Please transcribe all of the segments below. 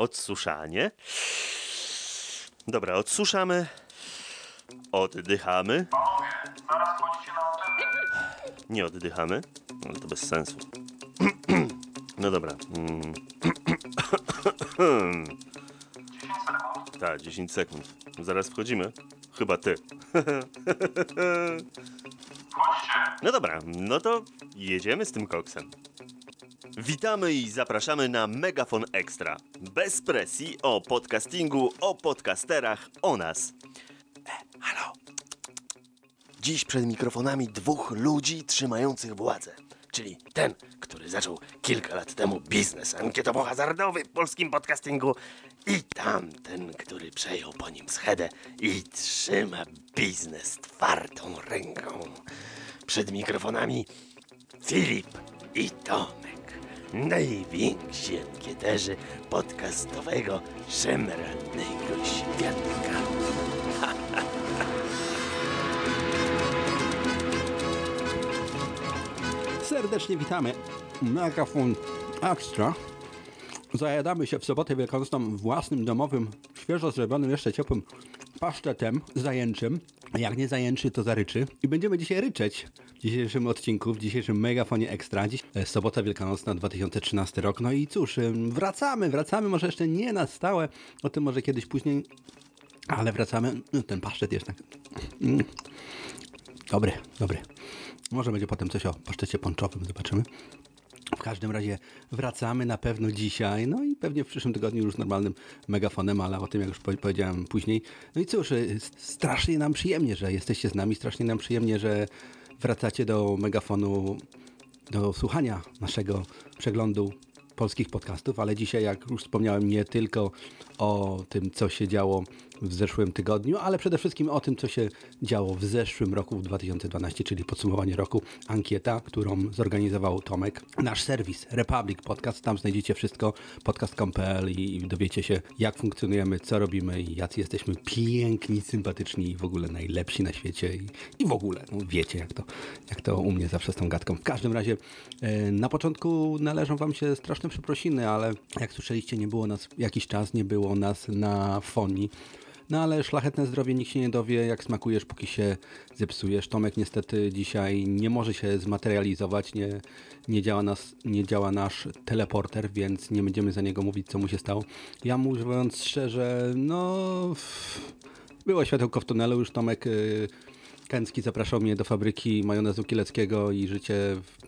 odsuszanie. Dobra, odsuszamy. Oddychamy. Nie oddychamy. No to bez sensu. No dobra. 10 sekund. Tak, 10 sekund. Zaraz wchodzimy. Chyba ty. No dobra, no to jedziemy z tym koksem. Witamy i zapraszamy na Megafon Extra. Bez presji o podcastingu, o podcasterach, o nas. E, halo. Dziś przed mikrofonami dwóch ludzi trzymających władzę. Czyli ten, który zaczął kilka lat temu biznes ankietowo-hazardowy w polskim podcastingu i tamten, który przejął po nim schedę i trzyma biznes twardą ręką. Przed mikrofonami Filip i Tomek, najwięksi ankieterzy podcastowego szemralnego świadka. Serdecznie witamy. Megafon Extra. Zajadamy się w sobotę wielkanocną własnym domowym, świeżo zrobionym, jeszcze ciepłym pasztetem zajęczym. Jak nie zajęczy, to zaryczy. I będziemy dzisiaj ryczeć w dzisiejszym odcinku, w dzisiejszym Megafonie Extra. Dziś e, sobota wielkanocna 2013 rok. No i cóż, wracamy, wracamy, może jeszcze nie na stałe, o tym może kiedyś później, ale wracamy. No, Ten pasztet jest tak... Dobry, dobry. Może będzie potem coś o pasztecie ponczowym, zobaczymy. W każdym razie wracamy na pewno dzisiaj, no i pewnie w przyszłym tygodniu już normalnym megafonem, ale o tym jak już po- powiedziałem później. No i cóż, y, strasznie nam przyjemnie, że jesteście z nami, strasznie nam przyjemnie, że wracacie do megafonu, do słuchania naszego przeglądu polskich podcastów, ale dzisiaj, jak już wspomniałem, nie tylko o tym, co się działo w zeszłym tygodniu, ale przede wszystkim o tym, co się działo w zeszłym roku, w 2012, czyli podsumowanie roku, ankieta, którą zorganizował Tomek. Nasz serwis Republic Podcast, tam znajdziecie wszystko, podcast.pl i dowiecie się, jak funkcjonujemy, co robimy i jacy jesteśmy piękni, sympatyczni i w ogóle najlepsi na świecie i, i w ogóle, no wiecie, jak to, jak to u mnie zawsze z tą gadką. W każdym razie e, na początku należą wam się straszne przeprosiny, ale jak słyszeliście, nie było nas jakiś czas, nie było nas na fonii. No ale szlachetne zdrowie nikt się nie dowie, jak smakujesz, póki się zepsujesz. Tomek niestety dzisiaj nie może się zmaterializować, nie, nie, działa, nas, nie działa nasz teleporter, więc nie będziemy za niego mówić, co mu się stało. Ja mówiąc szczerze, no... Było światełko w tunelu, już Tomek... Yy, Kęcki zapraszał mnie do fabryki majonezu kieleckiego i życie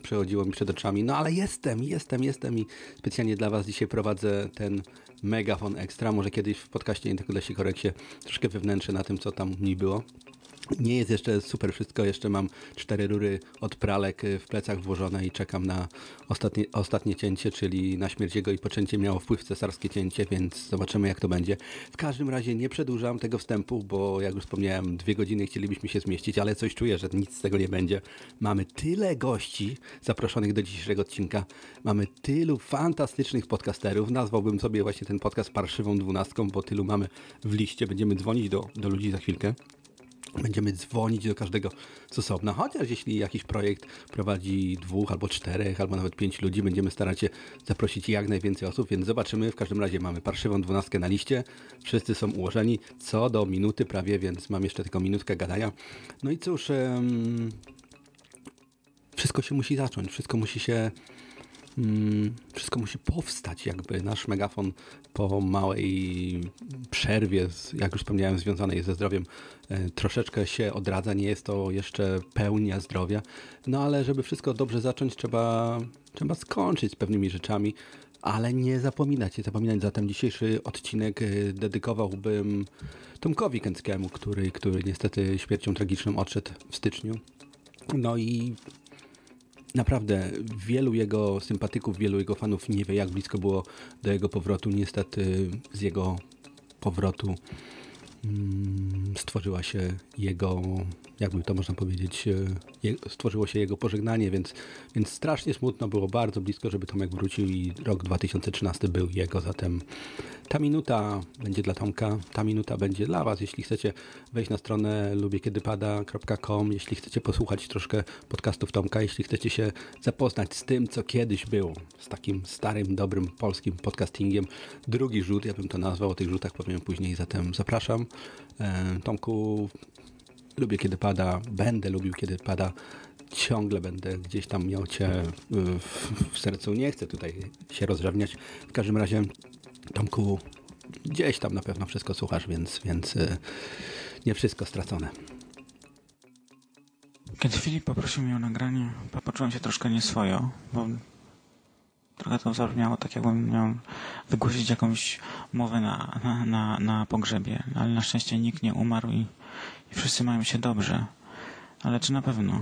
przechodziło mi przed oczami. No ale jestem, jestem, jestem i specjalnie dla Was dzisiaj prowadzę ten megafon ekstra. Może kiedyś w podcaście dla Sikoreksie troszkę wewnętrznie na tym, co tam mi było. Nie jest jeszcze super wszystko, jeszcze mam cztery rury od pralek y, w plecach włożone i czekam na ostatnie, ostatnie cięcie, czyli na śmierć jego i poczęcie miało wpływ cesarskie cięcie, więc zobaczymy jak to będzie. W każdym razie nie przedłużam tego wstępu, bo jak już wspomniałem, dwie godziny chcielibyśmy się zmieścić, ale coś czuję, że nic z tego nie będzie. Mamy tyle gości zaproszonych do dzisiejszego odcinka, mamy tylu fantastycznych podcasterów, nazwałbym sobie właśnie ten podcast parszywą dwunastką, bo tylu mamy w liście, będziemy dzwonić do, do ludzi za chwilkę. Będziemy dzwonić do każdego z osobna, chociaż jeśli jakiś projekt prowadzi dwóch albo czterech, albo nawet pięć ludzi, będziemy starać się zaprosić jak najwięcej osób, więc zobaczymy. W każdym razie mamy parszywą dwunastkę na liście, wszyscy są ułożeni co do minuty prawie, więc mam jeszcze tylko minutkę gadania. No i cóż, em, wszystko się musi zacząć, wszystko musi się wszystko musi powstać, jakby nasz megafon po małej przerwie, jak już wspomniałem, związanej ze zdrowiem, e, troszeczkę się odradza. Nie jest to jeszcze pełnia zdrowia, no ale żeby wszystko dobrze zacząć, trzeba, trzeba skończyć z pewnymi rzeczami. Ale nie zapominać, nie zapominać. Zatem dzisiejszy odcinek e, dedykowałbym Tomkowi Kęckiemu, który, który niestety śmiercią tragiczną odszedł w styczniu. No i Naprawdę wielu jego sympatyków, wielu jego fanów nie wie, jak blisko było do jego powrotu. Niestety z jego powrotu stworzyła się jego, jakby to można powiedzieć, e, stworzyło się jego pożegnanie, więc, więc strasznie smutno było, bardzo blisko, żeby Tomek wrócił i rok 2013 był jego, zatem Ta minuta będzie dla Tomka, ta minuta będzie dla Was. Jeśli chcecie wejść na stronę lubiekiedypada.com, jeśli chcecie posłuchać troszkę podcastów Tomka, jeśli chcecie się zapoznać z tym, co kiedyś było, z takim starym, dobrym polskim podcastingiem, drugi rzut, ja bym to nazwał, o tych rzutach powiem później, zatem zapraszam. E, Tomku, lubię kiedy pada, będę lubił kiedy pada, ciągle będę gdzieś tam miał Cię w, w sercu. Nie chcę tutaj się rozrzewniać. W każdym razie, Tomku, gdzieś tam na pewno wszystko słuchasz, więc, więc y, nie wszystko stracone. Kiedy Filip poprosił mnie o nagranie, poczułem się troszkę nieswojo, bo trochę to zabrzmiało tak, jakbym miał wygłosić jakąś mowę na, na, na, na pogrzebie, ale na szczęście nikt nie umarł i, i wszyscy mają się dobrze. Ale czy na pewno?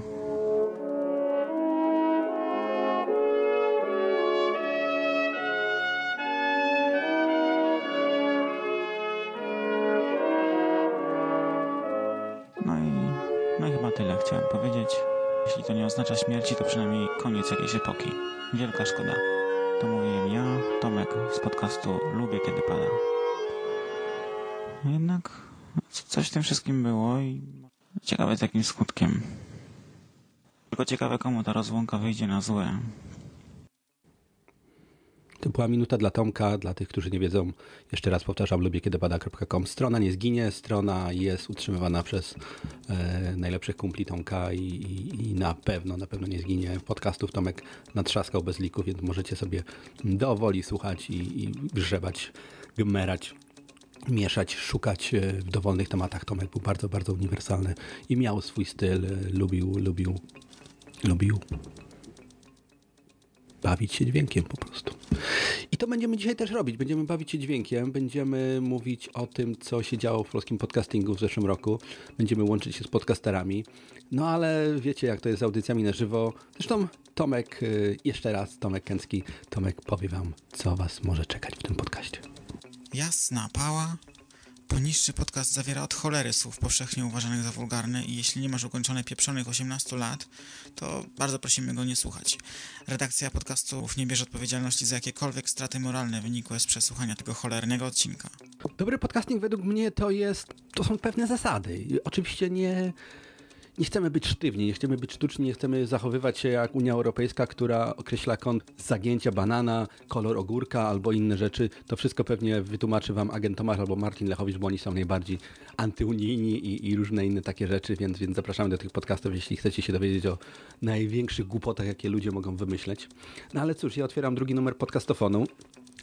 No i, no i chyba tyle chciałem powiedzieć. Jeśli to nie oznacza śmierci, to przynajmniej koniec jakiejś epoki. Wielka szkoda. To mówiłem ja, Tomek z podcastu Lubię Kiedy Pada. Jednak c- coś w tym wszystkim było i ciekawe z jakim skutkiem. Tylko ciekawe komu ta rozłąka wyjdzie na złe. To była minuta dla Tomka, dla tych, którzy nie wiedzą. Jeszcze raz powtarzam, lubię kiedypada.com. Strona nie zginie, strona jest utrzymywana przez e, najlepszych kumpli Tomka i, i, i na pewno, na pewno nie zginie. Podcastów Tomek natrzaskał bez liku, więc możecie sobie dowoli słuchać i, i grzebać, gmerać mieszać, szukać e, w dowolnych tematach. Tomek był bardzo, bardzo uniwersalny i miał swój styl, e, lubił, lubił, lubił bawić się dźwiękiem po prostu. I to będziemy dzisiaj też robić. Będziemy bawić się dźwiękiem, będziemy mówić o tym, co się działo w polskim podcastingu w zeszłym roku. Będziemy łączyć się z podcasterami. No ale wiecie, jak to jest z audycjami na żywo. Zresztą Tomek, y, jeszcze raz, Tomek Kęcki, Tomek powie wam, co was może czekać w tym podcaście. Jasna pała. Poniższy podcast zawiera od cholery słów powszechnie uważanych za wulgarne i jeśli nie masz ukończonych pieprzonych 18 lat, to bardzo prosimy go nie słuchać. Redakcja podcastów nie bierze odpowiedzialności za jakiekolwiek straty moralne wynikłe z przesłuchania tego cholernego odcinka. Dobry podcasting według mnie to jest, to są pewne zasady. Oczywiście nie, nie chcemy być sztywni, nie chcemy być sztuczni, nie chcemy zachowywać się jak Unia Europejska, która określa kąt zagięcia banana, kolor ogórka albo inne rzeczy. To wszystko pewnie wytłumaczy wam agent Tomasz albo Martin Lechowicz, bo oni są najbardziej antyunijni i, i różne inne takie rzeczy, więc, więc zapraszamy do tych podcastów, jeśli chcecie się dowiedzieć o największych głupotach, jakie ludzie mogą wymyśleć. No ale cóż, ja otwieram drugi numer podcastofonu.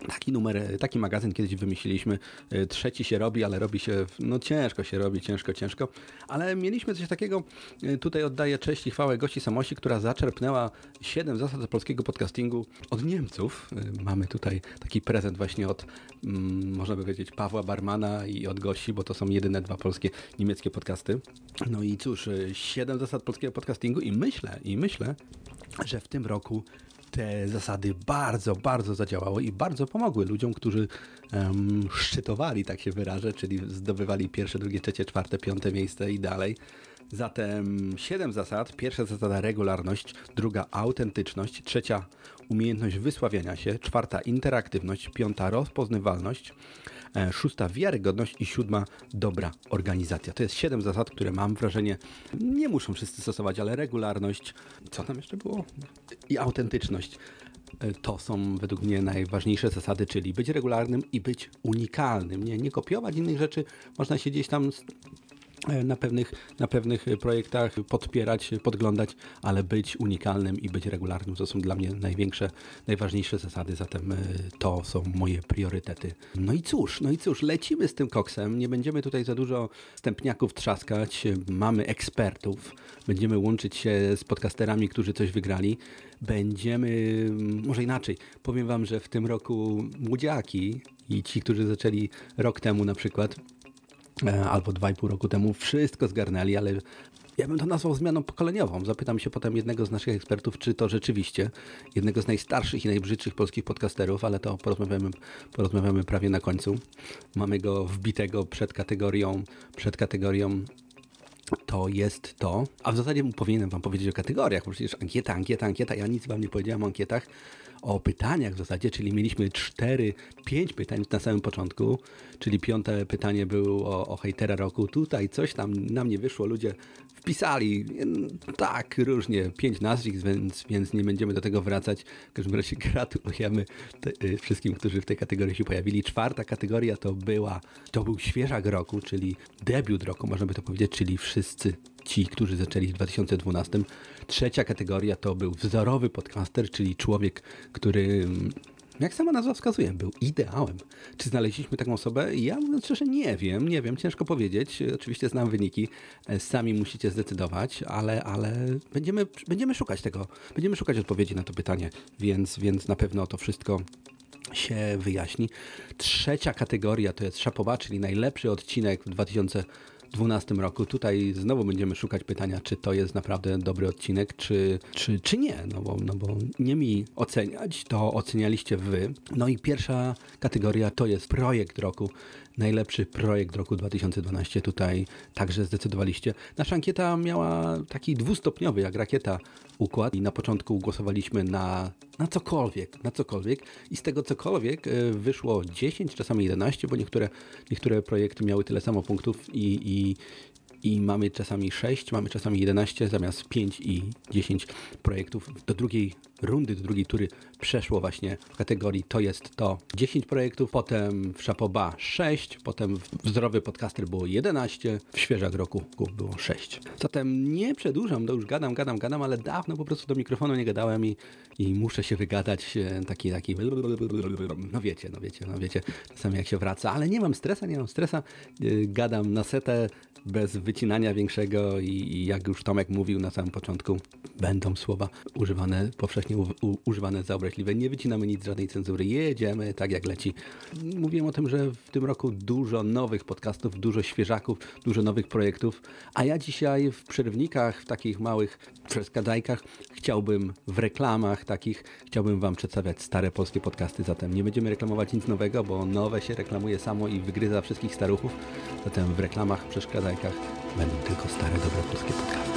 Taki numer, taki magazyn kiedyś wymyśliliśmy. Y, Trzeci się robi, ale robi się, no ciężko się robi, ciężko, ciężko. Ale mieliśmy coś takiego, y, tutaj oddaję cześć i chwałę gości Samosi, która zaczerpnęła siedem zasad polskiego podcastingu od Niemców. Y, Mamy tutaj taki prezent właśnie od, mm, można by powiedzieć, Pawła Barmana i od gości, bo to są jedyne dwa polskie, niemieckie podcasty. No i cóż, y, siedem zasad polskiego podcastingu i myślę, i myślę, że w tym roku te zasady bardzo, bardzo zadziałały i bardzo pomogły ludziom, którzy em, szczytowali, tak się wyrażę, czyli zdobywali pierwsze, drugie, trzecie, czwarte, piąte miejsce i dalej. Zatem siedem zasad. Pierwsza zasada regularność, druga autentyczność, trzecia umiejętność wysławiania się, czwarta interaktywność, piąta rozpoznawalność, szósta wiarygodność i siódma dobra organizacja. To jest siedem zasad, które mam wrażenie nie muszą wszyscy stosować, ale regularność, co tam jeszcze było? I autentyczność. E, To są według mnie najważniejsze zasady, czyli być regularnym i być unikalnym. Nie, nie kopiować innych rzeczy, można się gdzieś tam e, na pewnych, na pewnych projektach podpierać, podglądać, ale być unikalnym i być regularnym to są dla mnie największe, najważniejsze zasady, zatem e, to są moje priorytety. No i cóż, no i cóż, lecimy z tym koksem, nie będziemy tutaj za dużo stępniaków trzaskać, mamy ekspertów, będziemy łączyć się z podcasterami, którzy coś wygrali, będziemy, może inaczej, powiem wam, że w tym roku młodziaki i ci, którzy zaczęli rok temu na przykład, e, albo dwa i pół roku temu wszystko zgarnęli, ale ja bym to nazwał zmianą pokoleniową. Zapytam się potem jednego z naszych ekspertów, czy to rzeczywiście jednego z najstarszych i najbrzydszych polskich podcasterów, ale to porozmawiamy, porozmawiamy prawie na końcu. Mamy go wbitego przed kategorią, przed kategorią to jest to. A w zasadzie powinienem wam powiedzieć o kategoriach, bo przecież ankieta, ankieta, ankieta. Ja nic wam nie powiedziałem o ankietach, o pytaniach w zasadzie, czyli mieliśmy cztery, pięć pytań na samym początku, czyli piąte pytanie było o, o hejtera roku. Tutaj coś tam nam nie wyszło, ludzie wpisali mm, tak różnie, pięć nazwisk, więc, więc nie będziemy do tego wracać. W każdym razie gratulujemy te, y, wszystkim, którzy w tej kategorii się pojawili. Czwarta kategoria to była, to był świeżak roku, czyli debiut roku, można by to powiedzieć, czyli wszyscy ci, którzy zaczęli w 2012. Trzecia kategoria to był wzorowy podcaster, czyli człowiek, który mm, jak sama nazwa wskazuje, był ideałem. Czy znaleźliśmy taką osobę? Ja mówiąc szczerze nie wiem, nie wiem, ciężko powiedzieć. Oczywiście znam wyniki, e, sami musicie zdecydować, ale, ale będziemy, będziemy szukać tego, będziemy szukać odpowiedzi na to pytanie, więc, więc na pewno to wszystko się wyjaśni. Trzecia kategoria to jest Szapoba, czyli najlepszy odcinek w 2012 roku. Tutaj znowu będziemy szukać pytania, czy to jest naprawdę dobry odcinek, czy, czy, czy nie. No bo, no bo nie mi oceniać, to ocenialiście wy. No i pierwsza kategoria to jest projekt roku. Najlepszy projekt roku 2012. Tutaj także zdecydowaliście. Nasza ankieta miała taki dwustopniowy, jak rakieta, układ i na początku głosowaliśmy na, na cokolwiek, na cokolwiek i z tego cokolwiek e, wyszło 10, czasami 11, bo niektóre, niektóre projekty miały tyle samo punktów i, i, i mamy czasami 6, mamy czasami 11, zamiast 5 i 10 projektów. Do drugiej rundy, do drugiej tury przeszło właśnie w kategorii to jest to 10 projektów, potem w Szapoba 6, potem w Zdrowy Podcaster było 11, w Świeżak Roku było 6. Zatem nie przedłużam, to już gadam, gadam, gadam, ale dawno po prostu do mikrofonu nie gadałem i, i muszę się wygadać e, taki, taki no wiecie, no wiecie, no wiecie, czasami jak się wraca, ale nie mam stresa, nie mam stresa, Yy, gadam na setę bez wycinania większego i, i jak już Tomek mówił na samym początku, będą słowa używane, powszechnie u, u, używane za obraźliwe. Nie wycinamy nic, żadnej cenzury. Jedziemy tak jak leci. Mówiłem o tym, że w tym roku dużo nowych podcastów, dużo świeżaków, dużo nowych projektów, a ja dzisiaj w przerywnikach, w takich małych przeskadajkach chciałbym w reklamach takich, chciałbym wam przedstawiać stare polskie podcasty, zatem nie będziemy reklamować nic nowego, bo nowe się reklamuje samo i wygryza wszystkich staruchów, zatem w reklamach, przeszkadzajkach będą tylko stare, dobre polskie podcasty.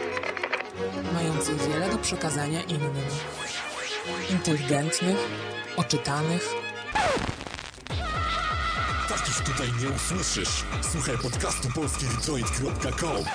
mających wiele do przekazania innym, inteligentnych, oczytanych. Takich tutaj nie usłyszysz. Słuchaj podcastu polskiedetroit.com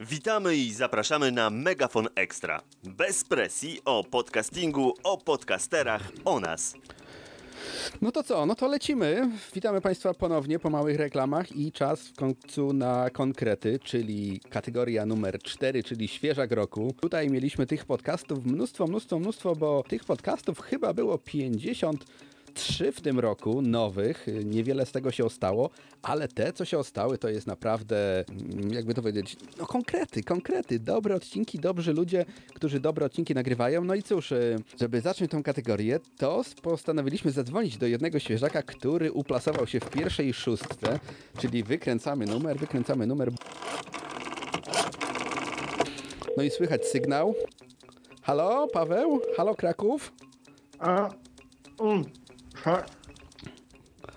Witamy i zapraszamy na Megafon Extra. Bez presji o podcastingu, o podcasterach, o nas. No to co, no to lecimy. Witamy Państwa ponownie po małych reklamach i czas w końcu na konkrety, czyli kategoria numer 4, czyli świeżak roku. Tutaj mieliśmy tych podcastów mnóstwo, mnóstwo, mnóstwo, bo tych podcastów chyba było 53 w tym roku nowych. Niewiele z tego się ostało, ale te, co się ostały, to jest naprawdę, mm, jakby to powiedzieć, no konkrety, konkrety, dobre odcinki, dobrzy ludzie, którzy dobre odcinki nagrywają. No i cóż, y, żeby zacząć tą kategorię, to postanowiliśmy zadzwonić do jednego świeżaka, który uplasował się w pierwszej szóstce, czyli wykręcamy numer, wykręcamy numer. No i słychać sygnał. Halo, Paweł? Halo, Kraków? A, um, ha,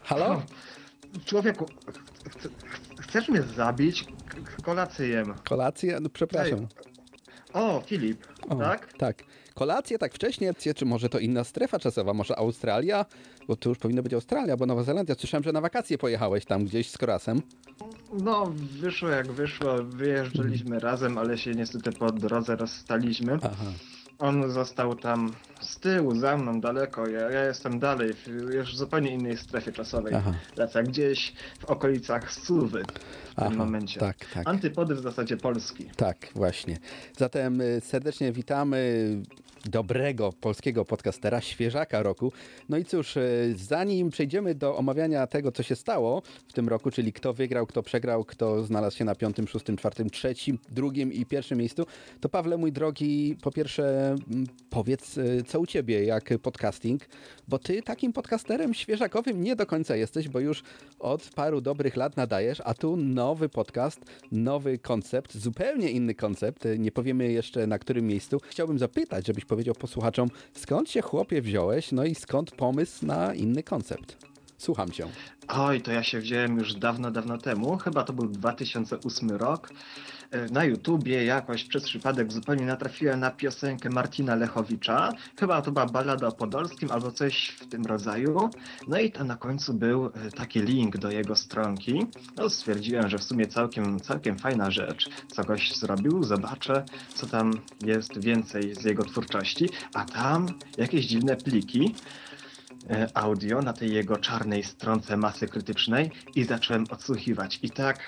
Halo? człowieku, ch- ch- chcesz mnie zabić? K- Kolację jem. Kolację? No przepraszam. O, Filip, O, tak? Tak. Kolacje tak wcześnie, czy może to inna strefa czasowa, może Australia? Bo to już powinno być Australia, bo Nowa Zelandia. Słyszałem, że na wakacje pojechałeś tam gdzieś z Korasem. No, wyszło jak wyszło. Wyjeżdżaliśmy razem, ale się niestety po drodze rozstaliśmy. Aha. On został tam z tyłu, za mną, daleko. Ja, ja jestem dalej, w już w zupełnie innej strefie czasowej. Aha. Lecę gdzieś w okolicach Suwy w Aha, tym momencie. tak, tak. Antypody w zasadzie Polski. Tak, właśnie. Zatem y, serdecznie witamy dobrego polskiego podcastera, świeżaka roku. No i cóż, y, zanim przejdziemy do omawiania tego, co się stało w tym roku, czyli kto wygrał, kto przegrał, kto znalazł się na piątym, szóstym, czwartym, trzecim, drugim i pierwszym miejscu, to Pawle, mój drogi, po pierwsze powiedz, y, co u ciebie, jak podcasting, bo ty takim podcasterem świeżakowym nie do końca jesteś, bo już od paru dobrych lat nadajesz, a tu nowy podcast, nowy koncept, zupełnie inny koncept, nie powiemy jeszcze na którym miejscu. Chciałbym zapytać, żebyś powiedział posłuchaczom, skąd się chłopie wziąłeś, no i skąd pomysł na inny koncept? Słucham cię. Oj, to ja się wziąłem już dawno, dawno temu. Chyba to był 2008 rok. E, Na YouTubie jakoś przez przypadek zupełnie natrafiłem na piosenkę Martina Lechowicza. Chyba to była ballada o Podolskim albo coś w tym rodzaju. No i tam na końcu był e, taki link do jego stronki. No stwierdziłem, że w sumie całkiem, całkiem fajna rzecz. Co gość zrobił, zobaczę, co tam jest więcej z jego twórczości. A tam jakieś dziwne pliki e, audio na tej jego czarnej stronce masy krytycznej i zacząłem odsłuchiwać. I tak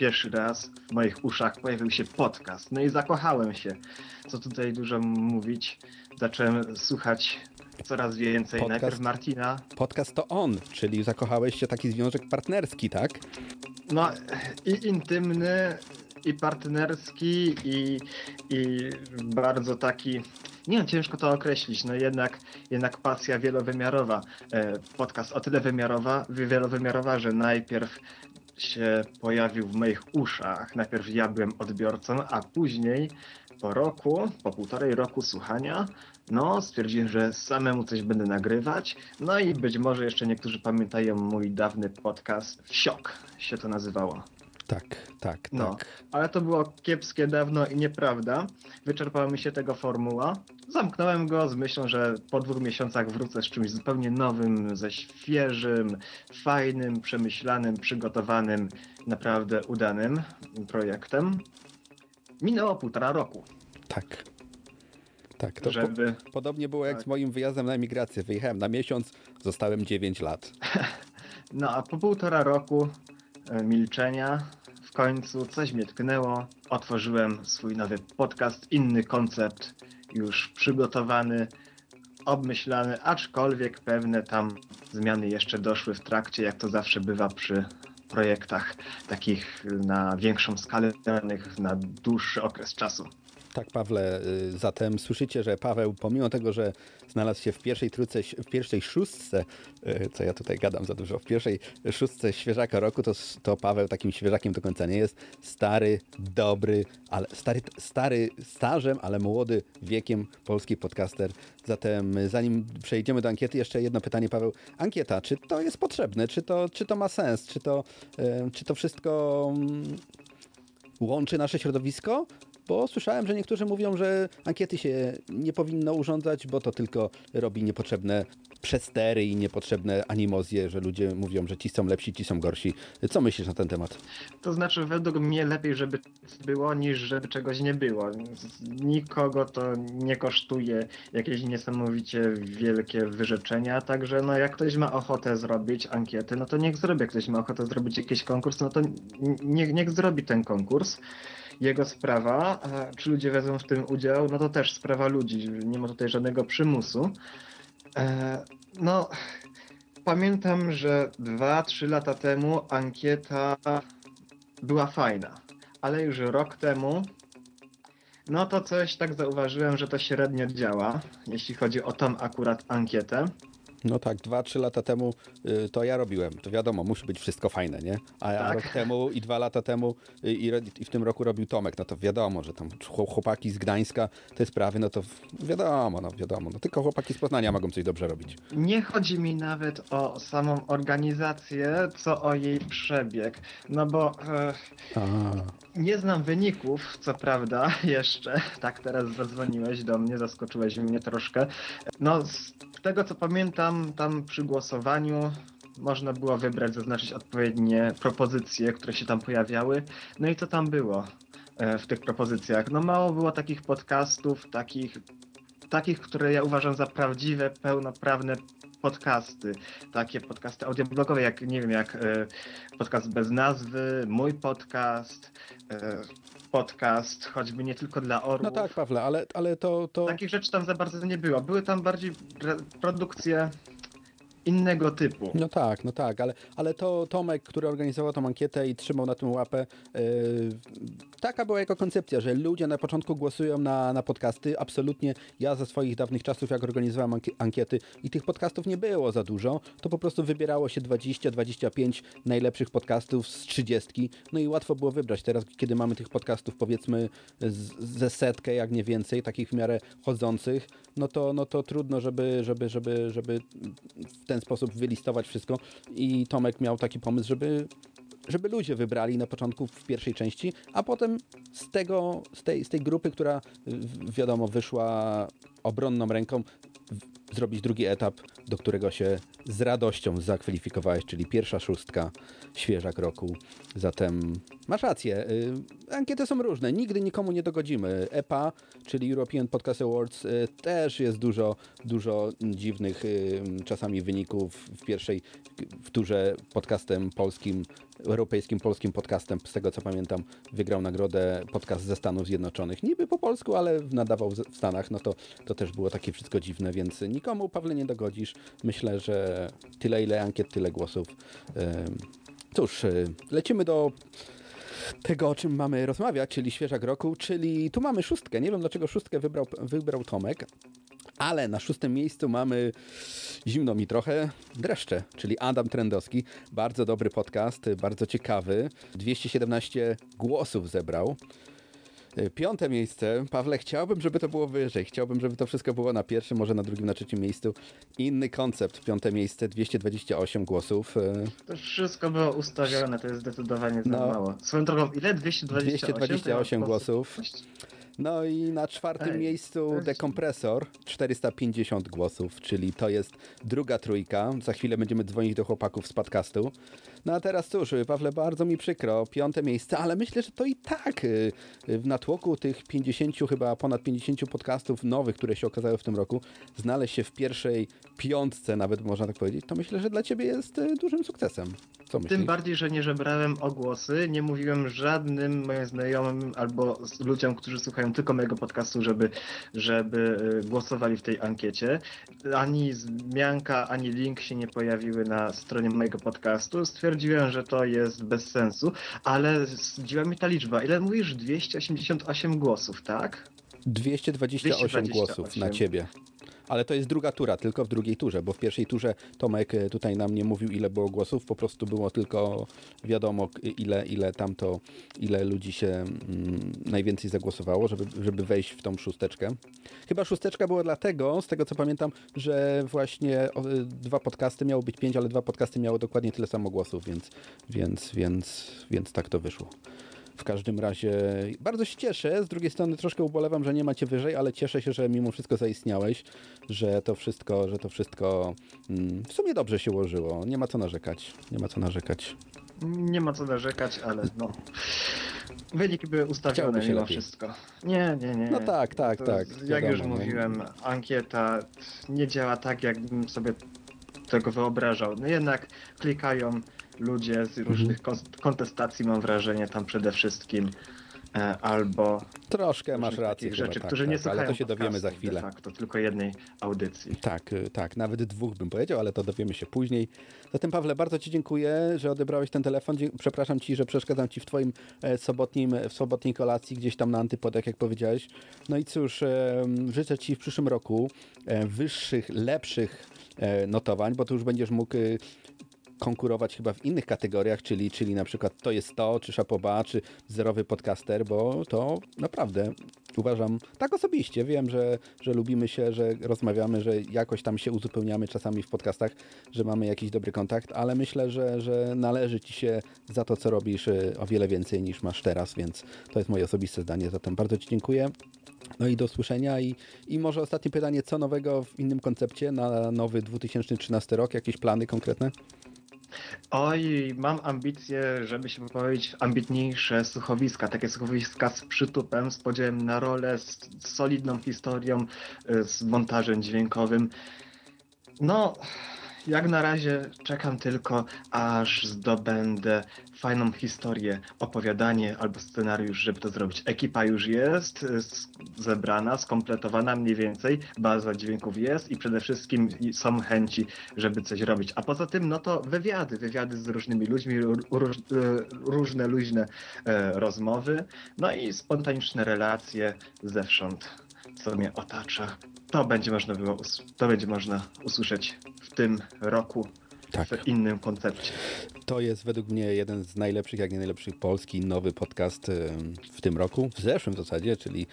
pierwszy raz w moich uszach pojawił się podcast. No i zakochałem się. Co tutaj dużo mówić. Zacząłem słuchać coraz więcej. Podcast? Najpierw Martina. Podcast to on, czyli zakochałeś się taki związek partnerski, tak? No i intymny, i partnerski, i, i bardzo taki. Nie wiem, ciężko to określić. No jednak, jednak pasja wielowymiarowa. E, Podcast o tyle wymiarowa, wielowymiarowa, że najpierw się pojawił w moich uszach. Najpierw ja byłem odbiorcą, a później po roku, po półtorej roku słuchania, no stwierdziłem, że samemu coś będę nagrywać. No i być może jeszcze niektórzy pamiętają mój dawny podcast Wsiok się to nazywało. Tak, tak, No, tak. ale to było kiepskie dawno i nieprawda. Wyczerpała mi się tego formuła. Zamknąłem go z myślą, że po dwóch miesiącach wrócę z czymś zupełnie nowym, ze świeżym, fajnym, przemyślanym, przygotowanym, naprawdę udanym projektem. Minęło półtora roku, Tak. Tak, to po, żeby... podobnie było jak tak. z moim wyjazdem na emigrację. Wyjechałem na miesiąc, zostałem 9 lat. No a po półtora roku e, milczenia w końcu coś mnie tknęło. Otworzyłem swój nowy podcast, inny koncept, już przygotowany, obmyślany, aczkolwiek pewne tam zmiany jeszcze doszły w trakcie, jak to zawsze bywa przy projektach takich na większą skalę, na dłuższy okres czasu. Tak, Pawle, y, zatem słyszycie, że Paweł, pomimo tego, że znalazł się w pierwszej trójce, w pierwszej szóstce, y, co ja tutaj gadam za dużo, w pierwszej szóstce świeżaka roku, to, to Paweł takim świeżakiem do końca nie jest. Stary, dobry, ale stary, stary stażem, ale młody wiekiem polski podcaster. Zatem y, zanim przejdziemy do ankiety, jeszcze jedno pytanie, Paweł. Ankieta, czy to jest potrzebne? Czy to, czy to ma sens? Czy to, czy to wszystko mm, łączy nasze środowisko? Bo słyszałem, że niektórzy mówią, że ankiety się nie powinno urządzać, bo to tylko robi niepotrzebne przestery i niepotrzebne animozje, że ludzie mówią, że ci są lepsi, ci są gorsi. Co myślisz na ten temat? To znaczy, według mnie lepiej, żeby było, niż żeby czegoś nie było. Nikogo to nie kosztuje jakieś niesamowicie wielkie wyrzeczenia, także no jak ktoś ma ochotę zrobić ankiety, no to niech zrobi. Jak ktoś ma ochotę zrobić jakiś konkurs, no to niech, niech zrobi ten konkurs. Jego sprawa, a czy ludzie wezmą w tym udział, no to też sprawa ludzi. Nie ma tutaj żadnego przymusu. E, no, pamiętam, że 2-3 lata temu ankieta była fajna, ale już rok temu, no to coś tak zauważyłem, że to średnio działa, jeśli chodzi o tą akurat ankietę. No tak, dwa, trzy lata temu y, to ja robiłem. To wiadomo, musi być wszystko fajne, nie? A, Tak. rok temu i dwa lata temu y, i, w tym roku robił Tomek. No to wiadomo, że tam chłop- chłopaki z Gdańska, te sprawy, no to wiadomo, no wiadomo. No tylko chłopaki z Poznania mogą coś dobrze robić. Nie chodzi mi nawet o samą organizację, co o jej przebieg. No bo A, nie znam wyników, co prawda, jeszcze. Tak teraz zadzwoniłeś do mnie, zaskoczyłeś mnie troszkę. No, z tego co pamiętam, tam przy głosowaniu można było wybrać, zaznaczyć odpowiednie propozycje, które się tam pojawiały. No i co tam było e, w tych propozycjach? No mało było takich podcastów, takich, takich, które ja uważam za prawdziwe, pełnoprawne podcasty. Takie podcasty audioblogowe, jak nie wiem, jak e, podcast bez nazwy, mój podcast, e, podcast choćby nie tylko dla orłów. no tak, Pawle, ale, ale to, to... Takich rzeczy tam za bardzo nie było. Były tam bardziej produkcje innego typu. No tak, no tak, ale, ale to Tomek, który organizował tą ankietę i trzymał na tym łapę, yy, taka była jego koncepcja, że ludzie na początku głosują na, na podcasty. Absolutnie ja ze swoich dawnych czasów, jak organizowałem anki- ankiety i tych podcastów nie było za dużo, to po prostu wybierało się 20-25 najlepszych podcastów z 30. No i łatwo było wybrać. Teraz, kiedy mamy tych podcastów powiedzmy z, ze setkę, jak nie więcej, takich w miarę chodzących, no to, no to trudno, żeby, żeby, żeby, żeby ten sposób wylistować wszystko. I Tomek miał taki pomysł, żeby, żeby ludzie wybrali na początku w pierwszej części, a potem z tego, z tej, z tej grupy, która wiadomo wyszła obronną ręką, zrobić drugi etap, do którego się z radością zakwalifikowałeś, czyli pierwsza szóstka, świeżak roku. Zatem masz rację, y, ankiety są różne, nigdy nikomu nie dogodzimy. EPA, czyli European Podcast Awards, y, też jest dużo, dużo dziwnych y, czasami wyników. W pierwszej w turze podcastem polskim, europejskim polskim podcastem, z tego co pamiętam, wygrał nagrodę podcast ze Stanów Zjednoczonych. Niby po polsku, ale nadawał w Stanach, no to, to też było takie wszystko dziwne, więc nikomu, Pawle, nie dogodzisz. Myślę, że tyle ile ankiet, tyle głosów. Cóż, y, lecimy do tego, o czym mamy rozmawiać, czyli świeżak roku, czyli tu mamy szóstkę. Nie wiem, dlaczego szóstkę wybrał, wybrał Tomek, ale na szóstym miejscu mamy zimno mi trochę dreszcze, czyli Adam Trendowski. Bardzo dobry podcast, bardzo ciekawy. 217 głosów zebrał. Y, Piąte miejsce. Pawle, chciałbym, żeby to było wyżej. Chciałbym, żeby to wszystko było na pierwszym, może na drugim, na trzecim miejscu. Inny koncept. Piąte miejsce, 228 głosów. Y, To wszystko było ustawione, to jest zdecydowanie za No. mało. Swoją drogą, ile? 228? 228 To ja głosów. No i na czwartym Ej, miejscu jest- dekompresor, 450 głosów, czyli to jest druga trójka. Za chwilę będziemy dzwonić do chłopaków z podcastu. No a teraz cóż, Pawle, bardzo mi przykro, piąte miejsce, ale myślę, że to i tak y, y, w natłoku tych 50, chyba ponad 50 podcastów nowych, które się okazały w tym roku, znaleźć się w pierwszej piątce, nawet można tak powiedzieć, to myślę, że dla ciebie jest y, dużym sukcesem. Co myślisz? Tym bardziej, że nie żebrałem o głosy, nie mówiłem żadnym moim znajomym albo ludziom, którzy słuchają tylko mojego podcastu, żeby, żeby głosowali w tej ankiecie. Ani zmianka, ani link się nie pojawiły na stronie mojego podcastu. Stwierdziłem, że to jest bez sensu, ale zdziwiła mnie ta liczba. Ile mówisz? 288 głosów, tak? 228 głosów 228. na ciebie. Ale to jest druga tura, tylko w drugiej turze, bo w pierwszej turze Tomek e, tutaj nam nie mówił ile było głosów, po prostu było tylko wiadomo ile, ile tamto, ile ludzi się mm, najwięcej zagłosowało, żeby, żeby wejść w tą szósteczkę. Chyba szósteczka była dlatego, z tego co pamiętam, że właśnie o, y, dwa podcasty miało być pięć, ale dwa podcasty miały dokładnie tyle samo głosów, więc, więc, więc, więc tak to wyszło. W każdym razie bardzo się cieszę. Z drugiej strony troszkę ubolewam, że nie macie wyżej, ale cieszę się, że mimo wszystko zaistniałeś, że to wszystko, że to wszystko mm, w sumie dobrze się ułożyło. Nie ma co narzekać. Nie ma co narzekać. Nie ma co narzekać, ale no. Wyniki były ustawione mimo lepiej. wszystko. Nie, nie, nie. No tak, tak, To tak, Jak wiadomo, już no. mówiłem, ankieta nie działa tak, jakbym sobie tego wyobrażał. No jednak klikają ludzie Mhm. z różnych kon- kontestacji, mam wrażenie, tam przede wszystkim. E, albo Troszkę masz różnych rację. chyba, rzeczy, tak, którzy nie tak, słuchają ale to się dowiemy za chwilę. De facto, tylko jednej audycji. Tak, y, tak, nawet dwóch bym powiedział, ale to dowiemy się później. Zatem Pawle, bardzo Ci dziękuję, że odebrałeś ten telefon. Przepraszam Ci, że przeszkadzam Ci w Twoim e, sobotnim, w sobotniej kolacji gdzieś tam na antypodach, jak powiedziałeś. No i cóż, e, życzę Ci w przyszłym roku wyższych, lepszych notowań, bo tu już będziesz mógł y, konkurować chyba w innych kategoriach, czyli, czyli na przykład to jest to, czy Szapoba, czy zerowy podcaster, bo to naprawdę uważam, tak osobiście, wiem, że, że lubimy się, że rozmawiamy, że jakoś tam się uzupełniamy czasami w podcastach, że mamy jakiś dobry kontakt, ale myślę, że, że należy Ci się za to, co robisz y, o wiele więcej niż masz teraz, więc to jest moje osobiste zdanie, zatem bardzo Ci dziękuję. No i do usłyszenia i, i może ostatnie pytanie, co nowego w innym koncepcie na nowy 2013 rok? Jakieś plany konkretne? Oj, mam ambicje, żeby się wypowiedzieć w ambitniejsze słuchowiska, takie słuchowiska z przytupem, z podziałem na rolę, z, z solidną historią, y, z montażem dźwiękowym. No, jak na razie czekam tylko, aż zdobędę fajną historię, opowiadanie albo scenariusz, żeby to zrobić. Ekipa już jest zebrana, skompletowana mniej więcej, baza dźwięków jest i przede wszystkim są chęci, żeby coś robić. A poza tym, no to wywiady, wywiady z różnymi ludźmi, ró- róż, y, różne luźne e, rozmowy, no i spontaniczne relacje zewsząd, co mnie otacza. To będzie można było, to będzie można usłyszeć w tym roku Tak. w innym koncepcie. To jest według mnie jeden z najlepszych, jak nie najlepszych polski nowy podcast w tym roku, w zeszłym w zasadzie, czyli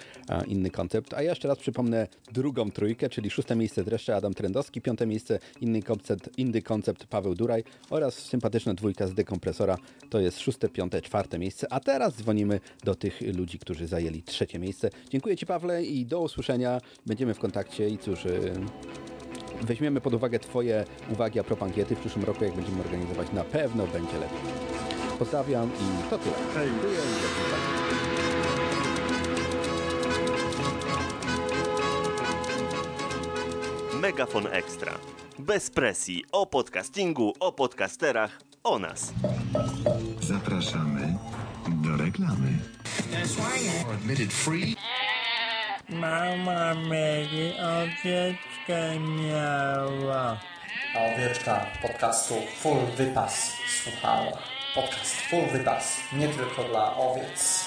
inny koncept. A ja jeszcze raz przypomnę drugą trójkę, czyli szóste miejsce Dreszcze Adam Trendowski, piąte miejsce inny koncept, inny koncept Paweł Duraj oraz sympatyczna dwójka z dekompresora. To jest szóste, piąte, czwarte miejsce. A teraz dzwonimy do tych ludzi, którzy zajęli trzecie miejsce. Dziękuję Ci Pawle i do usłyszenia. Będziemy w kontakcie i cóż... Weźmiemy pod uwagę Twoje uwagi a propos ankiety. W przyszłym roku, jak będziemy organizować, na pewno będzie lepiej. Pozdrawiam i to tyle. I zobaczenia. Megafon Extra. Bez presji o podcastingu, o podcasterach, o nas. Zapraszamy do reklamy. Admitted free. Mama Mary owieczkę miała. A owieczka podcastu Full Wypas słuchała. Podcast Full Wypas, nie tylko dla owiec.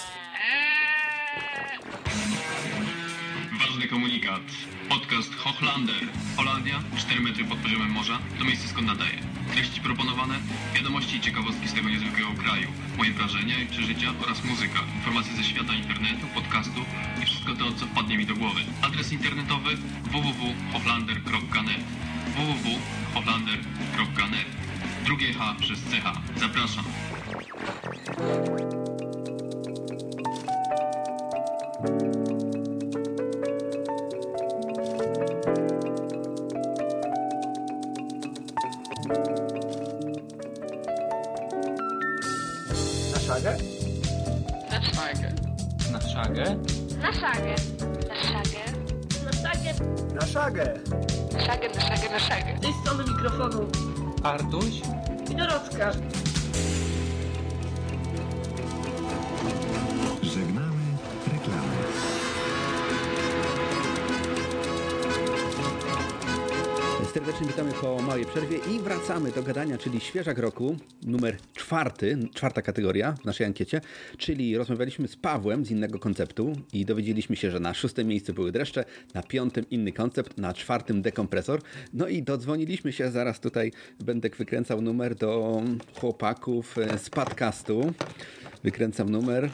Ważny komunikat. Podcast Hochlander. Holandia, 4 metry pod poziomem morza, to miejsce skąd nadaje. Treści proponowane, wiadomości i ciekawostki z tego niezwykłego kraju, moje wrażenia i przeżycia oraz muzyka, informacje ze świata internetu, podcastu i wszystko to, co wpadnie mi do głowy. Adres internetowy www.hochlander.net www.hochlander.net Drugie H przez CH. Zapraszam. Na szagę? Na szagę. Na szagę? Na szagę. Na szagę. Na szagę. Na szagę. Na szagę, na szagę, na szagę. Z tej strony mikrofonu. Artuś? I Dorocka. Serdecznie witamy po małej przerwie i wracamy do gadania, czyli świeżak roku, numer czwarty, czwarta kategoria w naszej ankiecie, czyli rozmawialiśmy z Pawłem z innego konceptu i dowiedzieliśmy się, że na szóstym miejscu były dreszcze, na piątym inny koncept, na czwartym dekompresor. No i dodzwoniliśmy się, zaraz tutaj będę wykręcał numer do chłopaków e, z podcastu. Wykręcam numer.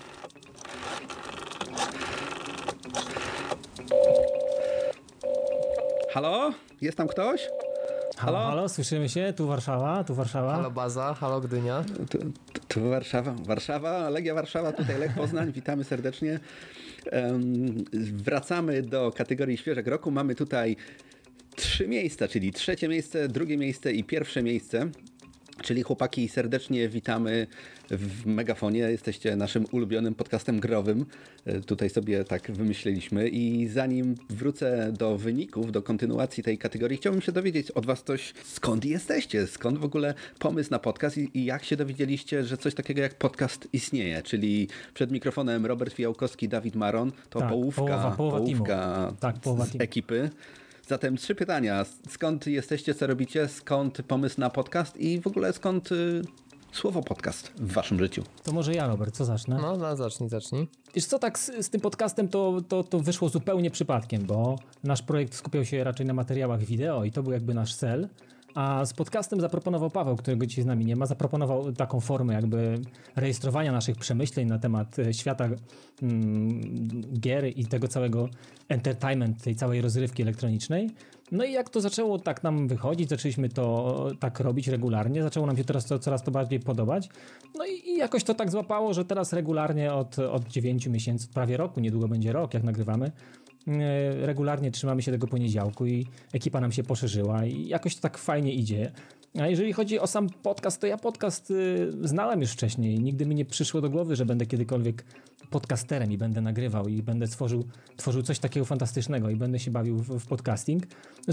Halo? Jest tam ktoś? Halo, halo, słyszymy się? Tu Warszawa, tu Warszawa. Halo Baza, halo Gdynia. Tu, tu, tu Warszawa, Warszawa, Legia Warszawa, tutaj Lech Poznań, witamy serdecznie. Em, wracamy do kategorii świeżek roku. Mamy tutaj trzy miejsca, czyli trzecie miejsce, drugie miejsce i pierwsze miejsce. Czyli chłopaki, serdecznie witamy w Megafonie. Jesteście naszym ulubionym podcastem growym. E, Tutaj sobie tak wymyśliliśmy. I zanim wrócę do wyników, do kontynuacji tej kategorii, chciałbym się dowiedzieć od Was coś, skąd jesteście? Skąd w ogóle pomysł na podcast i, i jak się dowiedzieliście, że coś takiego jak podcast istnieje? Czyli przed mikrofonem Robert Fiałkowski, Dawid Maron, to Tak, połówka, połowa- połowa połówka Tak, połowa ekipy. Zatem trzy pytania. Skąd jesteście, co robicie? Skąd pomysł na podcast? I w ogóle skąd, y, słowo podcast w waszym życiu? To może ja, Robert, co zacznę? No, no zacznij, zacznij. Wiesz co, tak z, z tym podcastem to, to, to wyszło zupełnie przypadkiem, bo nasz projekt skupiał się raczej na materiałach wideo i to był jakby nasz cel. A z podcastem zaproponował Paweł, którego dzisiaj z nami nie ma, zaproponował taką formę jakby rejestrowania naszych przemyśleń na temat e, świata mm, gier i tego całego entertainment, tej całej rozrywki elektronicznej. No i jak to zaczęło tak nam wychodzić, zaczęliśmy to tak robić regularnie, zaczęło nam się teraz to coraz to bardziej podobać. No i, i jakoś to tak złapało, że teraz regularnie od, od 9 miesięcy, prawie roku, niedługo będzie rok, jak nagrywamy, regularnie trzymamy się tego poniedziałku i ekipa nam się poszerzyła i jakoś to tak fajnie idzie. A jeżeli chodzi o sam podcast, to ja podcast y, znałem już wcześniej. Nigdy mi nie przyszło do głowy, że będę kiedykolwiek podcasterem i będę nagrywał i będę tworzył, tworzył coś takiego fantastycznego i będę się bawił w, w podcasting.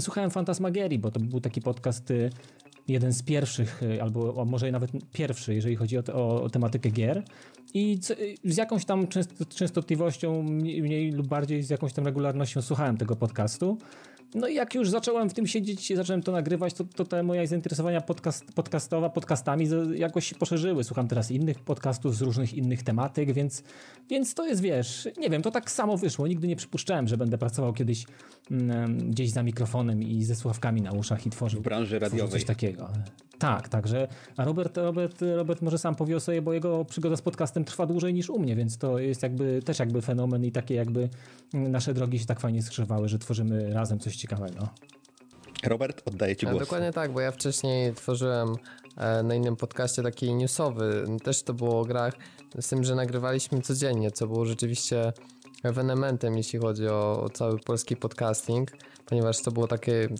Słuchałem Fantasmagierii, bo to był taki podcast y, jeden z pierwszych, y, albo może nawet pierwszy, jeżeli chodzi o, o, tematykę gier. I y, z jakąś tam często, częstotliwością, mniej lub bardziej z jakąś tam regularnością słuchałem tego podcastu. No i jak już zacząłem w tym siedzieć, zacząłem to nagrywać, to, to te moje zainteresowania podcast, podcastowa, podcastami jakoś się poszerzyły. Słucham teraz innych podcastów z różnych innych tematyk, więc, więc to jest, wiesz, nie wiem, to tak samo wyszło. Nigdy nie przypuszczałem, że będę pracował kiedyś mm, gdzieś za mikrofonem i ze słuchawkami na uszach i tworzył, W branży radiowej. coś takiego. Tak, także, a Robert, Robert, Robert może sam powie o sobie, bo jego przygoda z podcastem trwa dłużej niż u mnie, więc to jest jakby też jakby fenomen i takie jakby mm, nasze drogi się tak fajnie skrzyżowały, że tworzymy razem coś ciekawego. Robert, oddaję ci E, głos. Dokładnie tak, bo ja wcześniej tworzyłem e, na innym podcaście taki newsowy. Też to było o grach, z tym, że nagrywaliśmy codziennie, co było rzeczywiście ewenementem, jeśli chodzi o, o cały polski podcasting, ponieważ to była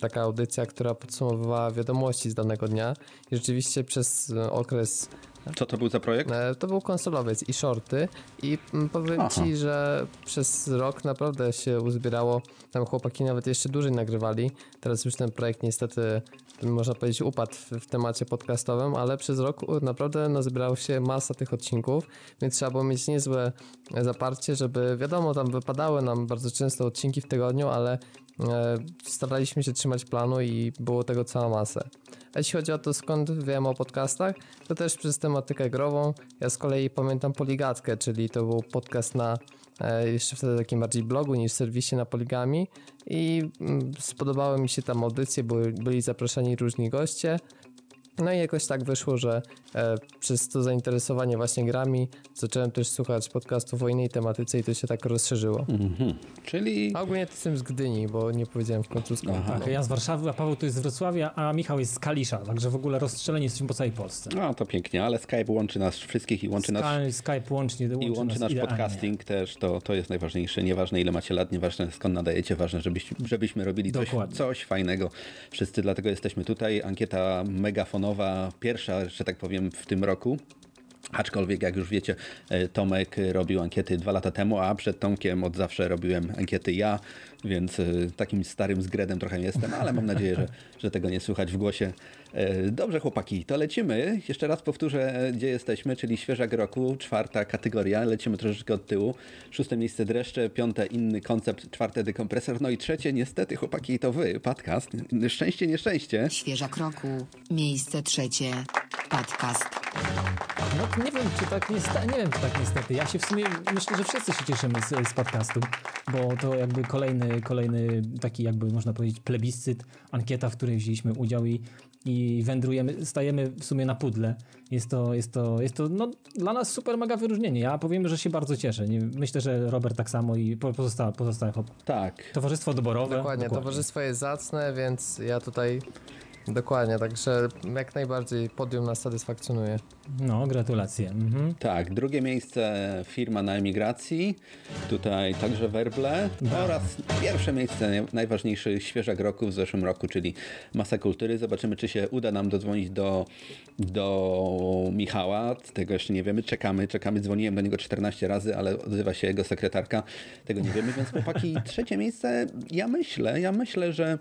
taka audycja, która podsumowywała wiadomości z danego dnia i rzeczywiście przez e, okres Co to był za projekt? E, To był konsolowiec i shorty i mm, powiem Aha. ci, że przez rok naprawdę się uzbierało. Tam chłopaki nawet jeszcze dłużej nagrywali. Teraz już ten projekt niestety, można powiedzieć, upadł w, temacie podcastowym, ale przez rok naprawdę nazbierało się masa tych odcinków, więc trzeba było mieć niezłe zaparcie, żeby wiadomo, tam wypadały nam bardzo często odcinki w tygodniu, ale staraliśmy się trzymać planu i było tego cała masa. A jeśli chodzi o to, skąd wiem o podcastach, to też przez tematykę grową. Ja z kolei pamiętam Poligatkę, czyli to był podcast na e, jeszcze wtedy takim bardziej blogu niż serwisie na Poligami i mm, spodobały mi się tam audycje, byli zaproszeni różni goście. No i jakoś tak wyszło, że e, przez to zainteresowanie właśnie grami zacząłem też słuchać podcastów o innej tematyce i to się tak rozszerzyło. Mhm. Czyli... A ogólnie to jestem z Gdyni, bo nie powiedziałem w końcu skąd. Tak, ja z Warszawy, a Paweł to jest z Wrocławia, a Michał jest z Kalisza, także w ogóle rozstrzeleni jesteśmy po całej Polsce. No to pięknie, ale Skype łączy nas wszystkich i łączy nas... Sky, Skype łącznie łączy I łączy nas nasz idealnie. podcasting też, to, to jest najważniejsze. Nieważne ile macie lat, nieważne skąd nadajecie, ważne, żebyśmy, żebyśmy robili coś, coś fajnego. Wszyscy dlatego jesteśmy tutaj. Ankieta megafonowa, pierwsza, że tak powiem, w tym roku. Aczkolwiek, jak już wiecie, e, Tomek robił ankiety dwa lata temu, a przed Tomkiem od zawsze robiłem ankiety ja, więc e, takim starym zgredem trochę jestem, ale mam nadzieję, że, że tego nie słychać w głosie. E, Dobrze, chłopaki, to lecimy. Jeszcze raz powtórzę, gdzie jesteśmy, czyli świeżak roku, czwarta kategoria. Lecimy troszeczkę od tyłu. Szóste miejsce dreszcze, piąte inny koncept, czwarte dekompresor, no i trzecie, niestety, chłopaki, to wy, podcast. Szczęście, nieszczęście. Świeżak roku, miejsce trzecie, podcast. No nie wiem, czy tak niestety, nie wiem, czy tak niestety. Ja się w sumie myślę, że wszyscy się cieszymy z, z podcastu, bo to jakby kolejny, kolejny taki jakby można powiedzieć plebiscyt, ankieta, w której wzięliśmy udział i, i wędrujemy, stajemy w sumie na pudle. Jest to, jest to, jest to no, dla nas super mega wyróżnienie. Ja powiem, że się bardzo cieszę. Nie, myślę, że Robert tak samo i po- pozostałe, chłop- Tak. Towarzystwo doborowe. Dokładnie, towarzystwo jest zacne, więc ja tutaj dokładnie, także jak najbardziej podium nas satysfakcjonuje. No, gratulacje. Mhm. Tak, drugie miejsce firma na emigracji, tutaj także werble oraz pierwsze miejsce, najważniejszy świeżak roku w zeszłym roku, czyli Masa Kultury. Zobaczymy, czy się uda nam dodzwonić do, do Michała, tego jeszcze nie wiemy, czekamy, czekamy, dzwoniłem do niego 14 razy, ale odzywa się jego sekretarka, tego nie wiemy, więc chłopaki, trzecie miejsce, ja myślę, ja myślę, że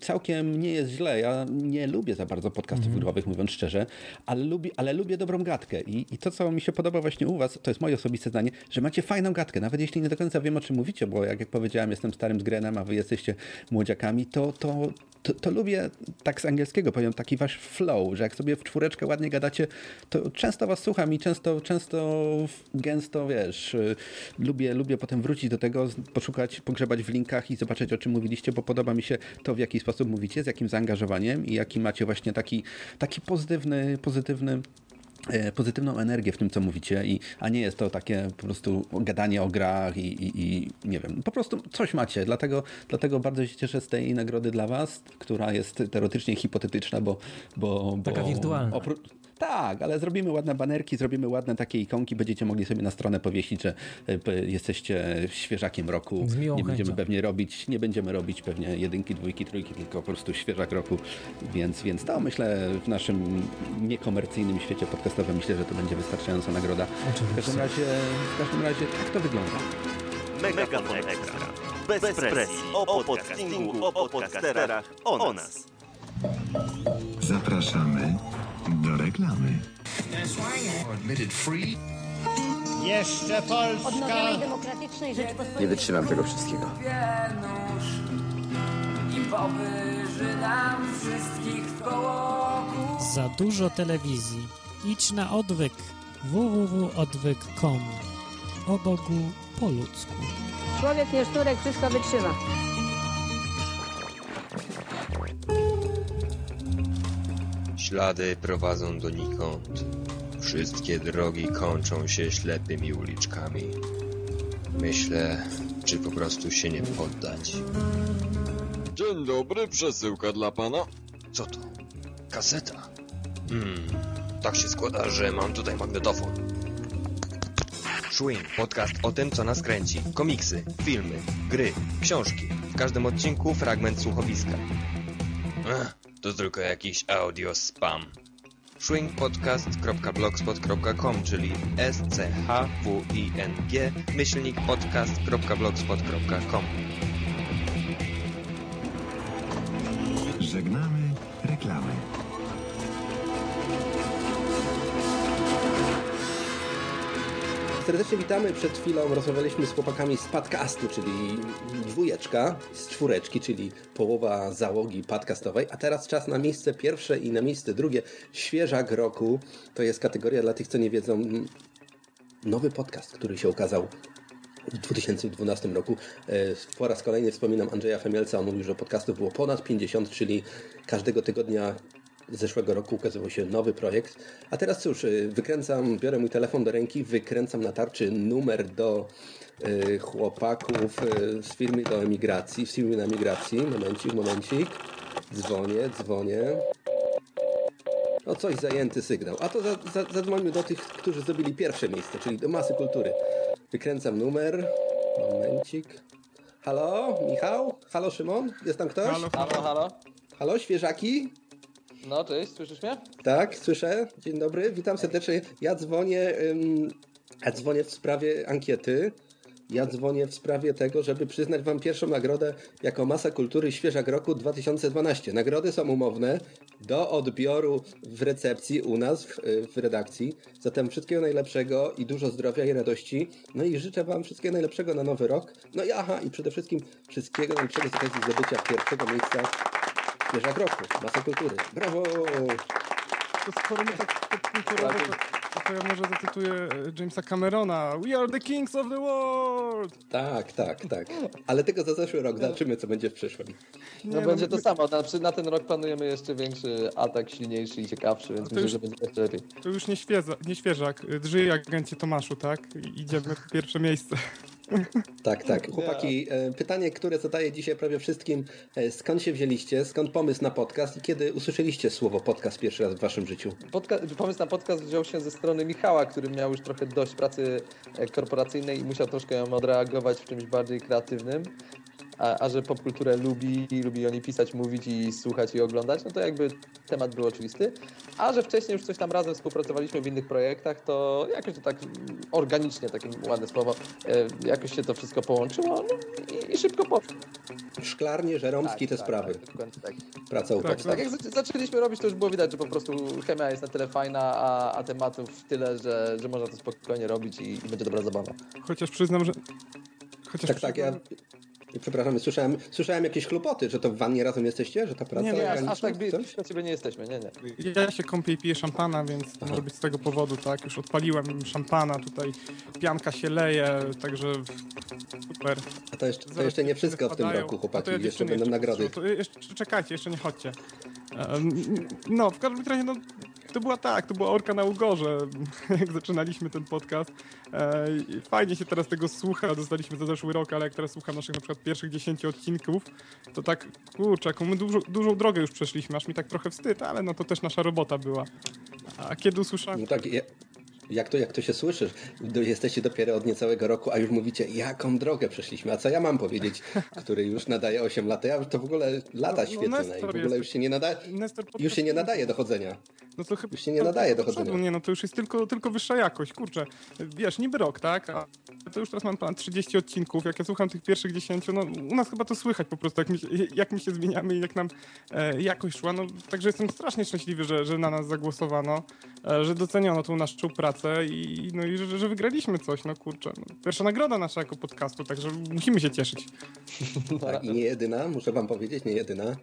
całkiem nie jest źle. Ja nie lubię za bardzo podcastów growych, mówiąc szczerze, ale lubię, ale lubię dobrą gadkę. I, i to, co mi się podoba właśnie u was, to jest moje osobiste zdanie, że macie fajną gadkę, nawet jeśli nie do końca wiem, o czym mówicie, bo jak, jak powiedziałem, jestem starym zgrenem, a wy jesteście młodziakami, to, to, to, to lubię, tak z angielskiego powiem, taki wasz flow, że jak sobie w czwóreczkę ładnie gadacie, to często was słucham i często, często gęsto, wiesz, y, lubię, lubię potem wrócić do tego, poszukać, pogrzebać w linkach i zobaczyć, o czym mówiliście, bo podoba mi się to, w jaki sposób mówicie, z jakim zaangażowaniem i jaki macie właśnie taki, taki pozytywny, pozytywny e, pozytywną energię w tym, co mówicie, i, a nie jest to takie po prostu gadanie o grach i, i, i nie wiem, po prostu coś macie, dlatego, dlatego bardzo się cieszę z tej nagrody dla was, która jest teoretycznie hipotetyczna, bo... bo Taka bo wirtualna. opró- tak, ale zrobimy ładne banerki, zrobimy ładne takie ikonki, będziecie mogli sobie na stronę powiesić, że e, jesteście świeżakiem roku. Z miłą nie będziemy chęcią. pewnie robić, nie będziemy robić pewnie jedynki, dwójki, trójki, tylko po prostu świeżak roku, więc, więc to myślę w naszym niekomercyjnym świecie podcastowym myślę, że to będzie wystarczająca nagroda. W każdym razie, w każdym razie tak to wygląda. Megafon Ekstra. Bez, presji. O podcastingu, o podcasterach, o nas. Zapraszamy do reklamy. Jeszcze Polska! Odnowionej demokratycznej Rzeczypospolitej. Nie wytrzymam tego wszystkiego. I powyży nam wszystkich w kołoku. Za dużo telewizji. Idź na odwyk www.odwyk.com O Bogu po ludzku. Człowiek nie szturek, wszystko wytrzyma. Ślady prowadzą donikąd. Wszystkie drogi kończą się ślepymi uliczkami. Myślę, czy po prostu się nie poddać. Dzień dobry, przesyłka dla pana. Co to? Kaseta. Hmm, tak się składa, że mam tutaj magnetofon. Swing, podcast o tym, co nas kręci. Komiksy, filmy, gry, książki. W każdym odcinku fragment słuchowiska. Ech, to tylko jakiś audio spam. swingpodcast.blogspot.com, czyli s c h w i n g myślnik podcast.blogspot.com. Żegnamy Serdecznie witamy. Przed chwilą rozmawialiśmy z chłopakami z podcastu, czyli dwójeczka z czwóreczki, czyli połowa załogi podcastowej. A teraz czas na miejsce pierwsze i na miejsce drugie. Świeżak roku to jest kategoria dla tych, co nie wiedzą. Nowy podcast, który się ukazał w 2012 roku. E, Po raz kolejny wspominam Andrzeja Femielca. On mówił, że podcastów było ponad 50, czyli każdego tygodnia zeszłego roku ukazywał się nowy projekt. A teraz cóż, y, wykręcam, biorę mój telefon do ręki, wykręcam na tarczy numer do y, chłopaków y, z firmy do emigracji, z firmy na emigracji. Momencik, momencik. Dzwonię, dzwonię. No coś zajęty sygnał. A to za, za, zadzwonimy do tych, którzy zdobyli pierwsze miejsce, czyli do masy kultury. Wykręcam numer. Momencik. Halo, Michał? Halo, Szymon? Jest tam ktoś? Halo, halo. halo. Halo, świeżaki? No, cześć, słyszysz mnie? Tak, słyszę. Dzień dobry, witam serdecznie. Ja dzwonię, ym, ja dzwonię w sprawie ankiety. Ja dzwonię w sprawie tego, żeby przyznać Wam pierwszą nagrodę jako Masa Kultury Świeżak Roku 2012. Nagrody są umowne do odbioru w recepcji u nas w, w redakcji. Zatem wszystkiego najlepszego i dużo zdrowia i radości. No i życzę Wam wszystkiego najlepszego na nowy rok. No i aha, i przede wszystkim wszystkiego najlepszego z okazji zdobycia pierwszego miejsca Świeżak Roku. Masa Kultury. Brawo! To skoro my tak popkulturowo, to, to ja może zacytuję e, Jamesa Camerona. We are the kings of the world! Tak, tak, tak. Ale tylko za zeszły rok. Zobaczymy, co będzie w przyszłym. No Nie, będzie no, to samo. Na, na ten rok planujemy jeszcze większy atak, silniejszy i ciekawszy, więc To myślę, już- że będzie jeszcze lepiej. To już nie, świeża, nie świeżak. Drżyj agencie Tomaszu, tak? I idziemy w pierwsze miejsce. Tak, tak. Chłopaki, e, pytanie, które zadaję dzisiaj prawie wszystkim. E, Skąd się wzięliście? Skąd pomysł na podcast? I kiedy usłyszeliście słowo podcast pierwszy raz w waszym życiu? Podca- pomysł na podcast wziął się ze strony Michała, który miał już trochę dość pracy e, korporacyjnej i musiał troszkę ją odreagować w czymś bardziej kreatywnym. A, a że popkulturę lubi, i lubi o niej pisać, mówić i słuchać i oglądać, no to jakby temat był oczywisty. A że wcześniej już coś tam razem współpracowaliśmy w innych projektach, to jakoś to tak organicznie, takie ładne słowo, e, jakoś się to wszystko połączyło no i szybko poszło. Szklarnie, Żeromski, te tak, sprawy. Tak, tak. Praca u Tak, tak jak zac- zaczęliśmy robić, to już było widać, że po prostu chemia jest na tyle fajna, a, a tematów tyle, że, że można to spokojnie robić i, i będzie dobra zabawa. Chociaż przyznam, że... Chociaż Tak, tak, ja... Przepraszam, słyszałem, słyszałem jakieś chlupoty, że to w wannie razem jesteście, że ta praca Nie, nie, aż, tak blisko ciebie nie jesteśmy, nie, nie. Ja się kąpię i piję szampana, więc to może być z tego powodu, tak? Już odpaliłem szampana, tutaj pianka się leje, także super. A to jeszcze, to jeszcze nie wszystko w tym wypadają. roku, No chłopaki, ja jeszcze będą No nagrody. To jeszcze, czekajcie, jeszcze nie chodźcie. No, w każdym razie, no, to była tak, to była orka na ugorze, jak zaczynaliśmy ten podcast. E, Fajnie się teraz tego słucha, dostaliśmy za zeszły rok, ale jak teraz słucham naszych na przykład pierwszych 10 odcinków, to tak, kurczę, jaką my dużo, dużą drogę już przeszliśmy, aż mi tak trochę wstyd, ale no to też nasza robota była. A kiedy usłyszałem... No tak, ja, jak, to, jak to się słyszy? Do, jesteście dopiero od niecałego roku, a już mówicie, jaką drogę przeszliśmy. A co ja mam powiedzieć, który już nadaje 8 lat? Ja już to w ogóle lata No, no i w ogóle jest- już się nie nadaje, już się nie nadaje do chodzenia. No to chyba Już się nie nadaje do do przodu, chodzenia. Nie, no to już jest tylko, tylko wyższa jakość, kurczę. Wiesz, niby rok, tak? A to już teraz mam ponad 30 odcinków. Jak ja słucham tych pierwszych 10, no u nas chyba to słychać po prostu, jak my, się- jak my się zmieniamy i jak nam e, jakość szła. No, także jestem strasznie szczęśliwy, że, że na nas zagłosowano, e, że doceniono tą naszą pracę i, no, i że, że wygraliśmy coś, no kurczę. No, pierwsza nagroda nasza jako podcastu, także musimy się cieszyć. Tak, I nie jedyna, muszę wam powiedzieć, nie jedyna.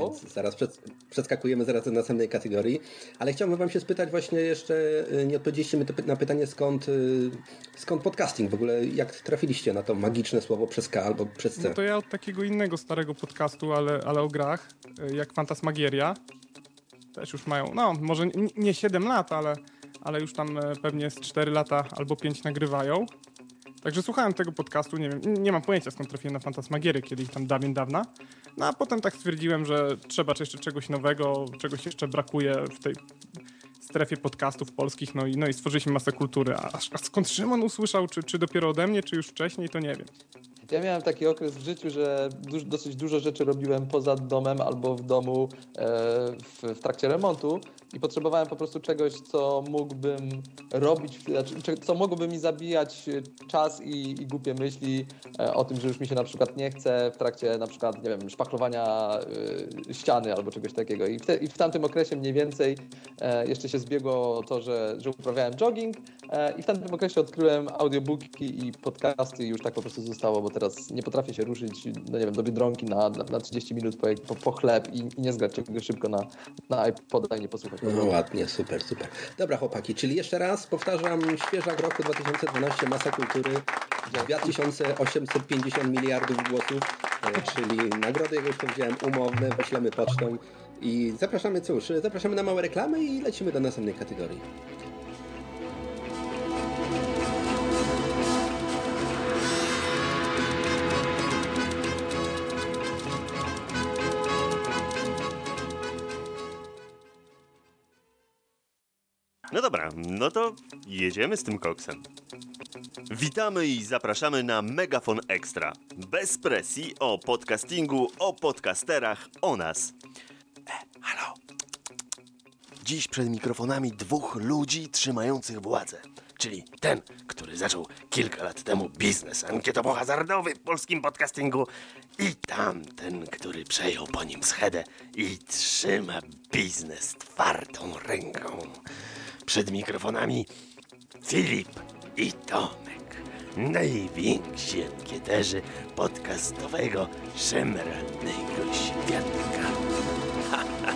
Więc zaraz przed, przeskakujemy zaraz do następnej kategorii. Ale chciałbym wam się spytać właśnie jeszcze, y, nie odpowiedzieliście mi na pytanie skąd, y, skąd podcasting w ogóle, jak trafiliście na to magiczne słowo przez K albo przez C? No to ja od takiego innego starego podcastu, ale, ale o grach, y, jak Fantasmagieria. Też już mają, no może nie 7 lat, ale, ale już tam e, pewnie z 4 lata albo 5 nagrywają. Także słuchałem tego podcastu, nie wiem, nie mam pojęcia skąd trafiłem na Fantasmagiery, kiedyś tam dawien dawna. No a potem tak stwierdziłem, że trzeba jeszcze czegoś nowego, czegoś jeszcze brakuje w tej strefie podcastów polskich, no i, no i stworzyliśmy masę kultury. A, a skąd Szymon usłyszał, czy, czy dopiero ode mnie, czy już wcześniej, to nie wiem. Ja miałem taki okres w życiu, że duż, dosyć dużo rzeczy robiłem poza domem albo w domu e, w, w trakcie remontu i potrzebowałem po prostu czegoś, co mógłbym robić, znaczy, co mogłoby mi zabijać e, czas i, i głupie myśli e, o tym, że już mi się na przykład nie chce w trakcie na przykład, nie wiem, szpachlowania e, ściany albo czegoś takiego. I w, te, i w tamtym okresie mniej więcej jeszcze się zbiegło to, że, że uprawiałem jogging i w tamtym okresie odkryłem audiobooki i podcasty i już tak po prostu zostało, bo teraz nie potrafię się ruszyć, no nie wiem, do Biedronki na, na, na 30 minut po, po, po chleb i, i nie zgrać czegoś szybko na, na iPoda i nie posłuchać. No ładnie, super, super. Dobra chłopaki, czyli jeszcze raz powtarzam, świeżak roku 2012, masa kultury, 2850 miliardów głosów, e, czyli nagrody, jak już powiedziałem, umowne, wyślemy pocztą i zapraszamy, cóż, zapraszamy na małe reklamy i lecimy do następnej kategorii. No dobra, no to jedziemy z tym koksem. Witamy i zapraszamy na Megafon Extra. Bez presji o podcastingu, o podcasterach, o nas. E, halo. Dziś przed mikrofonami dwóch ludzi trzymających władzę. Czyli ten, który zaczął kilka lat temu biznes ankietowo-hazardowy w polskim podcastingu i tamten, który przejął po nim schedę i trzyma biznes twardą ręką. Przed mikrofonami Filip i Tomek, najwięksi ankieterzy podcastowego szemralnego świadka.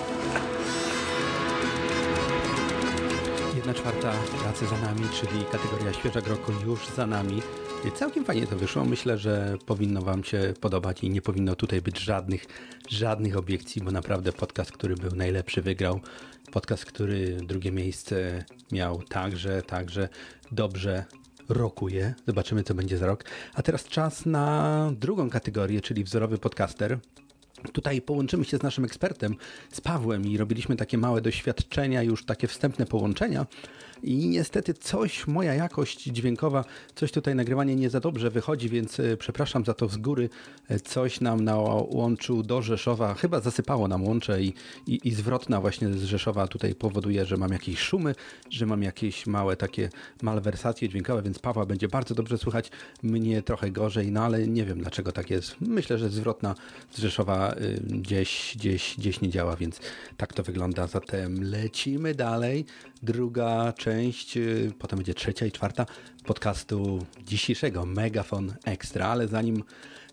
Jedna czwarta pracy za nami, czyli kategoria świeżak roku już za nami. Całkiem fajnie to wyszło. Myślę, że powinno Wam się podobać i nie powinno tutaj być żadnych, żadnych obiekcji, bo naprawdę podcast, który był najlepszy, wygrał. Podcast, który drugie miejsce miał także, także dobrze rokuje. Zobaczymy, co będzie za rok. A teraz czas na drugą kategorię, czyli wzorowy podcaster. Tutaj połączymy się z naszym ekspertem, z Pawłem i robiliśmy takie małe doświadczenia, już takie wstępne połączenia. I niestety coś, moja jakość dźwiękowa, coś tutaj nagrywanie nie za dobrze wychodzi, więc e, przepraszam za to z góry. E, Coś nam na łączu do Rzeszowa, chyba zasypało nam łącze i, i, i zwrotna właśnie z Rzeszowa tutaj powoduje, że mam jakieś szumy, że mam jakieś małe takie malwersacje dźwiękowe, więc Pawła będzie bardzo dobrze słychać, mnie trochę gorzej, no ale nie wiem dlaczego tak jest. Myślę, że zwrotna z Rzeszowa y, gdzieś, gdzieś, gdzieś nie działa, więc tak to wygląda. Zatem lecimy dalej. Druga część, y, potem będzie trzecia i czwarta podcastu dzisiejszego Megafon Extra, ale zanim,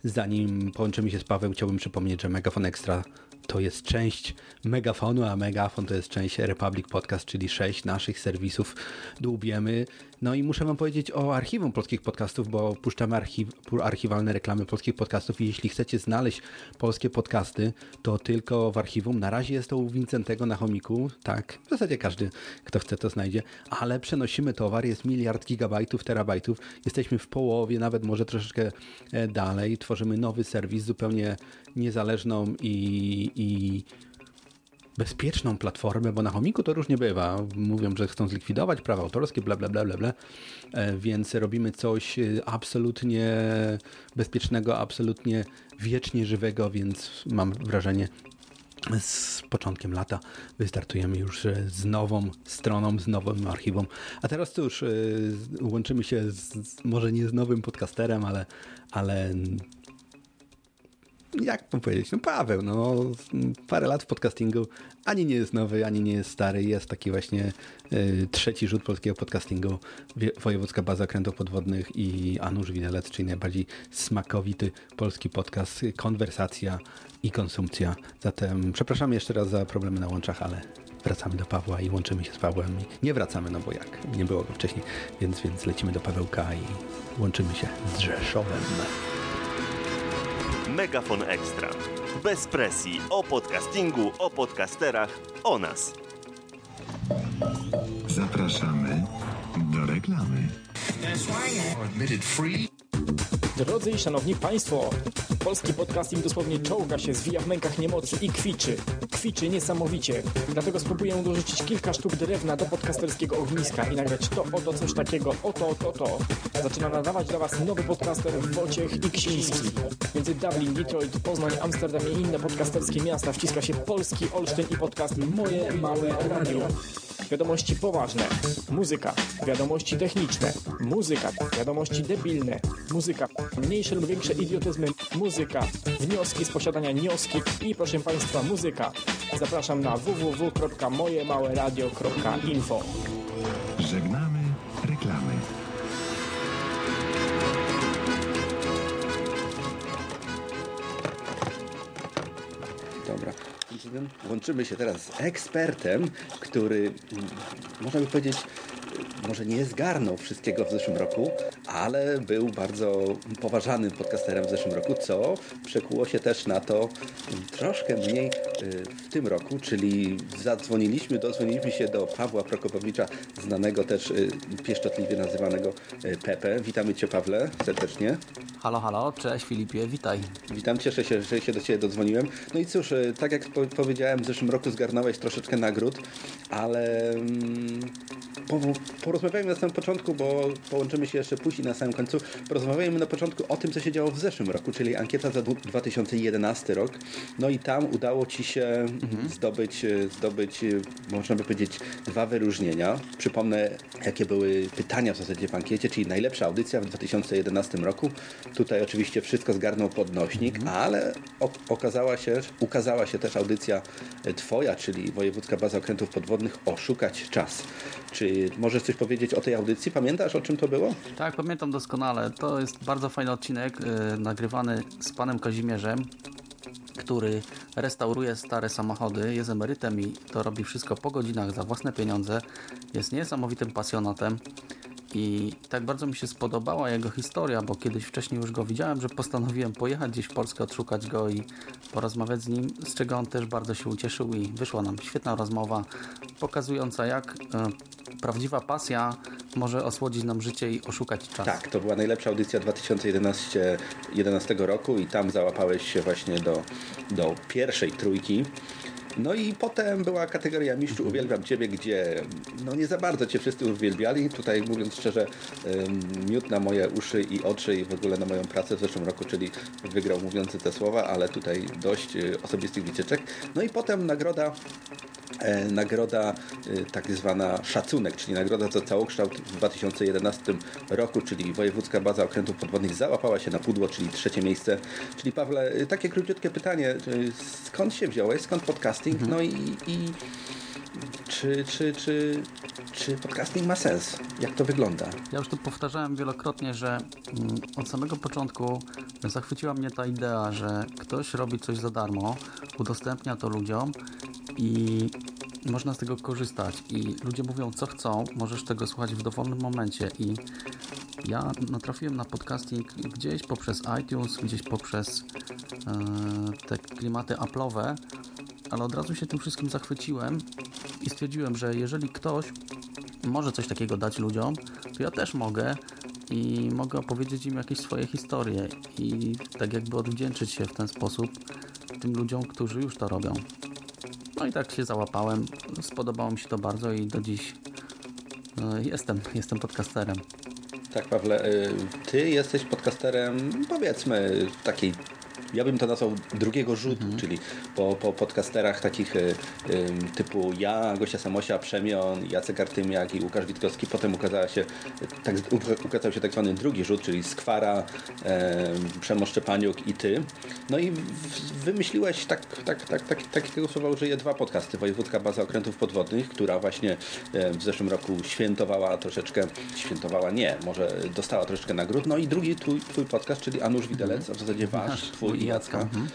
zanim połączymy się z Pawłem, chciałbym przypomnieć, że Megafon Extra to jest część Megafonu, a Megafon to jest część Republic Podcast, czyli sześć naszych serwisów dłubiemy. No i muszę wam powiedzieć o archiwum polskich podcastów, bo puszczamy archiw, archiwalne reklamy polskich podcastów i jeśli chcecie znaleźć polskie podcasty, to tylko w archiwum. Na razie jest to u Wincentego na chomiku, tak, w zasadzie każdy, kto chce to znajdzie, ale przenosimy towar, jest miliard gigabajtów, terabajtów, jesteśmy w połowie, nawet może troszeczkę e, dalej, tworzymy nowy serwis, zupełnie niezależną i, i bezpieczną platformę, bo na chomiku to różnie bywa. Mówią, że chcą zlikwidować prawa autorskie, bla, bla, bla, bla, bla. E, Więc robimy coś e, absolutnie bezpiecznego, absolutnie wiecznie żywego, więc mam wrażenie, z początkiem lata wystartujemy już e, z nową stroną, z nowym archiwum. A teraz e, łączymy się z, może nie z nowym podcasterem, ale, ale jak to powiedzieć, no Paweł, no parę lat w podcastingu, ani nie jest nowy, ani nie jest stary, jest taki właśnie y, trzeci rzut polskiego podcastingu, Wojewódzka Baza Okrętów Podwodnych i Anusz Widelec, czyli najbardziej smakowity polski podcast, konwersacja i konsumpcja. Zatem przepraszam jeszcze raz za problemy na łączach, ale wracamy do Pawła i łączymy się z Pawłem. Nie wracamy, no bo jak, nie było go wcześniej, więc, więc lecimy do Pawełka i łączymy się z Rzeszowem. Megafon Extra. Bez presji o podcastingu, o podcasterach, o nas. Zapraszamy do reklamy. Drodzy i szanowni państwo, polski podcasting dosłownie czołga się, zwija w mękach niemocy i kwiczy. Kwiczy niesamowicie. Dlatego spróbuję dorzucić kilka sztuk drewna do podcasterskiego ogniska i nagrać to oto coś takiego, oto, oto, to. Zaczyna nadawać dla was nowy podcaster Wojciech i Ksiński. Między Dublin, Detroit, Poznań, Amsterdam i inne podcasterskie miasta wciska się polski Olsztyn i podcast Moje Małe Radio. Wiadomości poważne, muzyka, wiadomości techniczne, muzyka, wiadomości debilne, muzyka, mniejsze lub większe idiotyzmy, muzyka, wnioski z posiadania wnioski i proszę Państwa muzyka. Zapraszam na www.mojemałeradio.info. Żegnamy Łączymy się teraz z ekspertem, który, mm, można by powiedzieć, może nie zgarnął wszystkiego w zeszłym roku, ale był bardzo poważanym podcasterem w zeszłym roku, co przekuło się też na to troszkę mniej y, w tym roku, czyli zadzwoniliśmy, dodzwoniliśmy się do Pawła Prokopowicza, znanego też y, pieszczotliwie nazywanego y, Pepe. Witamy Cię Pawle serdecznie. Halo, halo, cześć Filipie, witaj. Witam, cieszę się, że się do Ciebie dodzwoniłem. No i cóż, tak jak po powiedziałem, w zeszłym roku zgarnąłeś troszeczkę nagród, ale mm, po, porozmawiajmy na samym początku, bo połączymy się jeszcze później na samym końcu. Porozmawiajmy na początku o tym, co się działo w zeszłym roku, czyli ankieta za dwu- 2011 rok. No i tam udało Ci się zdobyć, e, zdobyć, e, można by powiedzieć, dwa wyróżnienia. Przypomnę, jakie były pytania w zasadzie w ankiecie, czyli najlepsza audycja w 2011 roku. Tutaj oczywiście wszystko zgarnął podnośnik, ale o, okazała się, ukazała się też audycja e, Twoja, czyli Wojewódzka Baza Okrętów Podwodnych Oszukać Czas. Czy możesz coś powiedzieć o tej audycji? Pamiętasz o czym to było? Tak, pamiętam doskonale. To jest bardzo fajny odcinek, y, nagrywany z panem Kazimierzem, który restauruje stare samochody, jest emerytem i to robi wszystko po godzinach za własne pieniądze. Jest niesamowitym pasjonatem. I tak bardzo mi się spodobała jego historia, bo kiedyś wcześniej już go widziałem, że postanowiłem pojechać gdzieś w Polskę, odszukać go i porozmawiać z nim, z czego on też bardzo się ucieszył i wyszła nam świetna rozmowa, pokazująca jak e, prawdziwa pasja może osłodzić nam życie i oszukać czas. Tak, to była najlepsza audycja 2011 11 roku i tam załapałeś się właśnie do, do pierwszej trójki. No i potem była kategoria Mistrzu Uwielbiam Ciebie, gdzie no nie za bardzo Cię wszyscy uwielbiali. Tutaj mówiąc szczerze, miód na moje uszy i oczy i w ogóle na moją pracę w zeszłym roku, czyli wygrał mówiący te słowa, ale tutaj dość y, osobistych wycieczek. No i potem nagroda e, nagroda e, tak zwana szacunek, czyli nagroda za całokształt w 2011 roku, czyli Wojewódzka Baza Okrętów Podwodnych załapała się na pudło, czyli trzecie miejsce. Czyli Pawle, e, takie króciutkie pytanie, e, skąd się wziąłeś, skąd podcasting, no i, i czy, czy, czy, czy podcasting ma sens? Jak to wygląda? Ja już tu powtarzałem wielokrotnie, że mm, od samego początku zachwyciła mnie ta idea, że ktoś robi coś za darmo, udostępnia to ludziom i można z tego korzystać. I ludzie mówią, co chcą, możesz tego słuchać w dowolnym momencie. I ja natrafiłem na podcasting gdzieś poprzez iTunes, gdzieś poprzez e, te klimaty Apple'owe, ale od razu się tym wszystkim zachwyciłem i stwierdziłem, że jeżeli ktoś może coś takiego dać ludziom, to ja też mogę i mogę opowiedzieć im jakieś swoje historie i tak jakby odwdzięczyć się w ten sposób tym ludziom, którzy już to robią. No i tak się załapałem, spodobało mi się to bardzo i do dziś e, jestem, jestem podcasterem. Tak, Pawle, y, ty jesteś podcasterem, powiedzmy, takiej ja bym to nazwał drugiego rzutu, czyli po, po podcasterach takich y, typu ja, Gosia Samosia, Przemion, Jacek Artymiak i Łukasz Witkowski. Potem ukazała się, tak, ukazał się tak zwany drugi rzut, czyli Skwara, y, Przemo Szczepaniuk i ty. No i wymyśliłeś tak, tak, tak, tak, takiego słowa użyję dwa podcasty. Wojewódzka Baza Okrętów Podwodnych, która właśnie w zeszłym roku świętowała troszeczkę, świętowała nie, może dostała troszeczkę nagród. No i drugi twój, twój podcast, czyli Anusz Widelec, a w zasadzie wasz, twój i Jacka. Mhm.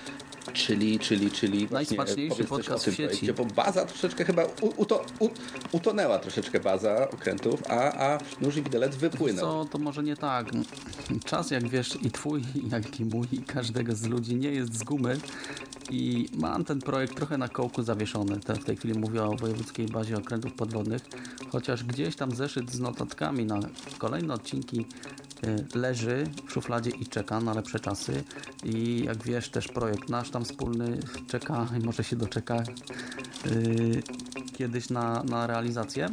Czyli, czyli, czyli Najsmaczniejszy podcast w sieci. bo baza troszeczkę chyba u, uto, u, utonęła troszeczkę baza okrętów, a, a nóż i widelec wypłynął. Co, to może nie tak. Czas, jak wiesz, i twój, jak i mój, i każdego z ludzi nie jest z gumy i mam ten projekt trochę na kołku zawieszony. W tej chwili mówię o Wojewódzkiej Bazie Okrętów Podwodnych, chociaż gdzieś tam zeszyt z notatkami na kolejne odcinki leży w szufladzie i czeka na lepsze czasy. I jak wiesz też projekt nasz tam wspólny czeka i może się doczeka y, kiedyś na, na realizację.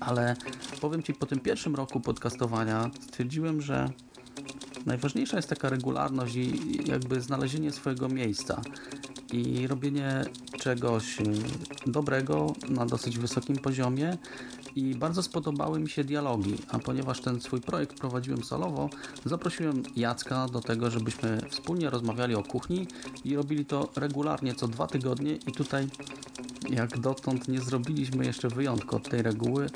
Ale powiem Ci, po tym pierwszym roku podcastowania stwierdziłem, że najważniejsza jest taka regularność i jakby znalezienie swojego miejsca i robienie czegoś y, dobrego na dosyć wysokim poziomie i bardzo spodobały mi się dialogi, a ponieważ ten swój projekt prowadziłem solowo, zaprosiłem Jacka do tego, żebyśmy wspólnie rozmawiali o kuchni i robili to regularnie co dwa tygodnie i tutaj jak dotąd nie zrobiliśmy jeszcze wyjątku od tej reguły,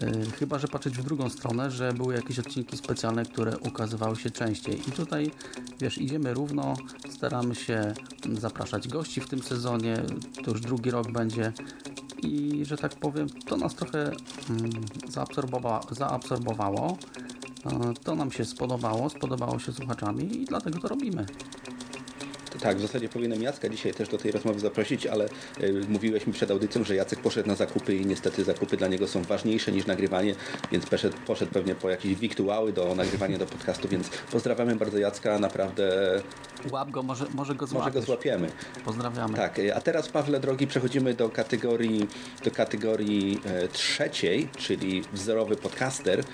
yy, chyba że patrzeć w drugą stronę, że były jakieś odcinki specjalne, które ukazywały się częściej. I tutaj, wiesz, idziemy równo, staramy się zapraszać gości w tym sezonie, to już drugi rok będzie i, że tak powiem, to nas trochę mm, zaabsorbowa zaabsorbowało. Yy, To nam się spodobało, spodobało się słuchaczami i dlatego to robimy. Tak, w zasadzie powinienem Jacka dzisiaj też do tej rozmowy zaprosić, ale y, mówiłeś mi przed audycją, że Jacek poszedł na zakupy i niestety zakupy dla niego są ważniejsze niż nagrywanie, więc poszedł, poszedł pewnie po jakieś wiktuały do nagrywania do podcastu, więc pozdrawiamy bardzo Jacka, naprawdę Łap go, może, może go może go złapiesz. złapiemy. Pozdrawiamy. Tak, y, a teraz Pawle drogi przechodzimy do kategorii, do kategorii e, trzeciej, czyli wzorowy podcaster,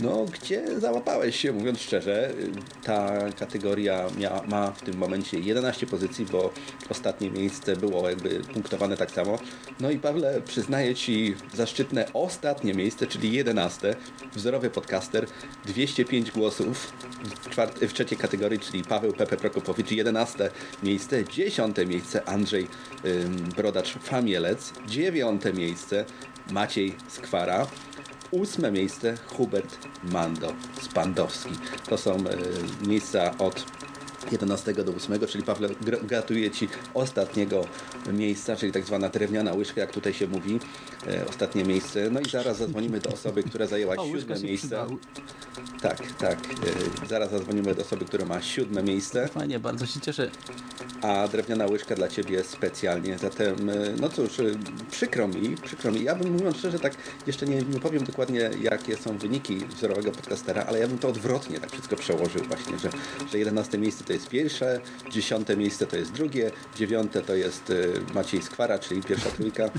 no gdzie załapałeś się, mówiąc szczerze. Y, Ta kategoria mia, ma w tym momencie 11 pozycji, bo ostatnie miejsce było jakby punktowane tak samo. No i Pawle, przyznaję Ci zaszczytne ostatnie miejsce, czyli 11. Wzorowy podcaster, 205 głosów w, w trzeciej kategorii, czyli Paweł Pepe Prokopowicz, 11 miejsce, 10 miejsce Andrzej ym, Brodacz Famielec, 9 miejsce Maciej Skwara, ósme miejsce Hubert Mando Spandowski. To są e, miejsca od 11 do 8, czyli Pawle, gra- gratuluję Ci ostatniego miejsca, czyli tak zwana drewniana łyżka, jak tutaj się mówi, e, ostatnie miejsce. No i zaraz zadzwonimy do osoby, która zajęła O, siódme miejsce. Tak, tak. e, Zaraz zadzwonimy do osoby, która ma siódme miejsce. Fajnie, bardzo się cieszę. A drewniana łyżka dla Ciebie specjalnie. Zatem, e, no cóż, e, przykro mi, przykro mi. Ja bym mówiąc szczerze, tak jeszcze nie, nie powiem dokładnie, jakie są wyniki wzorowego podcastera, ale ja bym to odwrotnie tak wszystko przełożył właśnie, że, że 11 miejsce to jest pierwsze, 10 miejsce to jest drugie, 9 to jest e, Maciej Skwara, czyli pierwsza trójka.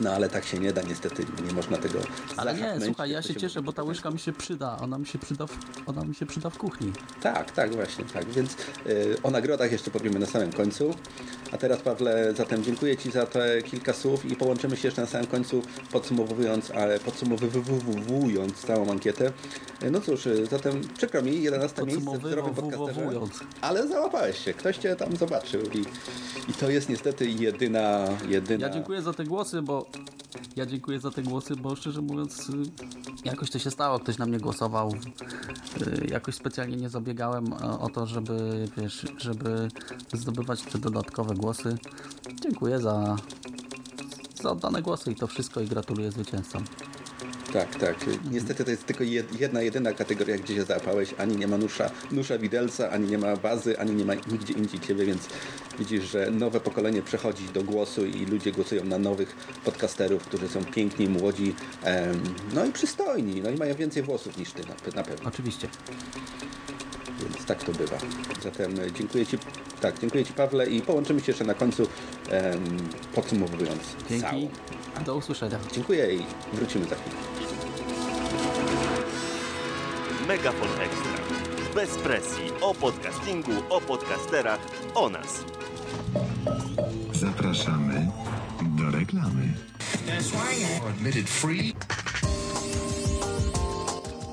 No ale tak się nie da, niestety nie można tego Ale nie, słuchaj, ja się cieszę, bo ta łyżka mi się przyda. Ona mi się przyda w, ona mi się przyda w kuchni. Tak, tak, właśnie, tak. Więc y, o nagrodach jeszcze powiemy na samym końcu. A teraz, Pawle, zatem dziękuję Ci za te kilka słów i połączymy się jeszcze na samym końcu, podsumowując, ale podsumowując całą ankietę. No cóż, zatem przykro mi, 11 miejsce w wzorowym podcasterze, ale załapałeś się, ktoś Cię tam zobaczył i, i to jest niestety jedyna, jedyna... Ja dziękuję za te głosy, bo ja dziękuję za te głosy, bo szczerze mówiąc y, jakoś to się stało, ktoś na mnie głosował. Y, Jakoś specjalnie nie zabiegałem o to, żeby wiesz, żeby zdobywać te dodatkowe głosy. Dziękuję za, za oddane głosy i to wszystko i gratuluję zwycięzcom. Tak, tak. Niestety to jest tylko jed- jedna, jedyna kategoria, gdzie się załapałeś. Ani nie ma nusza, nusza widelca, ani nie ma bazy, ani nie ma nigdzie indziej ciebie, więc widzisz, że nowe pokolenie przechodzi do głosu i ludzie głosują na nowych podcasterów, którzy są piękni, młodzi, em, no i przystojni, no i mają więcej włosów niż ty na, na pewno. Oczywiście. Więc tak to bywa. Zatem e, dziękuję ci, tak, dziękuję ci Pawle i połączymy się jeszcze na końcu em, podsumowując Dzięki. całą. Do usłyszenia. Dziękuję i wrócimy za chwilę. Megafon Extra. Bez presji o podcastingu, o podcasterach, o nas. Zapraszamy do reklamy.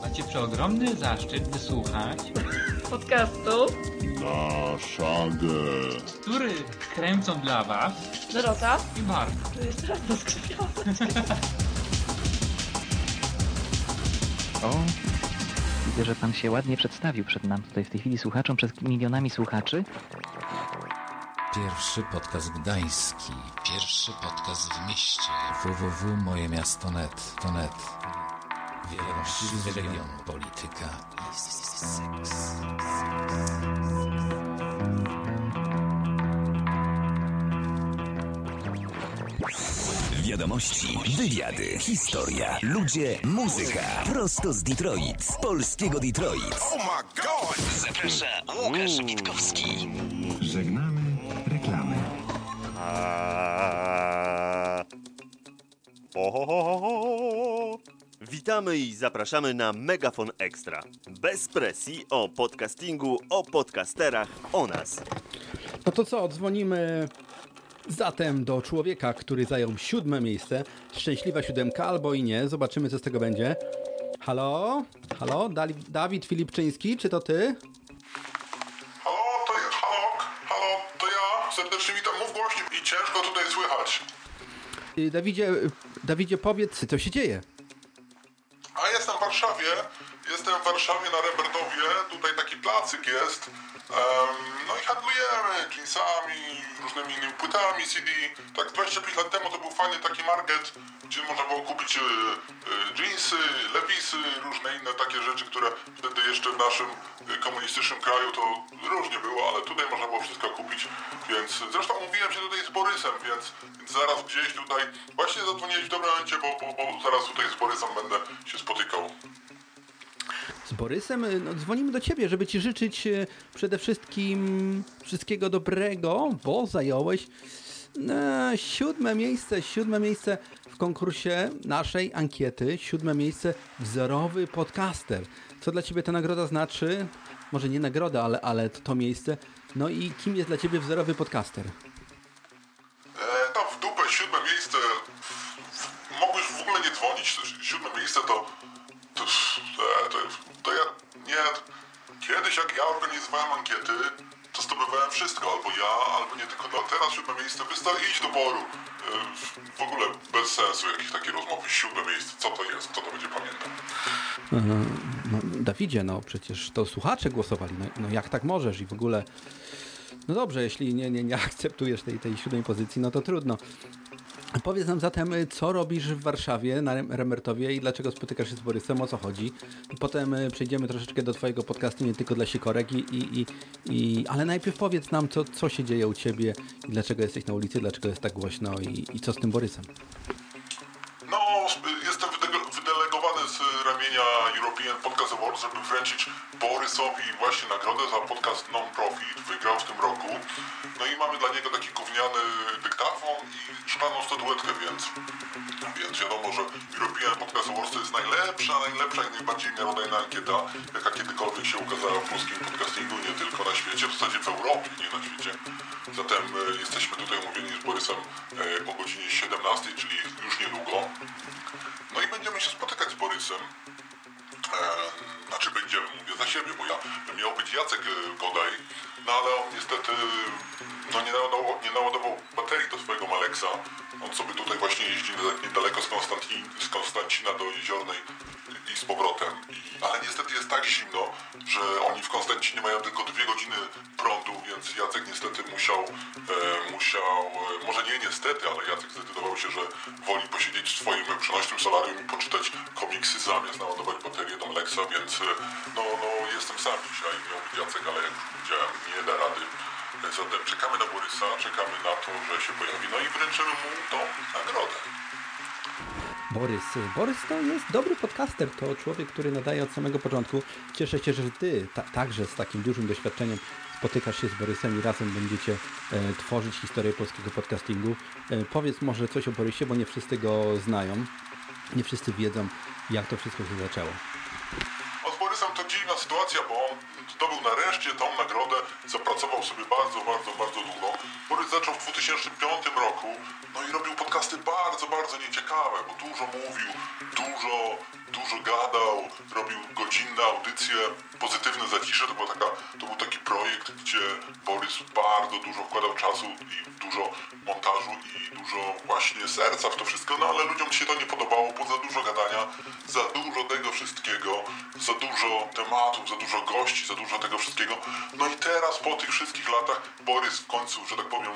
Macie przeogromny zaszczyt wysłuchać Podcastu na szagę, który kręcą dla was Dorota. i Mark. To jest teraz rozkrzywiona. O, widzę, że pan się ładnie przedstawił przed nam tutaj w tej chwili słuchaczom, przed milionami słuchaczy. Pierwszy podcast gdański. Pierwszy podcast w mieście. www.mojemiasto.net. To net. Regionu. Polityka i seks. Wiadomości, wywiady, historia, ludzie, muzyka. Prosto z Detroit, z polskiego Detroit. Oh my god! Zaprasza Łukasz Witkowski. Żegnamy reklamy. A... Witamy i zapraszamy na Megafon Extra. Bez presji o podcastingu, o podcasterach, o nas. No to co, dzwonimy zatem do człowieka, który zajął siódme miejsce. Szczęśliwa siódemka albo i nie. Zobaczymy, co z tego będzie. Halo? Halo? Dali- Dawid Filipczyński, czy to ty? Halo, to ja, halo, halo, to ja. Serdecznie witam, mów głośniej i ciężko tutaj słychać. Y, Dawidzie, Dawidzie, powiedz, co się dzieje? A jestem w Warszawie, jestem w Warszawie na Rebertowie, tutaj taki placyk jest. No i handlujemy jeansami, różnymi innymi płytami CD. Tak 25 lat temu to był fajny taki market, gdzie można było kupić y, y, jeansy, lewisy, różne inne takie rzeczy, które wtedy jeszcze w naszym y, komunistycznym kraju to różnie było, ale tutaj można było wszystko kupić. Więc zresztą mówiłem się tutaj z Borysem, więc, więc zaraz gdzieś tutaj właśnie zadzwoniłeś w dobrym momencie, bo, bo, bo zaraz tutaj z Borysem będę się spotykał. Z Borysem y, no, dzwonimy do ciebie, żeby ci życzyć y, przede wszystkim wszystkiego dobrego, bo zająłeś no, siódme miejsce, siódme miejsce w konkursie naszej ankiety, siódme miejsce wzorowy podcaster. Co dla ciebie ta nagroda znaczy? Może nie nagroda, ale, ale to, to miejsce. No i kim jest dla ciebie wzorowy podcaster? E, tam w dupę siódme miejsce. Mogłeś w ogóle nie dzwonić. Siódme miejsce to. To, e, to, to ja. Nie. Kiedyś jak ja organizowałem ankiety, to zdobywałem wszystko. Albo ja, albo nie tylko. No, teraz siódme miejsce. Wystarczy iść do boru. E, w ogóle bez sensu jakieś takie rozmowy. Siódme miejsce. Co to jest? Kto to będzie pamiętał? E, No, Dawidzie, no przecież to słuchacze głosowali. No, no jak tak możesz i w ogóle. No dobrze, jeśli nie, nie, nie akceptujesz tej, tej siódmej pozycji, no to trudno. Powiedz nam zatem, co robisz w Warszawie na Rem- Remertowie i dlaczego spotykasz się z Borysem, o co chodzi. Potem e, przejdziemy troszeczkę do twojego podcastu, nie tylko dla sikorek, i, i, i, ale najpierw powiedz nam, co, co się dzieje u ciebie i dlaczego jesteś na ulicy, dlaczego jest tak głośno i, i co z tym Borysem. No, Borysowi właśnie nagrodę za podcast Non-Profit. Wygrał w tym roku. No i mamy dla niego taki gówniany dyktafon i szklaną statuetkę, więc, więc wiadomo, że European Podcast Awards to jest najlepsza, najlepsza i najbardziej miarodajna ankieta, jaka kiedykolwiek się ukazała w polskim podcastingu, nie tylko na świecie, w zasadzie w Europie, nie na świecie. Zatem e, jesteśmy tutaj umówieni z Borysem e, godzinie 17, czyli już niedługo. No i będziemy się spotykać z Borysem. E, znaczy będziemy, mówię za siebie, bo ja miał być Jacek e, Godaj, no ale on niestety no nie, naładował, nie naładował baterii do swojego Maleksa. On sobie tutaj właśnie jeździ niedaleko z, Konstantin, z Konstancina do Jeziornej i z powrotem. Ale niestety jest tak zimno, że oni w Konstancinie mają tylko dwie godziny prądu, więc Jacek niestety musiał, e, musiał, e, może nie niestety, ale Jacek zdecydował się, że woli posiedzieć w swoim przenośnym solarium i poczytać komiksy zamiast naładować baterię do Lexa, więc e, no, no jestem sam dzisiaj, miał Jacek, ale jak już powiedziałem, nie da rady. E, Zatem czekamy na Borysa, czekamy na to, że się pojawi, no i wręczymy mu tą nagrodę. Borys. Borys to jest dobry podcaster, to człowiek, który nadaje od samego początku. Cieszę się, że ty ta, także z takim dużym doświadczeniem spotykasz się z Borysem i razem będziecie e, tworzyć historię polskiego podcastingu. E, powiedz może coś o Borysie, bo nie wszyscy go znają. Nie wszyscy wiedzą, jak to wszystko się zaczęło. A z Borysem to dziwna sytuacja, bo on zdobył nareszcie tą nagrodę, zapracował sobie bardzo, bardzo, bardzo długo. Borys zaczął w 2005 roku, no i robił podcasty bardzo, bardzo nieciekawe, bo dużo mówił, dużo, dużo gadał, robił godzinne audycje, pozytywne zacisze, to, była taka, to był taki projekt, gdzie Borys bardzo dużo wkładał czasu i dużo montażu i dużo właśnie serca w to wszystko, no ale ludziom się to nie podobało, bo za dużo gadania, za dużo tego wszystkiego, za dużo tematów, za dużo gości, za dużo tego wszystkiego. No i teraz po tych wszystkich latach Borys w końcu, że tak powiem,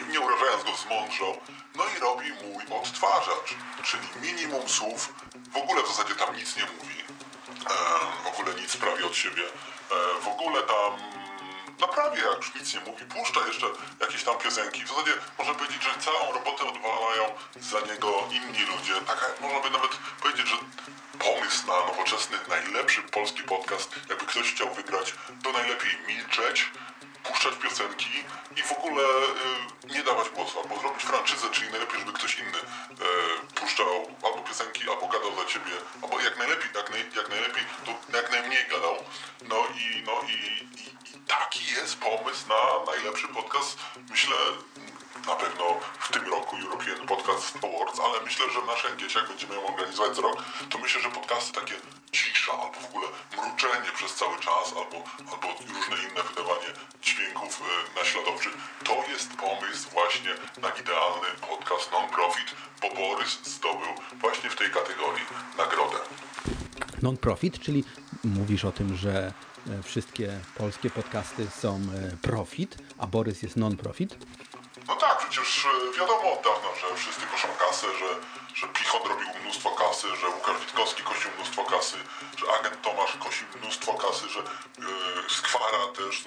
nie- nie urażając go, zmądrzał, no i robi mój odtwarzacz, czyli minimum słów, w ogóle w zasadzie tam nic nie mówi, e, w ogóle nic prawie od siebie, e, w ogóle tam no prawie jak już nic nie mówi, puszcza jeszcze jakieś tam piosenki. W zasadzie można powiedzieć, że całą robotę odwalają za niego inni ludzie. Można by nawet powiedzieć, że pomysł na nowoczesny, najlepszy polski podcast, jakby ktoś chciał wygrać, to najlepiej milczeć, puszczać piosenki i w ogóle y, nie dawać głosu, albo zrobić franczyzę, czyli najlepiej, żeby ktoś inny y, puszczał albo piosenki, albo gadał za ciebie, albo jak najlepiej, jak, naj, jak najlepiej, to jak najmniej gadał. No i, no i, i, i taki jest pomysł na najlepszy podcast. Myślę, na pewno w tym roku European Podcast Awards, ale myślę, że w naszej ankiecie, jak będziemy ją organizować co rok, to myślę, że podcasty takie cisza, albo w ogóle mruczenie przez cały czas, albo, albo różne inne wydawanie dźwięków e, naśladowczych, to jest pomysł właśnie na idealny podcast non-profit, bo Borys zdobył właśnie w tej kategorii nagrodę. Non-profit, czyli mówisz o tym, że e, wszystkie polskie podcasty są e, profit, a Borys jest non-profit. No tak, przecież e, wiadomo od dawna, że wszyscy koszą kasę, że, że Pichot robił mnóstwo kasy, że Łukasz Witkowski kosił mnóstwo kasy, że agent Tomasz kosił mnóstwo kasy, że e, Skwara też.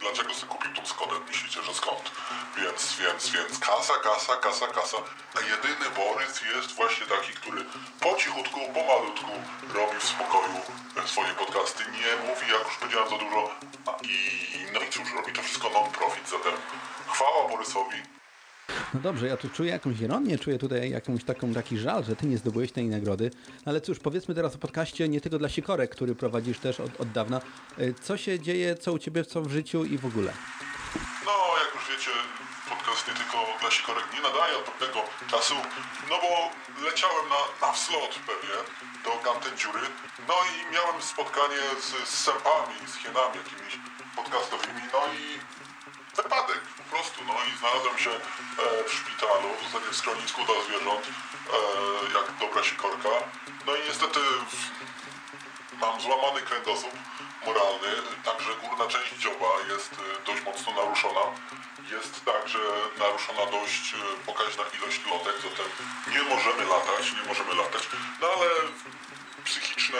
Dlaczego sobie kupił tą Skodę? Myślicie, że skąd? Więc, więc, więc kasa, kasa, kasa, kasa. A jedyny Borys jest właśnie taki, który po cichutku, pomalutku robi w spokoju e, swoje podcasty. Nie mówi, jak już powiedziałem, za dużo. I no i cóż, robi to wszystko non-profit, zatem chwała Borysowi. No dobrze, ja tu czuję jakąś ironię, czuję tutaj jakąś taką, taki żal, że ty nie zdobyłeś tej nagrody. Ale cóż, powiedzmy teraz o podcaście nie tylko dla Sikorek, który prowadzisz też od, od dawna. E, Co się dzieje, co u ciebie, co w życiu i w ogóle? No, jak już wiecie, podcast nie tylko dla sikorek nie nadaje od pewnego czasu, no bo leciałem na, na wslot pewnie do tamtej dziury, no i miałem spotkanie z, z sępami, z hienami jakimiś podcastowymi, no i wypadek po prostu, no i znalazłem się e, w szpitalu, w zasadzie w schronisku dla zwierząt, e, jak dobra sikorka, no i niestety w, mam złamany kręgosłup moralny, także górna część dzioba jest y, dość mocno naruszona. Jest także naruszona dość y, pokaźna ilość lotek, zatem nie możemy latać, nie możemy latać, no ale psychiczne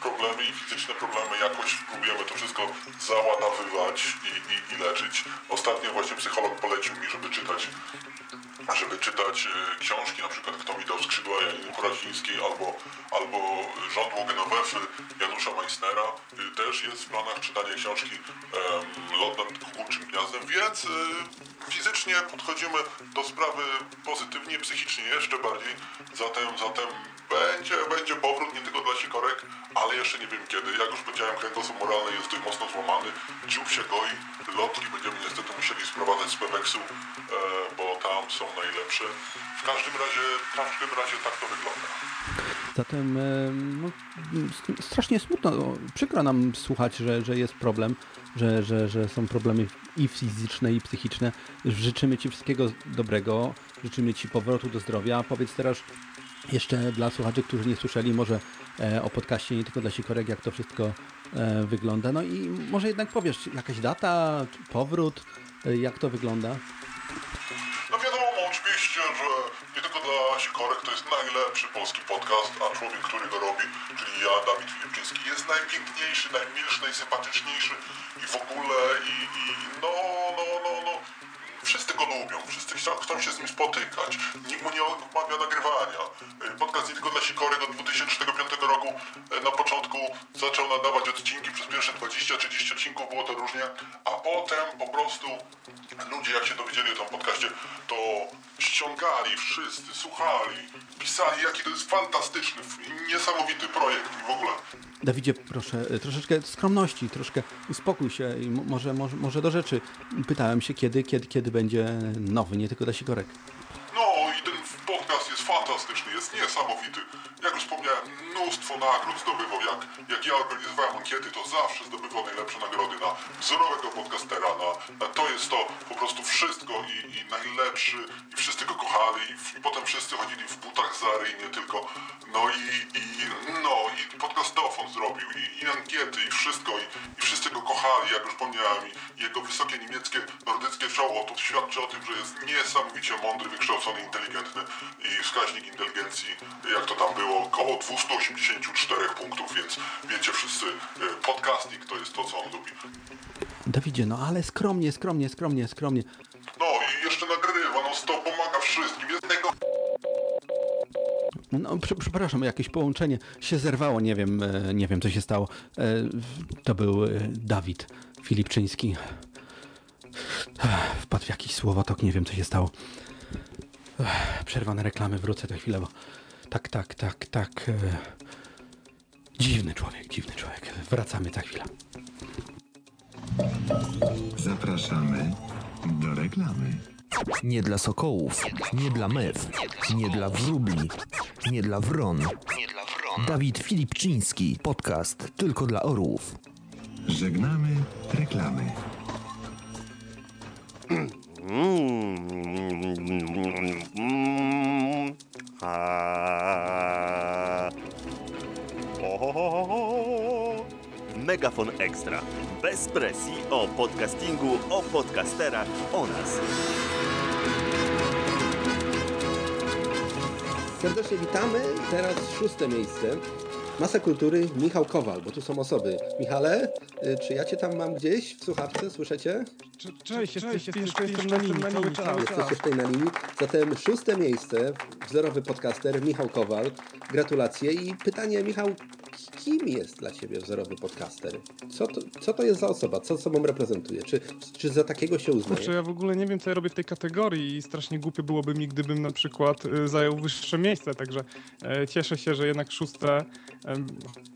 problemy i fizyczne problemy jakoś próbujemy to wszystko załatawywać i, i, i leczyć. Ostatnio właśnie psycholog polecił mi, żeby czytać żeby czytać e, książki, na przykład Kto mi dał skrzydła Janiny Poradzińskiej albo, albo Żądło Genowefy Janusza Meissnera. E, Też jest w planach czytanie książki um, Lot nad kukurczym gniazdem, więc e, fizycznie podchodzimy do sprawy pozytywnie, psychicznie jeszcze bardziej. Zatem, zatem będzie, będzie powrót nie tylko dla sikorek, ale jeszcze nie wiem kiedy. Jak już powiedziałem, kręgosłup moralny jest dość mocno złamany, dziób się goi, lotki będziemy niestety musieli sprowadzać z Peweksu, e, bo tam są najlepsze. W każdym razie, w każdym razie tak to wygląda. Zatem e, no, strasznie smutno, no, przykro nam słuchać, że, że jest problem, że, że, że są problemy i fizyczne, i psychiczne. Życzymy Ci wszystkiego dobrego, życzymy Ci powrotu do zdrowia. Powiedz teraz jeszcze dla słuchaczy, którzy nie słyszeli może e, o podcaście, nie tylko dla sikorek, jak to wszystko e, wygląda. No i może jednak powiesz, jakaś data, powrót, e, jak to wygląda? No wiadomo, oczywiście, że nie tylko dla sikorek to jest najlepszy polski podcast, a człowiek, który go robi, czyli ja, Dawid Filipczyński, jest najpiękniejszy, najmilszy, najsympatyczniejszy i w ogóle i, i no, no, no, no. Wszyscy go lubią, wszyscy chcą, się z nim spotykać. Nikt mu nie odmawia nagrywania. Y, Podcast nie tylko dla sikorek od 2005 roku y, na początku zaczął nadawać odcinki przez pierwsze 20-30 odcinków, było to różnie, a potem po prostu ludzie jak się dowiedzieli o tym podcaście, to ściągali wszyscy, słuchali, pisali jaki to jest fantastyczny, niesamowity projekt w ogóle. Dawidzie, proszę, e, troszeczkę skromności, troszkę uspokój się i mo- może, może, może do rzeczy. Pytałem się, kiedy, kiedy, kiedy będzie nowy, nie tylko dla sikorek. No i ten podcast jest fantastyczny, jest niesamowity. Jak już wspomniałem, mnóstwo nagród zdobywał. Jak, jak ja organizowałem ankiety, to zawsze zdobywał najlepsze nagrody na wzorowego podcastera. Na, na to jest to po prostu wszystko i, i najlepszy i wszyscy go kochali i, i potem wszyscy chodzili w butach Zary i nie tylko. No i, i no i podcastofon zrobił i, i ankiety i wszystko i, i wszyscy go kochali, jak już wspomniałem i jego wysokie niemieckie, nordyckie czoło to świadczy o tym, że jest niesamowicie mądry, wykształcony, inteligentny i wskaźnik inteligencji, jak to tam było, około 284 punktów, więc wiecie wszyscy, y, podcasting to jest to, co on lubi. Dawidzie, no ale skromnie, skromnie, skromnie, skromnie. No i jeszcze nagrywa, no to pomaga wszystkim, jest tego No, prze, przepraszam, jakieś połączenie się zerwało, nie wiem, e, nie wiem co się stało. E, To był e, Dawid Filipczyński. Wpadł w jakiś słowotok, nie wiem co się stało. Ech, Przerwa na reklamy, wrócę za chwilę, bo tak, tak, tak, tak. e, Dziwny człowiek, dziwny człowiek. Wracamy za chwilę. Zapraszamy do reklamy. Nie dla sokołów, nie dla mew, nie dla wróbli, nie dla wron. Dawid Filipczyński, podcast tylko dla orłów. Żegnamy reklamy. Mm. A. Megafon Extra. Bez presji o podcastingu, o podcasterach, o nas. Serdecznie witamy. Teraz szóste miejsce. Masa Kultury, Michał Kowal, bo tu są osoby. Michale, y, czy ja Cię tam mam gdzieś w słuchawce, słyszycie? Cześć, jesteś, jestem na linii cały czas. Jesteście w tej na linii. Zatem szóste miejsce, wzorowy podcaster Michał Kowal. Gratulacje i pytanie, Michał, kim jest dla Ciebie wzorowy podcaster? Co to, co to jest za osoba? Co sobą reprezentuje? Czy, czy za takiego się uznaje? Kurczę, ja w ogóle nie wiem, co ja robię w tej kategorii i strasznie głupio byłoby mi, gdybym na przykład y, zajął wyższe miejsce, także e, cieszę się, że jednak szóste, em,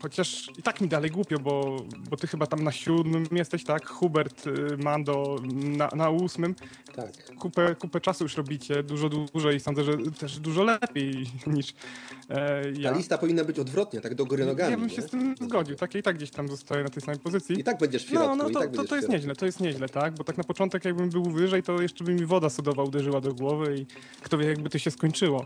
chociaż i tak mi dalej głupio, bo, bo ty chyba tam na siódmym jesteś, tak? Hubert, y, Mando na, na ósmym. Tak. Kupę, kupę czasu już robicie, dużo dłużej i sądzę, że też dużo lepiej niż e, ja. Ta lista powinna być odwrotnie, tak do góry nogami. Ja bym nie? się z tym zgodził, tak i tak gdzieś tam zostaję na tej samej pozycji. I tak będziesz w środku. No, no to, tak to, to jest nieźle, to jest nieźle, tak? Bo tak na początek jakbym był wyżej, to jeszcze by mi woda sodowa uderzyła do głowy i kto wie, jakby to się skończyło.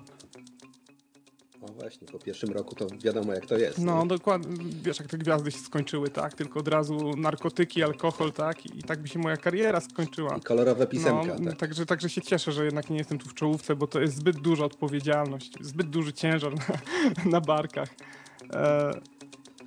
O, właśnie, po pierwszym roku to wiadomo jak to jest. No dokładnie, wiesz jak te gwiazdy się skończyły, tak? Tylko od razu narkotyki, alkohol, tak? I, i tak by się moja kariera skończyła. I kolorowe pisemka, no, tak. Także, także się cieszę, że jednak nie jestem tu w czołówce, bo to jest zbyt duża odpowiedzialność, zbyt duży ciężar na, na barkach. E,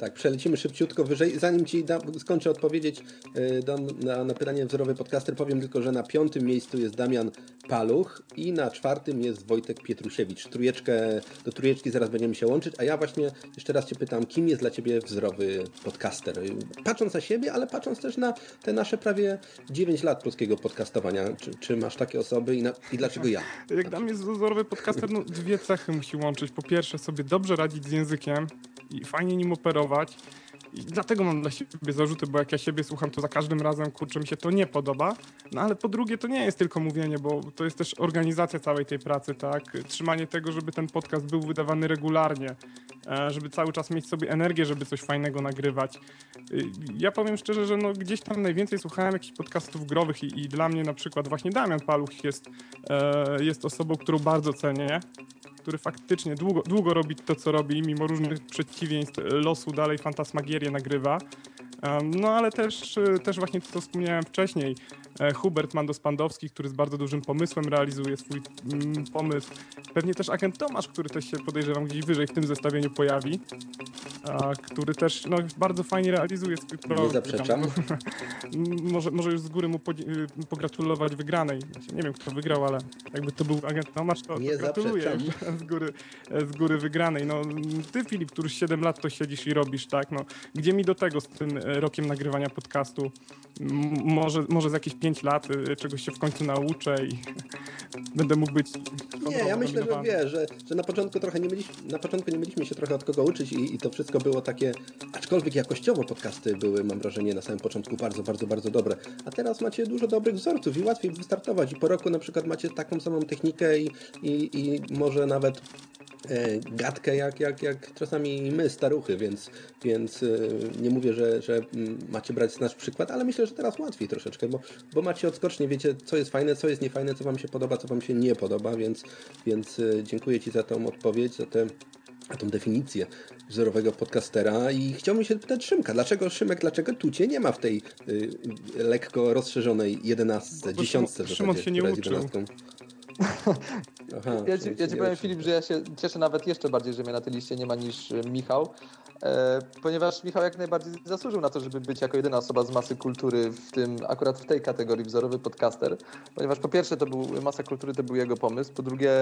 Tak, przelecimy szybciutko wyżej. Zanim Ci da, skończę odpowiedzieć y, na, na pytanie wzorowy podcaster, powiem tylko, że na piątym miejscu jest Damian Paluch i na czwartym jest Wojtek Pietrusiewicz. Trójeczkę, do trójeczki zaraz będziemy się łączyć, a ja właśnie jeszcze raz Cię pytam, kim jest dla Ciebie wzorowy podcaster? Patrząc na siebie, ale patrząc też na te nasze prawie 9 lat polskiego podcastowania. Czy, czy masz takie osoby i, na, i dlaczego ja? Jak dla mnie wzorowy podcaster, no dwie cechy musi łączyć. Po pierwsze sobie dobrze radzić z językiem i fajnie nim operować. I dlatego mam dla siebie zarzuty, bo jak ja siebie słucham, to za każdym razem, kurczę, mi się to nie podoba. No ale po drugie, to nie jest tylko mówienie, bo to jest też organizacja całej tej pracy, tak? Trzymanie tego, żeby ten podcast był wydawany regularnie, e, żeby cały czas mieć sobie energię, żeby coś fajnego nagrywać. Y, Ja powiem szczerze, że no gdzieś tam najwięcej słuchałem jakichś podcastów growych i, i dla mnie na przykład właśnie Damian Paluch jest, e, jest osobą, którą bardzo cenię który faktycznie długo, długo robi to, co robi, mimo różnych przeciwieństw losu dalej fantasmagierię nagrywa. No ale też, też właśnie to, co wspomniałem wcześniej, Hubert Mandos-Pandowski, który z bardzo dużym pomysłem realizuje swój mm, pomysł. Pewnie też agent Tomasz, który też się podejrzewam gdzieś wyżej w tym zestawieniu pojawi, a, który też no, bardzo fajnie realizuje swój program. zaprzeczam. może, może już z góry mu y, pogratulować wygranej. Znaczy, nie wiem, kto wygrał, ale jakby to był agent Tomasz, to, Nie to gratuluję z góry, z góry wygranej. No, ty, Filip, który 7 lat to siedzisz i robisz, tak? No, gdzie mi do tego z tym e, rokiem nagrywania podcastu? M- może, może za jakieś 5 lat e, czegoś się w końcu nauczę i będę mógł być Nie, ja myślę, że wiesz, że, że na początku trochę nie mieliśmy, na początku nie mieliśmy się trochę od kogo uczyć i, i to wszystko było takie, aczkolwiek jakościowo podcasty były, mam wrażenie, na samym początku bardzo, bardzo, bardzo dobre. A teraz macie dużo dobrych wzorców i łatwiej wystartować. I po roku na przykład macie taką samą technikę i, i, i może nawet e, gadkę jak, jak, jak czasami my, staruchy, więc, więc e, nie mówię, że, że mm, macie brać nasz przykład, ale myślę, że teraz łatwiej troszeczkę, bo, bo macie odskocznie, wiecie, co jest fajne, co jest niefajne, co wam się podoba, co wam się nie podoba, więc, więc e, dziękuję Ci za tą odpowiedź, za tę za tą definicję wzorowego podcastera i chciałbym się pytać Szymka, dlaczego Szymek, dlaczego tu Cię nie ma w tej y, lekko rozszerzonej jedenastce, Bo dziesiątce w Szymon- się nie uczył. jedenastką? Aha, Ja ci, ja ci powiem. Filip, że ja się cieszę nawet jeszcze bardziej, że mnie na tej liście nie ma niż y, Michał, e, ponieważ Michał jak najbardziej zasłużył na to, żeby być jako jedyna osoba z masy kultury w tym, akurat w tej kategorii wzorowy podcaster, ponieważ po pierwsze to był, masa kultury to był jego pomysł, po drugie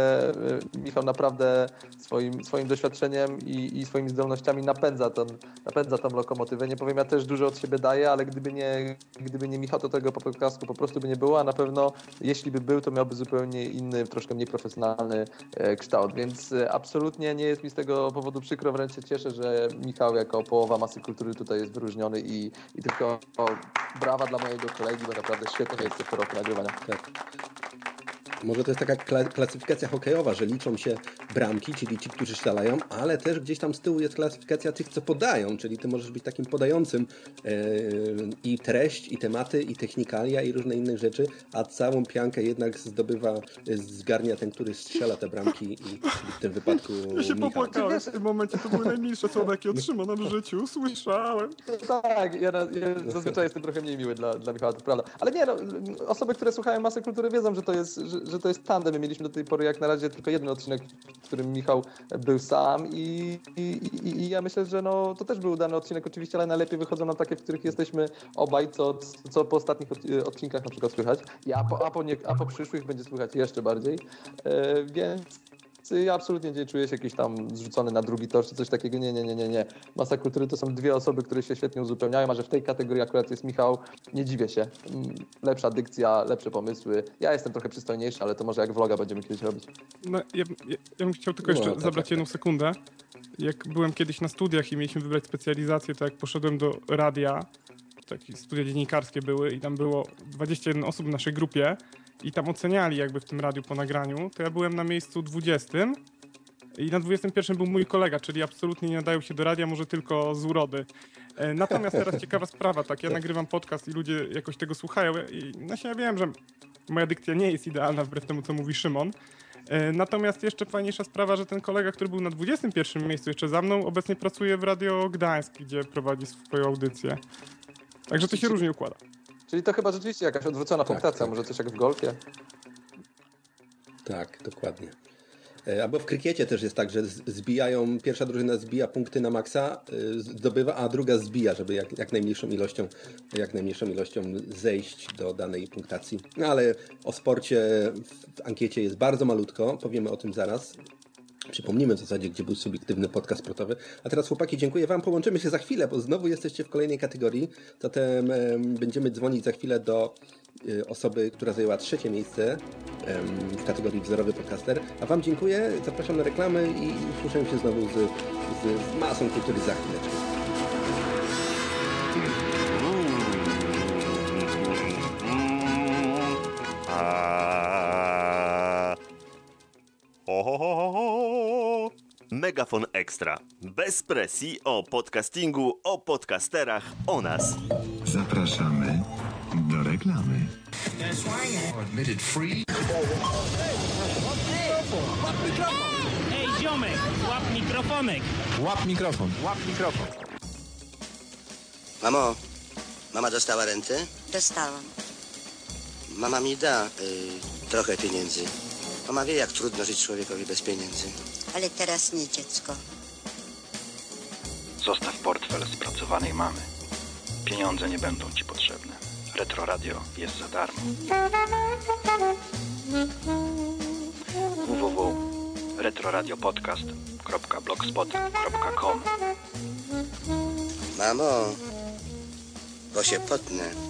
y, Michał naprawdę swoim, swoim doświadczeniem i, i swoimi zdolnościami napędza, ten, napędza tą lokomotywę. Nie powiem, ja też dużo od siebie daję, ale gdyby nie, gdyby nie Michał, to tego podcastu po prostu by nie było, a na pewno jeśli by był, to miałby zupełnie inny, troszkę mniej profesjonalny e, kształt, więc e, absolutnie nie jest mi z tego powodu przykro, wręcz się cieszę, że Michał jako połowa masy kultury tutaj jest wyróżniony i, i tylko brawa dla mojego kolegi, bo naprawdę świetnie jest po roku nagrywania. Tak. Może to jest taka kla- klasyfikacja hokejowa, że liczą się bramki, czyli ci, którzy strzelają, ale też gdzieś tam z tyłu jest klasyfikacja tych, co podają, czyli ty możesz być takim podającym e, i treść, i tematy, i technikalia, i różne inne rzeczy, a całą piankę jednak zdobywa, zgarnia ten, który strzela te bramki i w tym wypadku Ja się Michał. popłakałem w tym momencie, to były najmilsze słowa, jakie otrzymałem w życiu, słyszałem. Tak, ja, na- ja zazwyczaj jestem trochę mniej miły dla, dla Michała, to prawda. Ale nie, no, osoby, które słuchają masy kultury wiedzą, że to jest, że, że to jest tandem. My mieliśmy do tej pory jak na razie tylko jeden odcinek, w którym Michał był sam i, i, i, ja myślę, że no, to też był udany odcinek oczywiście, ale najlepiej wychodzą nam takie, w których jesteśmy obaj, co, co po ostatnich od- odcinkach na przykład słychać. A, po, a, po nie, a po przyszłych będzie słychać jeszcze bardziej. E, więc ja absolutnie nie czuję się jakiś tam zrzucony na drugi tor czy coś takiego. Nie, nie, nie, nie, nie. Masa kultury to są dwie osoby, które się świetnie uzupełniają, a że w tej kategorii akurat jest Michał, nie dziwię się. Mm, Lepsza dykcja, lepsze pomysły. Ja jestem trochę przystojniejszy, ale to może jak vloga będziemy kiedyś robić. No, ja, ja, ja bym chciał tylko jeszcze No, tak, zabrać tak, jedną sekundę. Jak byłem kiedyś na studiach i mieliśmy wybrać specjalizację, to jak poszedłem do radia, takie studia dziennikarskie były i tam było 21 osób w naszej grupie i tam oceniali jakby w tym radiu po nagraniu, to ja byłem na miejscu 20 i na 21 był mój kolega, czyli absolutnie nie nadają się do radia, może tylko z urody. E, Natomiast teraz ciekawa sprawa, tak, ja nagrywam podcast i ludzie jakoś tego słuchają i no się ja wiem, że moja dykcja nie jest idealna wbrew temu, co mówi Szymon, E, Natomiast jeszcze fajniejsza sprawa, że ten kolega, który był na 21 miejscu jeszcze za mną, obecnie pracuje w Radio Gdańsk, gdzie prowadzi swoją audycję. Także to się różnie układa. Czyli to chyba rzeczywiście jakaś odwrócona punktacja, tak. może coś jak w golfie. Tak, dokładnie. E, Albo w krykiecie też jest tak, że zbijają, pierwsza drużyna zbija punkty na maksa, y, zdobywa, a druga zbija, żeby jak, jak najmniejszą ilością jak najmniejszą ilością zejść do danej punktacji. No ale o sporcie w ankiecie jest bardzo malutko, powiemy o tym zaraz. Przypomnimy w zasadzie, gdzie był subiektywny podcast sportowy. A teraz chłopaki, dziękuję Wam. Połączymy się za chwilę, bo znowu jesteście w kolejnej kategorii. Zatem em, będziemy dzwonić za chwilę do y, osoby, która zajęła trzecie miejsce em, w kategorii wzorowy podcaster. A Wam dziękuję, zapraszam na reklamy i słyszymy się znowu z, z, z masą kultury za chwileczkę. Ho. Megafon Ekstra. Bez presji o podcastingu, o podcasterach, o nas. Zapraszamy do reklamy. Admitted free. Ej, ziomek, łap mikrofonek. Łap mikrofon. Łap mikrofon. Mamo, mama dostała rentę? Dostałam. Mama mi da y, trochę pieniędzy. Mama wie, jak trudno żyć człowiekowi bez pieniędzy. Ale teraz nie dziecko. Zostaw portfel spracowanej mamy. Pieniądze nie będą ci potrzebne. Retro Radio jest za darmo. www.retroradiopodcast.blogspot.com Mamo, bo się potnę.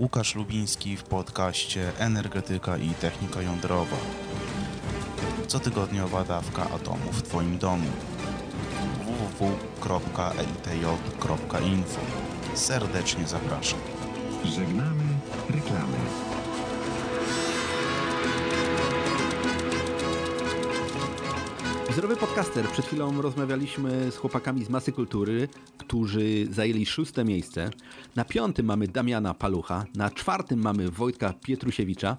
Łukasz Lubiński w podcaście Energetyka i Technika Jądrowa. Cotygodniowa dawka atomu w Twoim domu. www.litj.info Serdecznie zapraszam. Żegnamy reklamy. Wzorowy podcaster. Przed chwilą rozmawialiśmy z chłopakami z Masy Kultury, którzy zajęli szóste miejsce. Na piątym mamy Damiana Palucha, na czwartym mamy Wojtka Pietrusiewicza,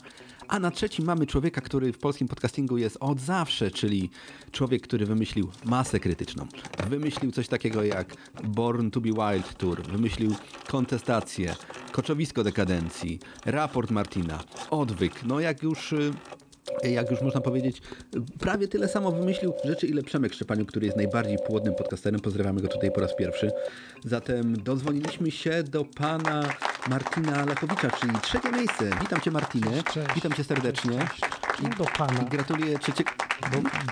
a na trzecim mamy człowieka, który w polskim podcastingu jest od zawsze, czyli człowiek, który wymyślił masę krytyczną. Wymyślił coś takiego jak Born to be Wild Tour, wymyślił kontestację, koczowisko dekadencji, raport Martina, odwyk. No jak już y, jak już można powiedzieć, prawie tyle samo wymyślił rzeczy, ile Przemek Szczepaniuk, który jest najbardziej płodnym podcasterem. Pozdrawiamy go tutaj po raz pierwszy. Zatem dodzwoniliśmy się do pana Martina Lechowicza, czyli trzecie miejsce. Witam cię Martinie. Cześć. Witam cię serdecznie. I do pana. I gratuluję trzeciego...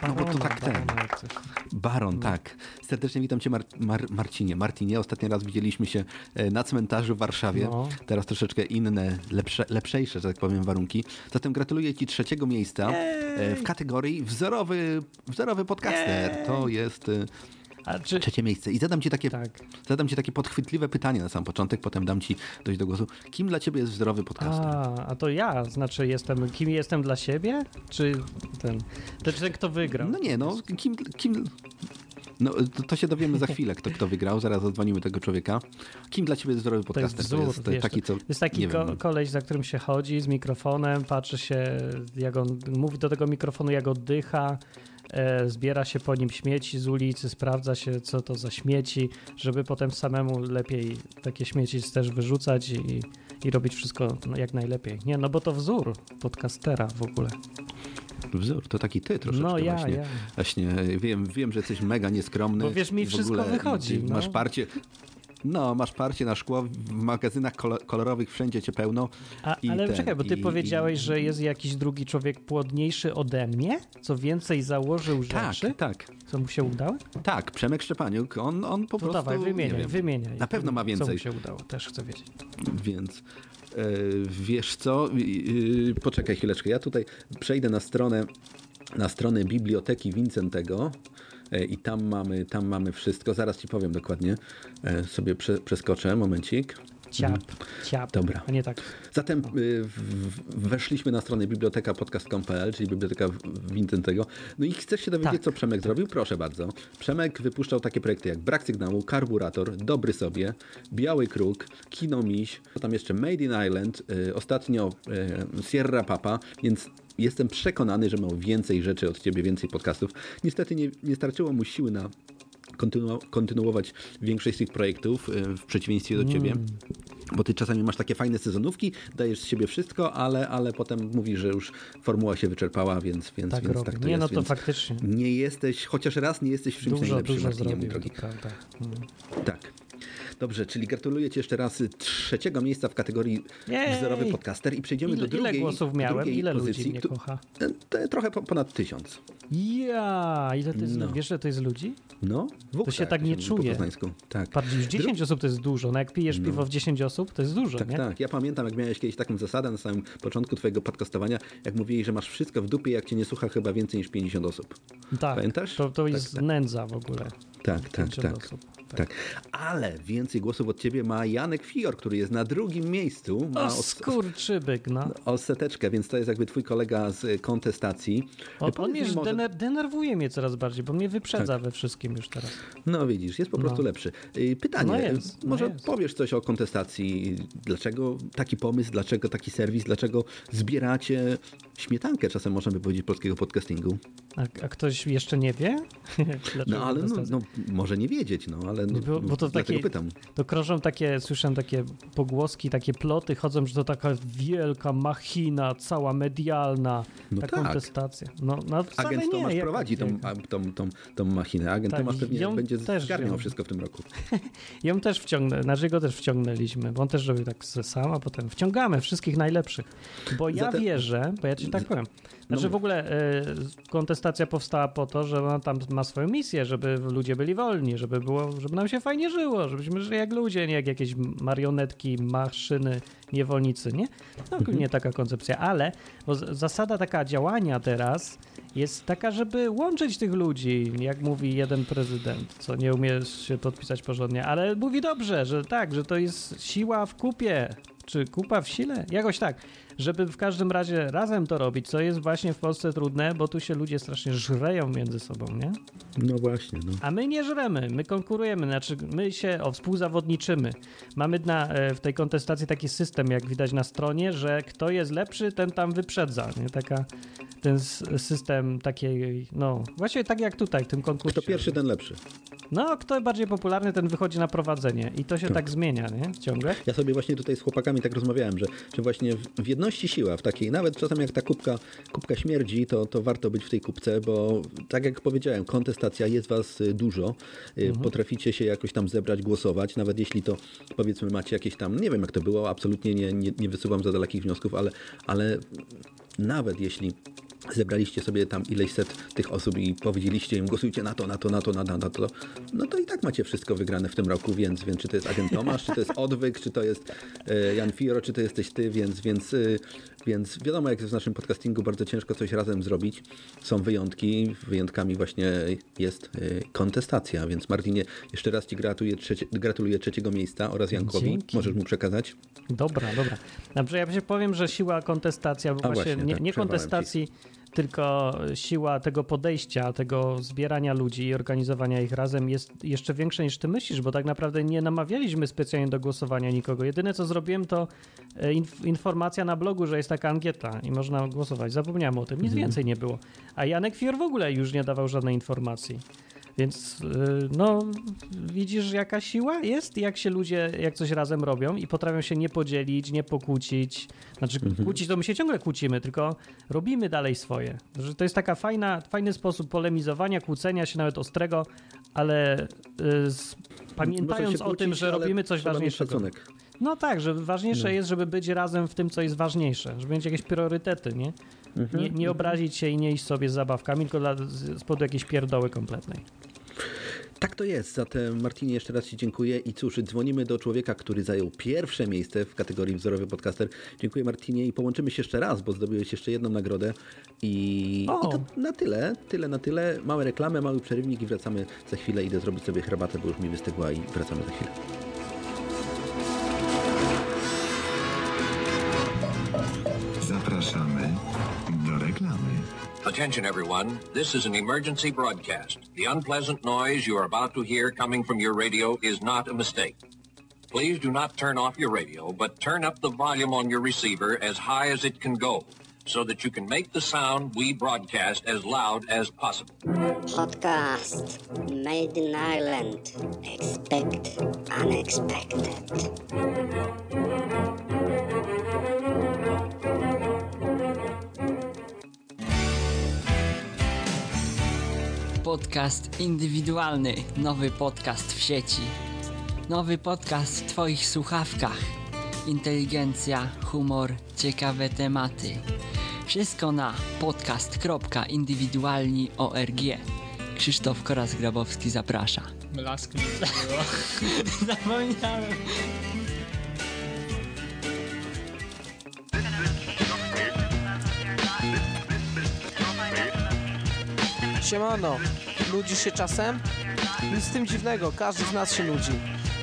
No bo to tak ten. Baron, tak. Serdecznie witam cię Mar Mar Marcinie. Martinie, ostatni raz widzieliśmy się e, na cmentarzu w Warszawie. No. Teraz troszeczkę inne, lepsze, lepszejsze, że tak powiem, warunki. Zatem gratuluję ci trzeciego miejsca e, w kategorii wzorowy, wzorowy podcaster. To jest e, trzecie miejsce. I zadam ci, takie, zadam ci takie podchwytliwe pytanie na sam początek, potem dam ci dojść do głosu. Kim dla ciebie jest wzorowy podcaster? A, a to ja, znaczy jestem, kim jestem dla siebie? Czy ten, to, czy kto wygrał? No nie, no kim... kim... No, to, to się dowiemy za chwilę, kto, kto wygrał. Zaraz zadzwonimy tego człowieka. Kim dla ciebie jest wzorowy To jest podcaster? wzór, wiesz, taki, co... to jest taki ko- wiem, koleś, za którym się chodzi z mikrofonem, patrzy się, jak on mówi do tego mikrofonu, jak oddycha, e, zbiera się po nim śmieci z ulicy, sprawdza się, co to za śmieci, żeby potem samemu lepiej takie śmieci też wyrzucać i, i robić wszystko no, jak najlepiej. Nie, no bo to wzór podcastera w ogóle. Wzór, to taki ty troszeczkę No ja, właśnie. ja. Właśnie wiem, wiem, że jesteś mega nieskromny. Bo wiesz, mi wszystko wychodzi, i Masz no. parcie... No, masz parcie na szkło, w magazynach kolo- kolorowych wszędzie cię pełno. A, i ale ten, czekaj, bo ty i- powiedziałeś, że jest jakiś drugi człowiek płodniejszy ode mnie? Co więcej założył Tak, rzeczy? tak. Co mu się udało? Tak, Przemek Szczepaniuk, on, on po No prostu... dawaj, wymieniaj, wiem, wymieniaj. Na pewno ma Co więcej. mu się udało? Też chcę wiedzieć. Więc e, wiesz co, Yy, poczekaj chwileczkę, ja tutaj przejdę na stronę, na stronę biblioteki Wincentego i tam mamy, tam mamy wszystko, zaraz ci powiem dokładnie, E, sobie prze, przeskoczę, momencik. Ciap, ciap. Dobra. A nie tak. Zatem y, weszliśmy na stronę biblioteka podcast.pl, czyli biblioteka Wincentego. No i chcesz się dowiedzieć, co Przemek zrobił? Proszę bardzo. Przemek wypuszczał takie projekty jak Brak Sygnału, Karburator, Dobry Sobie, Biały Kruk, Kino Miś, tam jeszcze Made in Island, y, ostatnio y, Sierra Papa, więc jestem przekonany, że miał więcej rzeczy od ciebie, więcej podcastów. Niestety nie, nie starczyło mu siły na kontynu- kontynuować większość z tych projektów y, w przeciwieństwie do ciebie. Mm. Bo ty czasami masz takie fajne sezonówki, dajesz z siebie wszystko, ale, ale potem mówisz, że już formuła się wyczerpała, więc, więc, Tak więc robię. tak to Nie, jest. no to więc faktycznie. Nie jesteś, chociaż raz nie jesteś w czymś Dużo, najlepszy, dużo mój zrobił, drogi. to prawda. Mm. Tak. Dobrze, czyli gratuluję Ci jeszcze raz trzeciego miejsca w kategorii Jej! wzorowy podcaster i przejdziemy Ile- do drugiej ile głosów miałem? Ile ludzi pozycji, mnie któ- kocha? E, Trochę po, ponad tysiąc. Ja, ile to jest, No. wiesz, że to jest ludzi? No, To się tak nie po czuje. poznańsku. Tak. Patrz, już 10 osób to jest dużo. No jak pijesz No. piwo w 10 osób, to jest dużo, Tak, nie? tak. Ja pamiętam, jak miałeś kiedyś taką zasadę na samym początku twojego podcastowania, jak mówili, że masz wszystko w dupie, jak cię nie słucha chyba więcej niż 50 osób. Tak, Pamiętasz? to, to Tak, jest tak. nędza w ogóle. Tak, tak, 50 tak. osób. Tak. Ale więcej głosów od ciebie ma Janek Fior, który jest na drugim miejscu. Ma O, skurczybyk, no. o seteczkę, więc to jest jakby twój kolega z y, kontestacji. On, on mnie może- dener denerwuje mnie coraz bardziej, bo mnie wyprzedza we wszystkim już teraz. No widzisz, jest po prostu No. lepszy. Y, Pytanie, No y, jest, no może jest. powiesz coś o kontestacji? Dlaczego taki pomysł, dlaczego taki serwis, dlaczego zbieracie śmietankę, czasem można by powiedzieć, polskiego podcastingu? A, a ktoś jeszcze nie wie? No ale no, no, może nie wiedzieć, no ale no, Bo, bo to takie, pytam. to krążą takie, słyszę takie pogłoski, takie ploty, chodzą, że to taka wielka machina, cała medialna, No ta tak. kontestacja. No, no Agent nie, Tomasz prowadzi tą, tą, tą, tą machinę. Agent Tak, Tomasz pewnie będzie też zgarniał wszystko w tym roku. Ją też wciągnę, znaczy go też wciągnęliśmy, bo on też robił tak sam, a potem wciągamy wszystkich najlepszych. Bo ja Zatem- wierzę, bo ja ci tak powiem, znaczy mów. w ogóle e, kontestacja powstała po to, że ona tam ma swoją misję, żeby ludzie byli wolni, żeby było, żeby nam się fajnie żyło, żebyśmy żyli jak ludzie, nie jak jakieś marionetki, maszyny, niewolnicy, nie? No ogólnie taka koncepcja, ale zasada taka działania teraz jest taka, żeby łączyć tych ludzi, jak mówi jeden prezydent, co nie umie się podpisać porządnie, ale mówi dobrze, że tak, że to jest siła w kupie, czy kupa w sile? Jakoś tak, żeby w każdym razie razem to robić, co jest właśnie w Polsce trudne, bo tu się ludzie strasznie żreją między sobą, nie? No właśnie, no. A my nie żremy, my konkurujemy, znaczy my się o, współzawodniczymy. Mamy na, e, w tej kontestacji taki system, jak widać na stronie, że kto jest lepszy, ten tam wyprzedza. Nie? Taka, ten system takiej, no właśnie tak jak tutaj w tym konkursie. Kto pierwszy, ten lepszy. No, kto bardziej popularny, ten wychodzi na prowadzenie i to się tak, Tak. zmienia, nie? Ciągle. Ja sobie właśnie tutaj z chłopakami tak rozmawiałem, że, że właśnie w, w jedności siła, w takiej, nawet czasem jak ta kubka, kubka śmierdzi, to, to warto być w tej kubce, bo tak jak powiedziałem, kontestacja, jest was y, dużo, y, potraficie się jakoś tam zebrać, głosować, nawet jeśli to powiedzmy macie jakieś tam, nie wiem jak to było, absolutnie nie, nie, nie wysuwam za dalekich wniosków, ale, ale nawet jeśli zebraliście sobie tam ileś set tych osób i powiedzieliście im, głosujcie na to, na to, na to, na to, na to, no to i tak macie wszystko wygrane w tym roku, więc, więc czy to jest agent Tomasz, czy to jest Odwyk, czy to jest e, Jan Firo, czy to jesteś ty, więc, więc, y, więc wiadomo, jak jest w naszym podcastingu, bardzo ciężko coś razem zrobić. Są wyjątki, wyjątkami właśnie jest y, kontestacja, więc Martinie, jeszcze raz ci gratuluję, trzecie, gratuluję trzeciego miejsca oraz Jankowi. Dzięki. Możesz mu przekazać? Dobra, dobra. Dobrze, ja się powiem, że siła kontestacja, bo A właśnie, właśnie, nie, tak, nie kontestacji, tylko siła tego podejścia, tego zbierania ludzi i organizowania ich razem jest jeszcze większa niż ty myślisz, bo tak naprawdę nie namawialiśmy specjalnie do głosowania nikogo. Jedyne co zrobiłem to e, inf- informacja na blogu, że jest taka ankieta i można głosować. Zapomniałem o tym, nic Mhm. więcej nie było. A Janek Fior w ogóle już nie dawał żadnej informacji. Więc yy, no, widzisz jaka siła jest, jak się ludzie, jak coś razem robią i potrafią się nie podzielić, nie pokłócić. Znaczy Mhm. kłócić to my się ciągle kłócimy, tylko robimy dalej swoje. Że to jest taka fajna, fajny sposób polemizowania, kłócenia się nawet ostrego, ale z pamiętając o tym, że robimy coś ważniejszego. No tak, że ważniejsze No. jest, żeby być razem w tym, co jest ważniejsze, żeby mieć jakieś priorytety, nie? Mhm, Nie, nie obrazić się i nie iść sobie z zabawkami, tylko dla, z, z powodu jakiejś pierdoły kompletnej. Tak to jest. Zatem Martinie jeszcze raz Ci dziękuję i cóż, dzwonimy do człowieka, który zajął pierwsze miejsce w kategorii wzorowy podcaster. Dziękuję Martinie i połączymy się jeszcze raz, bo zdobyłeś jeszcze jedną nagrodę i, O. i to na tyle, tyle na tyle. Małe reklamy, mały przerywnik i wracamy za chwilę. Idę zrobić sobie herbatę, bo już mi wystygła i wracamy za chwilę. Zapraszamy do reklamy. Attention, everyone. This is an emergency broadcast. The unpleasant noise you are about to hear coming from your radio is not a mistake. Please do not turn off your radio, but turn up the volume on your receiver as high as it can go so that you can make the sound we broadcast as loud as possible. Podcast made in Ireland. Expect unexpected. Podcast indywidualny, nowy podcast w sieci. Nowy podcast w Twoich słuchawkach. Inteligencja, humor, ciekawe tematy. Wszystko na podcast.indywidualni.org. Krzysztof Koras-Grabowski zaprasza. Blask mi. Zapomniałem. Siemano, nudzisz się czasem? Nic z tym dziwnego, każdy z nas się nudzi.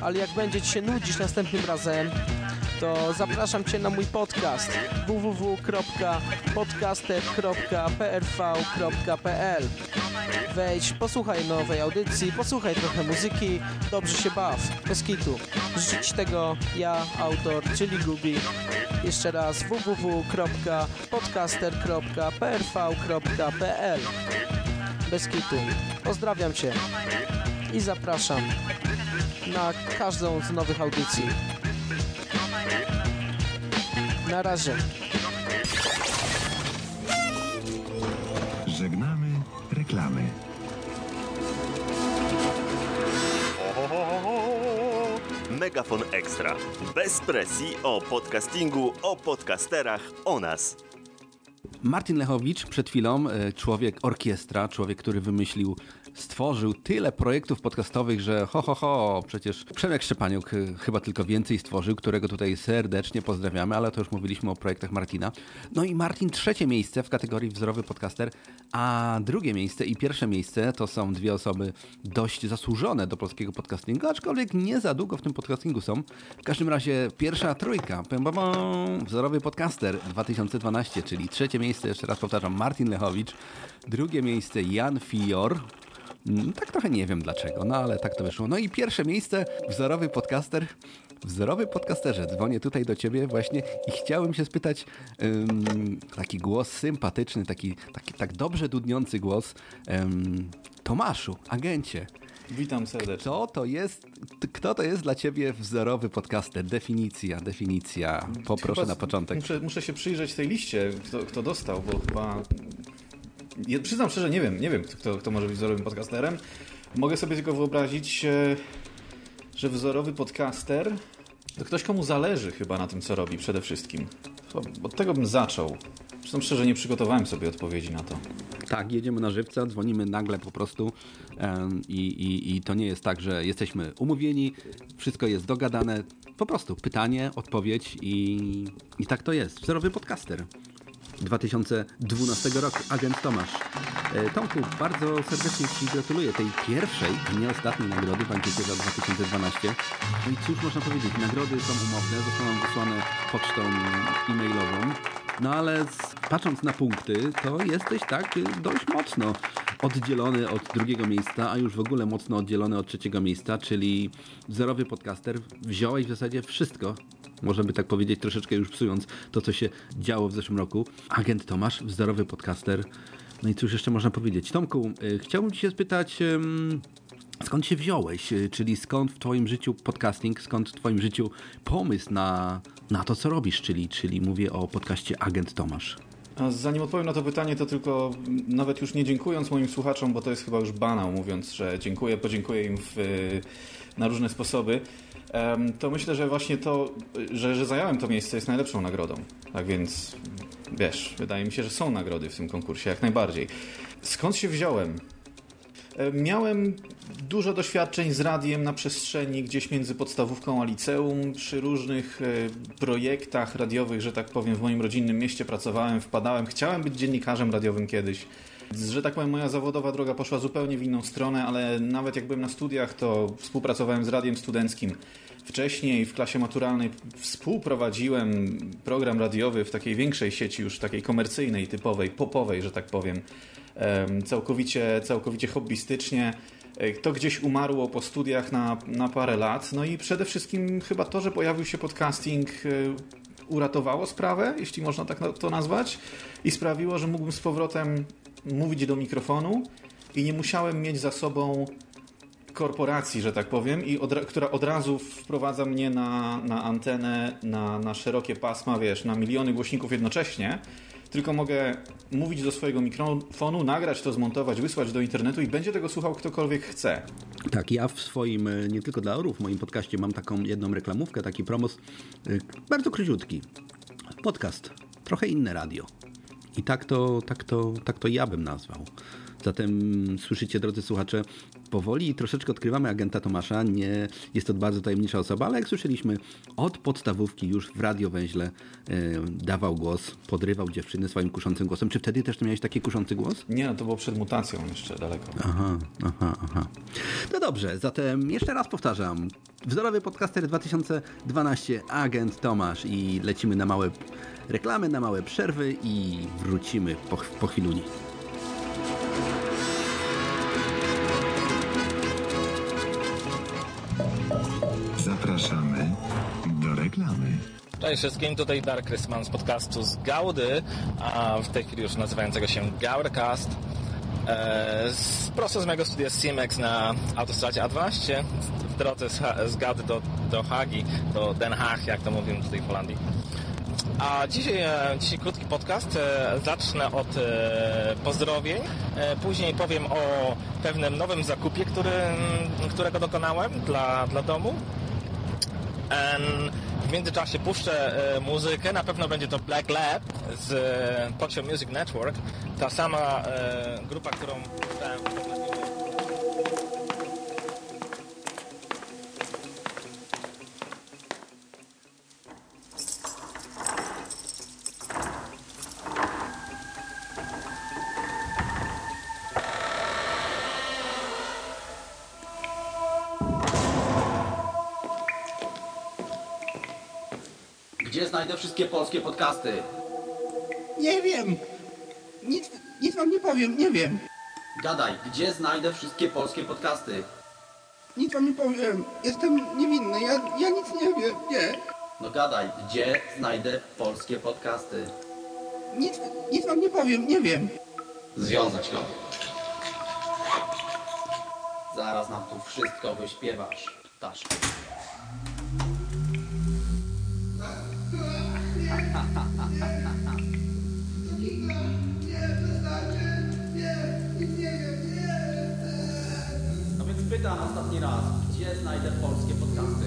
Ale jak będzie ci się nudzić następnym razem, to zapraszam cię na mój podcast www.podcaster.prv.pl Wejdź, posłuchaj nowej audycji, posłuchaj trochę muzyki, dobrze się baw, bez kitu. Życzę ci tego ja, autor, czyli Gubi. Jeszcze raz www.podcaster.prv.pl Bez kitu. Pozdrawiam cię i zapraszam na każdą z nowych audycji. Na razie. Żegnamy reklamy. Megafon Extra. Bez presji o podcastingu, o podcasterach, o nas. Martin Lechowicz przed chwilą, e, człowiek orkiestra, człowiek, który wymyślił, stworzył tyle projektów podcastowych, że ho, ho, ho, przecież Przemek Szczepaniuk e, chyba tylko więcej stworzył, którego tutaj serdecznie pozdrawiamy, ale to już mówiliśmy o projektach Martina. No i Martin trzecie miejsce w kategorii wzorowy podcaster, a drugie miejsce i pierwsze miejsce to są dwie osoby dość zasłużone do polskiego podcastingu, aczkolwiek nie za długo w tym podcastingu są. W każdym razie pierwsza trójka, pam, pam, wzorowy podcaster 2012, czyli trzecie miejsce, jeszcze raz powtarzam, Martin Lechowicz, drugie miejsce Jan Fior, Tak trochę nie wiem dlaczego, no ale tak to wyszło. No i pierwsze miejsce, wzorowy podcaster. Wzorowy podcasterze, dzwonię tutaj do ciebie właśnie i chciałem się spytać, ym, taki głos sympatyczny, taki, taki tak dobrze dudniący głos, ym, Tomaszu, agencie. Witam serdecznie. Kto to jest, kto to jest dla ciebie wzorowy podcaster? Definicja, definicja. Poproszę Chyba na początek. Muszę, muszę się przyjrzeć tej liście, kto, kto dostał, bo chyba... Ja przyznam szczerze, nie wiem, nie wiem, kto, kto może być wzorowym podcasterem. Mogę sobie tylko wyobrazić, e, że wzorowy podcaster to ktoś, komu zależy chyba na tym, co robi przede wszystkim. Od tego bym zaczął. Przyznam szczerze, nie przygotowałem sobie odpowiedzi na to. Tak, jedziemy na żywca, dzwonimy nagle po prostu i, i, i to nie jest tak, że jesteśmy umówieni, wszystko jest dogadane. Po prostu pytanie, odpowiedź i, i tak to jest. Wzorowy podcaster. 2012 roku, agent Tomasz. E, Tomku, bardzo serdecznie Ci gratuluję tej pierwszej, nie ostatniej nagrody w ankiecie za 2012. No i cóż można powiedzieć, nagrody są umowne, zostaną wysłane pocztą e-mailową. No ale patrząc na punkty, to jesteś tak dość mocno oddzielony od drugiego miejsca, a już w ogóle mocno oddzielony od trzeciego miejsca, czyli wzorowy podcaster. Wziąłeś w zasadzie wszystko, można by tak powiedzieć, troszeczkę już psując to, co się działo w zeszłym roku. Agent Tomasz, wzorowy podcaster. No i cóż jeszcze można powiedzieć? Tomku, y, chciałbym Cię spytać... Skąd się wziąłeś? Y, Czyli skąd w Twoim życiu podcasting, skąd w Twoim życiu pomysł na, na to, co robisz? Czyli, czyli mówię o podcaście Agent Tomasz. Zanim odpowiem na to pytanie, to tylko nawet już nie dziękując moim słuchaczom, bo to jest chyba już banał, mówiąc, że dziękuję, podziękuję im w, na różne sposoby, to myślę, że właśnie to, że, że zająłem to miejsce jest najlepszą nagrodą. Tak więc, wiesz, wydaje mi się, że są nagrody w tym konkursie, jak najbardziej. Skąd się wziąłem? Miałem dużo doświadczeń z radiem na przestrzeni gdzieś między podstawówką a liceum. Przy różnych e, projektach radiowych, że tak powiem, w moim rodzinnym mieście pracowałem, wpadałem. Chciałem być dziennikarzem radiowym kiedyś. Że tak powiem, moja zawodowa droga poszła zupełnie w inną stronę, ale nawet jak byłem na studiach, to współpracowałem z radiem studenckim. Wcześniej w klasie maturalnej współprowadziłem program radiowy w takiej większej sieci, już takiej komercyjnej, typowej, popowej, że tak powiem em, całkowicie, całkowicie hobbystycznie. E, To gdzieś umarło po studiach na, na parę lat. No i przede wszystkim chyba to, że pojawił się podcasting e, uratowało sprawę, jeśli można tak to nazwać i sprawiło, że mógłbym z powrotem mówić do mikrofonu i nie musiałem mieć za sobą korporacji, że tak powiem, i od, która od razu wprowadza mnie na, na antenę, na, na szerokie pasma, wiesz, na miliony głośników jednocześnie, tylko mogę mówić do swojego mikrofonu, nagrać to, zmontować, wysłać do internetu i będzie tego słuchał ktokolwiek chce. Tak, ja w swoim, e, nie tylko dla orów, w moim podcaście mam taką jedną reklamówkę, taki promos, e, bardzo króciutki. Podcast, trochę inne radio. I tak to, tak to, tak to ja bym nazwał. Zatem słyszycie, drodzy słuchacze, powoli troszeczkę odkrywamy agenta Tomasza. Nie jest to bardzo tajemnicza osoba, ale jak słyszeliśmy, od podstawówki już w radiowęźle e, dawał głos, podrywał dziewczyny swoim kuszącym głosem. Czy wtedy też miałeś taki kuszący głos? Nie, no to było przed mutacją jeszcze daleko. Aha, aha, aha. No dobrze, zatem jeszcze raz powtarzam. Wzorowy podcaster 2012, agent Tomasz i lecimy na małe reklamy, na małe przerwy i wrócimy po, po chwiluni. Zapraszamy do reklamy. Cześć wszystkim, tutaj Dark Christman z podcastu z Gaudy, a w tej chwili już nazywającego się Gaudacast. E, z, prosto z mojego studia Simex na autostradzie A12 w drodze z, z Gaudy do, do Hagi, do Den Haag, jak to mówimy tutaj w Holandii. A dzisiaj, e, dzisiaj krótki podcast. E, Zacznę od e, pozdrowień. Później powiem o pewnym nowym zakupie, który, którego dokonałem dla, dla domu. W międzyczasie puszczę muzykę. Na pewno będzie to Black Lab z Pocio Music Network. Ta sama grupa, którą puszczałem Gdzie znajdę wszystkie polskie podcasty? Nie wiem. Nic, nic wam nie powiem, nie wiem. Gadaj, gdzie znajdę wszystkie polskie podcasty? Nic wam nie powiem. Jestem niewinny, ja, ja nic nie wiem, nie. No gadaj, gdzie znajdę polskie podcasty? Nic, nic wam nie powiem, nie wiem. Związać go. Zaraz nam tu wszystko wyśpiewasz, ptaszku. Pytam ostatni raz, gdzie znajdę polskie podcasty?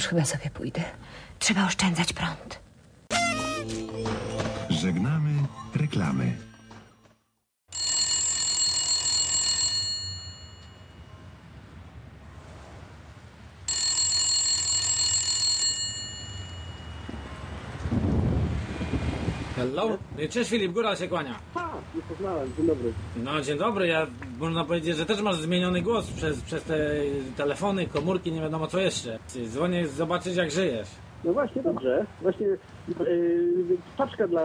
Już chyba sobie pójdę. Trzeba oszczędzać prąd. Cześć Filip, Góral się kłania. Ha, nie poznałem, dzień dobry. No dzień dobry, ja można powiedzieć, że też masz zmieniony głos przez, przez te telefony, komórki, nie wiadomo co jeszcze. Dzwonię zobaczyć jak żyjesz. No właśnie, dobrze. Właśnie yy, paczka dla,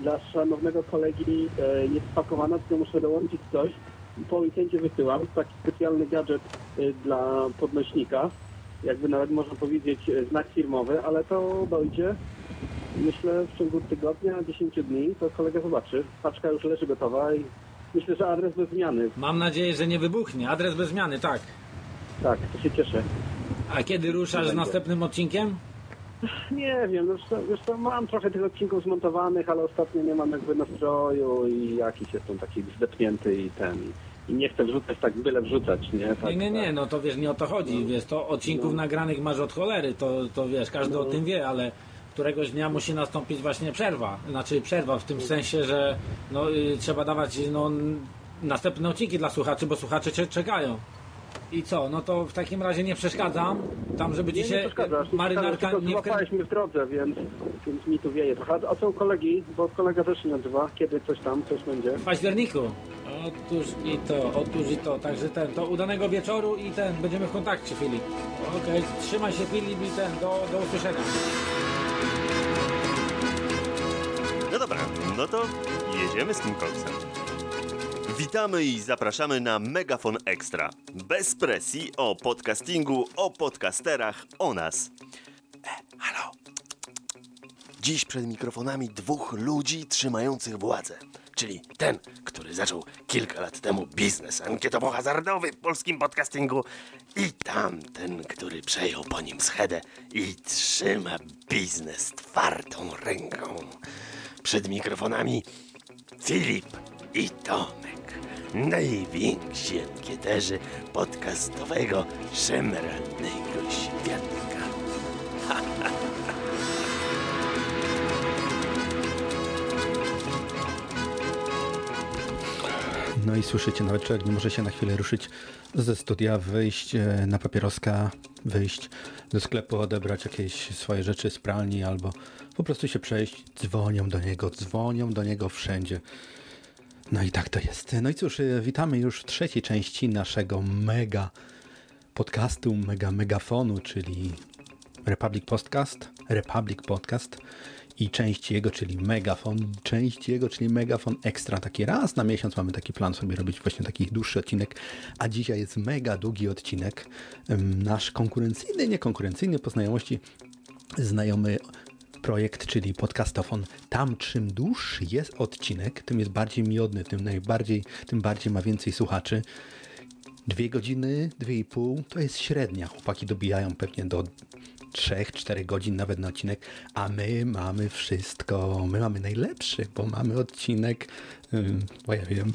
dla szanownego kolegi yy, jest spakowana, tylko muszę dołączyć coś. po weekendzie wysyłam. Taki specjalny gadżet y, dla podnośnika. Jakby nawet można powiedzieć y, znak firmowy, ale to dojdzie. Myślę w ciągu tygodnia, 10 dni, to kolega zobaczy. Paczka już leży gotowa i myślę, że adres bez zmiany. Mam nadzieję, że nie wybuchnie. Adres bez zmiany, tak. Tak, to się cieszę. A kiedy ruszasz z następnym odcinkiem? Nie wiem, no, wiesz co, mam trochę tych odcinków zmontowanych, ale ostatnio nie mam jakby nastroju i jakiś jestem taki zdepnięty i ten. I nie chcę wrzucać tak byle wrzucać, nie? Tak, Nie, nie, nie, no to wiesz, nie o to chodzi. Wiesz, to odcinków No. nagranych masz od cholery, to, to wiesz, każdy No. o tym wie, ale któregoś dnia musi nastąpić właśnie przerwa. Znaczy przerwa w tym sensie, że no, y, trzeba dawać no, następne odcinki dla słuchaczy, bo słuchacze cię czekają. I co? No to w takim razie nie przeszkadzam. Tam, żeby Nie, się przeszkadzasz, nie marynarka nie tylko wkrę... złapałeś mnie w drodze, więc, więc mi tu wieje trochę. A co u kolegi? Bo kolega też nie odzywa. Kiedy coś tam, coś będzie? W październiku. Otóż i to, otóż i to. Także ten, to udanego wieczoru i ten, będziemy w kontakcie, Filip. Okej, trzymaj się, Filip, i ten, do, do usłyszenia. No dobra, no to jedziemy z tym koksem. Witamy i zapraszamy na Megafon Extra. Bez presji o podcastingu, o podcasterach, o nas. E, halo. Dziś przed mikrofonami dwóch ludzi trzymających władzę. Czyli ten, który zaczął kilka lat temu biznes ankietowo-hazardowy w polskim podcastingu i tamten, który przejął po nim schedę i trzyma biznes twardą ręką. Przed mikrofonami Filip i Tomek, najwięksi ankieterzy podcastowego szemralnego świadka. No i słyszycie, nawet człowiek nie może się na chwilę ruszyć ze studia, wyjść e, na papieroska, wyjść do sklepu, odebrać jakieś swoje rzeczy z pralni albo po prostu się przejść. Dzwonią do niego, dzwonią do niego wszędzie. No i tak to jest. No i cóż, e, witamy już w trzeciej części naszego mega podcastu, mega megafonu, czyli Republic Podcast, Republic Podcast i część jego, czyli Megafon, część jego, czyli Megafon Extra. Taki raz na miesiąc mamy taki plan sobie robić właśnie taki dłuższy odcinek, a dzisiaj jest mega długi odcinek. Nasz konkurencyjny, niekonkurencyjny po znajomości znajomy projekt, czyli podcastofon. Tam czym dłuższy jest odcinek, tym jest bardziej miodny, tym najbardziej, tym bardziej ma więcej słuchaczy. Dwie godziny, dwie i pół to jest średnia. Chłopaki dobijają pewnie do 3-4 godzin nawet na odcinek, a my mamy wszystko. My mamy najlepszy, bo mamy odcinek, bo ja wiem,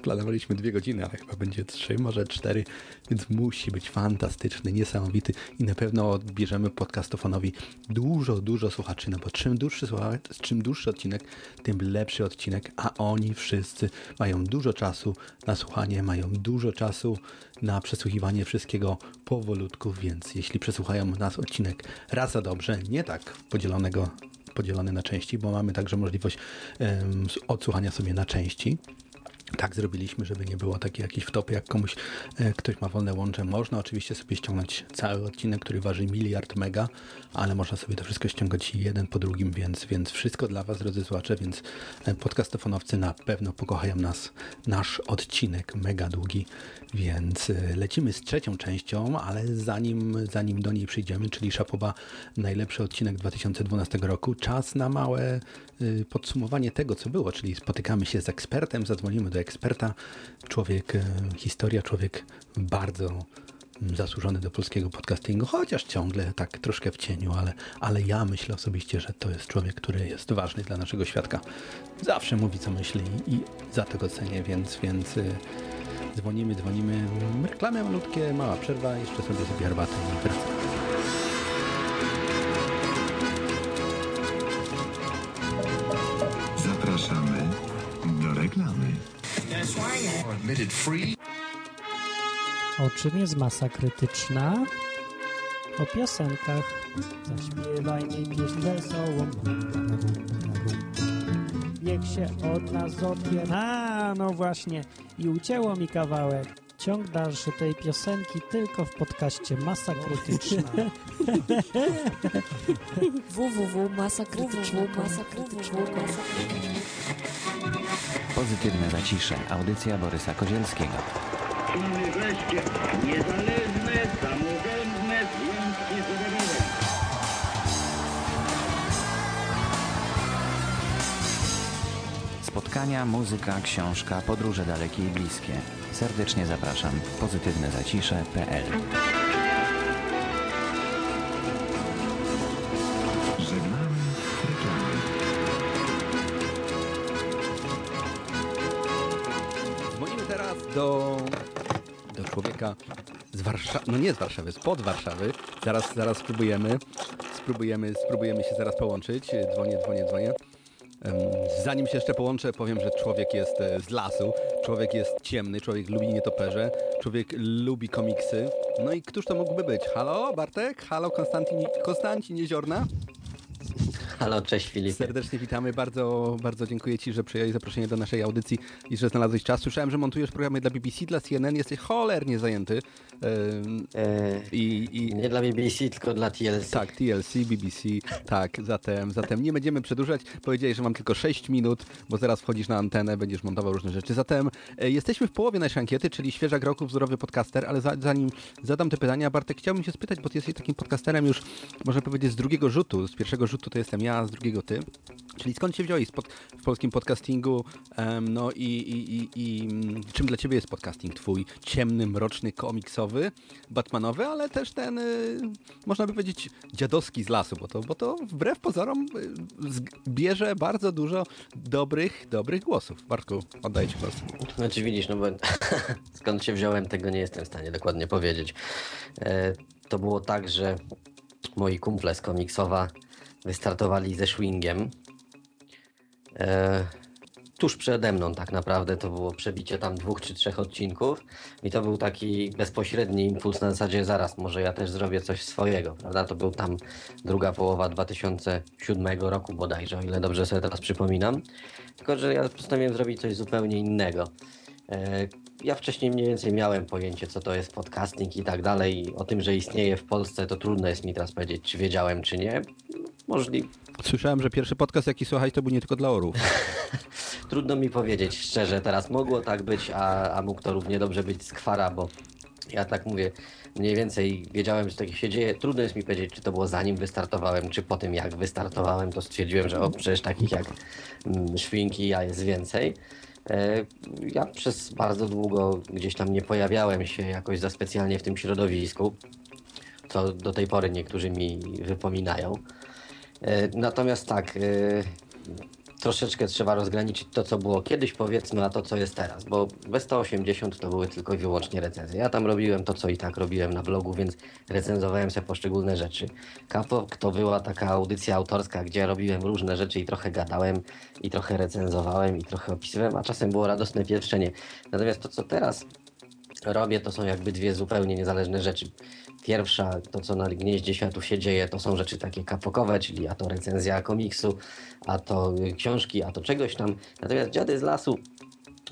planowaliśmy dwie godziny, ale chyba będzie trzy, może cztery, więc musi być fantastyczny, niesamowity i na pewno odbierzemy podcastofonowi dużo, dużo słuchaczy, no bo czym dłuższy, czym dłuższy odcinek, tym lepszy odcinek, a oni wszyscy mają dużo czasu na słuchanie, mają dużo czasu na przesłuchiwanie wszystkiego powolutku, więc jeśli przesłuchają nas odcinek raz za dobrze, nie tak podzielonego, podzielony na części, bo mamy także możliwość em, odsłuchania sobie na części, tak zrobiliśmy, żeby nie było takie jakieś wtopy, jak komuś e, ktoś ma wolne łącze. Można oczywiście sobie ściągnąć cały odcinek, który waży miliard mega, ale można sobie to wszystko ściągać jeden po drugim, więc, więc wszystko dla Was, drodzy słuchacze, więc e, podcastofonowcy na pewno pokochają nas, nasz odcinek mega długi, więc e, lecimy z trzecią częścią, ale zanim, zanim do niej przyjdziemy, czyli Szapoba, najlepszy odcinek 2012 roku, czas na małe podsumowanie tego, co było, czyli spotykamy się z ekspertem, zadzwonimy do eksperta, człowiek, y, historia, człowiek bardzo mm, zasłużony do polskiego podcastingu, chociaż ciągle tak troszkę w cieniu, ale, ale ja myślę osobiście, że to jest człowiek, który jest ważny dla naszego świadka. Zawsze mówi, co myśli i, za to go cenię, więc, więc y, dzwonimy, dzwonimy, reklamy malutkie, mała przerwa, jeszcze sobie sobie herbatę i wracamy. O czym jest masa krytyczna? O piosenkach. Zaśpiewaj mi pieśń wesołą. Niech się od nas odbie... A, no właśnie. I ucięło mi kawałek. Ciąg dalszy tej piosenki tylko w podcaście Masa Krytyczna. www.masakrytyczna.com Pozytywne zacisze. Audycja Borysa Kozielskiego. Czyny wreszcie niezależne, samorządne Spotkania, muzyka, książka, podróże dalekie i bliskie. Serdecznie zapraszam. Pozytywnezacisze.pl Żegnamy reklamy. Dzwonimy teraz do, do człowieka z Warszawy, no nie z Warszawy, spod Warszawy. Zaraz, zaraz spróbujemy, spróbujemy, spróbujemy się zaraz połączyć. Dzwonię, dzwonię, dzwonię. Zanim się jeszcze połączę, powiem, że człowiek jest e, z lasu, człowiek jest ciemny, człowiek lubi nietoperze, człowiek lubi komiksy. No i któż to mógłby być? Halo, Bartek? Halo, Konstantin, Konstancin Jeziorna? Halo, cześć Filip. Serdecznie witamy. Bardzo, bardzo dziękuję Ci, że przyjąłeś zaproszenie do naszej audycji i że znalazłeś czas. Słyszałem, że montujesz programy dla BBC, dla CNN. Jesteś cholernie zajęty. I, i... Nie dla BBC, tylko dla TLC. Tak, TLC, BBC. Tak, zatem, zatem nie będziemy przedłużać. Powiedziałeś, że mam tylko 6 minut, bo zaraz wchodzisz na antenę, będziesz montował różne rzeczy. Zatem e, jesteśmy w połowie naszej ankiety, czyli świeżak roku, wzorowy podcaster, ale za, zanim zadam te pytania, Bartek, chciałbym się spytać, bo Ty jesteś takim podcasterem już, można powiedzieć, z drugiego rzutu. Z pierwszego rzutu to jestem ja, z drugiego Ty. Czyli skąd się wziąłeś w polskim podcastingu? Em, no i, i, i, i mm, czym dla Ciebie jest podcasting Twój? Ciemny, mroczny, komiksowy, batmanowy, ale też ten, y, można by powiedzieć, dziadowski z lasu, bo to, bo to wbrew pozorom y, bierze bardzo dużo dobrych, dobrych głosów. Bartku, oddaję Ci głos. Znaczy widzisz, no bo skąd się wziąłem, tego nie jestem w stanie dokładnie powiedzieć. E, to było tak, że moi kumple z komiksowa wystartowali ze Schwingiem. E, tuż przede mną tak naprawdę to było przebicie tam dwóch czy trzech odcinków i to był taki bezpośredni impuls na zasadzie zaraz, może ja też zrobię coś swojego, prawda? To był tam druga połowa 2007 roku bodajże, o ile dobrze sobie teraz przypominam. Tylko, że ja postanowiłem zrobić coś zupełnie innego. E, Ja wcześniej mniej więcej miałem pojęcie, co to jest podcasting i tak dalej. O tym, że istnieje w Polsce, to trudno jest mi teraz powiedzieć, czy wiedziałem, czy nie. Możliwe. Słyszałem, że pierwszy podcast, jaki słuchać, to był nie tylko dla orów. Trudno mi powiedzieć szczerze, teraz mogło tak być, a, a mógł to równie dobrze być z bo ja tak mówię, mniej więcej wiedziałem, że tak się dzieje. Trudno jest mi powiedzieć, czy to było zanim wystartowałem, czy po tym jak wystartowałem, to stwierdziłem, że o, przecież takich jak mm, szwinki ja jest więcej. E, Ja przez bardzo długo gdzieś tam nie pojawiałem się jakoś za specjalnie w tym środowisku, co do tej pory niektórzy mi wypominają. E, Natomiast tak, e, troszeczkę trzeba rozgraniczyć to, co było kiedyś, powiedzmy, a to, co jest teraz, bo bez 180 to były tylko i wyłącznie recenzje. Ja tam robiłem to, co i tak robiłem na blogu, więc recenzowałem sobie poszczególne rzeczy. Kapok to była taka audycja autorska, gdzie robiłem różne rzeczy i trochę gadałem, i trochę recenzowałem, i trochę opisywałem, a czasem było radosne pieprzenie. Natomiast to, co teraz robię, to są jakby dwie zupełnie niezależne rzeczy. Pierwsza, to co na Gnieździe Światu się dzieje, to są rzeczy takie kapokowe, czyli a to recenzja komiksu, a to y, książki, a to czegoś tam. Natomiast Dziady z Lasu,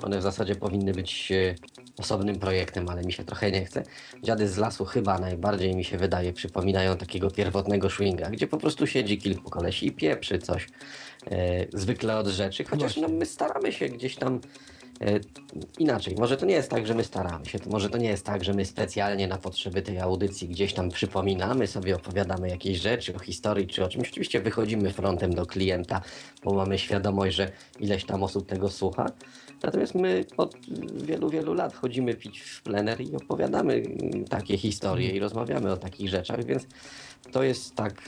one w zasadzie powinny być e, osobnym projektem, ale mi się trochę nie chce. Dziady z Lasu chyba najbardziej mi się wydaje przypominają takiego pierwotnego swinga, gdzie po prostu siedzi kilku kolesi i pieprzy coś. E, zwykle od rzeczy, chociaż no, my staramy się gdzieś tam Inaczej, może to nie jest tak, że my staramy się, to może to nie jest tak, że my specjalnie na potrzeby tej audycji gdzieś tam przypominamy sobie, opowiadamy jakieś rzeczy o historii czy o czymś. Oczywiście wychodzimy frontem do klienta, bo mamy świadomość, że ileś tam osób tego słucha. Natomiast my od wielu, wielu lat chodzimy pić w plener i opowiadamy takie historie i rozmawiamy o takich rzeczach, więc to jest tak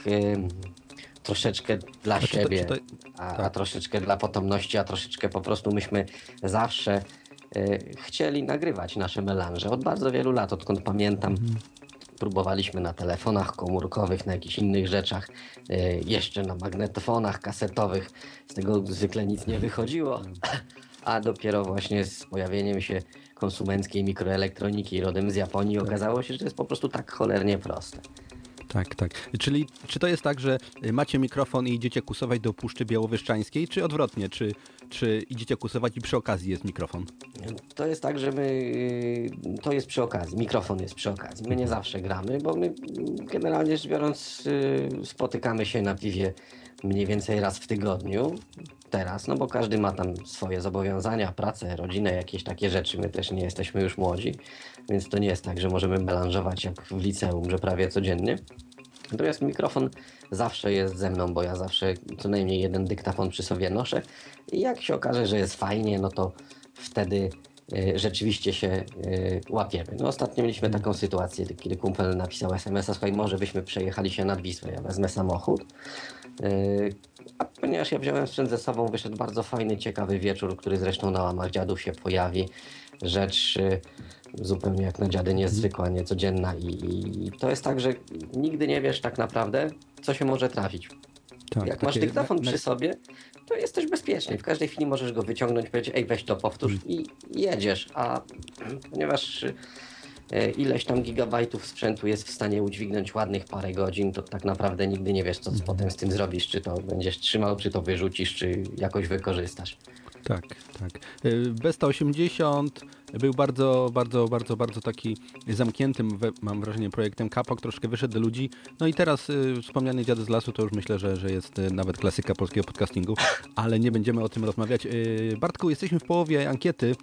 troszeczkę dla A czy to- siebie, czy to- a, tak. a troszeczkę dla potomności, a troszeczkę po prostu myśmy zawsze e, chcieli nagrywać nasze melanże. Od bardzo wielu lat, odkąd pamiętam, próbowaliśmy na telefonach komórkowych, na jakichś innych rzeczach, e, jeszcze na magnetofonach kasetowych. Z tego zwykle nic nie wychodziło. A dopiero właśnie z pojawieniem się konsumenckiej mikroelektroniki rodem z Japonii okazało się, że to jest po prostu tak cholernie proste. Tak, tak. Czyli czy to jest tak, że y, macie mikrofon i idziecie kusować do Puszczy Białowyszczańskiej, czy odwrotnie? Czy, czy idziecie kusować i przy okazji jest mikrofon? To jest tak, że my, y, to jest przy okazji, mikrofon jest przy okazji. My nie zawsze gramy, bo my generalnie rzecz biorąc y, spotykamy się na piwie mniej więcej raz w tygodniu teraz, no bo każdy ma tam swoje zobowiązania, pracę, rodzinę, jakieś takie rzeczy. My też nie jesteśmy już młodzi, więc to nie jest tak, że możemy melanżować jak w liceum, że prawie codziennie. Natomiast mikrofon zawsze jest ze mną, bo ja zawsze co najmniej jeden dyktafon przy sobie noszę i jak się okaże, że jest fajnie, no to wtedy y, rzeczywiście się y, łapiemy. No ostatnio mieliśmy taką sytuację, kiedy kumpel napisał SMS-a, słuchaj, może byśmy przejechali się nad Wisłę, ja wezmę samochód. Y, a ponieważ ja wziąłem sprzęt ze sobą, wyszedł bardzo fajny, ciekawy wieczór, który zresztą na łamach dziadów się pojawi. Rzecz y, zupełnie jak na dziady niezwykła, niecodzienna i, i, to jest tak, że nigdy nie wiesz tak naprawdę, co się może trafić. Tak, jak masz dyktafon na- na- przy sobie, to jesteś bezpieczny. W każdej chwili możesz go wyciągnąć, powiedzieć, ej weź to powtórz i jedziesz. A ponieważ y, ileś tam gigabajtów sprzętu jest w stanie udźwignąć ładnych parę godzin, to tak naprawdę nigdy nie wiesz, co potem z tym zrobisz. Czy to będziesz trzymał, czy to wyrzucisz, czy jakoś wykorzystasz. Tak, tak. Y, B180 był bardzo, bardzo, bardzo, bardzo taki zamkniętym, mam wrażenie, projektem Kapok, troszkę wyszedł do ludzi. No i teraz y, wspomniany Dziady z Lasu to już myślę, że, że jest y, nawet klasyka polskiego podcastingu, ale nie będziemy o tym rozmawiać. Y, Bartku, jesteśmy w połowie ankiety.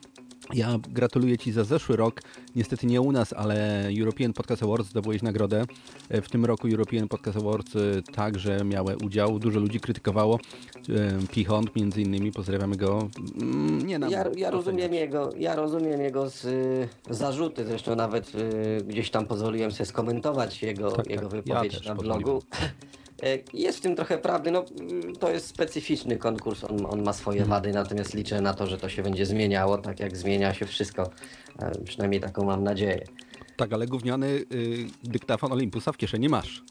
Ja gratuluję Ci za zeszły rok. Niestety nie u nas, ale European Podcast Awards zdobyłeś nagrodę. E, W tym roku European Podcast Awards e, także miały udział. Dużo ludzi krytykowało. E, Pichont między innymi, pozdrawiamy go. Mm, Nie nam. Ja, ja rozumiem jego, ja rozumiem jego z, zarzuty, zresztą nawet y, gdzieś tam pozwoliłem sobie skomentować jego, Tak, jego tak. wypowiedź Ja na blogu. Jest w tym trochę prawdy, no mm, to jest specyficzny konkurs, on, on ma swoje Mhm. wady, natomiast liczę na to, że to się będzie zmieniało, tak jak zmienia się wszystko, E, przynajmniej taką mam nadzieję. Tak, ale gówniany y, dyktafon Olympusa w kieszeni masz.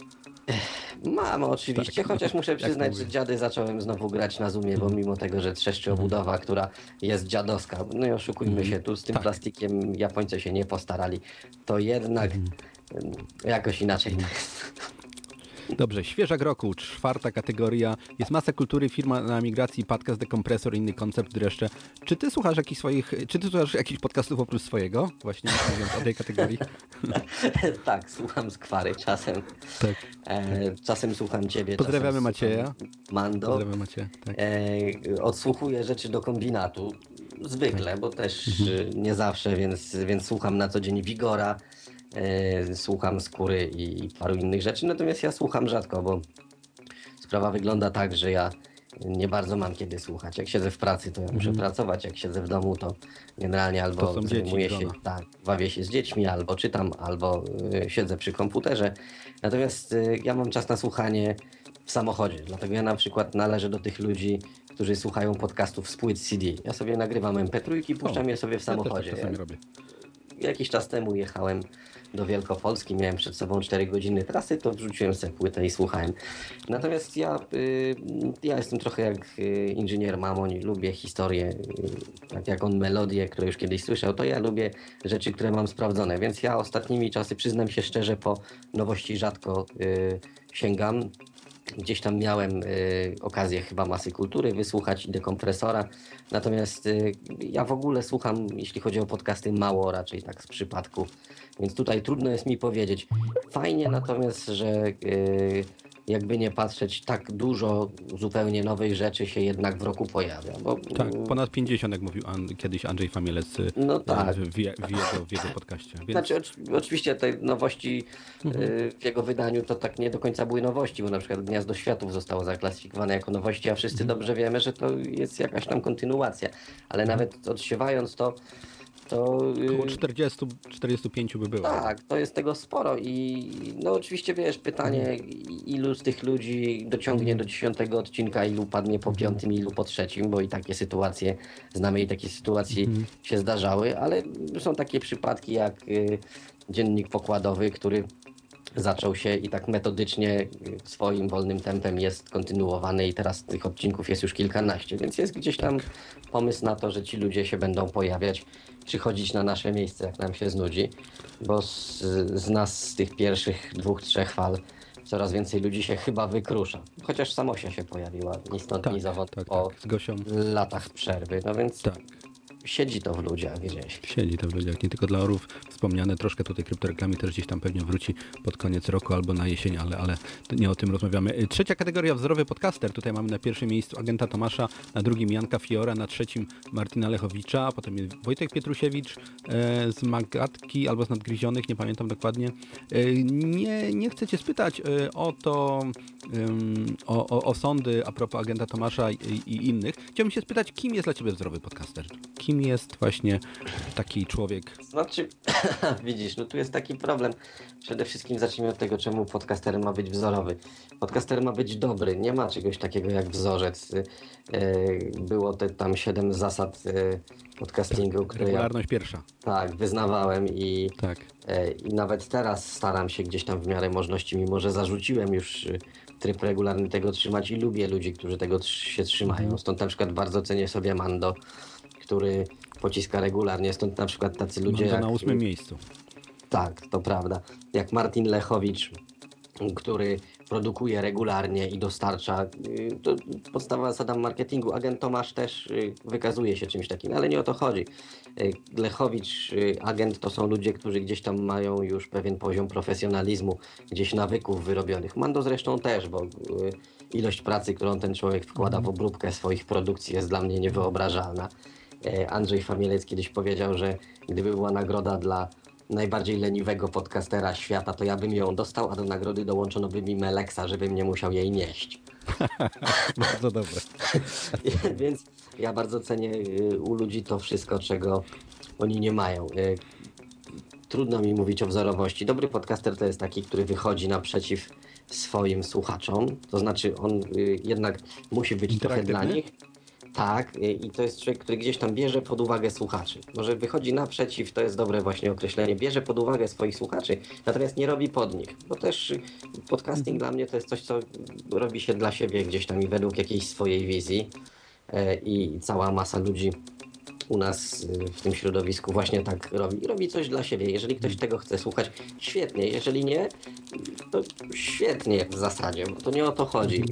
Mam oczywiście, Tak, chociaż muszę przyznać, że dziady zacząłem znowu grać na Zoomie, bo mimo tego, że trzeszczy obudowa, która jest dziadowska, no i oszukujmy się, tu z tym plastikiem Japońcy się nie postarali, to jednak jakoś inaczej. Dobrze, świeżak roku, czwarta kategoria. Jest masa kultury, firma na migracji, podcast, dekompresor, inny koncept, dreszcze. Czy ty słuchasz jakichś swoich, czy ty słuchasz jakichś podcastów oprócz swojego? Właśnie mówiąc o tej kategorii. tak, słucham skwary czasem. Tak. E, czasem słucham ciebie. Pozdrawiamy Macieja. Mando. Pozdrawiam Macie. Tak. E, odsłuchuję rzeczy do kombinatu. Zwykle, bo też Mhm. nie zawsze, więc, więc słucham na co dzień Wigora, słucham skóry i, paru innych rzeczy. Natomiast ja słucham rzadko, bo sprawa wygląda tak, że ja nie bardzo mam kiedy słuchać. Jak siedzę w pracy, to ja muszę Mhm. pracować. Jak siedzę w domu, to generalnie To albo dzieci, zajmuję się, żona. tak, bawię się z dziećmi, albo czytam, albo y, siedzę przy komputerze. Natomiast y, ja mam czas na słuchanie w samochodzie. Dlatego ja na przykład należę do tych ludzi, którzy słuchają podcastów z płyt CD. Ja sobie nagrywam MP3 i puszczam je sobie w samochodzie. Ja też tak czasami robię. Jakiś czas temu jechałem do Wielkopolski, miałem przed sobą 4 godziny trasy, to wrzuciłem sobie płytę i słuchałem. Natomiast ja, y, ja jestem trochę jak y, inżynier Mamoń, lubię historię, y, tak jak on melodię, które już kiedyś słyszał, to ja lubię rzeczy, które mam sprawdzone, więc ja ostatnimi czasy, przyznam się szczerze, po nowości rzadko sięgam. Gdzieś tam miałem y, okazję chyba masy kultury wysłuchać dekompresora. Natomiast y, ja w ogóle słucham, jeśli chodzi o podcasty, mało raczej tak z przypadku. Więc tutaj trudno jest mi powiedzieć. Fajnie natomiast, że y, jakby nie patrzeć, tak dużo zupełnie nowej rzeczy się jednak w roku pojawia. Bo, Tak, ponad 50, jak mówił An, kiedyś Andrzej Famielec y, No tak. w, w, je- w, jego, w jego podcaście. Więc Znaczy, oczy- oczywiście te nowości y, w jego wydaniu to tak nie do końca były nowości, bo na przykład Gniazdo Światów zostało zaklasyfikowane jako nowości, a wszyscy dobrze wiemy, że to jest jakaś tam kontynuacja. Ale nawet odsiewając to, to... około y, 40, 45 by było. tak, to jest tego sporo i no oczywiście wiesz, pytanie ilu z tych ludzi dociągnie do dziesiątego odcinka, ilu padnie po piątym, ilu po trzecim, bo i takie sytuacje, znamy i takie sytuacje się zdarzały, ale są takie przypadki jak y, dziennik pokładowy, który zaczął się i tak metodycznie swoim wolnym tempem jest kontynuowany i teraz tych odcinków jest już kilkanaście, więc jest gdzieś tam pomysł na to, że ci ludzie się będą pojawiać, przychodzić na nasze miejsce, jak nam się znudzi, bo z, z nas, z tych pierwszych dwóch, trzech fal, coraz więcej ludzi się chyba wykrusza. Chociaż Samosia się pojawiła, ni stąd, ni zowąd, po Gosią. latach przerwy, no więc Tak. Siedzi to w ludziach gdzieś. Siedzi to w ludziach, nie tylko dla orów wspomniane, troszkę tutaj kryptoreklamy też gdzieś tam pewnie wróci pod koniec roku albo na jesień, ale, ale nie o tym rozmawiamy. Y, Trzecia kategoria, wzorowy podcaster. Tutaj mamy na pierwszym miejscu agenta Tomasza, na drugim Janka Fiora, na trzecim Martina Lechowicza, potem jest Wojtek Pietrusiewicz e, z Magatki albo z Nadgryzionych, nie pamiętam dokładnie. E, nie, nie chcę cię spytać e, o to, o, o, o sądy a propos agenta Tomasza i, i innych. Chciałbym się spytać, kim jest dla ciebie wzorowy podcaster? Kim jest właśnie taki człowiek? Znaczy, widzisz, no tu jest taki problem. Przede wszystkim zacznijmy od tego, czemu podcaster ma być wzorowy. Podcaster ma być dobry, nie ma czegoś takiego jak wzorzec. Y, y, Było te tam siedem zasad y, podcastingu, które ja Regularność pierwsza. tak, wyznawałem i, Tak. e, i nawet teraz staram się gdzieś tam w miarę możliwości, mimo że zarzuciłem już tryb regularny tego trzymać i lubię ludzi, którzy tego się trzymają. Stąd na przykład bardzo cenię sobie Mando, który pociska regularnie. Stąd na przykład tacy ludzie Mando jak... na ósmym miejscu. Tak, to prawda. Jak Martin Lechowicz, który produkuje regularnie i dostarcza. y, To podstawowa zasada marketingu. Agent Tomasz też y, wykazuje się czymś takim, ale nie o to chodzi. Y, Lechowicz, agent to są ludzie, którzy gdzieś tam mają już pewien poziom profesjonalizmu, gdzieś nawyków wyrobionych. Mando zresztą też, bo ilość pracy, którą ten człowiek wkłada w obróbkę swoich produkcji jest dla mnie niewyobrażalna. E, Andrzej Famielec kiedyś powiedział, że gdyby była nagroda dla najbardziej leniwego podcastera świata, to ja bym ją dostał, a do nagrody dołączono by mi Meleksa, żebym nie musiał jej nieść. Bardzo dobre. Więc ja bardzo cenię y, u ludzi to wszystko, czego oni nie mają. Y, Trudno mi mówić o wzorowości. Dobry podcaster to jest taki, który wychodzi naprzeciw swoim słuchaczom. To znaczy on jednak musi być trochę dla nich. Tak, i to jest człowiek, który gdzieś tam bierze pod uwagę słuchaczy. Może wychodzi naprzeciw, to jest dobre właśnie określenie, bierze pod uwagę swoich słuchaczy, natomiast nie robi pod nich. Bo też podcasting dla mnie to jest coś, co robi się dla siebie gdzieś tam i według jakiejś swojej wizji. E, I cała masa ludzi u nas y, w tym środowisku właśnie tak robi. Robi coś dla siebie. Jeżeli ktoś tego chce słuchać, świetnie. Jeżeli nie, to świetnie w zasadzie, bo to nie o to chodzi.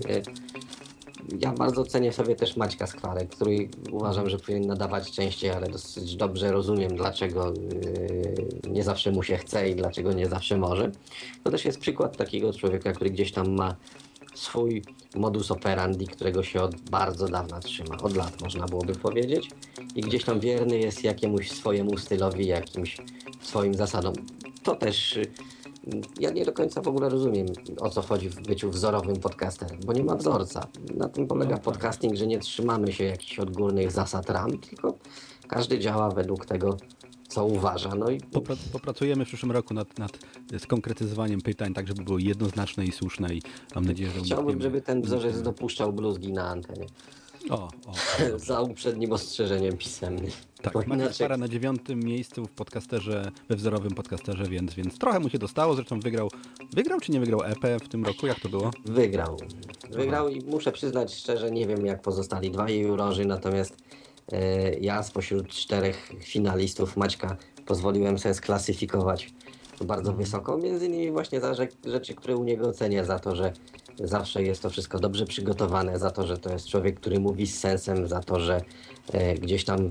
Ja bardzo cenię sobie też Maćka Skwarek, który uważam, że powinien nadawać częściej, ale dosyć dobrze rozumiem, dlaczego yy, nie zawsze mu się chce i dlaczego nie zawsze może. To też jest przykład takiego człowieka, który gdzieś tam ma swój modus operandi, którego się od bardzo dawna trzyma, od lat można byłoby powiedzieć i gdzieś tam wierny jest jakiemuś swojemu stylowi, jakimś swoim zasadom. To też ja nie do końca w ogóle rozumiem, o co chodzi w byciu wzorowym podcasterem, bo nie ma wzorca. Na tym polega podcasting, że nie trzymamy się jakichś odgórnych zasad ram, tylko każdy działa według tego, co uważa. No i Popra popracujemy w przyszłym roku nad, nad skonkretyzowaniem pytań, tak żeby było jednoznaczne i słuszne i mam nadzieję, że chciałbym, żeby ten wzorzec dopuszczał bluzgi na antenie. O, o. Za uprzednim ostrzeżeniem pisemnym. Tak, Bo Maciej inaczej- Spara na dziewiątym miejscu w podcasterze, we wzorowym podcasterze, więc, więc trochę mu się dostało, zresztą wygrał, wygrał czy nie wygrał EP w tym roku, jak to było? Wygrał. Wygrał i muszę przyznać szczerze, nie wiem jak pozostali dwaj jurorzy, natomiast e, ja spośród czterech finalistów Maćka pozwoliłem sobie sklasyfikować bardzo wysoko, między innymi właśnie za rze- rzeczy, które u niego cenię, za to, że zawsze jest to wszystko dobrze przygotowane, za to, że to jest człowiek, który mówi z sensem, za to, że e, gdzieś tam e,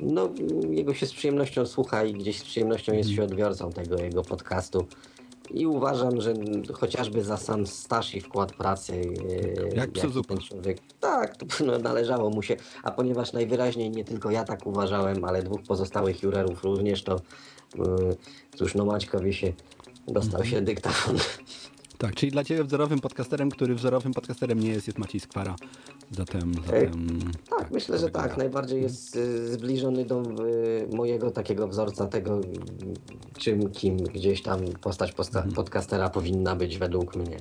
no, jego się z przyjemnością słucha i gdzieś z przyjemnością jest się odbiorcą tego jego podcastu. I uważam, że chociażby za sam staż i wkład pracy, e, Jak psu ten człowiek, tak, to no, należało mu się. A ponieważ najwyraźniej nie tylko ja tak uważałem, ale dwóch pozostałych jurorów również, to e, cóż, no Maćkowi się dostał się dyktafon. Tak, czyli dla Ciebie wzorowym podcasterem, który wzorowym podcasterem nie jest, jest Maciej Skwara. Zatem, zatem Tak, myślę, że tak. Najbardziej jest y, zbliżony do y, mojego takiego wzorca tego, czym, kim gdzieś tam postać posta- Mhm. podcastera powinna być według mnie.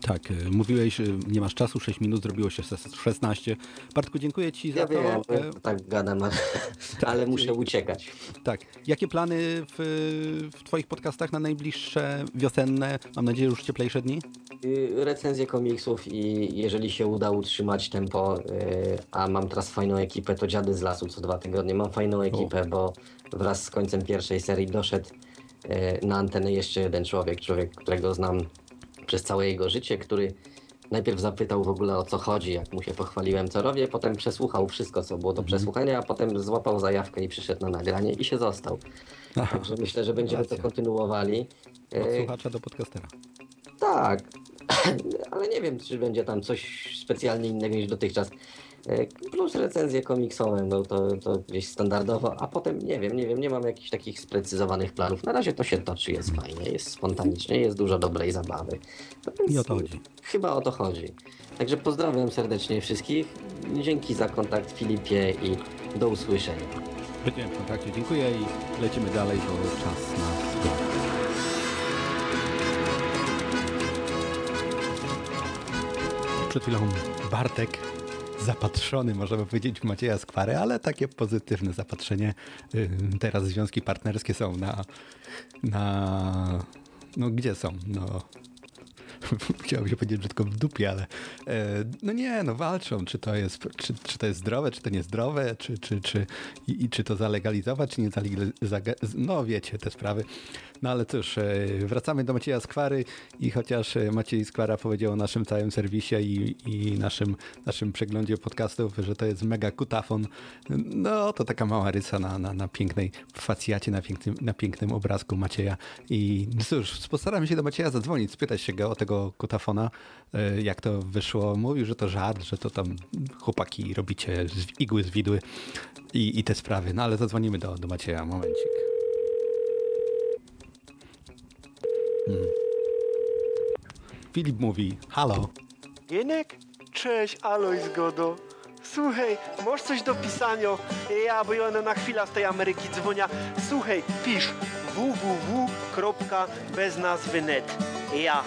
Tak, y, mówiłeś, y, nie masz czasu, 6 minut, zrobiło się ses- 16. Bartku, dziękuję Ci za Ja to. wiem, e, że tak gadam, ale, ale muszę uciekać. Tak. Jakie plany w, w Twoich podcastach na najbliższe wiosenne, mam nadzieję już cieplejsze dni? Y, Recenzje komiksów i jeżeli się uda utrzymać tempo, y, a mam teraz fajną ekipę, to Dziady z Lasu co dwa tygodnie. Mam fajną ekipę, bo wraz z końcem pierwszej serii doszedł y, na antenę jeszcze jeden człowiek, człowiek, którego znam przez całe jego życie, który najpierw zapytał w ogóle o co chodzi, jak mu się pochwaliłem, co robię, potem przesłuchał wszystko, co było do przesłuchania, a potem złapał zajawkę i przyszedł na nagranie i się został. Także myślę, że będziemy to kontynuowali. Od E, słuchacza do podcastera. tak, ale nie wiem, czy będzie tam coś specjalnie innego niż dotychczas. E, Plus recenzje komiksowe, no to, to gdzieś standardowo, a potem nie wiem, nie wiem, nie mam jakichś takich sprecyzowanych planów. Na razie to się toczy, jest fajnie, jest spontanicznie, jest dużo dobrej zabawy. No I o to chodzi. Chyba o to chodzi. Także pozdrawiam serdecznie wszystkich. Dzięki za kontakt Filipie i do usłyszenia. Będziemy w kontakcie. Dziękuję i lecimy dalej, bo czas na zbiór. Przed chwilą Bartek zapatrzony, możemy powiedzieć, w Macieja Skwarę, ale takie pozytywne zapatrzenie. Ym, Teraz związki partnerskie są na... na no gdzie są? No chciałbym się powiedzieć brzydko w dupie, ale e, no nie, no walczą, czy to jest, czy, czy to jest zdrowe, czy to niezdrowe, czy, czy, czy, i, i czy to zalegalizować, czy nie zalegalizować, no wiecie te sprawy. No ale cóż, e, wracamy do Macieja Skwary i chociaż e, Maciej Skwara powiedział o naszym całym serwisie i, i naszym, naszym przeglądzie podcastów, że to jest mega kutafon, no to taka mała rysa na, na, na pięknej facjacie, na pięknym, na pięknym obrazku Macieja. I no cóż, postaram się do Macieja zadzwonić, spytać się go o tego kutafona, e, jak to wyszło. Mówił, że to żart, że to tam chłopaki robicie z igły z widły i, i te sprawy. No ale zadzwonimy do, do Macieja, momencik. Hmm. Filip mówi, halo. Gienek? Cześć, Aloj Zgodo. Słuchaj, masz coś do pisania? Ja, bo na chwilę z tej Ameryki dzwonia. Słuchaj, pisz www.beznazwy.net Ja.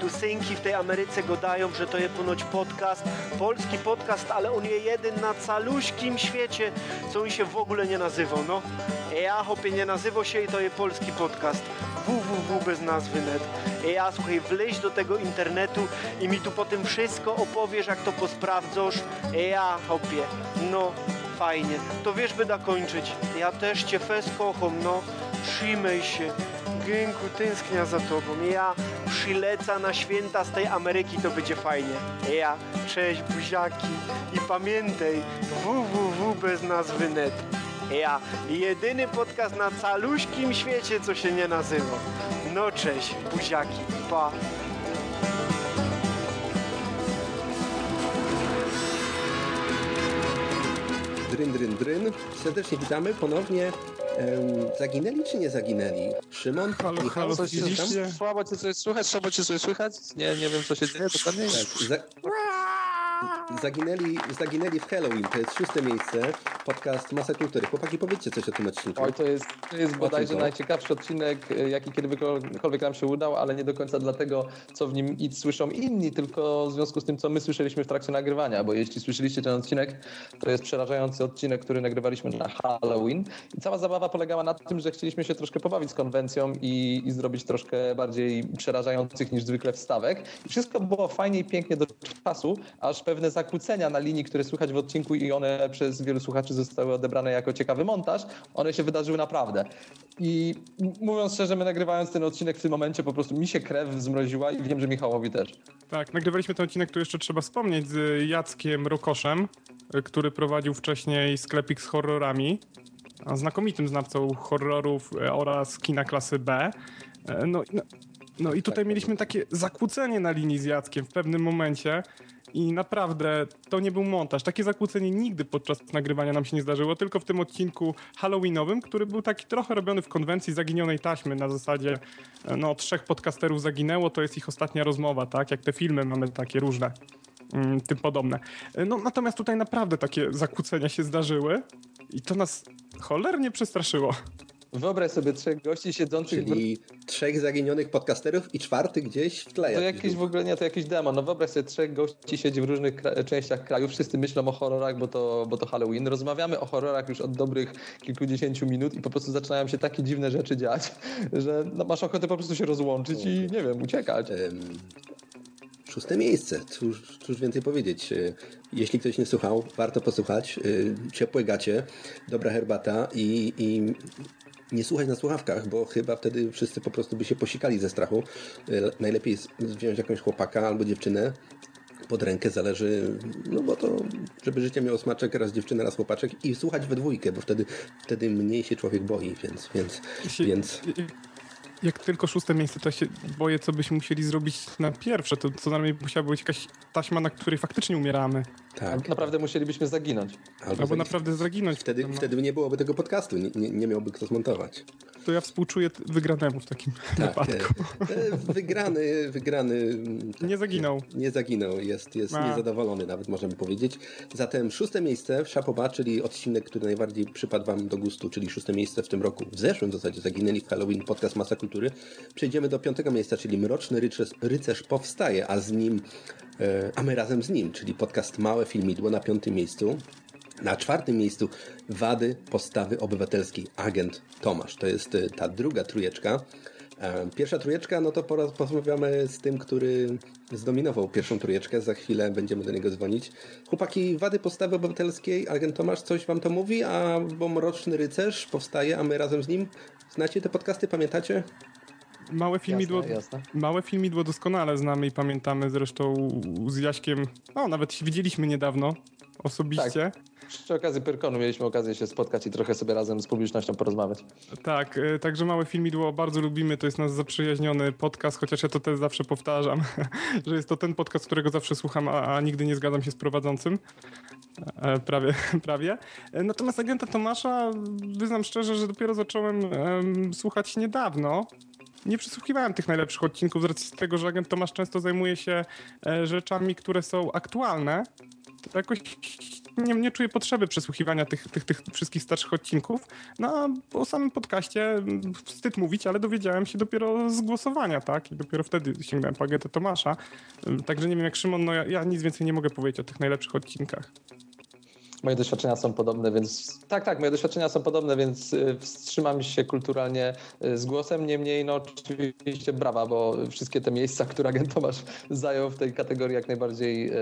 Tu synki w tej Ameryce godają, że to jest ponoć podcast, polski podcast, ale on jest jeden na caluśkim świecie, co on się w ogóle nie nazywał, no. Ja, hopie, nie nazywał się i to jest polski podcast www bez nazwy.net. Ja, słuchaj, wleź do tego internetu i mi tu potem wszystko opowiesz, jak to posprawdzasz. Ja, hopie, no, fajnie. To wiesz, by da kończyć. Ja też cię fes kocham, no. Trzymaj się. Gynku, tęsknia za tobą. Ja przyleca na święta z tej Ameryki, to będzie fajnie. Ja, cześć buziaki i pamiętaj www bez nazwy.net. Ja, jedyny podcast na caluśkim świecie, co się nie nazywa. No cześć, buziaki, pa. Dryn, dryn, dryn. Serdecznie witamy ponownie. Em, zaginęli czy nie zaginęli? Szymon? Halo, Michał, halo, coś? Słabo cię coś słychać, słabo cię coś słychać? Nie, nie wiem co się dzieje, dokładnie nie. Za... Zaginęli, zaginęli w Halloween, to jest szóste miejsce, podcast Masa Kultury. Chłopaki, powiedzcie coś o tym odcinku. Oj, to jest, to jest bodajże najciekawszy odcinek, y, jaki kiedykolwiek nam się udał, ale nie do końca dlatego, co w nim i słyszą inni, tylko w związku z tym, co my słyszeliśmy w trakcie nagrywania, bo jeśli słyszeliście ten odcinek, to jest przerażający odcinek, który nagrywaliśmy na Halloween i cała zabawa polegała na tym, że chcieliśmy się troszkę pobawić z konwencją i, i zrobić troszkę bardziej przerażających niż zwykle wstawek. I wszystko było fajnie i pięknie do czasu, aż pewne zakłócenia na linii, które słychać w odcinku i one przez wielu słuchaczy zostały odebrane jako ciekawy montaż, one się wydarzyły naprawdę. I mówiąc szczerze, my nagrywając ten odcinek w tym momencie po prostu mi się krew zmroziła i wiem, że Michałowi też. Tak, nagrywaliśmy ten odcinek, tu jeszcze trzeba wspomnieć, z Jackiem Rokoszem, który prowadził wcześniej sklepik z horrorami, a znakomitym znawcą horrorów y, oraz kina klasy B. E, No, no, no i tutaj mieliśmy takie zakłócenie na linii z Jackiem w pewnym momencie i naprawdę to nie był montaż. Takie zakłócenie nigdy podczas nagrywania nam się nie zdarzyło, tylko w tym odcinku halloweenowym, który był taki trochę robiony w konwencji zaginionej taśmy na zasadzie no trzech podcasterów zaginęło, to jest ich ostatnia rozmowa, tak? Jak te filmy mamy takie różne. mm, Tym podobne. No, natomiast tutaj naprawdę takie zakłócenia się zdarzyły i to nas cholernie przestraszyło. Wyobraź sobie trzech gości siedzących... Czyli trzech zaginionych podcasterów i czwarty gdzieś w tle. To jakiś jakiś w ogóle nie, to jakiś demon. No wyobraź sobie, trzech gości siedzi w różnych kra- częściach kraju, wszyscy myślą o horrorach, bo to, bo to Halloween. Rozmawiamy o horrorach już od dobrych kilkudziesięciu minut i po prostu zaczynają się takie dziwne rzeczy dziać, że no, masz ochotę po prostu się rozłączyć i nie wiem, uciekać. Szóste miejsce, cóż, cóż więcej powiedzieć. E, Jeśli ktoś nie słuchał, warto posłuchać. E, Ciepłe gacie, dobra herbata i, i nie słuchać na słuchawkach, bo chyba wtedy wszyscy po prostu by się posikali ze strachu. Y, Najlepiej wziąć jakąś chłopaka albo dziewczynę pod rękę, zależy, no bo to, żeby życie miało smaczek, raz dziewczyna, raz chłopaczek i słuchać we dwójkę, bo wtedy, wtedy mniej się człowiek boi, więc, więc, więc Jak tylko szóste miejsce, to ja się boję, co byśmy musieli zrobić na pierwsze. To co najmniej musiała być jakaś taśma, na której faktycznie umieramy. Tak. Naprawdę musielibyśmy zaginąć. Albo zagi- naprawdę zaginąć. Wtedy, wtedy nie byłoby tego podcastu, nie, nie, nie miałby kto zmontować. To ja współczuję wygranemu w takim Tak, wypadku. e, e, wygrany, wygrany. tak, Nie zaginął. Nie zaginął, jest, jest A. niezadowolony nawet możemy powiedzieć. Zatem szóste miejsce w Szapoba, czyli odcinek, który najbardziej przypadł wam do gustu, czyli szóste miejsce w tym roku. W zeszłym w zasadzie zaginęli w Halloween podcast Masa Kultury. Przejdziemy do piątego miejsca, czyli Mroczny Rycerz, Rycerz powstaje, a z nim, e, a my razem z nim, czyli podcast Małe Filmidło na piątym miejscu. Na czwartym miejscu wady postawy obywatelskiej agent Tomasz. To jest y, ta druga trujeczka. E, Pierwsza trujeczka, no to poraz porozmawiamy z tym, który zdominował pierwszą trujeczkę. Za chwilę będziemy do niego dzwonić. Chłopaki, wady postawy obywatelskiej, agent Tomasz, coś wam to mówi? A bo Mroczny Rycerz powstaje, a my razem z nim. Znacie te podcasty, pamiętacie? Małe filmidło, Jasne, jasne. małe filmidło doskonale znamy i pamiętamy zresztą z Jaśkiem. No, nawet się widzieliśmy niedawno osobiście. Przy okazji Pyrkonu mieliśmy okazję się spotkać i trochę sobie razem z publicznością porozmawiać. Tak, e, także Małe Filmidło bardzo lubimy, to jest nasz zaprzyjaźniony podcast, chociaż ja to też zawsze powtarzam, że jest to ten podcast, którego zawsze słucham, a, a nigdy nie zgadzam się z prowadzącym. E, Prawie, prawie. E, Natomiast agenta Tomasza, wyznam szczerze, że dopiero zacząłem em, słuchać niedawno. Nie przesłuchiwałem tych najlepszych odcinków z racji tego, że agent Tomasz często zajmuje się e, rzeczami, które są aktualne. To jakoś nie, nie czuję potrzeby przesłuchiwania tych, tych, tych wszystkich starszych odcinków. No a o samym podcaście mm, wstyd mówić, ale dowiedziałem się dopiero z głosowania, tak? I dopiero wtedy sięgnąłem po Agetę Tomasza. Także nie wiem jak Szymon, no ja, ja nic więcej nie mogę powiedzieć o tych najlepszych odcinkach. Moje doświadczenia są podobne, więc tak, tak, moje doświadczenia są podobne, więc y, wstrzymam się kulturalnie y, z głosem. Niemniej, no oczywiście brawa, bo wszystkie te miejsca, które agent Tomasz zajął w tej kategorii jak najbardziej y,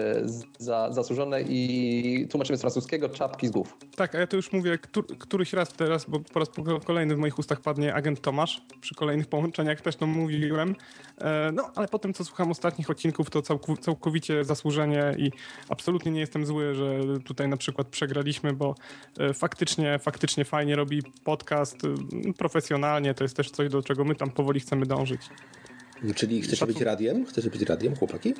za, zasłużone i tłumaczymy z francuskiego czapki z głów. Tak, a ja to już mówię któr, któryś raz teraz, bo po raz kolejny w moich ustach padnie agent Tomasz. Przy kolejnych połączeniach też to mówiłem. E, No, ale po tym, co słucham ostatnich odcinków, to całkowicie zasłużenie i absolutnie nie jestem zły, że tutaj na przykład przegraliśmy, bo e, faktycznie, faktycznie fajnie robi podcast e, profesjonalnie. To jest też coś, do czego my tam powoli chcemy dążyć. Czyli chcecie być radiem? Chcecie być radiem, chłopaki?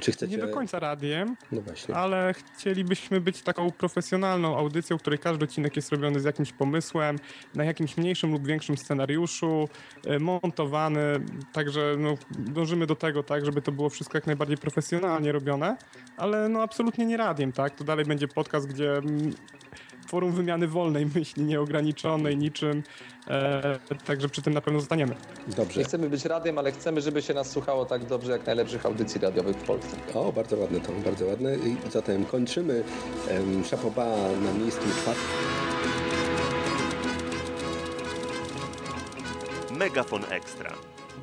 Czy chcecie... Nie do końca radiem, No ale chcielibyśmy być taką profesjonalną audycją, w której każdy odcinek jest robiony z jakimś pomysłem, na jakimś mniejszym lub większym scenariuszu, e, montowany, także no, dążymy do tego, tak, żeby to było wszystko jak najbardziej profesjonalnie robione, ale no absolutnie nie radiem, tak, to dalej będzie podcast, gdzie mm, forum wymiany wolnej myśli, nieograniczonej niczym, e, także przy tym na pewno zostaniemy. Dobrze. Nie chcemy być radiem, ale chcemy, żeby się nas słuchało tak dobrze jak najlepszych audycji radiowych w Polsce. O, bardzo ładne to, bardzo ładne. I zatem kończymy um, Szapoba na miejscu czwartym. Megafon Extra.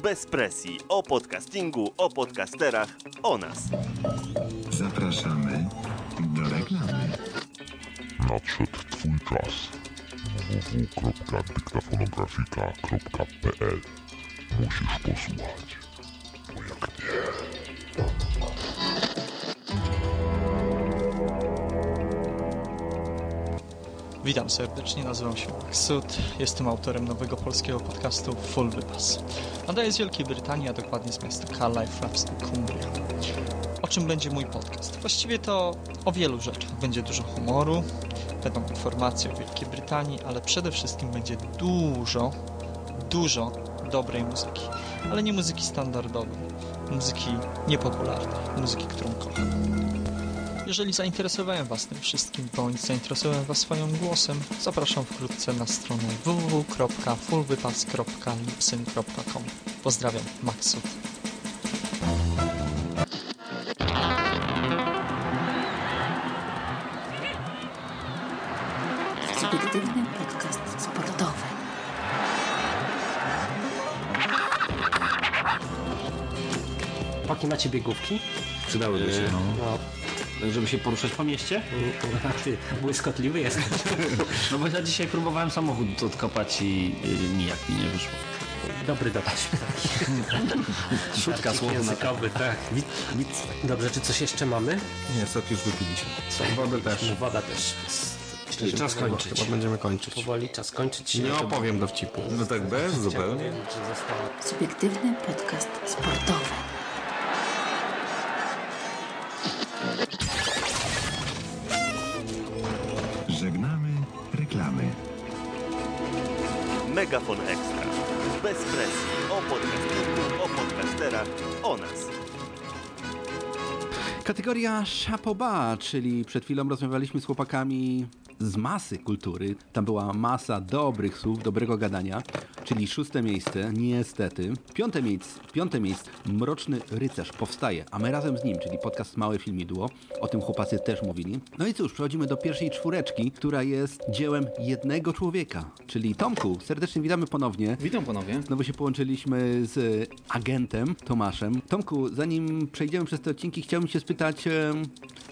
Bez presji, o podcastingu, o podcasterach, o nas. Zapraszamy. Nadszedł Twój czas. www.dyktafonografika.pl Musisz posłuchać. Bo jak nie... Witam serdecznie, nazywam się Maksut, jestem autorem nowego polskiego podcastu Full Wypas. Nadaję z Wielkiej Brytanii, a dokładnie z miasta Carlisle hrabstwie Cumbria. O czym będzie mój podcast? Właściwie to o wielu rzeczach. Będzie dużo humoru, będą informacje o Wielkiej Brytanii, ale przede wszystkim będzie dużo, dużo dobrej muzyki. Ale nie muzyki standardowej, muzyki niepopularnej, muzyki, którą kocham. Jeżeli zainteresowałem Was tym wszystkim, bądź zainteresowałem Was swoim głosem, zapraszam wkrótce na stronę www.fullwypas.lipsyn.com. Pozdrawiam, Maksut. Macie biegówki? Przydałyby się, no. no. żeby się poruszać po mieście? Ty błyskotliwy jesteś. No bo ja dzisiaj próbowałem samochód odkopać i nijak mi nie wyszło. Dobry dowcip. Szutka słowa na językowy, tak. Dobrze, czy coś jeszcze mamy? Nie, sok już wypiliśmy. Wodę też. Woda też. Czyli czas kończyć. Chyba będziemy kończyć. Powoli czas kończyć. Nie opowiem dowcipu. No tak bez, zupełnie. Subiektywny podcast sportowy. Megafon Extra. Bez Kategoria Chapoba, czyli przed chwilą rozmawialiśmy z chłopakami z masy kultury. Tam była masa dobrych słów, dobrego gadania, czyli szóste miejsce, niestety. Piąte miejsce, piąte miejsce, Mroczny Rycerz powstaje, a my razem z nim, czyli podcast Małe Filmidło. O tym chłopacy też mówili. No i cóż, przechodzimy do pierwszej czwóreczki, która jest dziełem jednego człowieka, czyli Tomku. Serdecznie witamy ponownie. Witam ponownie. Znowu się połączyliśmy z agentem Tomaszem. Tomku, zanim przejdziemy przez te odcinki, chciałbym się spytać, em,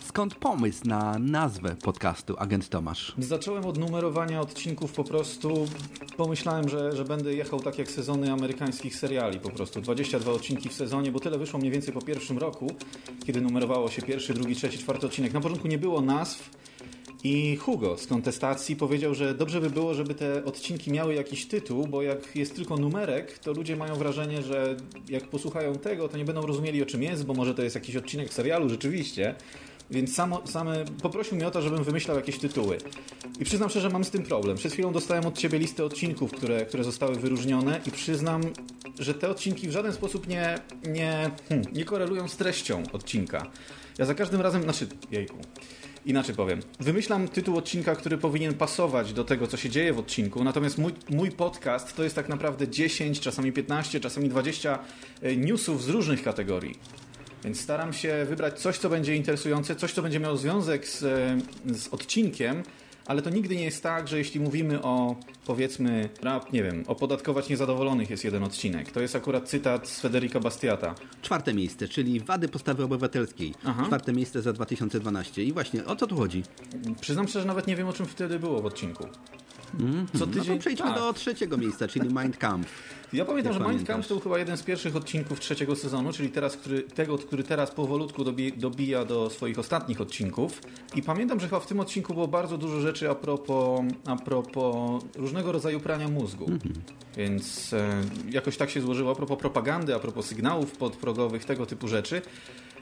skąd pomysł na nazwę podcastu Agent Tomasz? Zacząłem od numerowania odcinków po prostu. Pomyślałem, że, że będę jechał tak jak sezony amerykańskich seriali po prostu. 22 odcinki w sezonie, bo tyle wyszło mniej więcej po pierwszym roku, kiedy numerowało się pierwszy, drugi, trzeci, czwarty odcinek. Na początku nie było nazw. I Hugo z kontestacji powiedział, że dobrze by było, żeby te odcinki miały jakiś tytuł, bo jak jest tylko numerek, to ludzie mają wrażenie, że jak posłuchają tego, to nie będą rozumieli o czym jest, bo może to jest jakiś odcinek serialu rzeczywiście. Więc samo, same poprosił mnie o to, żebym wymyślał jakieś tytuły. I przyznam szczerze, mam z tym problem. Przed chwilą dostałem od ciebie listę odcinków, które, które zostały wyróżnione i przyznam, że te odcinki w żaden sposób nie, nie, hmm, nie korelują z treścią odcinka. Ja za każdym razem, znaczy, jejku, Inaczej powiem. Wymyślam tytuł odcinka, który powinien pasować do tego, co się dzieje w odcinku, natomiast mój, mój podcast to jest tak naprawdę 10, czasami 15, czasami 20 e, newsów z różnych kategorii. Więc staram się wybrać coś, co będzie interesujące, coś, co będzie miało związek z, e, z odcinkiem, ale to nigdy nie jest tak, że jeśli mówimy o, powiedzmy, rap, nie wiem, opodatkować niezadowolonych jest jeden odcinek. To jest akurat cytat z Federica Bastiata. Czwarte miejsce, czyli wady postawy obywatelskiej. Aha. Czwarte miejsce za 2012. I właśnie, o co tu chodzi? Przyznam szczerze, nawet nie wiem, o czym wtedy było w odcinku. Mm, Co no tydzień- to przejdźmy tak. do trzeciego miejsca, czyli Mind Camp. Ja pamiętam, że Mind? Camp to był chyba jeden z pierwszych odcinków trzeciego sezonu, czyli teraz, który, tego, który teraz powolutku dobi, dobija do swoich ostatnich odcinków. I pamiętam, że chyba w tym odcinku było bardzo dużo rzeczy a propos, a propos różnego rodzaju prania mózgu. Więc e, jakoś tak się złożyło a propos propagandy, a propos sygnałów podprogowych, tego typu rzeczy.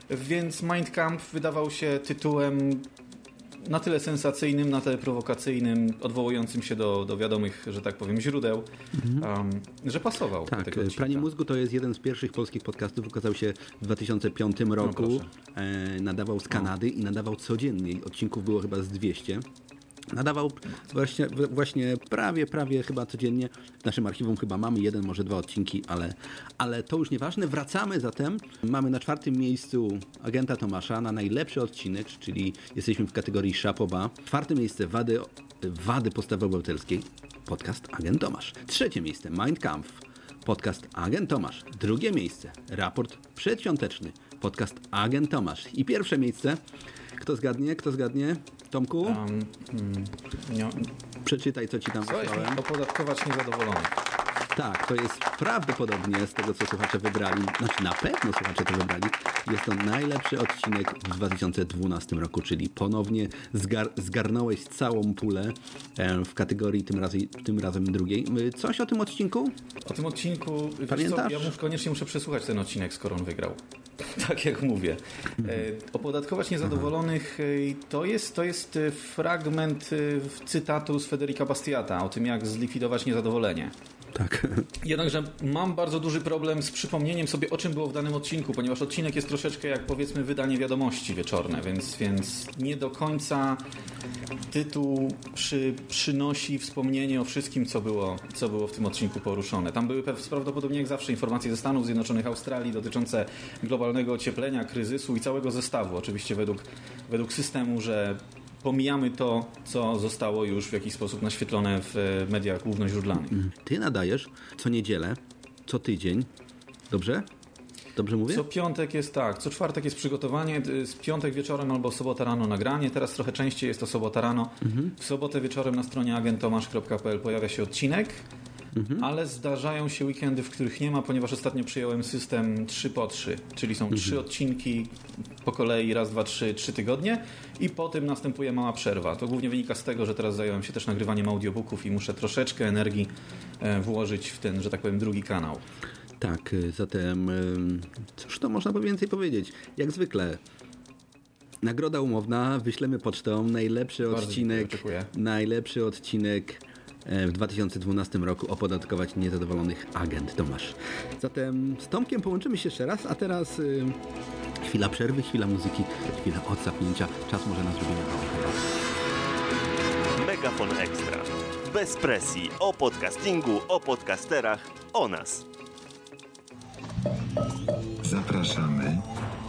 Więc Mind Camp wydawał się tytułem na tyle sensacyjnym, na tyle prowokacyjnym, odwołującym się do, do wiadomych, że tak powiem, źródeł, um, że pasował do Tak, tego odcinka. Pranie Mózgu to jest jeden z pierwszych polskich podcastów, ukazał się w 2005 roku, proszę. e, nadawał z Kanady i nadawał codziennie, odcinków było chyba z 200. Nadawał właśnie, właśnie prawie, prawie chyba codziennie. W naszym archiwum chyba mamy jeden, może dwa odcinki, ale, ale to już nieważne. Wracamy zatem. Mamy na czwartym miejscu agenta Tomasza na najlepszy odcinek, czyli jesteśmy w kategorii Szapoba. Czwarte miejsce wady, wady postawy obywatelskiej. Podcast Agent Tomasz. Trzecie miejsce Mind Camp. Podcast Agent Tomasz. Drugie miejsce raport przedświąteczny. Podcast Agent Tomasz. I pierwsze miejsce. Kto zgadnie? Kto zgadnie? Tomku? nie- Przeczytaj, co ci tam Słuchaj, wysłałem. opodatkować niezadowolonych. Tak, to jest prawdopodobnie z tego, co słuchacze wybrali, znaczy na pewno słuchacze to wybrali, jest to najlepszy odcinek w 2012 roku, czyli ponownie zgar zgarnąłeś całą pulę w kategorii tym razem, tym razem drugiej. Y, Coś o tym odcinku? O tym odcinku, wiesz co, Pamiętasz? ja muszę, koniecznie muszę przesłuchać ten odcinek, skoro on wygrał. tak jak mówię. E, opodatkować niezadowolonych e, to jest, to jest e, fragment cytatu z Federica Bastiata o tym, jak zlikwidować niezadowolenie. Tak. Jednakże mam bardzo duży problem z przypomnieniem sobie, o czym było w danym odcinku, ponieważ odcinek jest troszeczkę jak powiedzmy wydanie wiadomości wieczorne, więc, więc nie do końca tytuł przy, przynosi wspomnienie o wszystkim, co było, co było w tym odcinku poruszone. Tam były prawdopodobnie jak zawsze informacje ze Stanów Zjednoczonych, Australii dotyczące globalnego ocieplenia, kryzysu i całego zestawu. Oczywiście według, według systemu, że pomijamy to, co zostało już w jakiś sposób naświetlone w e, mediach głównoźródlanych. Ty nadajesz co niedzielę, co tydzień, dobrze? Dobrze mówię? Co piątek jest tak, co czwartek jest przygotowanie, z piątek wieczorem albo sobota rano nagranie, teraz trochę częściej jest to sobota rano. Mhm. W sobotę wieczorem na stronie agentomasz.pl pojawia się odcinek, Mhm. ale zdarzają się weekendy, w których nie ma, ponieważ ostatnio przyjąłem system 3 po 3, czyli są trzy odcinki po kolei, raz, dwa, trzy, trzy tygodnie i po tym następuje mała przerwa. To głównie wynika z tego, że teraz zająłem się też nagrywaniem audiobooków i muszę troszeczkę energii e, włożyć w ten, że tak powiem, drugi kanał. Tak, y, zatem ym, cóż to można by więcej powiedzieć? Jak zwykle. Nagroda umowna, wyślemy pocztą. Najlepszy Bardzo odcinek. dziękuję. Najlepszy odcinek e, w 2012 roku opodatkować niezadowolonych agent Tomasz. Zatem z Tomkiem połączymy się jeszcze raz, a teraz y, chwila przerwy, chwila muzyki, chwila odsapnięcia. Czas może na zrobienie. Megafon Ekstra. Bez presji. O podcastingu, o podcasterach, o nas. Zapraszamy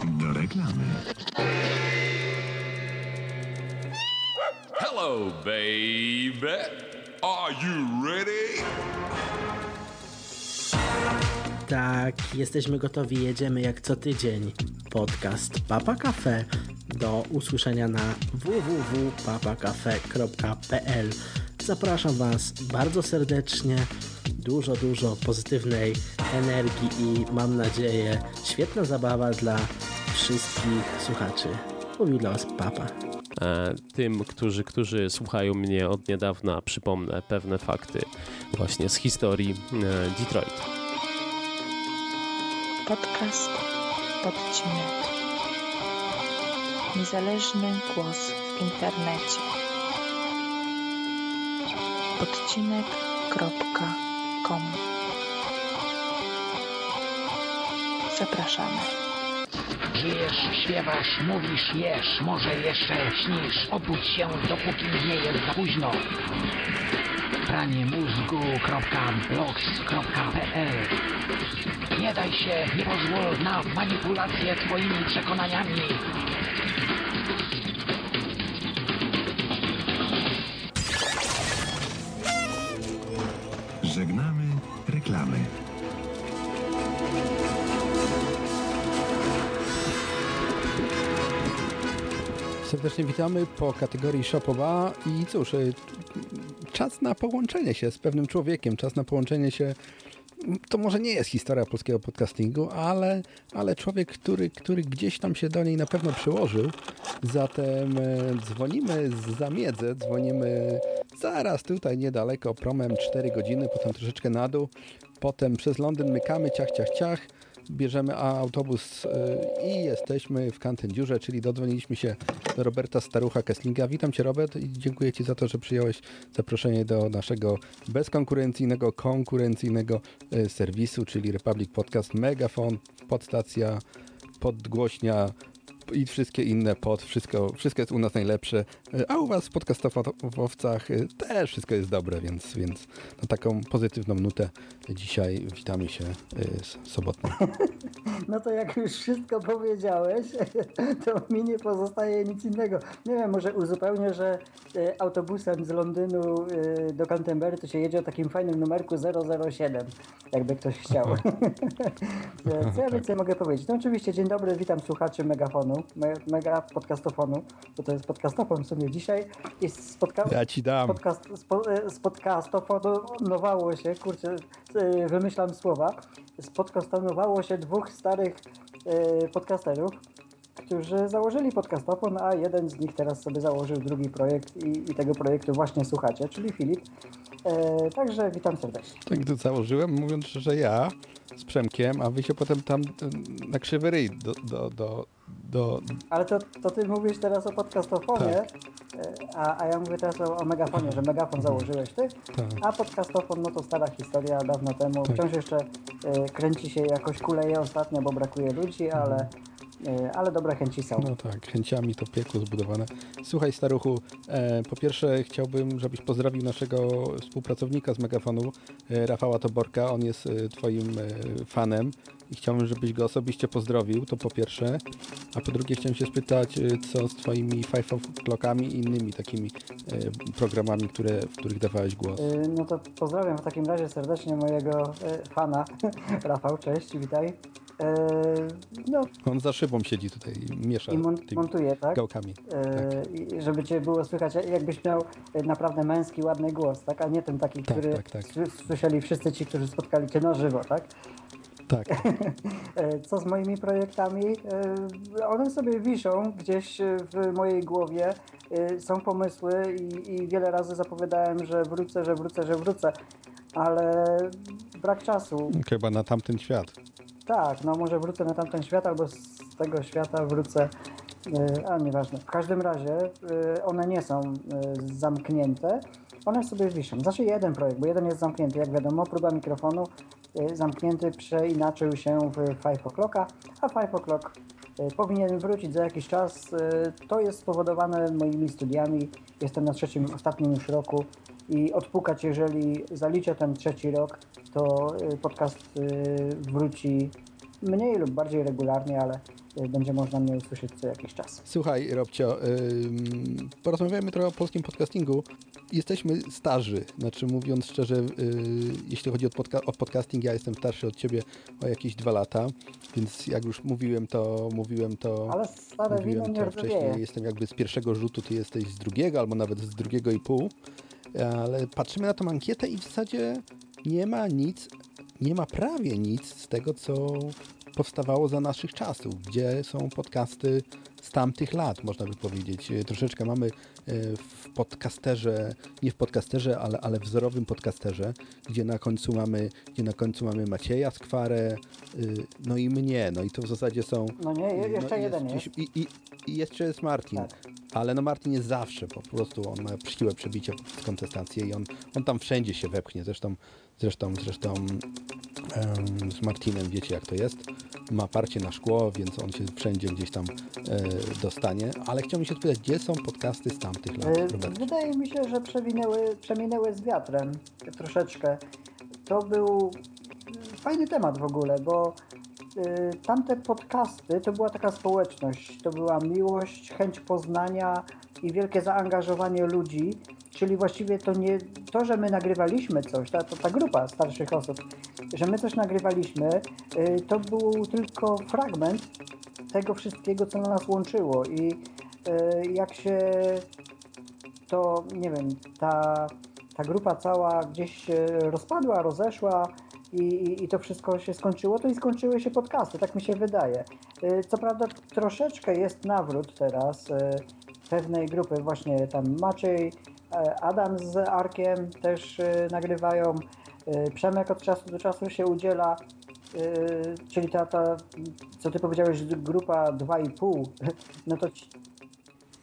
do reklamy. Hello, baby. Are you ready? Tak, jesteśmy gotowi, jedziemy jak co tydzień. Podcast Papa Cafe. Do usłyszenia na www.papacafe.pl. Zapraszam Was bardzo serdecznie. Dużo, dużo pozytywnej energii i mam nadzieję świetna zabawa dla wszystkich słuchaczy. Mówi Was Papa. E, Tym, którzy, którzy słuchają mnie od niedawna, przypomnę pewne fakty właśnie z historii e, Detroit. Podcast, odcinek. Niezależny głos w internecie. Odcinek.com Zapraszamy. Żyjesz, śpiewasz, mówisz, jesz, może jeszcze śnisz. Obudź się, dopóki nie jest za późno. Pranie mózgu.blogs.pl Nie daj się, nie pozwól na manipulację twoimi przekonaniami. Serdecznie witamy po kategorii Shopowa. I cóż, y, czas na połączenie się z pewnym człowiekiem, czas na połączenie się to może nie jest historia polskiego podcastingu, ale, ale człowiek, który, który gdzieś tam się do niej na pewno przyłożył. Zatem e, dzwonimy z Zamiedzy, dzwonimy zaraz tutaj niedaleko promem 4 godziny, potem troszeczkę na dół, potem przez Londyn mykamy ciach, ciach, ciach, bierzemy autobus e, i jesteśmy w Kantędziurze, czyli dodzwoniliśmy się do Roberta Starucha Kesslinga. Witam Cię Robert i dziękuję Ci za to, że przyjąłeś zaproszenie do naszego bezkonkurencyjnego, konkurencyjnego e, serwisu, czyli Republic Podcast Megafon, podstacja, podgłośnia i wszystkie inne pod, wszystko, wszystko jest u nas najlepsze, E, a u Was w podcastowcach e, też wszystko jest dobre, więc, więc na taką pozytywną nutę dzisiaj witamy się e, sobotnie. No to jak już wszystko powiedziałeś, to mi nie pozostaje nic innego. Nie wiem, może uzupełnię, że autobusem z Londynu do Canterbury to się jedzie o takim fajnym numerku 007, jakby ktoś chciał. Co ja więcej mogę powiedzieć? No oczywiście, dzień dobry, witam słuchaczy Megafonu, me, Mega Podcastofonu, bo to jest podcastofon w sumie dzisiaj. I spotka- Ja ci dam. Podcast, spo, e, z podcastofonowało się, kurczę, e, wymyślam słowa, spodcastonowało się dwóch starych e, podcasterów, którzy założyli podcastofon, a jeden z nich teraz sobie założył drugi projekt i, i tego projektu właśnie słuchacie, czyli Filip. E, także witam serdecznie. Tak to założyłem, mówiąc, że ja z Przemkiem, a wy się potem tam e, na krzywy ryj do, do, do, do, Ale to, to ty mówisz teraz o podcastofonie, Tak. e, a, a ja mówię teraz o, o megafonie, że megafon założyłeś ty, Tak. a podcastofon no to stara historia, dawno temu. Tak. Wciąż jeszcze e, kręci się jakoś kuleje ostatnio, bo brakuje ludzi, ale, e, ale dobre chęci są. No tak, chęciami to piekło zbudowane. Słuchaj, staruchu, e, po pierwsze chciałbym, żebyś pozdrowił naszego współpracownika z Megafonu, e, Rafała Toborka. On jest e, twoim e, fanem i chciałbym, żebyś go osobiście pozdrowił, to po pierwsze. A po drugie chciałem się spytać, e, co z twoimi Five O'Clockami i innymi takimi e, programami, które, w których dawałeś głos. No to pozdrawiam w takim razie serdecznie mojego fana. Rafał, cześć, witaj. E, no, On za szybą siedzi tutaj i miesza i mon- montuje, tak? gałkami. E, i żeby cię było słychać, jakbyś miał e, naprawdę męski, ładny głos, tak? A nie ten taki, Tak, który tak, tak. słyszeli wszyscy ci, którzy spotkali cię na żywo, tak? Tak. Co z moimi projektami? One sobie wiszą gdzieś w mojej głowie. Są pomysły i, i wiele razy zapowiadałem, że wrócę, że wrócę, że wrócę, ale brak czasu. Chyba na tamten świat. Tak, no może wrócę na tamten świat, albo z tego świata wrócę, e, a nieważne. W każdym razie e, one nie są e, zamknięte, one sobie wiszą. Znaczy jeden projekt, bo jeden jest zamknięty, jak wiadomo, próba mikrofonu zamknięty przeinaczył się w 5 o'clocka, a 5 o'clock powinien wrócić za jakiś czas. To jest spowodowane moimi studiami. Jestem na trzecim, ostatnim już roku i odpukać, jeżeli zaliczę ten trzeci rok, to y, podcast y, wróci mniej lub bardziej regularnie, ale y, będzie można mnie usłyszeć co jakiś czas. Słuchaj, Robcio, ym, porozmawiamy trochę o polskim podcastingu. Jesteśmy starzy, znaczy mówiąc szczerze, jeśli chodzi o, podca o podcasting, ja jestem starszy od ciebie o jakieś dwa lata, więc jak już mówiłem to, mówiłem to, Ale stare mówiłem to wcześniej, jestem jakby z pierwszego rzutu, ty jesteś z drugiego, albo nawet z drugiego i pół, ale patrzymy na tą ankietę i w zasadzie nie ma nic, nie ma prawie nic z tego, co powstawało za naszych czasów, gdzie są podcasty z tamtych lat, można by powiedzieć. Troszeczkę mamy w podcasterze, nie w podcasterze, ale, ale wzorowym podcasterze, gdzie na końcu mamy, gdzie na końcu mamy Macieja Skwarę, y, no i mnie, no i to w zasadzie są... No nie, je- jeszcze i jeden gdzieś- jest. I, i, I jeszcze jest Martin, ale no Martin jest zawsze, po prostu on ma siłę przebicia w kontestację i on, on tam wszędzie się wepchnie, zresztą, zresztą, zresztą z Martinem wiecie jak to jest, ma parcie na szkło, więc on się wszędzie gdzieś tam e, dostanie, ale chciałbym się spytać, gdzie są podcasty z tamtych lat, Y, Robert? Wydaje mi się, że przewinęły, przeminęły z wiatrem troszeczkę. To był y, fajny temat w ogóle, bo y, tamte podcasty to była taka społeczność, to była miłość, chęć poznania i wielkie zaangażowanie ludzi, czyli właściwie to nie to, że my nagrywaliśmy coś, ta, to ta grupa starszych osób, że my coś nagrywaliśmy, y, to był tylko fragment tego wszystkiego, co na nas łączyło i y, jak się to, nie wiem, ta, ta grupa cała gdzieś się rozpadła, rozeszła i, i, to wszystko się skończyło, to i skończyły się podcasty, tak mi się wydaje. Y, Co prawda troszeczkę jest nawrót teraz pewnej grupy, właśnie tam Maciej, Adam z Arkiem też y, nagrywają, y, Przemek od czasu do czasu się udziela, czyli ta, ta, co ty powiedziałeś, grupa 2,5, no to ci,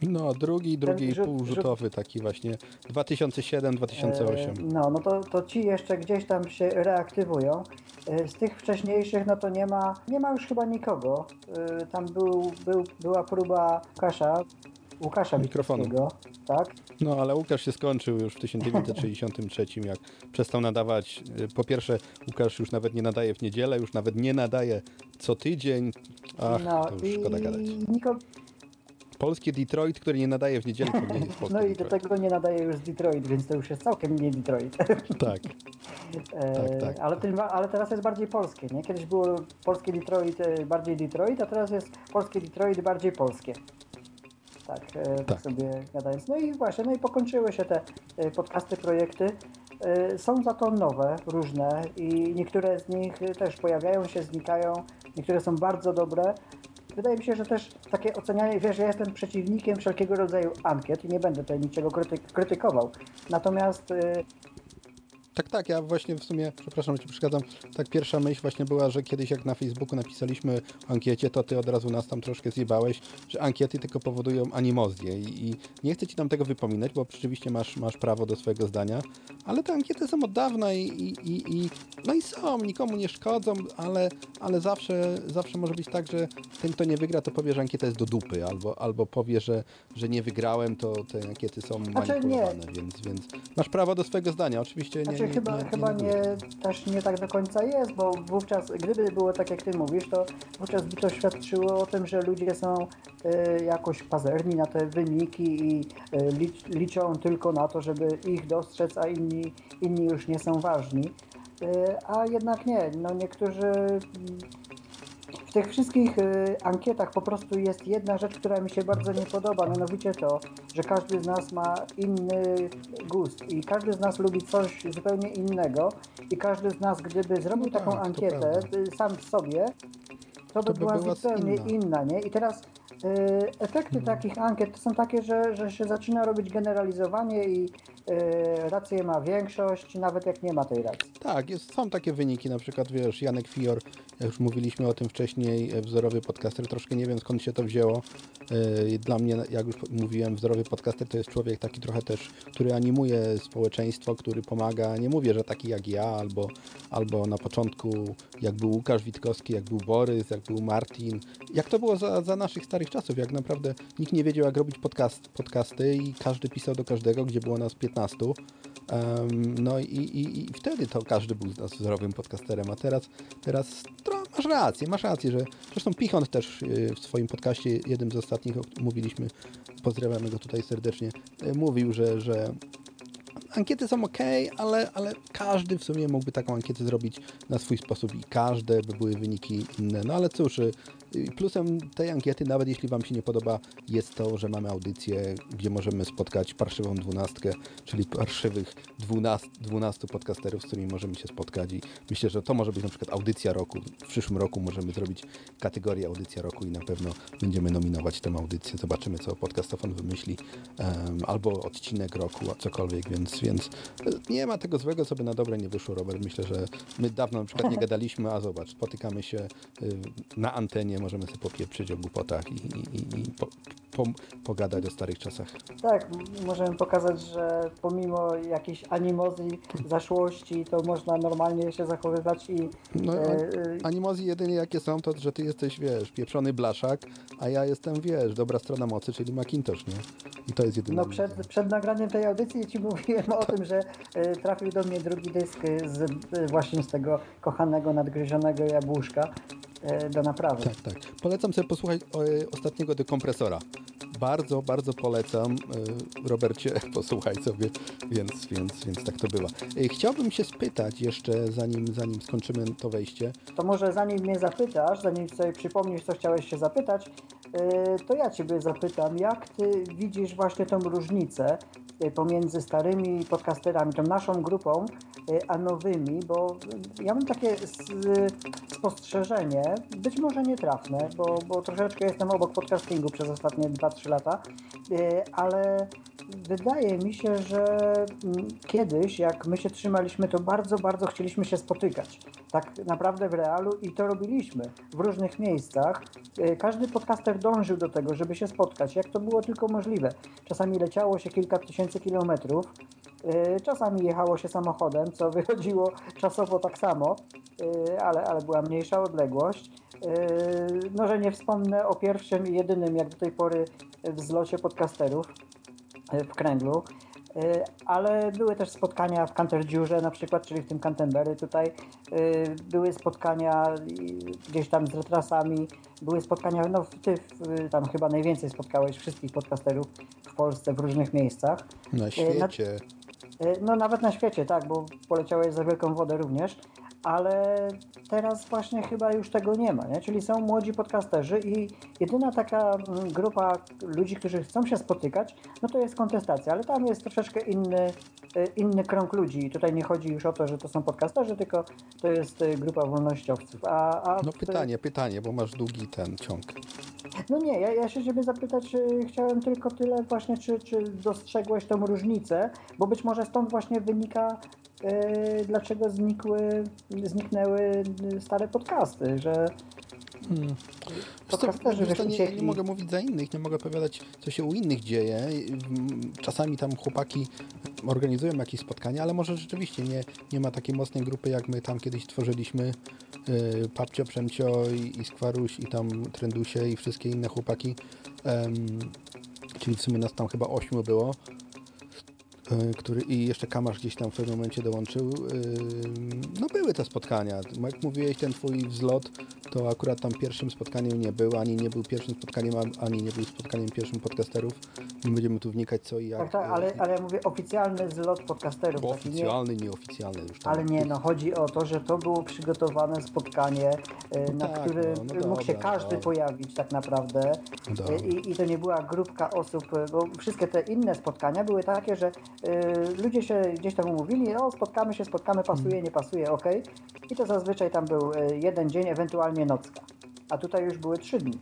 No, drugi, drugi rzut- pół rzut- taki właśnie, 2007-2008. E, No, no to, to ci jeszcze gdzieś tam się reaktywują. E, Z tych wcześniejszych, no to nie ma, nie ma już chyba nikogo. E, Tam był, był, była próba Łukasza, Łukasza Mikrofonu. Tak? No, ale Łukasz się skończył już w 1963, jak przestał nadawać. Y, Po pierwsze, Łukasz już nawet nie nadaje w niedzielę, już nawet nie nadaje co tydzień. Ach, no to już szkoda gadać. niko, Polskie Detroit, które nie nadaje w niedzielę, to nie jest polskie no i do tego nie nadaje już Detroit, więc to już jest całkiem nie Detroit. Tak. E, Tak, tak. Ale, tym, ale teraz jest bardziej polskie, nie? Kiedyś było polskie Detroit e, bardziej Detroit, a teraz jest polskie Detroit bardziej polskie. Tak, e, tak. Tak. sobie gadając. No i właśnie, no i pokończyły się te e, podcasty, projekty. E, Są za to nowe, różne i niektóre z nich też pojawiają się, znikają, niektóre są bardzo dobre. Wydaje mi się, że też takie ocenianie, wiesz, ja jestem przeciwnikiem wszelkiego rodzaju ankiet i nie będę tutaj niczego kryty krytykował. Natomiast Tak, tak, ja właśnie w sumie, przepraszam, że ci przeszkadzam, tak pierwsza myśl właśnie była, że kiedyś jak na Facebooku napisaliśmy o ankiecie, to ty od razu nas tam troszkę zjebałeś, że ankiety tylko powodują animozję i, i nie chcę ci tam tego wypominać, bo rzeczywiście masz, masz prawo do swojego zdania, ale te ankiety są od dawna i, i, i, no i są, nikomu nie szkodzą, ale, ale zawsze, zawsze może być tak, że ten, kto nie wygra, to powie, że ankieta jest do dupy, albo, albo powie, że, że nie wygrałem, to te ankiety są Znaczy, manipulowane, więc, więc masz prawo do swojego zdania, oczywiście nie, Znaczy chyba, nie, chyba nie, też nie tak do końca jest, bo wówczas, gdyby było tak jak ty mówisz, to wówczas by to świadczyło o tym, że ludzie są y, jakoś pazerni na te wyniki i y, licz, liczą tylko na to, żeby ich dostrzec, a inni, inni już nie są ważni. Y, a jednak nie, no niektórzy mm, tych wszystkich y, ankietach po prostu jest jedna rzecz, która mi się bardzo nie podoba, mianowicie to, że każdy z nas ma inny gust i każdy z nas lubi coś zupełnie innego i każdy z nas, gdyby zrobił taką tak, to ankietę y, sam w sobie, to by To by była była zupełnie inna. inna, nie? I teraz y, efekty Mhm. takich ankiet to są takie, że, że się zaczyna robić generalizowanie i y, rację ma większość, nawet jak nie ma tej racji. Tak, jest, są takie wyniki, na przykład wiesz, Janek Fior, jak już mówiliśmy o tym wcześniej, e, wzorowy podcaster, troszkę nie wiem skąd się to wzięło. E, Dla mnie, jak już mówiłem, wzorowy podcaster to jest człowiek taki trochę też, który animuje społeczeństwo, który pomaga. Nie mówię, że taki jak ja, albo, albo na początku jak był Łukasz Witkowski, jak był Borys, jak był Martin. Jak to było za, za naszych starych czasów, jak naprawdę nikt nie wiedział jak robić podcast, podcasty i każdy pisał do każdego, gdzie było nas 15. Em, no i, i, i wtedy to każdy był z nas wzorowym podcasterem, a teraz, teraz masz rację, masz rację, że zresztą Pichon też y, w swoim podcaście, jednym z ostatnich, o którym mówiliśmy, pozdrawiamy go tutaj serdecznie, y, mówił, że, że ankiety są ok, ale, ale każdy w sumie mógłby taką ankietę zrobić na swój sposób i każde by były wyniki inne. No ale cóż, y, plusem tej ankiety, nawet jeśli Wam się nie podoba, jest to, że mamy audycję, gdzie możemy spotkać parszywą dwunastkę, czyli parszywych 12, 12 podcasterów, z którymi możemy się spotkać i myślę, że to może być na przykład audycja roku. W przyszłym roku możemy zrobić kategorię audycja roku i na pewno będziemy nominować tę audycję. Zobaczymy, co podcastofon wymyśli. Albo odcinek roku, a cokolwiek, więc, więc e, nie ma tego złego, co by na dobre nie wyszło, Robert. Myślę, że my dawno na przykład nie gadaliśmy, a zobacz, spotykamy się y, na antenie, możemy sobie popieprzyć o głupotach i, i, i- i po, po, pogadać o starych czasach. Tak, możemy pokazać, że pomimo jakiejś animozji, zaszłości, to można normalnie się zachowywać i No, e, e, a- animozje jedynie jakie są, to że ty jesteś, wiesz, pieprzony blaszak, a ja jestem, wiesz, dobra strona mocy, czyli Macintosh, nie? I to jest jedyne. no przed, przed nagraniem tej audycji ci mówiłem o tym, że e, trafił do mnie drugi dysk z, e, właśnie z tego kochanego, nadgryzionego jabłuszka e, do naprawy. Tak, tak. Polecam sobie posłuchać e, ostatniego dekompresora. Bardzo, bardzo polecam. E, Robercie, posłuchaj sobie, więc, więc, więc tak to bywa. E, Chciałbym się spytać jeszcze, zanim, zanim skończymy to wejście. To może zanim mnie zapytasz, zanim sobie przypomnisz, co chciałeś się zapytać, to ja Ciebie zapytam, jak Ty widzisz właśnie tą różnicę pomiędzy starymi podcasterami, tą naszą grupą, e, a nowymi, bo ja mam takie s- spostrzeżenie, być może nietrafne, bo, bo troszeczkę jestem obok podcastingu przez ostatnie 2-3 lata, ale wydaje mi się, że mm, kiedyś, jak my się trzymaliśmy, to bardzo, bardzo chcieliśmy się spotykać. Tak naprawdę w realu i to robiliśmy w różnych miejscach. Każdy podcaster dążył do tego, żeby się spotkać, jak to było tylko możliwe. Czasami leciało się kilka tysięcy kilometrów, e, czasami jechało się samochodem, co wychodziło czasowo tak samo, e, ale, ale była mniejsza odległość. E, No, że nie wspomnę o pierwszym i jedynym, jak do tej pory, wzlocie podcasterów w kręglu. E, Ale były też spotkania w Canterdziurze na przykład, czyli w tym Canterbury tutaj. E, Były spotkania gdzieś tam z retrasami. Były spotkania, no ty tam chyba najwięcej spotkałeś wszystkich podcasterów w Polsce w różnych miejscach. Na E, świecie. No nawet na świecie, tak, bo poleciałeś za wielką wodę również, ale teraz właśnie chyba już tego nie ma, nie? Czyli są młodzi podcasterzy i jedyna taka mm, grupa ludzi, którzy chcą się spotykać, no to jest kontestacja, ale tam jest troszeczkę inny, e, inny krąg ludzi. I tutaj nie chodzi już o to, że to są podcasterzy, tylko to jest e, grupa wolnościowców. A, a No pytanie, pytanie, bo masz długi ten ciąg. no nie, ja, ja się ciebie zapytać y, chciałem tylko tyle właśnie, czy, czy dostrzegłeś tą różnicę, bo być może stąd właśnie wynika, dlaczego znikły, zniknęły y, stare podcasty, że Hmm. Podcasterzy wiesz nie, nie mogę mówić za innych, nie mogę opowiadać, co się u innych dzieje. Mm, Czasami tam chłopaki organizują jakieś spotkania, ale może rzeczywiście nie, nie ma takiej mocnej grupy, jak my tam kiedyś tworzyliśmy. Yy, Papcio, Przemcio i, i Skwaruś i tam Trendusie i wszystkie inne chłopaki. Em, czyli w sumie nas tam chyba ośmiu było. Yy, który i jeszcze Kamasz gdzieś tam w pewnym momencie dołączył. Yy, No były te spotkania. Jak mówiłeś, ten twój wzlot, to akurat tam pierwszym spotkaniem nie był, ani nie był pierwszym spotkaniem, ani nie był spotkaniem pierwszym podcasterów. Nie będziemy tu wnikać co i jak. Tak, tak, ale, ale ja mówię oficjalny zlot podcasterów. taki nie- Oficjalny, nieoficjalny już tam. Ale nie, no chodzi o to, że to było przygotowane spotkanie, e, na tak, którym no, no mógł się dobra, każdy dobra. pojawić tak naprawdę. E, I, I to nie była grupka osób, e, bo wszystkie te inne spotkania były takie, że e, ludzie się gdzieś tam umówili, o spotkamy się, spotkamy, pasuje, nie pasuje, ok. I to zazwyczaj tam był e, jeden dzień, ewentualnie nocka. A tutaj już były trzy dni.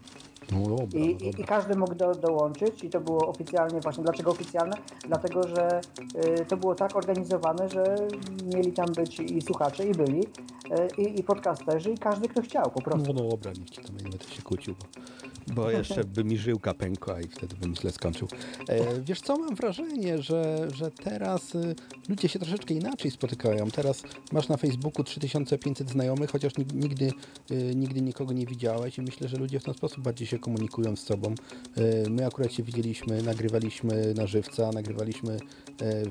No dobra, I, i, I każdy mógł do, dołączyć i to było oficjalnie właśnie. Dlaczego oficjalne? Dlatego, że y, to było tak organizowane, że mieli tam być i słuchacze, i byli, y, i, podcasterzy, i każdy, kto chciał po prostu. No dobra, niech ci tam nie będę się kłócił, bo, bo jeszcze by mi żyłka pękła i wtedy bym źle skończył. E, wiesz co, mam wrażenie, że, że teraz y, ludzie się troszeczkę inaczej spotykają. Teraz masz na Facebooku 3500 znajomych, chociaż nig- nigdy, y, nigdy nikogo nie widziałeś i myślę, że ludzie w ten sposób bardziej się komunikują z sobą. E, my akurat się widzieliśmy, nagrywaliśmy na żywca, nagrywaliśmy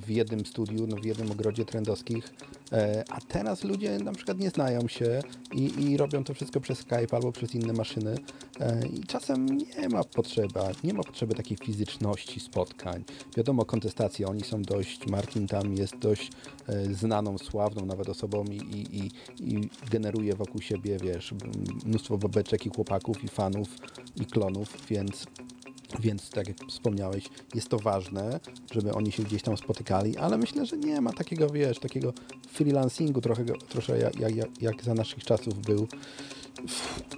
w jednym studiu, no w jednym ogrodzie trendowskich, e, a teraz ludzie na przykład nie znają się i, i robią to wszystko przez Skype albo przez inne maszyny e, i czasem nie ma potrzeby, nie ma potrzeby takiej fizyczności spotkań. Wiadomo, kontestacje, oni są dość, Martin tam jest dość e, znaną, sławną nawet osobą i, i, i generuje wokół siebie, wiesz, mnóstwo babeczek i chłopaków i fanów i klonów, więc więc tak jak wspomniałeś, jest to ważne, żeby oni się gdzieś tam spotykali, ale myślę, że nie ma takiego, wiesz, takiego freelancingu trochę, trochę jak, jak, jak za naszych czasów był.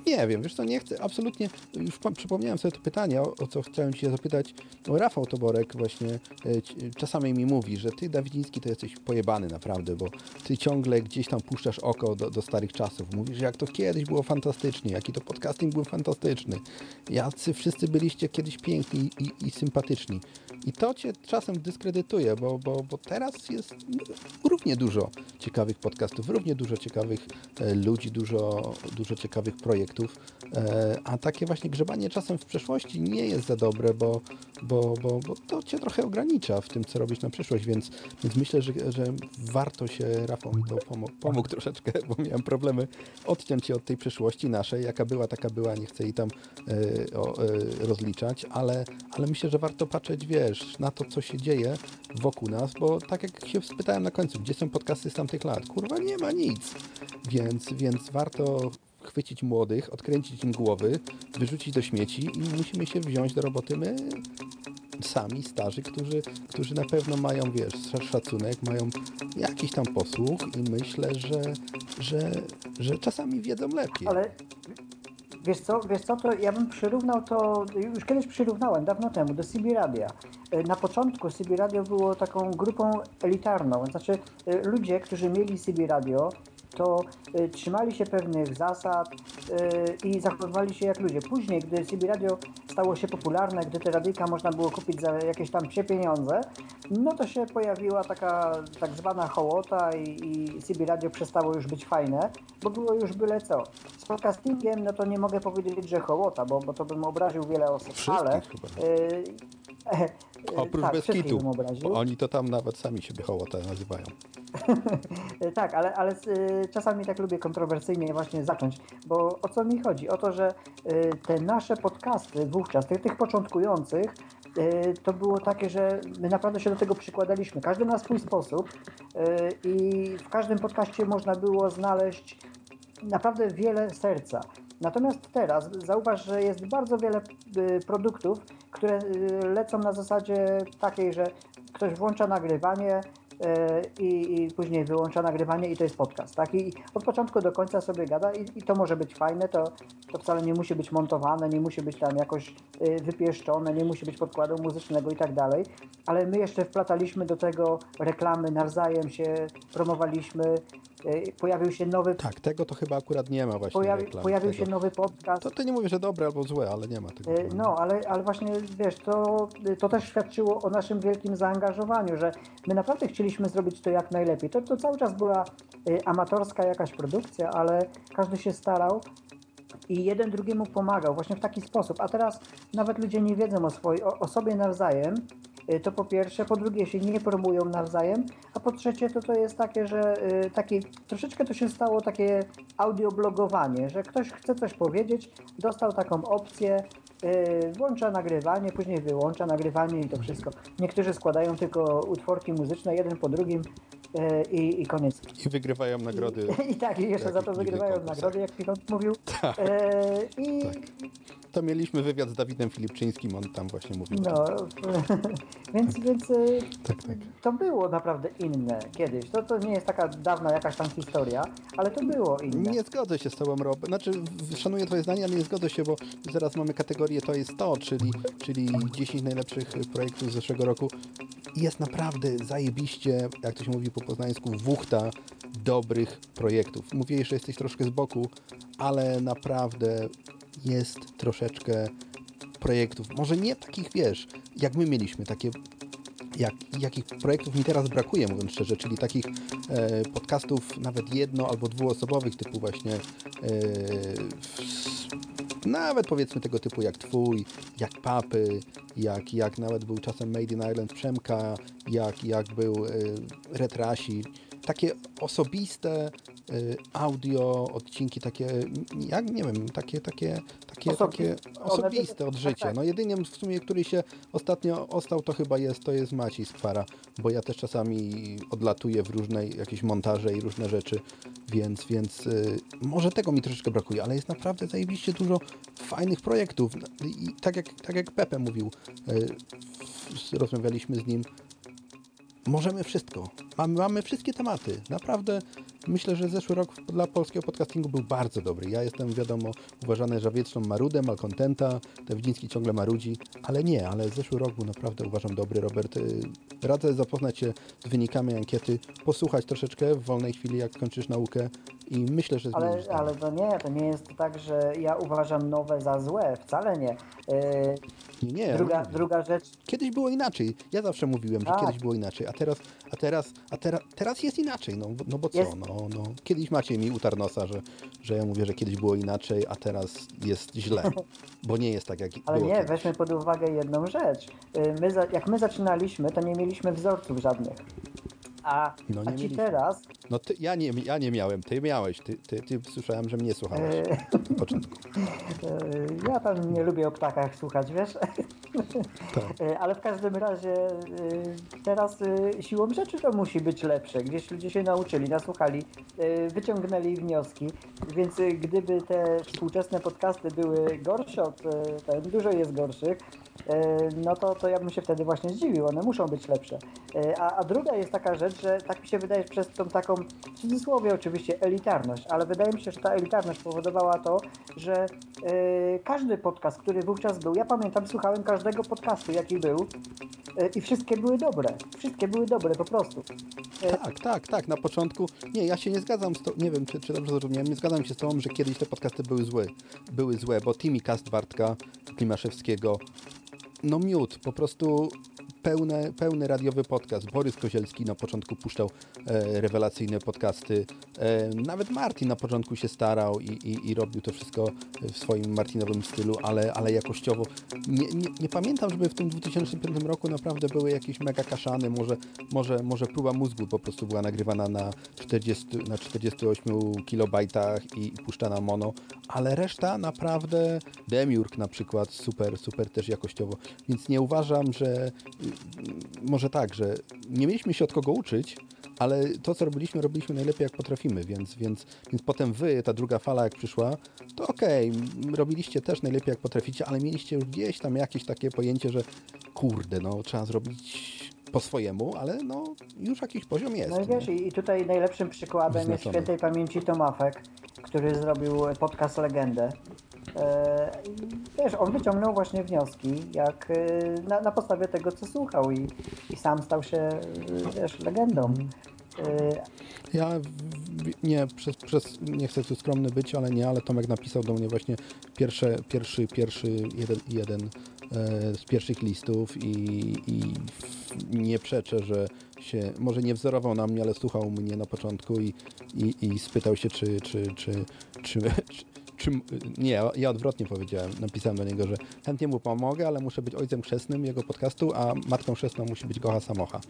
Nie wiem, wiesz co, nie chcę, absolutnie, już przypomniałem sobie to pytanie, o, o co chciałem Cię zapytać. No, Rafał Toborek właśnie e, czasami mi mówi, że Ty, Dawidziński, to jesteś pojebany naprawdę, bo Ty ciągle gdzieś tam puszczasz oko do, do starych czasów. Mówisz, jak to kiedyś było fantastycznie, jaki to podcasting był fantastyczny. Jacy wszyscy byliście kiedyś piękni i, i sympatyczni. I to Cię czasem dyskredytuje, bo, bo, bo teraz jest równie dużo ciekawych podcastów, równie dużo ciekawych e, ludzi, dużo, dużo ciekawych projektów, e, a takie właśnie grzebanie czasem w przeszłości nie jest za dobre, bo, bo, bo, bo to cię trochę ogranicza w tym, co robisz na przyszłość, więc, więc myślę, że, że warto się, Rafał mi to pomo- pomógł troszeczkę, bo miałem problemy odciąć się od tej przeszłości naszej, jaka była, taka była, nie chcę jej tam e, o, e, rozliczać, ale, ale myślę, że warto patrzeć, wiesz, na to, co się dzieje wokół nas, bo tak jak się spytałem na końcu, gdzie są podcasty z tamtych lat? Kurwa, nie ma nic. Więc, więc warto chwycić młodych, odkręcić im głowy, wyrzucić do śmieci i musimy się wziąć do roboty my sami, starzy, którzy, którzy na pewno mają, wiesz, sz- szacunek, mają jakiś tam posłuch i myślę, że, że, że czasami wiedzą lepiej. Ale wiesz co, wiesz co, to ja bym przyrównał to, już kiedyś przyrównałem, dawno temu, do CB Radia. E, Na początku CB Radio było taką grupą elitarną, znaczy e, ludzie, którzy mieli CB Radio, to e, trzymali się pewnych zasad e, i zachowywali się jak ludzie. Później, gdy CB Radio stało się popularne, gdy te radyjka można było kupić za jakieś tam psie pieniądze, no to się pojawiła taka tak zwana hołota i, i CB Radio przestało już być fajne, bo było już byle co. Z podcastingiem, no to nie mogę powiedzieć, że hołota, bo, bo to bym obraził wiele osób, ale... y, e, e, Oprócz tak, Beskitu, oni to tam nawet sami siebie hołotę nazywają. Tak, ale, ale y, czasami tak lubię kontrowersyjnie właśnie zacząć, bo o co mi chodzi? O to, że y, te nasze podcasty wówczas, tych, tych początkujących, y, to było takie, że my naprawdę się do tego przykładaliśmy. Każdy na swój sposób i w każdym podcaście można było znaleźć naprawdę wiele serca. Natomiast teraz zauważ, że jest bardzo wiele y, produktów, które y, lecą na zasadzie takiej, że ktoś włącza nagrywanie y, i, i później wyłącza nagrywanie i to jest podcast. Tak? I od początku do końca sobie gada i, i to może być fajne, to, to wcale nie musi być montowane, nie musi być tam jakoś wypieszczone, nie musi być podkładu muzycznego i tak dalej, ale my jeszcze wplataliśmy do tego reklamy, nawzajem się promowaliśmy, pojawił się nowy Tak, tego to chyba akurat nie ma właśnie Pojawi, pojawił tego. się nowy podcast. To, to nie mówię, że dobre albo złe, ale nie ma tego. E, No, ale, ale właśnie wiesz, to, to też świadczyło o naszym wielkim zaangażowaniu, że my naprawdę chcieliśmy zrobić to jak najlepiej. To, to cały czas była e, amatorska jakaś produkcja, ale każdy się starał i jeden drugiemu pomagał właśnie w taki sposób. A teraz nawet ludzie nie wiedzą o, swojej, o, o sobie nawzajem to po pierwsze, po drugie się nie promują nawzajem, a po trzecie to to jest takie, że y, takie, troszeczkę to się stało takie audioblogowanie, że ktoś chce coś powiedzieć, dostał taką opcję, y, włącza nagrywanie, później wyłącza nagrywanie i to wszystko. Niektórzy składają tylko utworki muzyczne, jeden po drugim y, i, i koniec. I wygrywają nagrody. I tak, i jeszcze Tak, za to i wygrywają nagrody, jak Pichot mówił. Tak. E, I To mieliśmy wywiad z Dawidem Filipczyńskim, on tam właśnie mówił. no, więc, więc y, Tak, to było naprawdę inne kiedyś. To, to nie jest taka dawna jakaś tam historia, ale to było inne. Nie zgodzę się z tobą, Rob. Znaczy, szanuję twoje zdanie, ale nie zgodzę się, bo zaraz mamy kategorię to jest to, czyli, czyli 10 najlepszych projektów z zeszłego roku. Jest naprawdę zajebiście, jak to się mówi po poznańsku, wuchta dobrych projektów. Mówię, że jesteś troszkę z boku, ale naprawdę jest troszeczkę projektów. Może nie takich, wiesz, jak my mieliśmy, takie jak, jakich projektów mi teraz brakuje, mówiąc szczerze, czyli takich e, podcastów nawet jedno- albo dwuosobowych, typu właśnie e, nawet powiedzmy tego typu jak Twój, jak Papy, jak, jak nawet był czasem Made in Ireland Przemka, jak, jak był e, Retrasi. Takie osobiste audio, odcinki takie, jak nie wiem, takie, takie, takie, Osobiste. takie osobiste od tak, życia. tak. No jedynym w sumie, który się ostatnio ostał, to chyba jest, to jest Maciej Skwara, bo ja też czasami odlatuję w różne jakieś montaże i różne rzeczy, więc, więc y, może tego mi troszeczkę brakuje, ale jest naprawdę zajebiście dużo fajnych projektów i tak jak, tak jak Pepe mówił, y, rozmawialiśmy z nim, możemy wszystko. Mamy, mamy wszystkie tematy. Naprawdę myślę, że zeszły rok dla polskiego podcastingu był bardzo dobry. Ja jestem, wiadomo, uważany za wieczną marudę, malkontenta. Dawidziński ciągle marudzi, ale nie, ale zeszły rok był naprawdę, uważam, dobry. Robert, y, radzę zapoznać się z wynikami ankiety, posłuchać troszeczkę w wolnej chwili, jak skończysz naukę i myślę, że Ale, ale to nie, to nie jest tak, że ja uważam nowe za złe, wcale nie. E, Nie, nie. druga, mówię. druga rzecz, Kiedyś było inaczej. Ja zawsze mówiłem, że Tak. kiedyś było inaczej, a teraz, a teraz, a teraz, teraz jest inaczej. No, bo- no bo co? Jest- No, no. Kiedyś macie mi utarł nosa, że, że ja mówię, że kiedyś było inaczej, a teraz jest źle. Bo nie jest tak, jak ale było nie, kiedyś. weźmy pod uwagę jedną rzecz. E, My jak my zaczynaliśmy, to nie mieliśmy wzorców żadnych. A, No, a ci mieliśmy. teraz, No ty, ja, nie, ja nie miałem, ty miałeś. Ty, ty, ty słyszałem, że mnie słuchałeś. E, Na początku. e, ja tam nie lubię o ptakach słuchać, wiesz? Tak. E, Ale w każdym razie e, teraz e, siłą rzeczy to musi być lepsze. Gdzieś ludzie się nauczyli, nasłuchali, e, wyciągnęli wnioski, więc e, gdyby te współczesne podcasty były gorsze od e, ten, dużo jest gorszych, e, no to, to ja bym się wtedy właśnie zdziwił. One muszą być lepsze. E, A, a druga jest taka rzecz, że tak mi się wydaje, przez tą taką, w cudzysłowie oczywiście, elitarność, ale wydaje mi się, że ta elitarność powodowała to, że e, każdy podcast, który wówczas był, ja pamiętam, słuchałem każdego podcastu, jaki był e, i wszystkie były dobre. Wszystkie były dobre po prostu. E, Tak, tak, tak. Na początku. Nie, ja się nie zgadzam z to. Nie wiem, czy, czy dobrze zrozumiałem. Nie zgadzam się z tobą, że kiedyś te podcasty były złe. Były złe, bo Timmy Cast Bartka Klimaszewskiego. No miód, po prostu pełne, pełny radiowy podcast. Borys Kozielski na początku puszczał e, rewelacyjne podcasty. E, nawet Martin na początku się starał i, i, i robił to wszystko w swoim Martinowym stylu, ale, ale jakościowo. Nie, nie, nie pamiętam, żeby w tym 2005 roku naprawdę były jakieś mega kaszany. Może, może, może próba mózgu po prostu była nagrywana na, 40, na 48 kilobajtach i, i puszczana mono, ale reszta naprawdę Demiurg na przykład super, super też jakościowo. Więc nie uważam, że może tak, że nie mieliśmy się od kogo uczyć, ale to, co robiliśmy, robiliśmy najlepiej, jak potrafimy, więc, więc, więc potem wy, ta druga fala, jak przyszła, to okej, m, robiliście też najlepiej, jak potraficie, ale mieliście już gdzieś tam jakieś takie pojęcie, że kurde, no trzeba zrobić po swojemu, ale no już jakiś poziom jest. No i wiesz, i i tutaj najlepszym przykładem jest Wyznaczony. świętej pamięci Tomafek, który zrobił podcast Legendę. E, wiesz, on wyciągnął właśnie wnioski, jak e, na, na podstawie tego, co słuchał i, i sam stał się, e, wiesz, legendą. Ja nie, przez, przez, nie chcę tu skromny być, ale nie, ale Tomek napisał do mnie właśnie pierwsze, pierwszy, pierwszy, jeden, jeden z pierwszych listów i, i nie przeczę, że się, może nie wzorował na mnie, ale słuchał mnie na początku i, i, i spytał się, czy, czy, czy, czy, czy, czym, nie, ja odwrotnie powiedziałem, napisałem do niego, że chętnie mu pomogę, ale muszę być ojcem chrzestnym jego podcastu, a matką chrzestną musi być Gocha Samocha.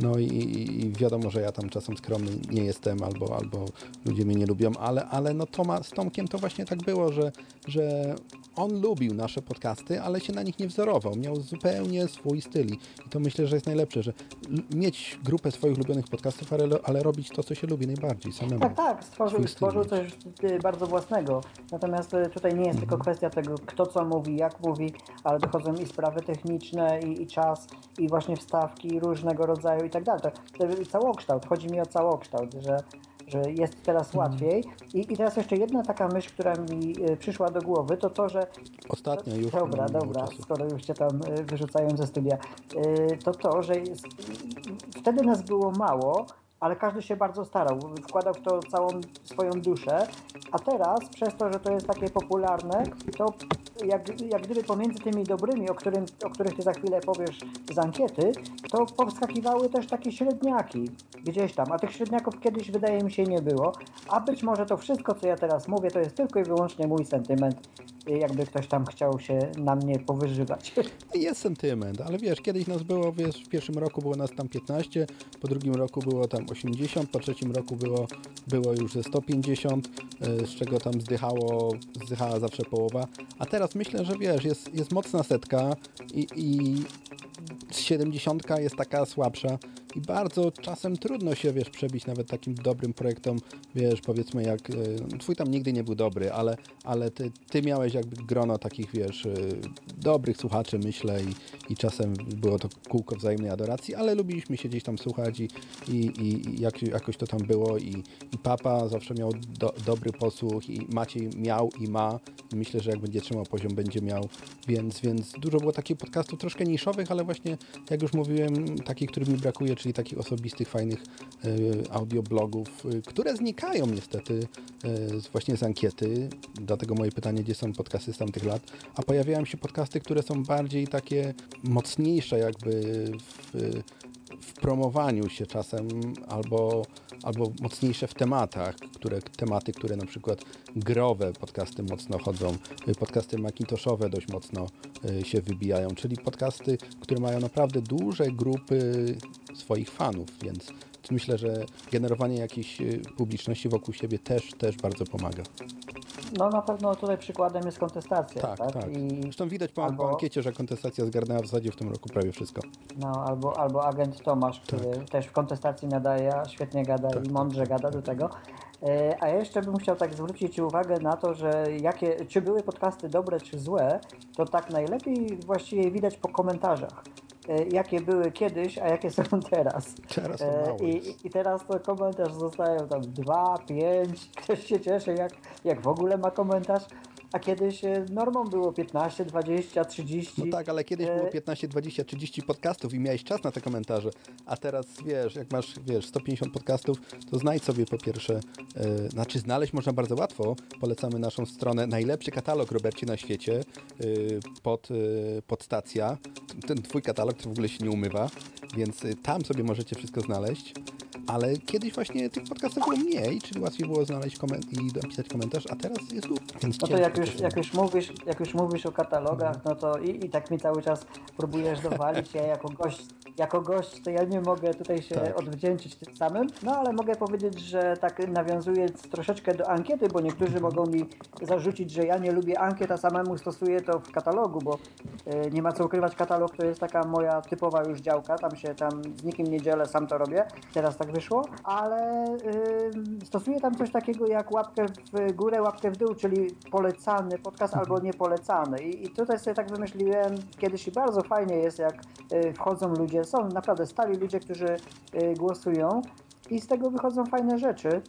No i, i wiadomo, że ja tam czasem skromny nie jestem, albo, albo ludzie mnie nie lubią, ale, ale no Toma, z Tomkiem to właśnie tak było, że, że on lubił nasze podcasty, ale się na nich nie wzorował. Miał zupełnie swój styl i to myślę, że jest najlepsze, że mieć grupę swoich ulubionych podcastów, ale, ale robić to, co się lubi najbardziej samemu. Tak, tak, stworzył, stworzył coś y, bardzo własnego. Natomiast y, tutaj nie jest tylko kwestia tego, kto co mówi, jak mówi, ale dochodzą i sprawy techniczne, i, i czas, i właśnie wstawki różnego rodzaju i tak dalej. To, to całokształt, chodzi mi o całokształt, że, że jest teraz łatwiej. I, I teraz jeszcze jedna taka myśl, która mi y, przyszła do głowy, to to, że Ostatnio już. Dobra, dobra, skoro już cię tam y, wyrzucają ze studia. Y, To to, że jest, wtedy nas było mało, ale każdy się bardzo starał, wkładał w to całą swoją duszę, a teraz przez to, że to jest takie popularne, to jak, jak gdyby pomiędzy tymi dobrymi, o, którym, o których ty za chwilę powiesz z ankiety, to powskakiwały też takie średniaki gdzieś tam, a tych średniaków kiedyś wydaje mi się nie było, a być może to wszystko, co ja teraz mówię, to jest tylko i wyłącznie mój sentyment, jakby ktoś tam chciał się na mnie powyżywać. Jest sentyment, ale wiesz, kiedyś nas było, wiesz, w pierwszym roku było nas tam 15, po drugim roku było tam 80, po trzecim roku było, było już ze 150, y, z czego tam zdychało, zdychała zawsze połowa, a teraz myślę, że wiesz, jest, jest mocna setka i, i 70 jest taka słabsza i bardzo czasem trudno się, wiesz, przebić nawet takim dobrym projektom, wiesz, powiedzmy jak, y, twój tam nigdy nie był dobry, ale, ale ty, ty miałeś jakby grono takich, wiesz, y, dobrych słuchaczy, myślę i, i czasem było to kółko wzajemnej adoracji, ale lubiliśmy się gdzieś tam słuchać i, i, i jak, jakoś to tam było i, i papa zawsze miał do, dobry posłuch i Maciej miał i ma. Myślę, że jak będzie trzymał poziom, będzie miał, więc, więc dużo było takich podcastów troszkę niszowych, ale właśnie, jak już mówiłem, takich, których mi brakuje, czyli takich osobistych, fajnych y, audioblogów, y, które znikają niestety z- właśnie z ankiety, dlatego moje pytanie, gdzie są podcasty z tamtych lat, a pojawiają się podcasty, które są bardziej takie mocniejsze jakby w, w promowaniu się czasem, albo, albo mocniejsze w tematach, które, tematy, które na przykład growe podcasty mocno chodzą, y, podcasty Macintoshowe dość mocno y, się wybijają, czyli podcasty, które mają naprawdę duże grupy swoich fanów, więc myślę, że generowanie jakiejś y, publiczności wokół siebie też, też bardzo pomaga. No na pewno tutaj przykładem jest kontestacja. Tak, Tak, tak. I, Zresztą widać po, po albo- ankiecie, że kontestacja zgarnęła w zasadzie w tym roku prawie wszystko. no, albo, albo agent Tomasz, który też w kontestacji nadaje, świetnie gada i mądrze gada do tego. E, A ja jeszcze bym chciał tak zwrócić uwagę na to, że jakie, czy były podcasty dobre, czy złe, to tak najlepiej właściwie widać po komentarzach. E, Jakie były kiedyś, a jakie są teraz. Teraz to E, mało I, I teraz to komentarz zostają tam dwa, pięć, ktoś się cieszy, jak, jak w ogóle ma komentarz. A kiedyś e, normą było 15, 20, 30. No tak, ale kiedyś było 15, 20, 30 podcastów i miałeś czas na te komentarze, a teraz wiesz, jak masz, wiesz, 150 podcastów, to znajdź sobie po pierwsze, e, znaczy znaleźć można bardzo łatwo, polecamy naszą stronę, najlepszy katalog, Robercie, na świecie, e, pod, e, pod stacja, ten twój katalog to w ogóle się nie umywa, więc e, tam sobie możecie wszystko znaleźć, ale kiedyś właśnie tych podcastów było mniej, czyli łatwiej było znaleźć i napisać komentarz, a teraz jest dużo, więc No to jak już, jak już mówisz, jak już mówisz o katalogach, no to i, i tak mi cały czas próbujesz dowalić. Ja jako gość, jako gość to ja nie mogę tutaj się Tak. odwdzięczyć tym samym. No ale mogę powiedzieć, że tak nawiązując troszeczkę do ankiety, bo niektórzy mogą mi zarzucić, że ja nie lubię ankiet, a samemu stosuję to w katalogu, bo y, nie ma co ukrywać, katalog to jest taka moja typowa już działka, tam się tam z nikim nie dzielę, sam to robię. Teraz tak wyszło, ale y, stosuję tam coś takiego jak łapkę w górę, łapkę w dół, czyli polecany podcast albo niepolecany. I, I tutaj sobie tak wymyśliłem kiedyś i bardzo fajnie jest, jak y, wchodzą ludzie, są naprawdę stali ludzie, którzy y, głosują i z tego wychodzą fajne rzeczy.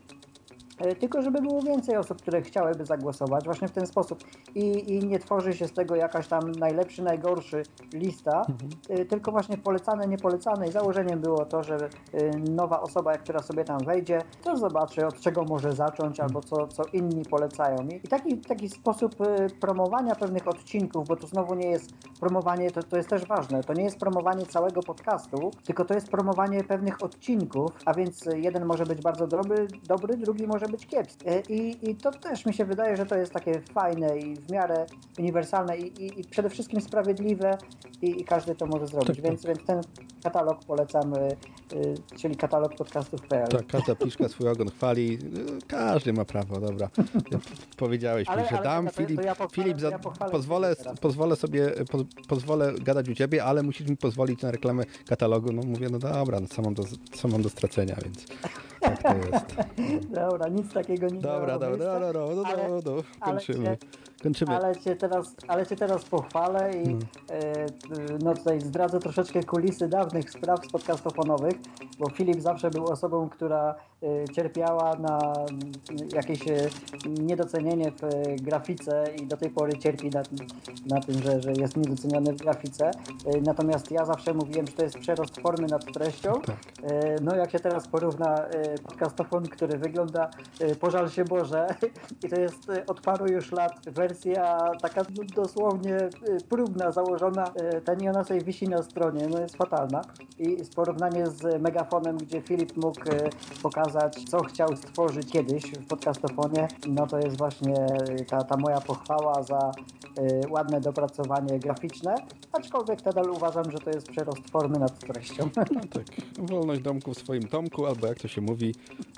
E, Tylko żeby było więcej osób, które chciałyby zagłosować właśnie w ten sposób. I, i nie tworzy się z tego jakaś tam najlepszy, najgorszy lista, e, tylko właśnie polecane, niepolecane. I założeniem było to, że e, nowa osoba, która sobie tam wejdzie, to zobaczy od czego może zacząć albo co, co inni polecają. I, i taki, taki sposób promowania pewnych odcinków, bo tu znowu nie jest promowanie, to, to jest też ważne, to nie jest promowanie całego podcastu, tylko to jest promowanie pewnych odcinków, a więc jeden może być bardzo dobry, dobry drugi może może być kiepski. E, I, I to też mi się wydaje, że to jest takie fajne i w miarę uniwersalne i, i, i przede wszystkim sprawiedliwe i, i każdy to może zrobić. Więc, więc ten katalog polecamy, y, czyli katalog podcastów.pl. Tak, każda pliszka swój ogon chwali. Każdy ma prawo, dobra. Powiedziałeś Ale- mi, że ale dam. to- to Filip, ja pochwalę- Filip za, ja pozwolę, pozwolę sobie, po, pozwolę gadać u ciebie, ale musisz mi pozwolić na reklamę katalogu. No mówię, no dobra, no co mam do, co mam do stracenia, więc tak to jest. Dobra, nic takiego nie Dobra, miało dobra, dobra, dobra, dobra, dobra, ale kończymy. Kończymy. Ale cię teraz, ale cię teraz pochwalę i Hmm. e, no tutaj zdradzę troszeczkę kulisy dawnych spraw z podcastofonowych, bo Filip zawsze był osobą, która e, cierpiała na jakieś e, niedocenienie w grafice i do tej pory cierpi na, tym- na tym, że, że jest niedoceniony w grafice. Natomiast ja zawsze mówiłem, że to jest przerost formy nad treścią. E, No jak się teraz porówna podcastofon, który wygląda pożal się Boże i to jest od paru już lat wersja taka no, dosłownie e, próbna, założona, e, ten i ona sobie wisi na stronie, no jest fatalna. I w porównaniu z megafonem, gdzie Filip mógł e, pokazać, co chciał stworzyć kiedyś w podcastofonie, no to jest właśnie ta, ta moja pochwała za ładne dopracowanie graficzne, aczkolwiek nadal uważam, że to jest przerost formy nad treścią. Wolność domku w swoim tomku, albo jak to się mówi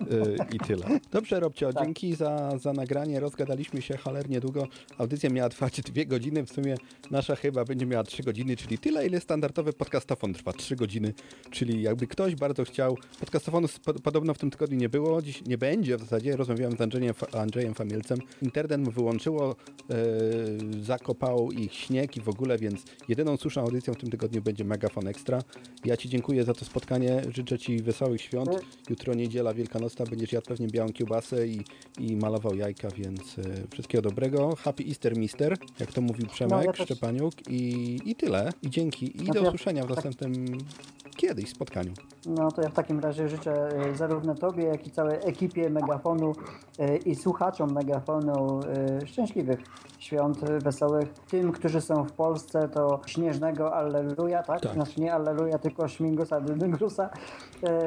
yy, i tyle. Dobrze, Robcio, Tak. dzięki za, za nagranie. Rozgadaliśmy się cholernie długo. Audycja miała trwać dwie godziny, w sumie nasza chyba będzie miała trzy godziny, czyli tyle, ile standardowy podcastofon trwa, trzy godziny. Czyli jakby ktoś bardzo chciał, podcastofonu podobno w tym tygodniu nie było, dziś nie będzie w zasadzie. Rozmawiałem z Andrzejem, Andrzejem Famielcem. Internet mu wyłączyło, yy, zakopał ich śnieg i w ogóle, więc jedyną słuszną audycją w tym tygodniu będzie Megafon Extra. Ja Ci dziękuję za to spotkanie, życzę Ci wesołych świąt. Jutro niedziela wielkanocna, będziesz jadł pewnie białą kiełbasę i, i malował jajka, więc e, wszystkiego dobrego. Happy Easter Mister, jak to mówił Przemek No, ja też- Szczepaniuk i, i tyle. I dzięki. I No do ja- usłyszenia w tak- następnym kiedyś spotkaniu. No to ja w takim razie życzę e, zarówno Tobie, jak i całej ekipie Megafonu e, i słuchaczom Megafonu e, szczęśliwych świąt wesołych. Tym, którzy są w Polsce, to śnieżnego Alleluja, tak? Tak. Znaczy nie Alleluja, tylko Śmigusa Dydygrusa.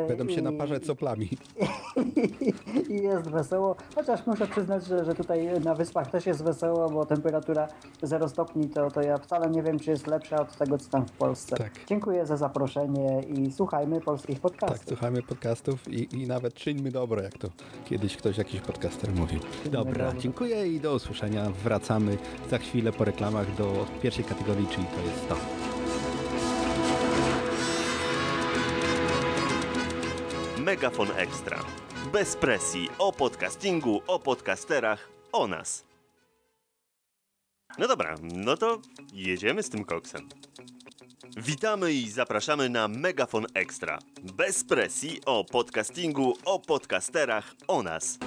Będą się i- naparzać soplami. I jest wesoło, chociaż muszę przyznać, że, że tutaj na wyspach też jest wesoło, bo temperatura 0 stopni to, to ja wcale nie wiem, czy jest lepsza od tego, co tam w Polsce. Dziękuję za zaproszenie i słuchajmy polskich podcastów. Tak, słuchamy podcastów i, i nawet czyńmy dobro, jak to kiedyś ktoś, jakiś podcaster mówił. Dobra, dobro. dziękuję i do usłyszenia. Wracamy za chwilę po reklamach do pierwszej kategorii, czyli to jest to. Megafon Extra. Bez presji o podcastingu, o podcasterach, o nas. No dobra, no to jedziemy z tym koksem. Witamy i zapraszamy na Megafon Extra. Bez presji o podcastingu, o podcasterach, o nas.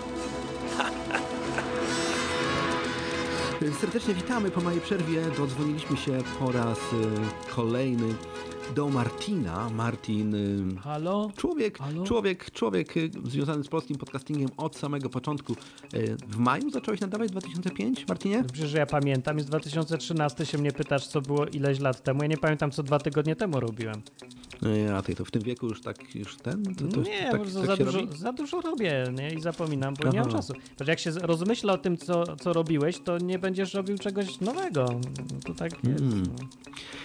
Serdecznie witamy po mojej przerwie. Dodzwoniliśmy się po raz y, kolejny do Martina. Martin. Y, Halo? Człowiek, człowiek, człowiek y, związany z polskim podcastingiem od samego początku. Y, w maju zacząłeś nadawać 2005, Martinie? Przecież ja pamiętam, jest 2013, się mnie pytasz, co było ileś lat temu. Ja nie pamiętam, co dwa tygodnie temu robiłem. Ja, ty to w tym wieku już tak, już ten? To, to, nie, tak, tak za, się dużo, robi? za dużo robię nie? i zapominam, bo nie mam Aha. czasu. Patrz, jak się rozmyśla o tym, co, co robiłeś, to nie będziesz robił czegoś nowego. To tak jest. Mm. no.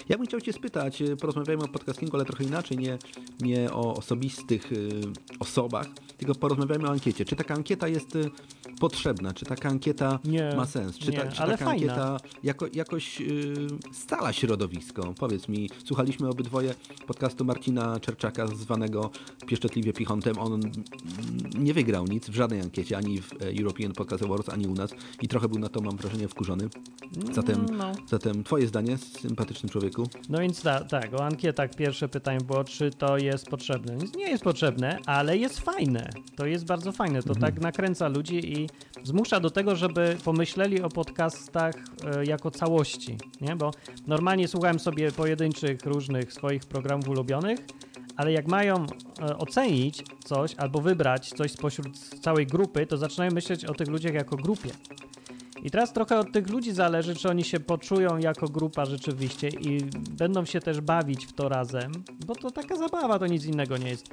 Ja bym chciał Cię spytać, y, porozmawiajmy o podcastingu, ale trochę inaczej, nie, nie o osobistych y, osobach, tylko porozmawiajmy o ankiecie. Czy taka ankieta jest potrzebna? Czy taka ankieta Nie, ma sens? Czy, nie, ta, czy taka fajna. ankieta jako, jakoś y, scala środowisko? Powiedz mi, słuchaliśmy obydwoje podcastu Marcina Czerczaka, zwanego pieszczotliwie Pichontem. On mm, nie wygrał nic w żadnej ankiecie, ani w e, European Podcast Awards, ani u nas i trochę był na to, mam wrażenie, wkurzony. Zatem, No. zatem Twoje zdanie, sympatyczny człowieku? No więc ta, tak, o ankietach pierwsze pytanie było, czy to jest potrzebne. Nic nie jest potrzebne, ale jest fajne. To jest bardzo fajne. To tak nakręca ludzi i zmusza do tego, żeby pomyśleli o podcastach e, jako całości, nie? Bo normalnie słuchałem sobie pojedynczych różnych swoich programów ulubionych, ale jak mają e, ocenić coś albo wybrać coś spośród całej grupy, to zaczynają myśleć o tych ludziach jako grupie. I teraz trochę od tych ludzi zależy, czy oni się poczują jako grupa rzeczywiście i będą się też bawić w to razem, bo to taka zabawa, to nic innego nie jest.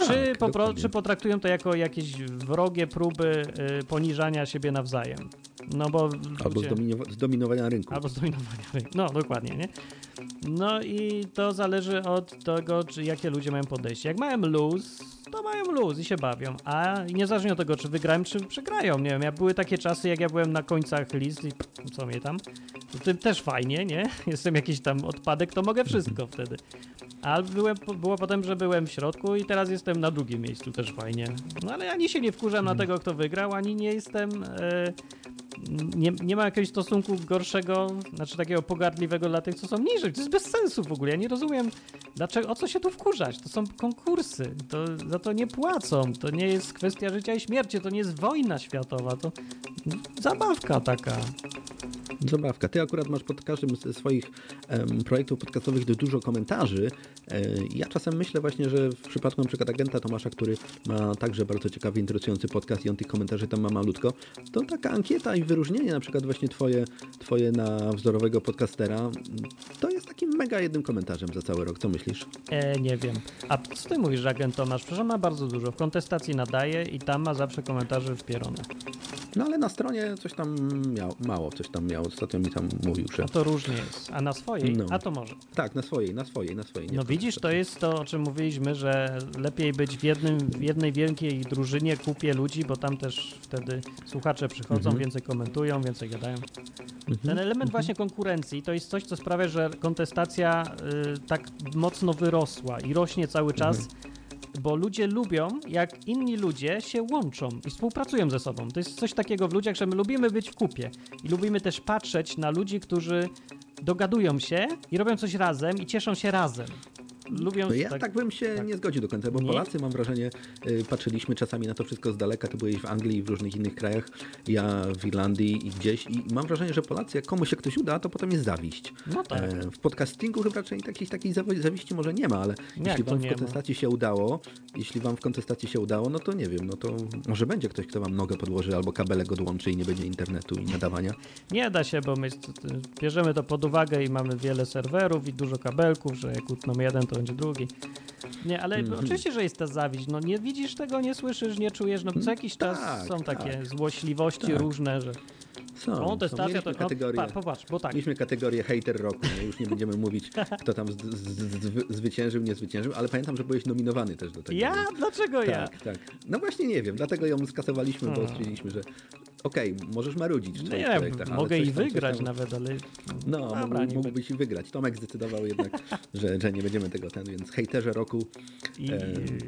Czy, Tak, po, dokładnie. czy potraktują to jako jakieś wrogie próby y, poniżania siebie nawzajem. No bo Albo ludzie- zdominowa- zdominowania rynku. Albo zdominowania rynku. No, dokładnie, nie? No i to zależy od tego, czy jakie ludzie mają podejście. Jak mają luz, to mają luz i się bawią. A niezależnie od tego, czy wygrają, czy przegrają. Nie wiem, ja były takie czasy, jak ja byłem na końcach list i co mnie tam, to tym też fajnie, nie? Jestem jakiś tam odpadek, to mogę wszystko wtedy. A byłem, było potem, że byłem w środku i teraz jestem na drugim miejscu, też fajnie. No ale ani się nie wkurzam na tego, kto wygrał, ani nie jestem... E, nie, nie ma jakiegoś stosunku gorszego, znaczy takiego pogardliwego dla tych, co są niżej. To jest bez sensu w ogóle. Ja nie rozumiem, dlaczego, o co się tu wkurzać. To są konkursy, to, za to nie płacą. To nie jest kwestia życia i śmierci, to nie jest wojna światowa, to zabawka taka. Zabawka. Ty akurat masz pod każdym ze swoich projektów podcastowych dużo komentarzy. E, ja czasem myślę właśnie, że w przypadku na przykład agenta Tomasza, który ma także bardzo ciekawy, interesujący podcast i on tych komentarzy tam ma malutko, to taka ankieta i wyróżnienie na przykład właśnie twoje, twoje na wzorowego podcastera, to jest takim mega jednym komentarzem za cały rok. Co myślisz? E, nie wiem. A co ty mówisz, że agent Tomasz? Przecież ma bardzo dużo. W kontestacji nadaje i tam ma zawsze komentarze wpierone. No ale na stronie coś tam miał, mało coś tam miał. Ostatnio mi tam mówił, że... No to różnie jest. A na swojej? No. A to może. Tak, na swojej, na swojej, na swojej. Nie No widzisz, to jest to, o czym mówiliśmy, że lepiej być w, jednym, w jednej wielkiej drużynie, kupie ludzi, bo tam też wtedy słuchacze przychodzą, Mhm. więcej komentują, więcej gadają. Mhm. Ten element właśnie konkurencji to jest coś, co sprawia, że kontestacja y, tak mocno wyrosła i rośnie cały czas. Mhm. Bo ludzie lubią, jak inni ludzie się łączą i współpracują ze sobą. To jest coś takiego w ludziach, że my lubimy być w kupie i lubimy też patrzeć na ludzi, którzy dogadują się i robią coś razem i cieszą się razem. Lubią No ja tak, bym się nie zgodził do końca, bo Nie? Polacy, mam wrażenie, y, patrzyliśmy czasami na to wszystko z daleka. Ty byłeś w Anglii i w różnych innych krajach, ja w Irlandii i gdzieś i mam wrażenie, że Polacy, jak komuś się ktoś uda, to potem jest zawiść. No tak. E, W podcastingu chyba raczej takiej, takiej zawi- zawiści może nie ma, ale jeśli to wam w nie ma? kontestacji się udało, jeśli wam w kontestacji się udało, no to nie wiem, no to może będzie ktoś, kto wam nogę podłoży albo kabelek odłączy i nie będzie internetu i nadawania. Nie da się, bo my bierzemy to pod uwagę i mamy wiele serwerów i dużo kabelków, że jak utną jeden, to będzie drugi. Nie, ale Mhm. oczywiście, że jest ta zawiść. No nie widzisz tego, nie słyszysz, nie czujesz. No co jakiś czas tak, są takie tak. złośliwości Tak. różne, że Są, o, to są. stacja, Mieliśmy to kategorię- no, pa, popatrz, bo tak. Mieliśmy kategorię hater roku, nie? już nie będziemy mówić, kto tam z, z, z, zwyciężył, nie zwyciężył, ale pamiętam, że byłeś nominowany też do tego. Ja? więc- Dlaczego ja? Tak, tak. No właśnie nie wiem, dlatego ją skasowaliśmy, bo Hmm. stwierdziliśmy, że okej, możesz marudzić w No nie, projektach, ale mogę i wygrać tam- nawet, ale No, Dobra, mógłbyś i wygrać. Tomek zdecydował jednak, że, że nie będziemy tego ten, więc hejterze roku I- e,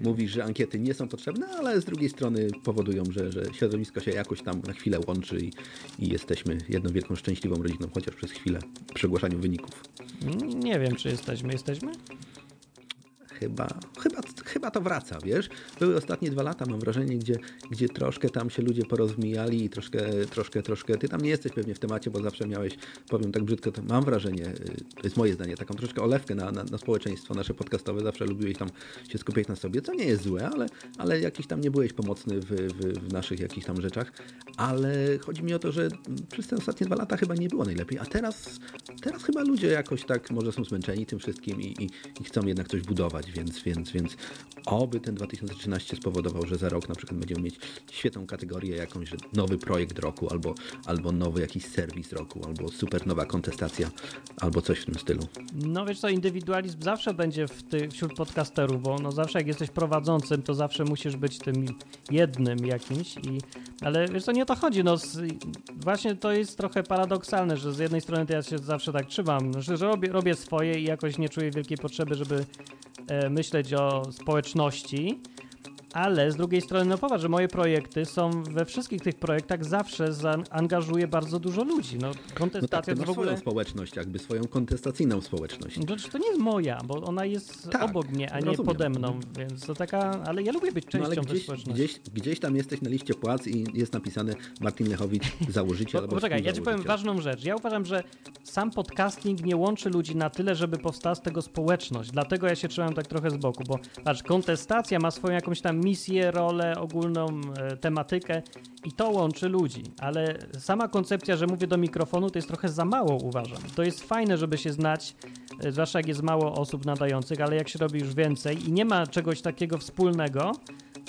mówisz, że ankiety nie są potrzebne, ale z drugiej strony powodują, że, że środowisko się jakoś tam na chwilę łączy i, i jesteśmy jedną wielką szczęśliwą rodziną, chociaż przez chwilę przy ogłaszaniu wyników. nie wiem, czy jesteśmy. Jesteśmy? Chyba, chyba, chyba to wraca, wiesz? Były ostatnie dwa lata, mam wrażenie, gdzie, gdzie troszkę tam się ludzie porozmijali i troszkę, troszkę, troszkę. Ty tam nie jesteś pewnie w temacie, bo zawsze miałeś, powiem tak brzydko, to mam wrażenie, y, to jest moje zdanie, taką troszkę olewkę na, na, na społeczeństwo nasze podcastowe. Zawsze lubiłeś tam się skupiać na sobie, co nie jest złe, ale, ale jakiś tam nie byłeś pomocny w, w, w naszych jakichś tam rzeczach. Ale chodzi mi o to, że przez te ostatnie dwa lata chyba nie było najlepiej, a teraz, teraz chyba ludzie jakoś tak może są zmęczeni tym wszystkim i, i, i chcą jednak coś budować, więc, więc, więc oby ten 2013 spowodował, że za rok na przykład będziemy mieć świetną kategorię jakąś, nowy projekt roku, albo, albo nowy jakiś serwis roku, albo super nowa kontestacja, albo coś w tym stylu. No wiesz co, indywidualizm zawsze będzie w ty, wśród podcasterów, bo no zawsze jak jesteś prowadzącym, to zawsze musisz być tym jednym jakimś, i, ale wiesz co, nie o to chodzi, no właśnie to jest trochę paradoksalne, że z jednej strony to ja się zawsze tak trzymam, że, że robię, robię swoje i jakoś nie czuję wielkiej potrzeby, żeby e, myśleć o społeczności, ale z drugiej strony, no popatrz, że moje projekty są we wszystkich tych projektach zawsze zaangażuję bardzo dużo ludzi. No No tak, kontestacja to w ogóle... swoją społeczność, jakby swoją kontestacyjną społeczność. No, to nie jest moja, bo ona jest Tak, obok mnie, a nie rozumiem. pode mną, więc to taka, ale ja lubię być No częścią tej gdzieś, społeczności. gdzieś, gdzieś tam jesteś na liście płac i jest napisane Martin Lechowicz, założyciel Bo, poczekaj, ja ci powiem ważną rzecz. Ja uważam, że sam podcasting nie łączy ludzi na tyle, żeby powstała z tego społeczność. Dlatego ja się trzymam tak trochę z boku, bo patrz, kontestacja ma swoją jakąś tam misję, rolę, ogólną e, tematykę i to łączy ludzi, ale sama koncepcja, że mówię do mikrofonu, to jest trochę za mało, uważam. To jest fajne, żeby się znać y, zwłaszcza jak jest mało osób nadających, ale jak się robi już więcej i nie ma czegoś takiego wspólnego,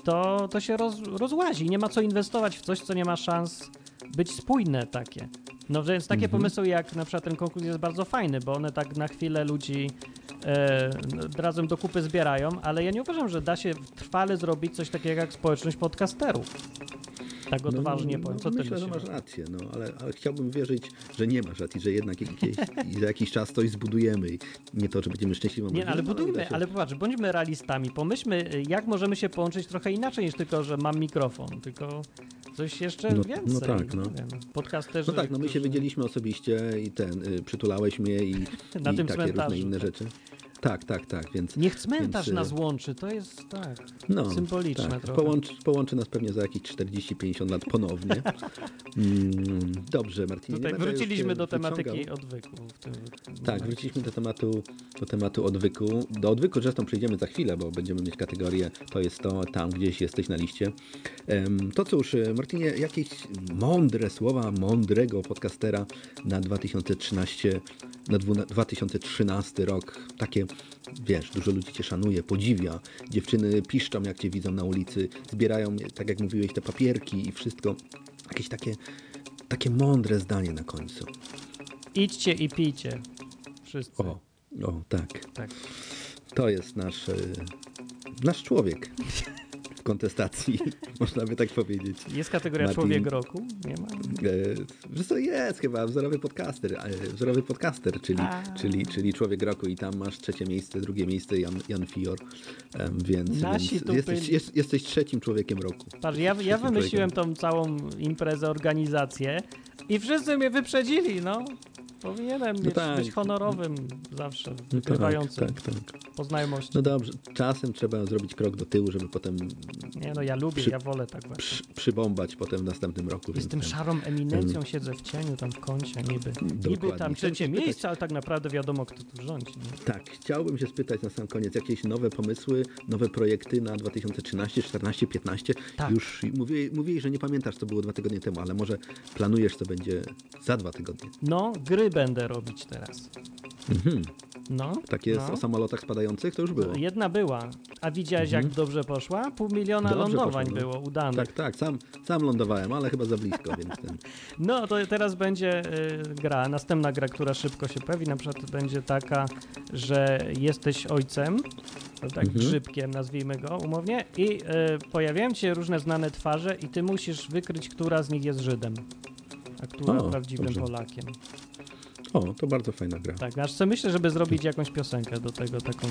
to, to się roz, rozłazi. Nie ma co inwestować w coś, co nie ma szans być spójne takie. No więc takie Mhm. pomysły jak na przykład ten konkurs jest bardzo fajny, bo one tak na chwilę ludzi e, razem do kupy zbierają, ale ja nie uważam, że da się trwale zrobić coś takiego jak społeczność podcasterów. Tak odważnie powiem. Co ty No, Myślę, że myślisz? masz rację, no, ale, ale chciałbym wierzyć, że nie masz racji, że jednak jakieś, za jakiś czas coś zbudujemy i nie to, że będziemy szczęśliwą Nie, ale budujmy, się- ale popatrz, bądźmy realistami. Pomyślmy, y, jak możemy się połączyć trochę inaczej niż tylko, że mam mikrofon, tylko coś jeszcze No- więcej. no tak, no. Wiem, Podcasterzy, No tak, no my się którzy- widzieliśmy osobiście i ten, y, przytulałeś mnie i, Na i tym takie cmentarzu, różne inne tak. rzeczy. Tak, tak, tak, więc... Niech cmentarz więc, y, nas łączy, to jest tak, No, symboliczne tak. trochę. Połączy, połączy nas pewnie za jakieś 40-50 lat ponownie. Mm, dobrze, nie Tutaj wróciliśmy do tematyki wyciągał. odwyku. W tym Tak, wróciliśmy do tematu, do tematu odwyku. Do odwyku zresztą przejdziemy za chwilę, bo będziemy mieć kategorię to jest to, tam gdzieś jesteś na liście. To cóż, e, Martinie, jakieś mądre słowa mądrego podcastera na 2013, na dwu- 2013 rok. Takie, wiesz, dużo ludzi cię szanuje, podziwia. Dziewczyny piszczą, jak cię widzą na ulicy, zbierają, tak jak mówiłeś, te papierki i wszystko. Jakieś takie, takie mądre zdanie na końcu. Idźcie i pijcie. Wszyscy. O, o tak. Tak. To jest nasz, e, nasz człowiek kontestacji, można by tak powiedzieć. Jest kategoria Martin- człowiek roku? Nie ma. E, Wiesz co, jest chyba wzorowy podcaster, e, wzorowy podcaster, czyli, A. czyli, czyli człowiek roku i tam masz trzecie miejsce, drugie miejsce Jan, Jan Fior, więc, więc jesteś, jest, jesteś trzecim człowiekiem roku. Patrz, ja, ja wymyśliłem człowiekiem. tą całą imprezę, organizację i wszyscy mnie wyprzedzili, no. Powinienem mieć, tak. być honorowym zawsze, No tak, wygrywającym tak, tak. po znajomości. No dobrze, czasem trzeba zrobić krok do tyłu, żeby potem Nie no, ja lubię, przy- ja wolę tak właśnie. przy, przybombać potem w następnym roku. Jestem ten- szarą eminencją, ten- siedzę w cieniu tam w kącie, niby. Niby Dokładnie. tam Chciałem trzecie spytać- miejsce, ale tak naprawdę wiadomo, kto tu rządzi. Nie? Tak, chciałbym się spytać na sam koniec, jakieś nowe pomysły, nowe projekty na 2013, 14, 15? Tak. Już mówiłeś, mówiłeś, że nie pamiętasz, co było dwa tygodnie temu, ale może planujesz, co będzie za dwa tygodnie. No, gry będę robić teraz. Mhm. No. Tak jest no. o samolotach spadających, to już było. Jedna była. A widziałeś, jak dobrze poszła? Pół miliona Mhm. Dobrze lądowań poszło, no. było udanych. Tak, tak, sam, sam lądowałem, ale chyba za blisko, więc ten... No to teraz będzie y, gra, następna gra, która szybko się pojawi, na przykład będzie taka, że jesteś ojcem, tak Mhm. grzybkiem nazwijmy go umownie i y, pojawiają się różne znane twarze i ty musisz wykryć, która z nich jest Żydem, a która O, prawdziwym dobrze. Polakiem. O, to bardzo fajna gra. Tak, aż co myślę, żeby zrobić jakąś piosenkę do tego, taką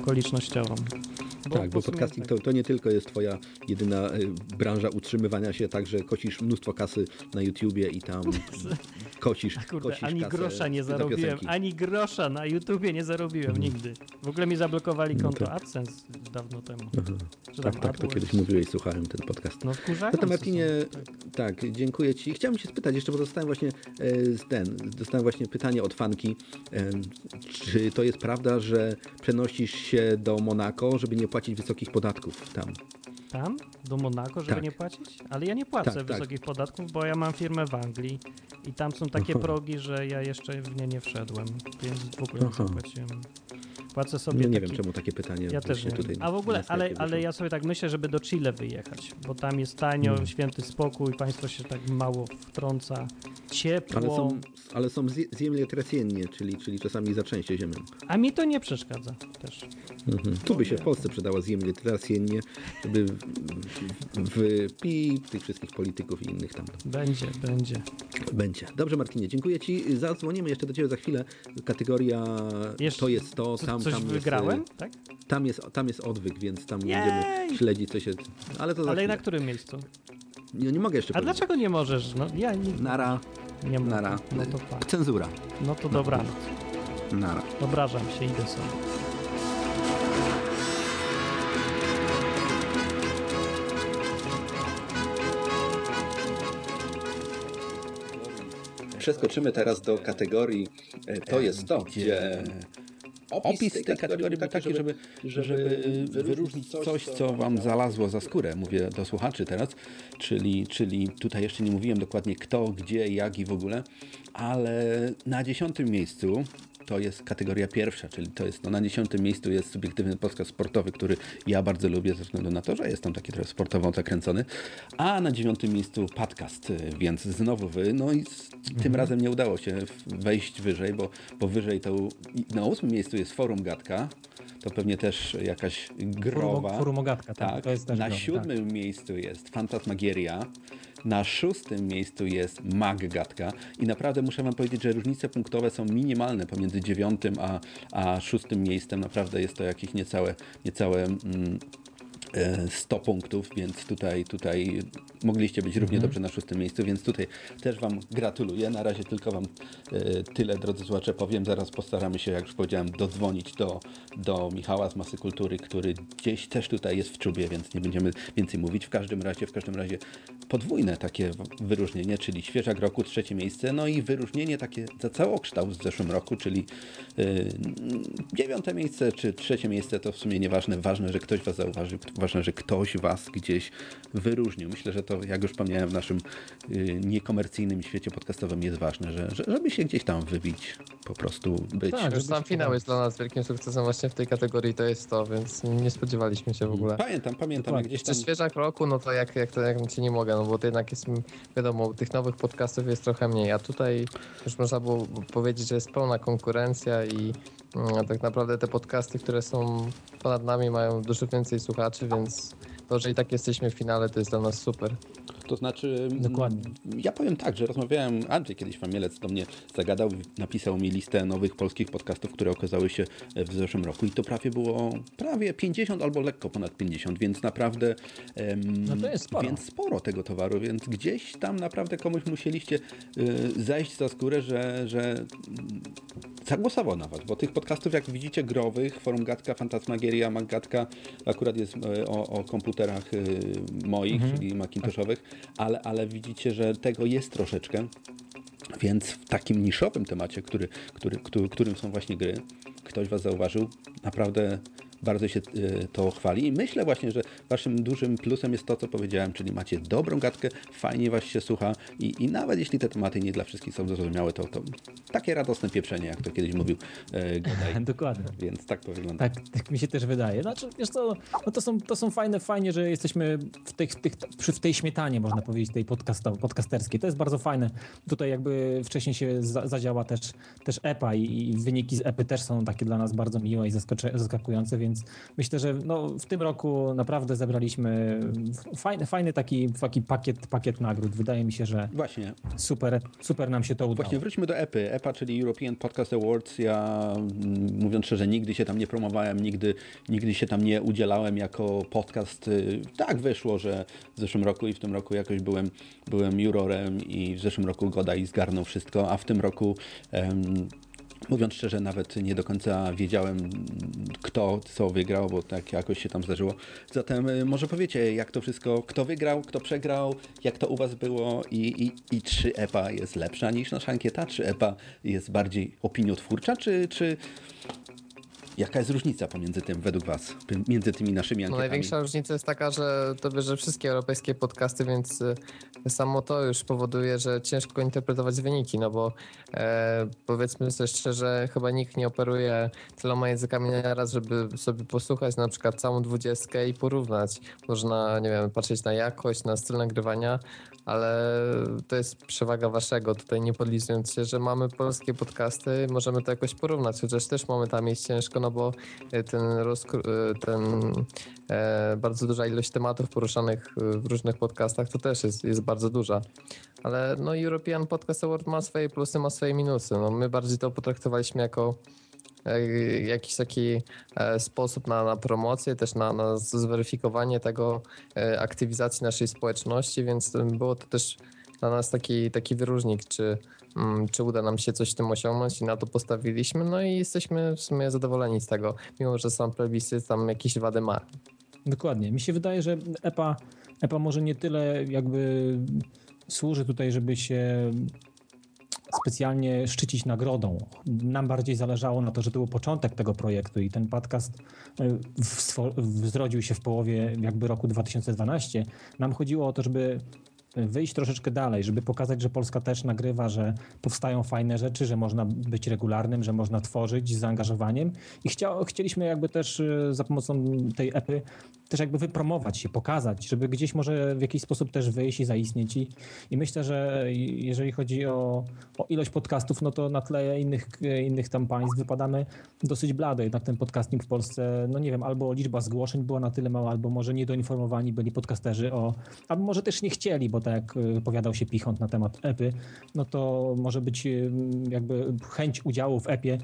okolicznościową. tak, bo w sumie podcasting tak. to, to nie tylko jest twoja jedyna y, branża utrzymywania się, także kosisz mnóstwo kasy na YouTubie i tam kosisz, Kurde, kosisz ani grosza nie za zarobiłem, ani grosza na YouTubie nie zarobiłem nigdy. W ogóle mi zablokowali No konto tak. AdSense dawno temu. Tak, tak, to kiedyś mówiłeś, słuchałem ten podcast. No No wkurzające to Martinie, są, tak, dziękuję Ci. Chciałem się spytać jeszcze, bo dostałem właśnie e, ten, dostałem właśnie pytanie od fanki, czy to jest prawda, że przenosisz się do Monako, żeby nie płacić wysokich podatków tam? Tam? Do Monako, żeby Tak. nie płacić? Ale ja nie płacę Tak, tak. wysokich podatków, bo ja mam firmę w Anglii i tam są takie progi, że ja jeszcze w nie nie wszedłem, więc w ogóle nie zapłaciłem. Płacę sobie No nie taki... wiem, czemu takie pytanie Ja też nie tutaj. A w ogóle, ale, ale ja sobie tak myślę, żeby do Chile wyjechać, bo tam jest tanio, Mm. święty spokój, państwo się tak mało wtrąca, ciepło. Ale są, ale są zie- ziemie traciennie, czyli, czyli czasami zatrzęsie ziemią. A mi to nie przeszkadza też. Mhm. Tu by się w Polsce przydała ziemia traciennie, żeby w, w, w PiP, tych wszystkich polityków i innych tam. Będzie, będzie. Będzie. Dobrze Martinie, dziękuję Ci. Zadzwonimy jeszcze do Ciebie za chwilę. Kategoria Jeszcze to jest to, tam, coś tam wygrałem, jest, tak? Tam jest, tam jest odwyk, więc tam Jej! będziemy śledzić co się... Ale to Ale na którym miejscu? Nie, nie mogę jeszcze A powiedzieć. dlaczego nie możesz? No ja nie... Nara. Nie mogę. Nara. No to fakt. Cenzura. No to dobranoc. Nara. Obrażam się, idę sobie. Przeskoczymy teraz do kategorii e, to jest to, gdzie Opis tej kategorii był taki, żeby, żeby wyróżnić coś, co Wam zalazło za skórę. Mówię do słuchaczy teraz, czyli, czyli tutaj jeszcze nie mówiłem dokładnie kto, gdzie, jak i w ogóle, ale na dziesiątym miejscu to jest kategoria pierwsza, czyli to jest no, na dziesiątym miejscu jest subiektywny podcast sportowy, który ja bardzo lubię ze względu na to, że jest tam taki trochę sportowo zakręcony, a na dziewiątym miejscu podcast, więc znowu wy, no i z, tym razem nie udało się wejść wyżej, bo, bo wyżej to na ósmym miejscu jest Forum Gadka, to pewnie też jakaś growa. Forum Ogatka, tak, też na siódmym miejscu jest Fantasmagieria, na szóstym miejscu jest Mag Gadka i naprawdę muszę wam powiedzieć, że różnice punktowe są minimalne pomiędzy dziewiątym a, a szóstym miejscem. Naprawdę jest to jakieś niecałe, niecałe mm, 100 punktów, więc tutaj, tutaj mogliście być równie Mhm. dobrze na szóstym miejscu, więc tutaj też Wam gratuluję. Na razie tylko Wam e, tyle, drodzy słuchacze, powiem. Zaraz postaramy się, jak już powiedziałem, dodzwonić do, do Michała z Masy Kultury, który gdzieś też tutaj jest w czubie, więc nie będziemy więcej mówić. W każdym razie, w każdym razie podwójne takie wyróżnienie, czyli świeżak roku, trzecie miejsce, no i wyróżnienie takie za całokształt w zeszłym roku, czyli e, dziewiąte miejsce czy trzecie miejsce, to w sumie nieważne. Ważne, że ktoś Was zauważył, ważne, że ktoś Was gdzieś wyróżnił. Myślę, że to, jak już wspomniałem, w naszym y, niekomercyjnym świecie podcastowym jest ważne, że, że, żeby się gdzieś tam wybić, po prostu być. Tak, już sam finał jest dla nas wielkim sukcesem właśnie w tej kategorii, to jest to, więc nie spodziewaliśmy się w ogóle. Pamiętam, pamiętam, jak gdzieś tam... świeżak roku, no to jak, jak to jak ci nie mogę, no bo to jednak jest, wiadomo, tych nowych podcastów jest trochę mniej, a tutaj już można było powiedzieć, że jest pełna konkurencja i tak naprawdę te podcasty, które są ponad nami mają dużo więcej słuchaczy, więc to, że i tak jesteśmy w finale, to jest dla nas super. To znaczy, Dokładnie. ja powiem tak, że rozmawiałem, Andrzej kiedyś Famielec do mnie zagadał, napisał mi listę nowych polskich podcastów, które okazały się w zeszłym roku i to prawie było prawie 50 albo lekko ponad 50, więc naprawdę em, No to jest sporo. Więc sporo tego towaru, więc gdzieś tam naprawdę komuś musieliście y, zajść za skórę, że, że mm, zagłosował na was, bo tych podcastów, jak widzicie, growych, Forum Gatka, Fantasmagieria, Maggatka, akurat jest e, o, o komputerach e, moich, Mhm. czyli Macintoshowych, ale, ale widzicie, że tego jest troszeczkę, więc w takim niszowym temacie, który, który, który, którym są właśnie gry, ktoś was zauważył, naprawdę bardzo się e, to chwali i myślę właśnie, że waszym dużym plusem jest to, co powiedziałem, czyli macie dobrą gadkę, fajnie was się słucha i, i nawet jeśli te tematy nie dla wszystkich są zrozumiałe, to, to takie radosne pieprzenie, jak to kiedyś mówił e, Godaj. Dokładnie. Więc tak to wygląda. Tak, tak mi się też wydaje. Znaczy, wiesz co, no to, są, to są fajne, fajnie, że jesteśmy w, tych, tych, przy, w tej śmietanie, można powiedzieć, tej podcasterskiej. To jest bardzo fajne. Tutaj jakby wcześniej się za, zadziała też, też EPA i, i wyniki z EPy też są takie dla nas bardzo miłe i zaskakujące, więc myślę, że no, w tym roku naprawdę zebraliśmy fajny, fajny taki, taki pakiet, pakiet nagród. Wydaje mi się, że Właśnie. super, super nam się to udało. Właśnie wróćmy do EPy. EPA, czyli European Podcast Awards. Ja mm, mówiąc szczerze, nigdy się tam nie promowałem, nigdy, nigdy się tam nie udzielałem jako podcast. Y, Tak wyszło, że w zeszłym roku i w tym roku jakoś byłem, byłem jurorem i w zeszłym roku Godaj zgarnął wszystko, a w tym roku Mówiąc szczerze, nawet nie do końca wiedziałem, kto co wygrał, bo tak jakoś się tam zdarzyło. Zatem y, może powiecie, jak to wszystko, kto wygrał, kto przegrał, jak to u Was było i, i, i czy EPA jest lepsza niż nasza ankieta, czy EPA jest bardziej opiniotwórcza, czy, czy jaka jest różnica pomiędzy tym według Was, między tymi naszymi No ankietami? największa różnica jest taka, że to bierze wszystkie europejskie podcasty, więc y, samo to już powoduje, że ciężko interpretować wyniki, no bo e, powiedzmy sobie szczerze, chyba nikt nie operuje tyloma językami na raz, żeby sobie posłuchać na przykład całą dwudziestkę i porównać. Można, nie wiem, patrzeć na jakość, na styl nagrywania, ale to jest przewaga waszego, tutaj nie podlizując się, że mamy polskie podcasty, możemy to jakoś porównać, chociaż też momentami jest ciężko, no bo y, ten, y, ten e, bardzo duża ilość tematów poruszanych y, w różnych podcastach to też jest, jest bardzo duża. Ale no European Podcast Award ma swoje plusy, ma swoje minusy. No, my bardziej to potraktowaliśmy jako e, jakiś taki e, sposób na, na promocję, też na, na zweryfikowanie tego, e, aktywizacji naszej społeczności, więc e, było to też dla nas taki, taki wyróżnik, czy, czy uda nam się coś w tym osiągnąć i na to postawiliśmy. No i jesteśmy w sumie zadowoleni z tego, mimo że sam plebiscyt tam jakieś wady ma. Dokładnie. Mi się wydaje, że EPA, EPA może nie tyle jakby służy tutaj, żeby się specjalnie szczycić nagrodą. Nam bardziej zależało na to, że to był początek tego projektu i ten podcast w- zrodził się w połowie jakby roku 2012. Nam chodziło o to, żeby wyjść troszeczkę dalej, żeby pokazać, że Polska też nagrywa, że powstają fajne rzeczy, że można być regularnym, że można tworzyć z zaangażowaniem. I chcia, chcieliśmy jakby też y, za pomocą tej epy też jakby wypromować się, pokazać, żeby gdzieś może w jakiś sposób też wyjść i zaistnieć. I, i myślę, że jeżeli chodzi o, o ilość podcastów, no to na tle innych, innych tam państw wypadamy dosyć blado, jednak ten podcasting w Polsce, no nie wiem, albo liczba zgłoszeń była na tyle mała, albo może niedoinformowani byli podcasterzy o, albo może też nie chcieli, bo tak jak y, powiadał się Pichont na temat epy, no to może być y, jakby chęć udziału w epie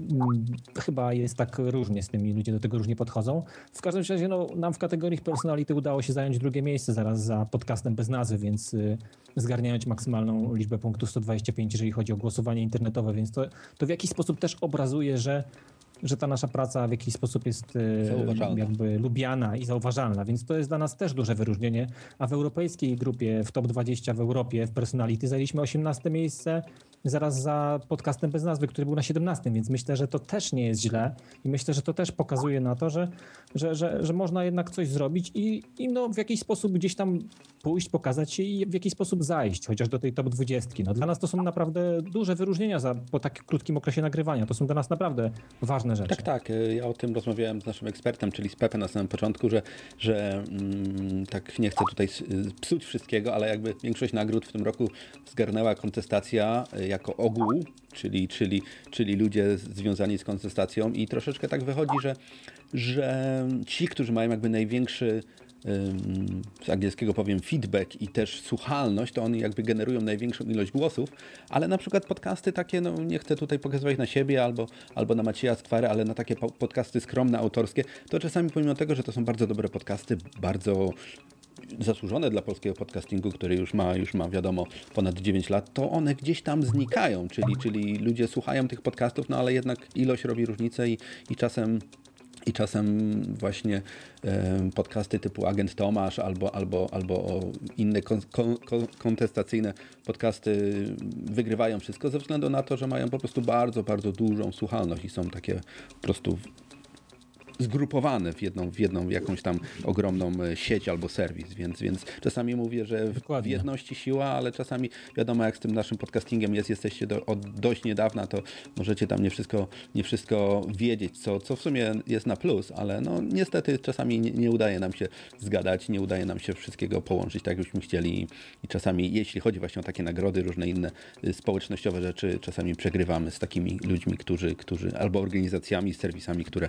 mm, chyba jest tak różnie z tymi, ludzie do tego różnie podchodzą. W każdym razie no, nam w kategorii personality udało się zająć drugie miejsce zaraz za podcastem bez nazwy, więc y, zgarniając maksymalną liczbę punktów 125, jeżeli chodzi o głosowanie internetowe, więc to, to w jakiś sposób też obrazuje, że że ta nasza praca w jakiś sposób jest e, jakby lubiana i zauważalna, więc to jest dla nas też duże wyróżnienie. A w europejskiej grupie, w top 20 w Europie, w Personality zajęliśmy 18 miejsce, zaraz za podcastem bez nazwy, który był na 17, więc myślę, że to też nie jest źle i myślę, że to też pokazuje na to, że, że, że, że można jednak coś zrobić i, i no w jakiś sposób gdzieś tam pójść, pokazać się i w jakiś sposób zajść, chociaż do tej top 20. No, dla nas to są naprawdę duże wyróżnienia za, po tak krótkim okresie nagrywania. To są dla nas naprawdę ważne rzeczy. Tak, tak. Ja o tym rozmawiałem z naszym ekspertem, czyli z Pepe na samym początku, że, że mm, tak nie chcę tutaj psuć wszystkiego, ale jakby większość nagród w tym roku zgarnęła kontestacja y, jako ogół, czyli, czyli, czyli ludzie związani z kontestacją i troszeczkę tak wychodzi, że, że ci, którzy mają jakby największy z angielskiego powiem feedback i też słuchalność, to oni jakby generują największą ilość głosów, ale na przykład podcasty takie, no nie chcę tutaj pokazywać na siebie albo, albo na Macieja Skwary, ale na takie po- podcasty skromne, autorskie, to czasami pomimo tego, że to są bardzo dobre podcasty, bardzo zasłużone dla polskiego podcastingu, który już ma, już ma wiadomo ponad 9 lat, to one gdzieś tam znikają, czyli, czyli ludzie słuchają tych podcastów, no ale jednak ilość robi różnicę i, i czasem i czasem właśnie e, podcasty typu Agent Tomasz albo, albo, albo inne kon, kon, kontestacyjne podcasty wygrywają wszystko ze względu na to, że mają po prostu bardzo, bardzo dużą słuchalność i są takie po prostu zgrupowane w jedną, w jedną jakąś tam ogromną e, sieć albo serwis, więc, więc czasami mówię, że w, jedności siła, ale czasami wiadomo jak z tym naszym podcastingiem jest, jesteście do, od dość niedawna, to możecie tam nie wszystko, nie wszystko wiedzieć, co, co w sumie jest na plus, ale no niestety czasami nie, nie udaje nam się zgadać, nie udaje nam się wszystkiego połączyć tak, jakbyśmy chcieli. I, i czasami, jeśli chodzi właśnie o takie nagrody, różne inne y, społecznościowe rzeczy, czasami przegrywamy z takimi ludźmi, którzy, którzy albo organizacjami, serwisami, które,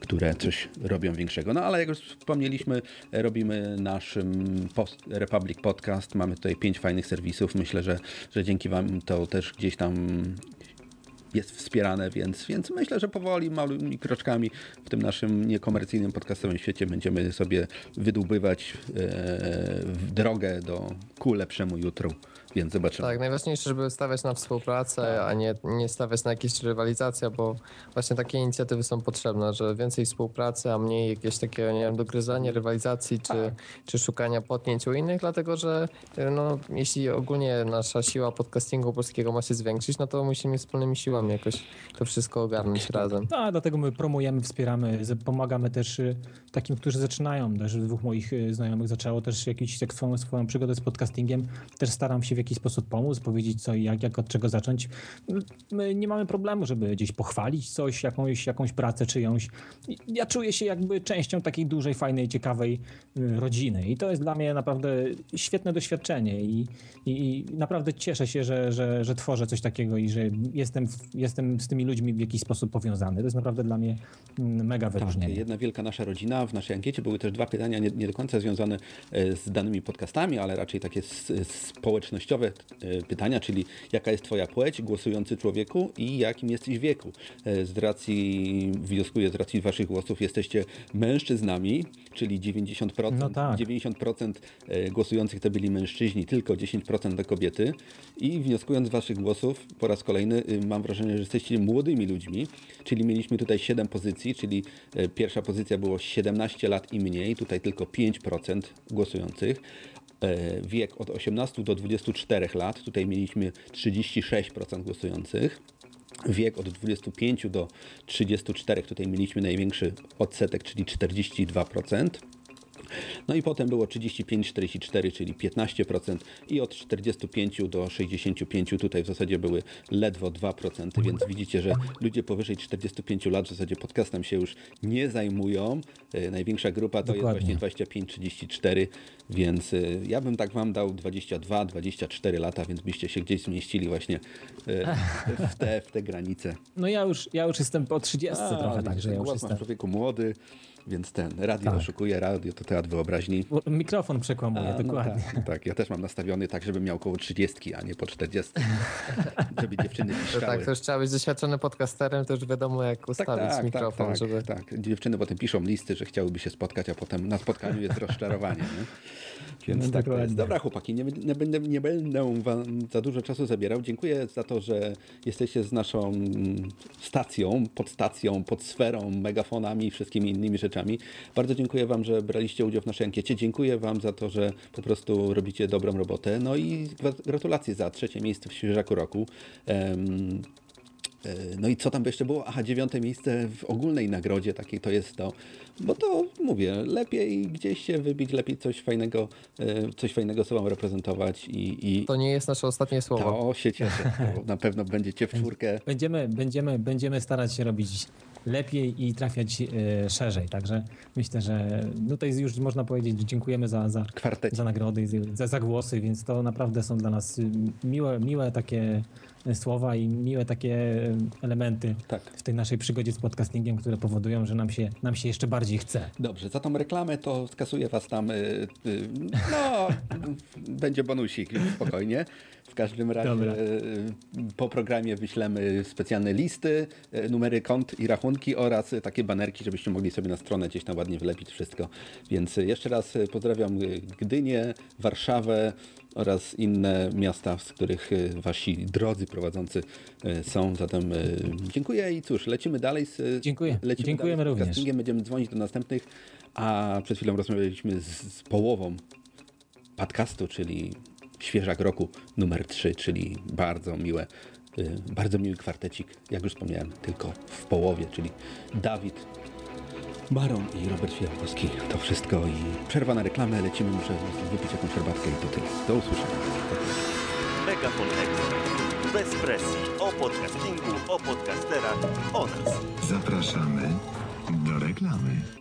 które coś robią większego. No ale jak już wspomnieliśmy, e, robimy nasz mm, post, Republic Podcast, mamy tutaj pięć fajnych serwisów, myślę, że, że dzięki Wam to też gdzieś tam jest wspierane, więc, więc myślę, że powoli, małymi kroczkami w tym naszym niekomercyjnym podcastowym świecie będziemy sobie wydłubywać e, drogę do ku lepszemu jutru, więc zobaczymy. Tak, najważniejsze, żeby stawiać na współpracę, a nie, nie stawiać na jakieś rywalizacje, bo właśnie takie inicjatywy są potrzebne, że więcej współpracy, a mniej jakieś takie, nie wiem, dogryzanie, rywalizacji czy, czy szukania potknięć u innych, dlatego że no, jeśli ogólnie nasza siła podcastingu polskiego ma się zwiększyć, no to musimy wspólnymi siłami jakoś to wszystko ogarnąć razem. No, a dlatego my promujemy, wspieramy, pomagamy też y, takim, którzy zaczynają. Też dwóch moich y, znajomych zaczęło też jakąś tak swoją, swoją przygodę z podcastingiem. Też staram się w jakiś sposób pomóc, powiedzieć co i jak, jak od czego zacząć. My nie mamy problemu, żeby gdzieś pochwalić coś, jakąś, jakąś pracę czyjąś. Ja czuję się jakby częścią takiej dużej, fajnej, ciekawej y, rodziny i to jest dla mnie naprawdę świetne doświadczenie i, i, i naprawdę cieszę się, że, że, że tworzę coś takiego i że jestem, jestem z tymi ludźmi w jakiś sposób powiązany. To jest naprawdę dla mnie mm, mega wyróżnienie. Jedna wielka nasza rodzina. W naszej ankiecie były też dwa pytania, nie, nie do końca związane e, z danymi podcastami, ale raczej takie s- społecznościowe e, pytania, czyli jaka jest Twoja płeć, głosujący człowieku i jakim jesteś wieku. E, Z racji, wnioskuję z racji Waszych głosów, jesteście mężczyznami, czyli 90%, No tak. 90% e, głosujących to byli mężczyźni, tylko 10% to kobiety. I wnioskując z Waszych głosów, po raz kolejny y, mam wrażenie, że jesteście młodymi ludźmi, czyli mieliśmy tutaj 7 pozycji, czyli pierwsza pozycja było 17 lat i mniej, tutaj tylko 5% głosujących. E, Wiek od 18 do 24 lat, tutaj mieliśmy 36% głosujących. Wiek od 25 do 34, tutaj mieliśmy największy odsetek, czyli 42%. No i potem było 35-44, czyli 15% i od 45 do 65 tutaj w zasadzie były ledwo 2%, więc widzicie, że ludzie powyżej 45 lat w zasadzie podcastem się już nie zajmują. E, Największa grupa to Dokładnie. jest właśnie 25-34, więc e, ja bym tak wam dał 22-24 lata, więc byście się gdzieś zmieścili właśnie e, w te, w te granice. No ja już, ja już jestem po 30 A, trochę, także ja już jestem. człowieku młody, więc ten radio Tak. oszukuje, radio to teatr wyobraźni. Bo Mikrofon przekłamuje, A, no dokładnie. tak, tak, ja też mam nastawiony tak, żebym miał około 30, a nie po 40. żeby dziewczyny To piszczały. tak, to już trzeba być doświadczonym podcasterem, to już wiadomo jak ustawić mikrofon, tak, żeby... tak. Dziewczyny potem piszą listy, że chciałyby się spotkać, a potem na spotkaniu jest rozczarowanie. Nie? Więc No tak to jest. Dobra chłopaki, nie, nie, będę, nie będę wam za dużo czasu zabierał. Dziękuję za to, że jesteście z naszą mm, stacją, podstacją, podsferą, megafonami i wszystkimi innymi rzeczami. Bardzo dziękuję wam, że braliście udział w naszej ankiecie. Dziękuję wam za to, że po prostu robicie dobrą robotę. No i gra- gratulacje za trzecie miejsce w Świeżaku Roku. E, No i co tam by jeszcze było? Aha, dziewiąte miejsce w ogólnej nagrodzie takiej to jest to, bo to mówię, lepiej gdzieś się wybić, lepiej coś fajnego, e, coś fajnego sobą reprezentować i... i... To nie jest nasze ostatnie słowo. To się cieszę, to na pewno będziecie w czwórkę. Będziemy, będziemy, będziemy starać się robić lepiej i trafiać e, szerzej. Także myślę, że tutaj już można powiedzieć, że dziękujemy za, za, za nagrody, i za, za głosy, więc to naprawdę są dla nas y, miłe, miłe takie słowa i miłe takie elementy w tej naszej przygodzie z podcastingiem, które powodują, że nam się, nam się jeszcze bardziej chce. Dobrze, za tą reklamę to skasuję was tam, y, y, no, będzie bonusik, spokojnie. Każdym razie Dobra. y, po programie wyślemy specjalne listy, y, numery kont i rachunki oraz takie banerki, żebyście mogli sobie na stronę gdzieś tam ładnie wlepić wszystko. Więc jeszcze raz pozdrawiam Gdynię, Warszawę oraz inne miasta, z których y, wasi drodzy prowadzący są. Zatem dziękuję i cóż, lecimy dalej z Dziękuję. lecimy Dziękujemy dalej z również. będziemy dzwonić do następnych, a przed chwilą rozmawialiśmy z, z połową podcastu, czyli Świeżak Roku numer 3, czyli bardzo miłe, y, bardzo miły kwartecik, jak już wspomniałem, tylko w połowie, czyli Dawid, Baron i Robert Fiałkowski. To wszystko i przerwa na reklamę, lecimy, muszę wypić jakąś herbatkę i to tyle. Do usłyszenia. Megafon Extra. Bez presji. O podcastingu, o podcasterach, o nas. Zapraszamy do reklamy.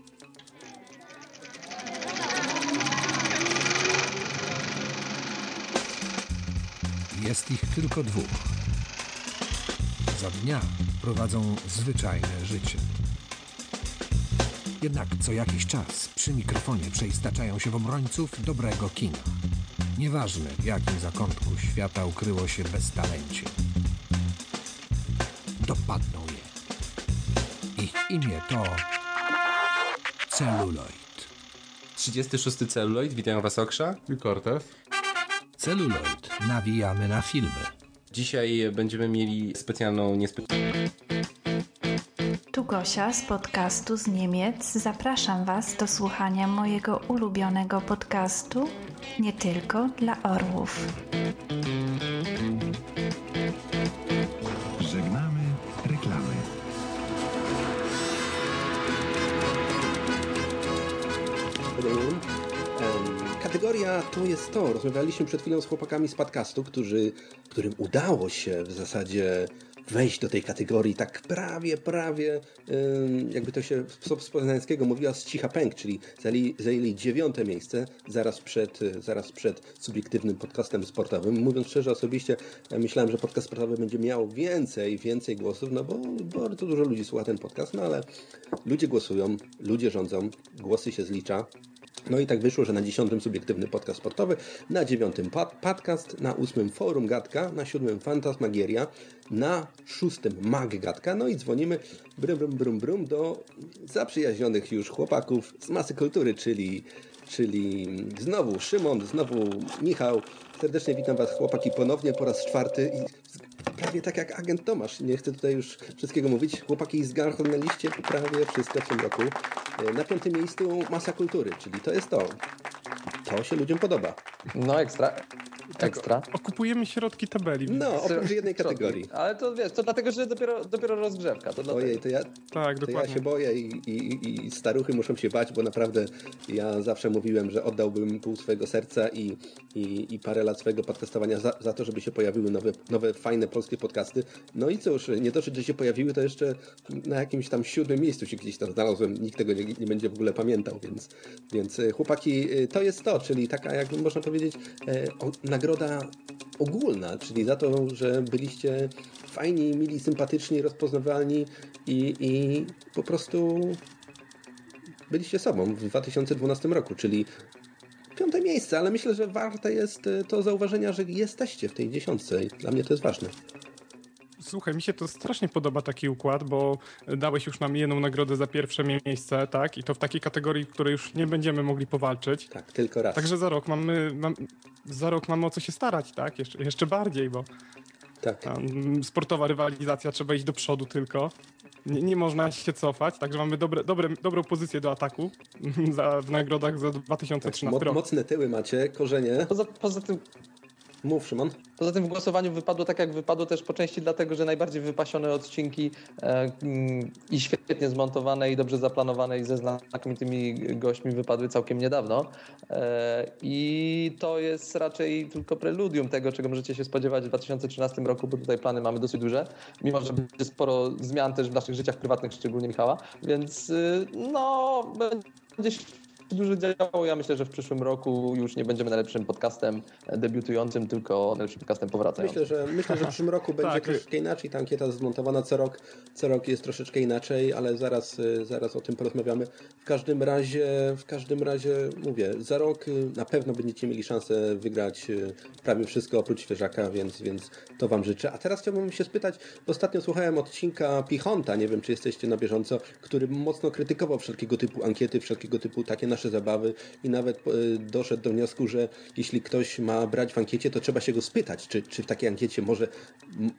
Jest ich tylko dwóch. Za dnia prowadzą zwyczajne życie. Jednak co jakiś czas przy mikrofonie przeistaczają się w obrońców dobrego kina. Nieważne w jakim zakątku świata ukryło się beztalencie. Dopadną je. Ich imię to celuloid. 36 celuloid, witają Was Oksza i Cortez. Celuloid. Nawijamy na filmy. Dzisiaj będziemy mieli specjalną niespodziankę. Tu Gosia z podcastu z Niemiec. Zapraszam Was do słuchania mojego ulubionego podcastu Nie tylko dla orłów. Kategoria to jest to. Rozmawialiśmy przed chwilą z chłopakami z podcastu, którzy, którym udało się w zasadzie wejść do tej kategorii tak prawie, prawie, jakby to się z poznańskiego mówiła, z cicha pęk, czyli zajęli, zajęli dziewiąte miejsce zaraz przed, zaraz przed subiektywnym podcastem sportowym. Mówiąc szczerze, osobiście ja myślałem, że podcast sportowy będzie miał więcej, więcej głosów, no bo bardzo dużo ludzi słucha ten podcast, no ale ludzie głosują, ludzie rządzą, głosy się zlicza. No i tak wyszło, że na dziesiątym subiektywny podcast sportowy, na dziewiątym pad- podcast, na ósmym forum Gatka, na siódmym Fantasmagieria, na szóstym Mag Gatka, no i dzwonimy brum brum brum brum do zaprzyjaźnionych już chłopaków z masy kultury, czyli, czyli znowu Szymon, znowu Michał. Serdecznie witam Was chłopaki ponownie po raz czwarty i prawie tak jak agent Tomasz. Nie chcę tutaj już wszystkiego mówić. Chłopaki zgarnęliście prawie wszystko w tym roku. E, Na piątym miejscu masa kultury, czyli to jest to. To się ludziom podoba. No ekstra. ekstra. Okupujemy środki tabeli. No, oprócz jednej kategorii. Ale to wiesz, to dlatego, że dopiero, dopiero rozgrzewka. To dlatego. Ojej, to ja, tak, to ja się boję i, i, i staruchy muszą się bać, bo naprawdę ja zawsze mówiłem, że oddałbym pół swojego serca i, i, i parę lat swojego podcastowania za, za to, żeby się pojawiły nowe, nowe, fajne polskie podcasty. No i cóż, nie dosyć, że się pojawiły, to jeszcze na jakimś tam siódmym miejscu się gdzieś tam znalazłem. Nikt tego nie, nie będzie w ogóle pamiętał, więc, więc e, chłopaki, e, to jest to, czyli taka, jak można powiedzieć, e, o, nagroda ogólna, czyli za to, że byliście fajni, mili, sympatyczni, rozpoznawalni i, i po prostu byliście sobą w 2012 roku, czyli piąte miejsce, ale myślę, że warte jest e, to zauważenia, że jesteście w tej dziesiątce dla mnie to jest ważne. Słuchaj, mi się to strasznie podoba taki układ, bo dałeś już nam jedną nagrodę za pierwsze miejsce, tak? I to w takiej kategorii, w której już nie będziemy mogli powalczyć. Tak, tylko raz. Także za rok mamy, mam, za rok mamy o co się starać, tak? Jeszcze, jeszcze bardziej, bo tak. tam, sportowa rywalizacja, trzeba iść do przodu tylko. Nie, nie można się cofać, także mamy dobre, dobre, dobrą pozycję do ataku za, w nagrodach za 2013 Mo- rok. mocne tyły macie, korzenie. Poza, poza tym Mów, Szymon. Poza tym w głosowaniu wypadło tak, jak wypadło też po części dlatego, że najbardziej wypasione odcinki e, mm, i świetnie zmontowane i dobrze zaplanowane i ze znakomitymi gośćmi wypadły całkiem niedawno. E, I to jest raczej tylko preludium tego, czego możecie się spodziewać w 2013 roku, bo tutaj plany mamy dosyć duże, mimo że będzie sporo zmian też w naszych życiach prywatnych, szczególnie Michała, więc y, no będzie się dużo działo. Ja myślę, że w przyszłym roku już nie będziemy najlepszym podcastem debiutującym, tylko najlepszym podcastem powracającym. Myślę, że, myślę, że w przyszłym roku będzie Tak. troszeczkę inaczej. Ta ankieta zmontowana co rok. Co rok jest troszeczkę inaczej, ale zaraz, y, zaraz o tym porozmawiamy. W każdym razie, w każdym razie mówię, za rok y, na pewno będziecie mieli szansę wygrać y, prawie wszystko oprócz świeżaka, więc, więc to Wam życzę. A teraz chciałbym się spytać, ostatnio słuchałem odcinka Pichonta, nie wiem czy jesteście na bieżąco, który mocno krytykował wszelkiego typu ankiety, wszelkiego typu takie nasze zabawy i nawet y, doszedł do wniosku, że jeśli ktoś ma brać w ankiecie, to trzeba się go spytać, czy, czy w takiej ankiecie może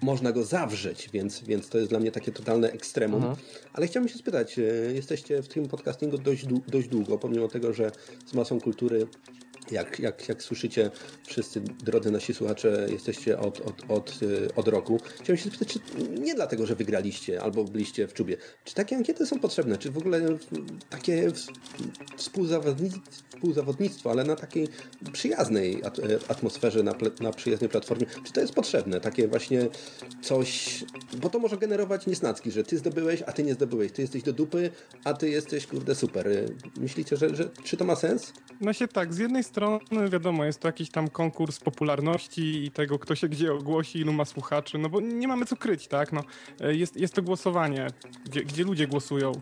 można go zawrzeć, więc, więc to jest dla mnie takie totalne ekstremum. Mhm. Ale chciałbym się spytać, y, jesteście w tym podcastingu dość, dość długo, pomimo tego, że z masą kultury jak, jak, jak słyszycie, wszyscy drodzy nasi słuchacze, jesteście od, od, od, y, od roku. Chciałem się spytać, czy nie dlatego, że wygraliście albo byliście w czubie, czy takie ankiety są potrzebne, czy w ogóle takie współzawodnictwo, ale na takiej przyjaznej y, atmosferze, na, na przyjaznej platformie, czy to jest potrzebne? Takie właśnie coś, bo to może generować niesnacki, że ty zdobyłeś, a ty nie zdobyłeś, ty jesteś do dupy, a ty jesteś, kurde, super. Y, Myślicie, że, że czy to ma sens? No się tak, z jednej strony wiadomo, jest to jakiś tam konkurs popularności i tego, kto się gdzie ogłosi, ilu ma słuchaczy, no bo nie mamy co kryć, tak? No, e, jest, jest to głosowanie, gdzie, gdzie ludzie głosują,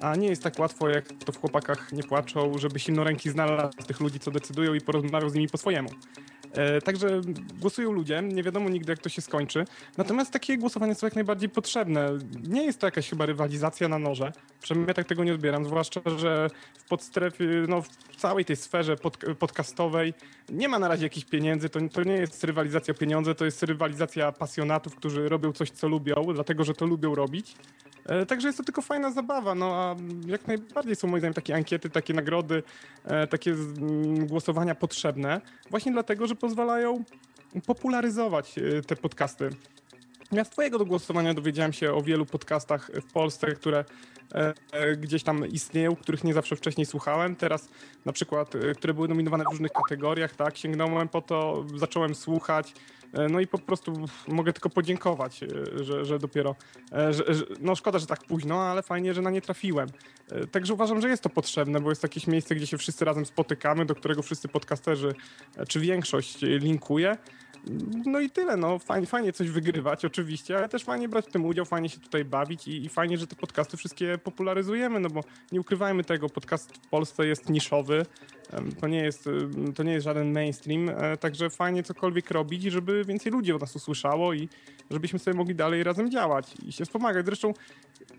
a nie jest tak łatwo, jak to w chłopakach nie płaczą, żeby silnoręki znalazł tych ludzi, co decydują i porozmawiał z nimi po swojemu. E, Także głosują ludzie, nie wiadomo nigdy jak to się skończy. Natomiast takie głosowania są jak najbardziej potrzebne. Nie jest to jakaś chyba rywalizacja na noże. Przynajmniej ja tak tego nie odbieram, zwłaszcza, że w podstrefie, no w całej tej sferze pod, podcastowej nie ma na razie jakichś pieniędzy. To, to nie jest rywalizacja pieniądze, to jest rywalizacja pasjonatów, którzy robią coś, co lubią, dlatego że to lubią robić. E, Także jest to tylko fajna zabawa, no a jak najbardziej są moim zdaniem takie ankiety, takie nagrody, e, takie mm, głosowania potrzebne, właśnie dlatego, że pozwalają popularyzować e, te podcasty. Z twojego głosowania dowiedziałem się o wielu podcastach w Polsce, które e, e, gdzieś tam istnieją, których nie zawsze wcześniej słuchałem. Teraz na przykład, e, które były nominowane w różnych kategoriach, tak, sięgnąłem po to, zacząłem słuchać. No i po prostu mogę tylko podziękować, że, że dopiero, że, no szkoda, że tak późno, ale fajnie, że na nie trafiłem. Także uważam, że jest to potrzebne, bo jest jakieś miejsce, gdzie się wszyscy razem spotykamy, do którego wszyscy podcasterzy, czy większość linkuje. No i tyle, no. Fajnie, fajnie coś wygrywać oczywiście, ale też fajnie brać w tym udział, fajnie się tutaj bawić i, i fajnie, że te podcasty wszystkie popularyzujemy, no bo nie ukrywajmy tego, podcast w Polsce jest niszowy, to nie jest, to nie jest żaden mainstream, e, także fajnie cokolwiek robić, żeby więcej ludzi o nas usłyszało i żebyśmy sobie mogli dalej razem działać i się wspomagać. Zresztą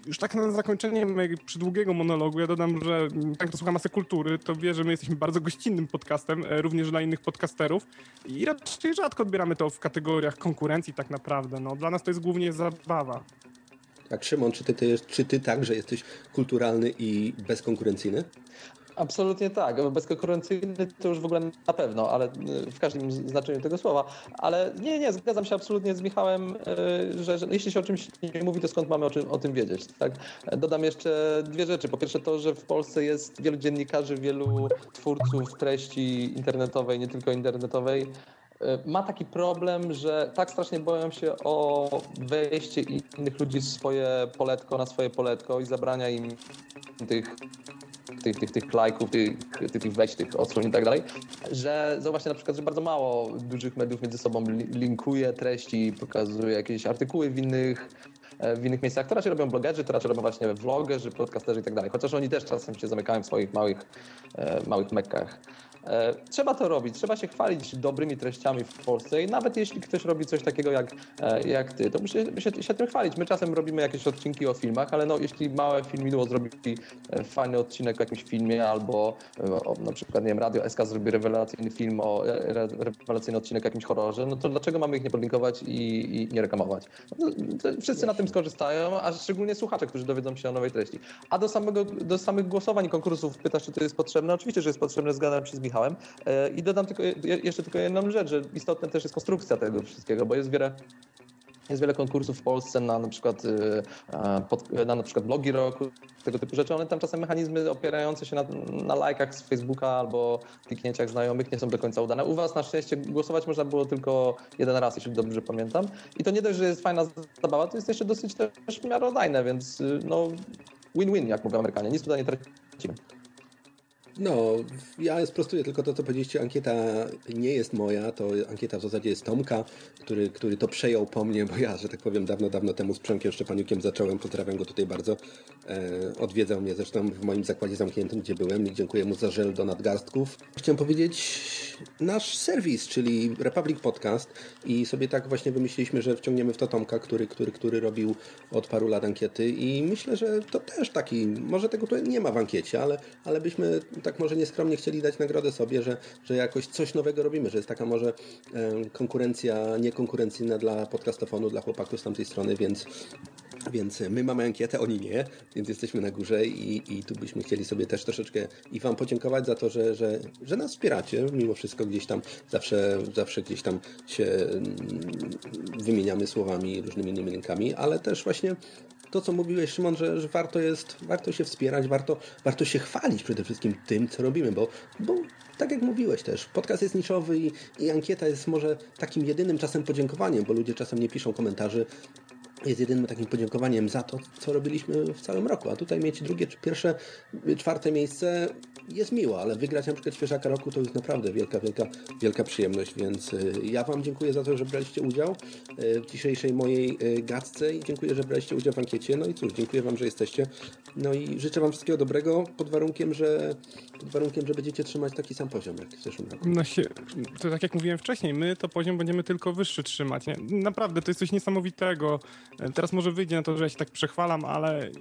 już tak na zakończenie mojego przydługiego monologu ja dodam, że tak kto słucha masy kultury, to wie, że my jesteśmy bardzo gościnnym podcastem, e, również dla innych podcasterów i raczej rzadko odbieramy to w kategoriach konkurencji tak naprawdę. No, dla nas to jest głównie zabawa. Tak, Szymon, czy ty, ty, czy ty także jesteś kulturalny i bezkonkurencyjny? Absolutnie tak. Bezkonkurencyjny to już w ogóle na pewno, ale y, w każdym znaczeniu tego słowa. Ale nie, nie, zgadzam się absolutnie z Michałem, y, że, że jeśli się o czymś nie mówi, to skąd mamy o, czym, o tym wiedzieć. Tak? Dodam jeszcze dwie rzeczy. Po pierwsze to, że w Polsce jest wielu dziennikarzy, wielu twórców treści internetowej, nie tylko internetowej, y, ma taki problem, że tak strasznie boją się o wejście innych ludzi w swoje poletko, na swoje poletko i zabrania im tych tych, tych, tych lajków, tych, tych, tych wejść, tych odsłon i tak dalej, że zauważcie na przykład, że bardzo mało dużych mediów między sobą li- linkuje treści, pokazuje jakieś artykuły w innych, e, w innych miejscach. To raczej robią blogerzy, to raczej robią właśnie vlogerzy, podcasterzy i tak dalej. Chociaż oni też czasem się zamykają w swoich małych, e, małych mekkach. E, Trzeba to robić, trzeba się chwalić dobrymi treściami w Polsce i nawet jeśli ktoś robi coś takiego jak, e, jak ty, to musi się, się tym chwalić. My czasem robimy jakieś odcinki o filmach, ale no, jeśli małe filmidło zrobi e, fajny odcinek o jakimś filmie albo o, na przykład, nie wiem, Radio SK zrobi rewelacyjny film o, re, rewelacyjny odcinek o jakimś horrorze, no to dlaczego mamy ich nie podlinkować i, i nie reklamować? No, wszyscy na tym skorzystają, a szczególnie słuchacze, którzy dowiedzą się o nowej treści. A do, samego, do samych głosowań konkursów pytasz, czy to jest potrzebne? Oczywiście, że jest potrzebne, zgadzam się z Michałem. E, I dodam tylko, je- jeszcze tylko jedną rzecz, że istotna też jest konstrukcja tego wszystkiego, bo jest wiele jest wiele konkursów w Polsce na na przykład, y, na, na przykład blogi roku, tego typu rzeczy. One tam czasem mechanizmy opierające się na, na lajkach z Facebooka albo kliknięciach znajomych nie są do końca udane. U was na szczęście głosować można było tylko jeden raz, jeśli dobrze pamiętam. I to nie dość, że jest fajna zabawa, to jest jeszcze dosyć też miarodajne, więc y, no win-win, jak mówią Amerykanie. Nic tutaj nie tracimy. No, ja sprostuję tylko to, co powiedzieliście. Ankieta nie jest moja, to ankieta w zasadzie jest Tomka, który, który to przejął po mnie, bo ja, że tak powiem, dawno, dawno temu z Przemkiem Szczepaniukiem zacząłem. Pozdrawiam go tutaj bardzo. E, odwiedzał mnie zresztą w moim zakładzie zamkniętym, gdzie byłem i dziękuję mu za żel do nadgarstków. Chciałem powiedzieć nasz serwis, czyli Republic Podcast i sobie tak właśnie wymyśliliśmy, że wciągniemy w to Tomka, który, który, który robił od paru lat ankiety i myślę, że to też taki, może tego tutaj nie ma w ankiecie, ale, ale byśmy tak może nieskromnie chcieli dać nagrodę sobie, że, że jakoś coś nowego robimy, że jest taka może konkurencja niekonkurencyjna dla podcastofonu, dla chłopaków z tamtej strony, więc więc my mamy ankietę, oni nie, więc jesteśmy na górze i, i tu byśmy chcieli sobie też troszeczkę i Wam podziękować za to, że, że, że nas wspieracie. Mimo wszystko gdzieś tam zawsze, zawsze gdzieś tam się mm, wymieniamy słowami, różnymi innymi linkami, ale też właśnie to, co mówiłeś, Szymon, że, że warto jest, warto się wspierać, warto, warto się chwalić przede wszystkim tym, co robimy, bo, bo tak jak mówiłeś też, podcast jest niszowy i, i ankieta jest może takim jedynym czasem podziękowaniem, bo ludzie czasem nie piszą komentarzy, jest jedynym takim podziękowaniem za to, co robiliśmy w całym roku. A tutaj mieć drugie czy pierwsze, czwarte miejsce jest miło, ale wygrać na przykład świeżaka roku to jest naprawdę wielka, wielka, wielka przyjemność, więc y, ja Wam dziękuję za to, że braliście udział y, w dzisiejszej mojej y, gadce i dziękuję, że braliście udział w ankiecie. No i cóż, dziękuję Wam, że jesteście. No i życzę Wam wszystkiego dobrego pod warunkiem, że, pod warunkiem, że będziecie trzymać taki sam poziom jak w zeszłym roku. No się, to tak jak mówiłem wcześniej, my to poziom będziemy tylko wyższy trzymać. Nie? Naprawdę, to jest coś niesamowitego. Teraz może wyjdzie na to, że ja się tak przechwalam, ale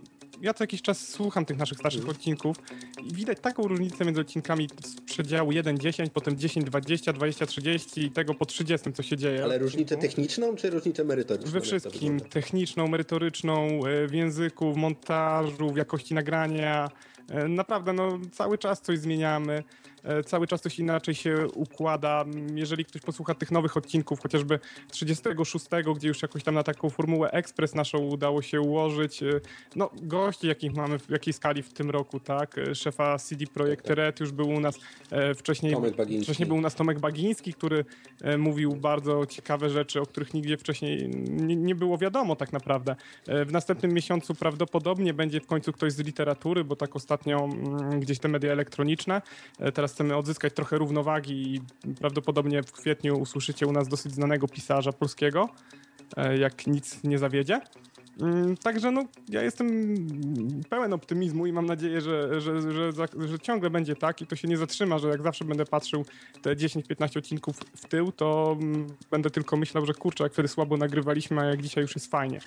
ja co jakiś czas słucham tych naszych starszych odcinków i widać taką różnicę między odcinkami z przedziału 1-10, potem 10-20, 20-30 i tego po 30, co się dzieje. Ale różnicę techniczną czy różnicę merytoryczną? We wszystkim. Techniczną, merytoryczną, e, w języku, w montażu, w jakości nagrania. E, Naprawdę, no cały czas coś zmieniamy. E, Cały czas coś inaczej się układa. Jeżeli ktoś posłucha tych nowych odcinków, chociażby 36, gdzie już jakoś tam na taką formułę ekspres naszą udało się ułożyć. e, No, gości, jakich mamy, w jakiej skali w tym roku, tak? E, Szefa CD Projekt Red już był u nas wcześniej. Tomek Bagiński. Wcześniej był u nas Tomek Bagiński, który mówił bardzo ciekawe rzeczy, o których nigdzie wcześniej nie, nie było wiadomo tak naprawdę. W następnym miesiącu prawdopodobnie będzie w końcu ktoś z literatury, bo tak ostatnio mm, gdzieś te media elektroniczne. Teraz chcemy odzyskać trochę równowagi i prawdopodobnie w kwietniu usłyszycie u nas dosyć znanego pisarza polskiego, e, jak nic nie zawiedzie. Mm, Także no, ja jestem pełen optymizmu i mam nadzieję, że, że, że, że ciągle będzie tak i to się nie zatrzyma, że jak zawsze będę patrzył te 10-15 odcinków w tył, to mm, będę tylko myślał, że kurczę, jak wtedy słabo nagrywaliśmy, a jak dzisiaj już jest fajnie.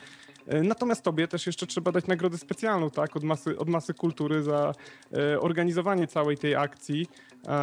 E, Natomiast tobie też jeszcze trzeba dać nagrodę specjalną, tak, od masy, od masy kultury za e, organizowanie całej tej akcji,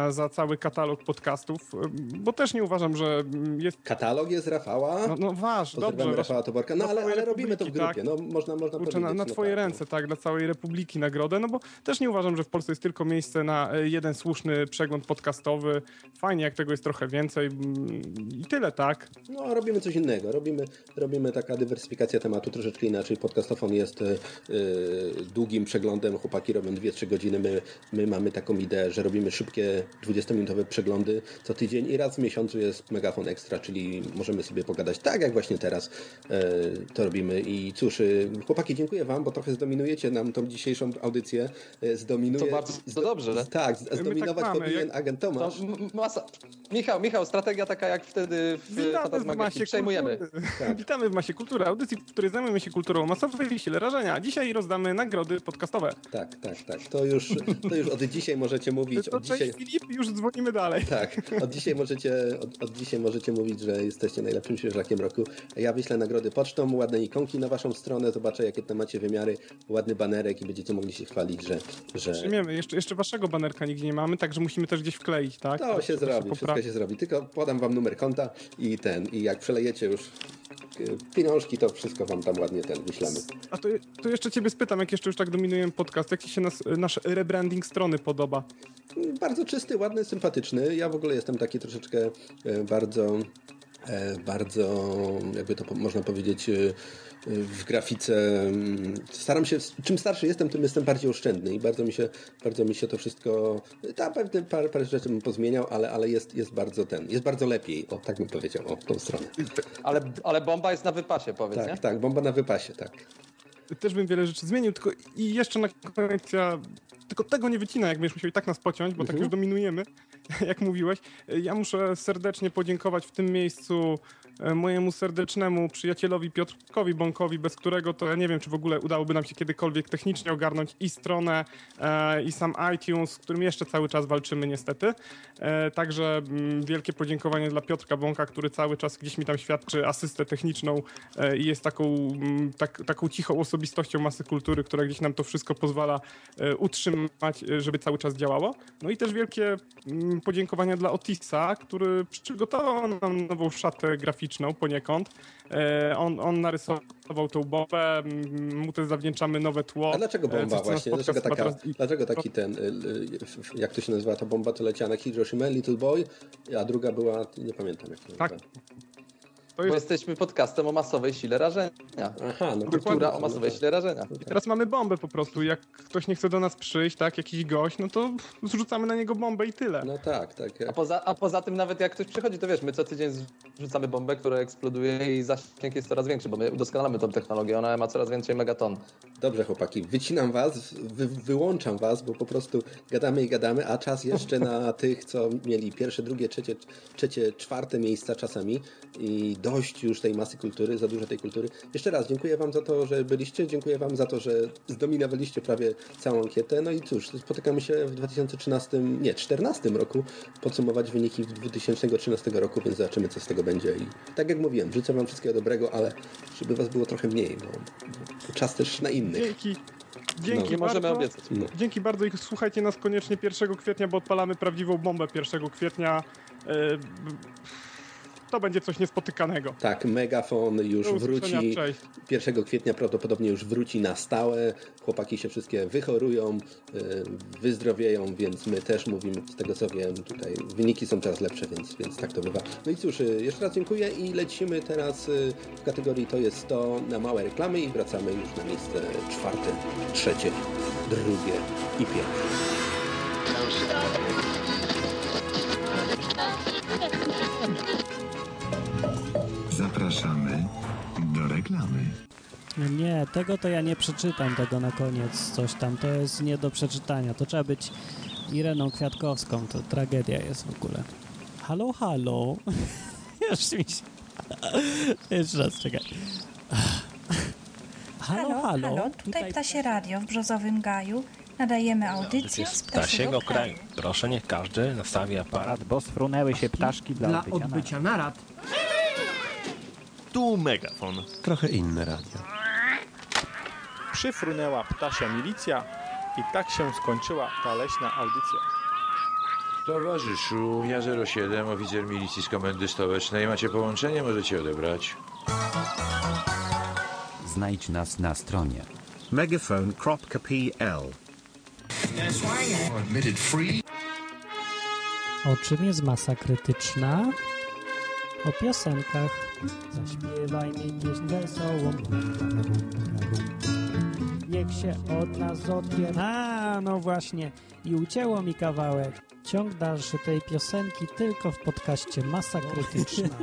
za cały katalog podcastów, e, bo też nie uważam, że mm, jest... Katalog jest Rafała. No, no Pozdrawiamy dobrze. Rafała Toborka. No Dla ale, ale robimy to w grupie. Europie. No można, można Kurczę, powiedzieć. na, na no twoje tak, no. ręce, tak, dla całej Republiki nagrodę, no bo też nie uważam, że w Polsce jest tylko miejsce na e, jeden słuszny przegląd podcastowy. Fajnie, jak tego jest trochę więcej mm, i tyle, tak? No, robimy coś innego. Robimy, robimy taka dywersyfikacja tematu troszeczkę inaczej. Podcastofon jest y, y, długim przeglądem. Chłopaki robią 2-3 godziny. My, my mamy taką ideę, że robimy szybkie 20-minutowe przeglądy co tydzień i raz w miesiącu jest Megafon Extra, czyli możemy sobie pogadać tak, jak właśnie teraz to robimy. I cóż, y, chłopaki, dziękuję Wam, bo trochę zdominujecie nam tą dzisiejszą audycję. Y, Zdominuje, To bardzo zdo- dobrze. Tak, z- zdominować mamy, powinien jak- agent Tomasz. To masa... Michał, Michał, strategia taka jak wtedy w Witamy w Fantasmagierii. masie Przejmujemy. kultury. Tak. Witamy w masie kultury, audycji, w której zajmujemy się kulturą masowej i sile rażenia. Dzisiaj rozdamy nagrody podcastowe. Tak, tak, tak. To już, to już od dzisiaj możecie mówić. To Od cześć dzisiaj, Filip, już dzwonimy dalej. tak, od dzisiaj, możecie, od, od dzisiaj możecie mówić, że jesteście najlepszym świeżakiem roku. Ja wyślę nagrody pocztą, ładne ikonki na waszą stronę, zobaczę jakie tam macie wymiary, ładny banerek i będziecie mogli się chwalić, że... że... Przyjmiemy. Jeszcze, jeszcze waszego banerka nigdzie nie mamy, także musimy też gdzieś wkleić, tak? To się Trzeba zrobi, wszystko poprawić. się zrobi. Tylko podam wam numer konta i ten, i jak przelejecie już y, pieniążki, to wszystko wam tam ładnie ten wyślemy. A to, to jeszcze ciebie spytam, jak jeszcze już tak dominujemy podcast, jak ci się nas, nasz rebranding strony podoba? Bardzo czysty, ładny, sympatyczny. Ja w ogóle jestem taki troszeczkę e, bardzo, e, bardzo, jakby to można powiedzieć, e, w grafice. mm, Staram się, czym starszy jestem, tym jestem bardziej oszczędny i bardzo mi się, bardzo mi się to wszystko, ta pewnie parę, parę rzeczy bym pozmieniał, ale, ale jest, jest bardzo ten, jest bardzo lepiej, o tak bym powiedział, o tą stronę. Ale, ale bomba jest na wypasie, powiedz, Tak, nie? tak, bomba na wypasie, tak. Też bym wiele rzeczy zmienił, tylko i jeszcze na koniec ja tylko tego nie wycina, jak będziesz musiał i tak nas pociąć, bo tak Mhm. już dominujemy, jak mówiłeś. Ja muszę serdecznie podziękować w tym miejscu mojemu serdecznemu przyjacielowi Piotrkowi Bąkowi, bez którego to ja nie wiem, czy w ogóle udałoby nam się kiedykolwiek technicznie ogarnąć i stronę, e, i sam iTunes, z którym jeszcze cały czas walczymy niestety. E, także mm, wielkie podziękowanie dla Piotrka Bąka, który cały czas gdzieś mi tam świadczy asystę techniczną e, i jest taką, mm, tak, taką cichą osobistością masy kultury, która gdzieś nam to wszystko pozwala e, utrzymać, e, żeby cały czas działało. No i też wielkie mm, podziękowania dla Otisa, który przygotował nam nową szatę graficzną poniekąd. E, On, on narysował tą bombę, mu też zawdzięczamy nowe tło. A dlaczego E, bomba coś, właśnie? Dlaczego, taka, teraz- dlaczego taki ten, y, y, jak to się nazywa ta bomba, to leciała na Hiroshima, Little Boy, a druga była, nie pamiętam jak to Tak. nazywa. Bo jesteśmy podcastem o masowej sile rażenia. Aha, no Kultura dokładnie. o masowej sile rażenia. I teraz mamy bombę po prostu. Jak ktoś nie chce do nas przyjść, tak, jakiś gość, no to zrzucamy na niego bombę i tyle. No tak, tak. A poza, a poza tym nawet jak ktoś przychodzi, to wiesz, my co tydzień rzucamy bombę, która eksploduje i zasięg jest coraz większy, bo my udoskonalamy tą technologię, ona ma coraz więcej megaton. Dobrze, chłopaki, wycinam was, wy, wyłączam was, bo po prostu gadamy i gadamy, a czas jeszcze na tych, co mieli pierwsze, drugie, trzecie, trzecie, czwarte miejsca czasami i dość już tej masy kultury, za dużo tej kultury. Jeszcze raz dziękuję wam za to, że byliście, dziękuję wam za to, że zdominowaliście prawie całą ankietę. No i cóż, spotykamy się w 2013, nie, 2014 roku, podsumować wyniki w 2013 roku, więc zobaczymy, co z tego będzie. I tak jak mówiłem, życzę wam wszystkiego dobrego, ale żeby was było trochę mniej, bo, bo czas też na innych. Dzięki. Dzięki No. bardzo. Możemy obiecać. No. Dzięki bardzo i słuchajcie nas koniecznie 1 kwietnia, bo odpalamy prawdziwą bombę 1 kwietnia. B- To będzie coś niespotykanego. Tak, Megafon już wróci. cześć. 1 kwietnia prawdopodobnie już wróci na stałe. Chłopaki się wszystkie wychorują, y, wyzdrowieją, więc my też mówimy, z tego co wiem, tutaj wyniki są coraz lepsze, więc, więc tak to bywa. No i cóż, y, jeszcze raz dziękuję i lecimy teraz y, w kategorii to jest to na małe reklamy i wracamy już na miejsce czwarte, trzecie, drugie i pierwsze. Zapraszamy do reklamy. No Nie, tego to ja nie przeczytam, tego na koniec coś tam. To jest nie do przeczytania. To trzeba być Ireną Kwiatkowską. To tragedia jest w ogóle. Halo, halo. Już mi się... Jeszcze raz, czekaj. Halo, halo. Tutaj Ptasie Radio w Brzozowym Gaju. Nadajemy audycję z ptasiego kraju. Proszę, niech każdy nastawi aparat, bo sfrunęły się ptaszki dla, Dla odbycia, odbycia narad. Tu megafon. Trochę inne radio. Przyfrunęła ptasia milicja i tak się skończyła ta leśna audycja. Towarzyszu, ja 07, oficer milicji z komendy stołecznej. Macie połączenie, możecie odebrać. Znajdź nas na stronie megaphone.pl O czym jest masa krytyczna? O piosenkach. Zaśpiewaj mi pieśń wesołą. Niech się od nas odbier... A, no właśnie. I ucięło mi kawałek. Ciąg dalszy tej piosenki tylko w podcaście Masa Krytyczna.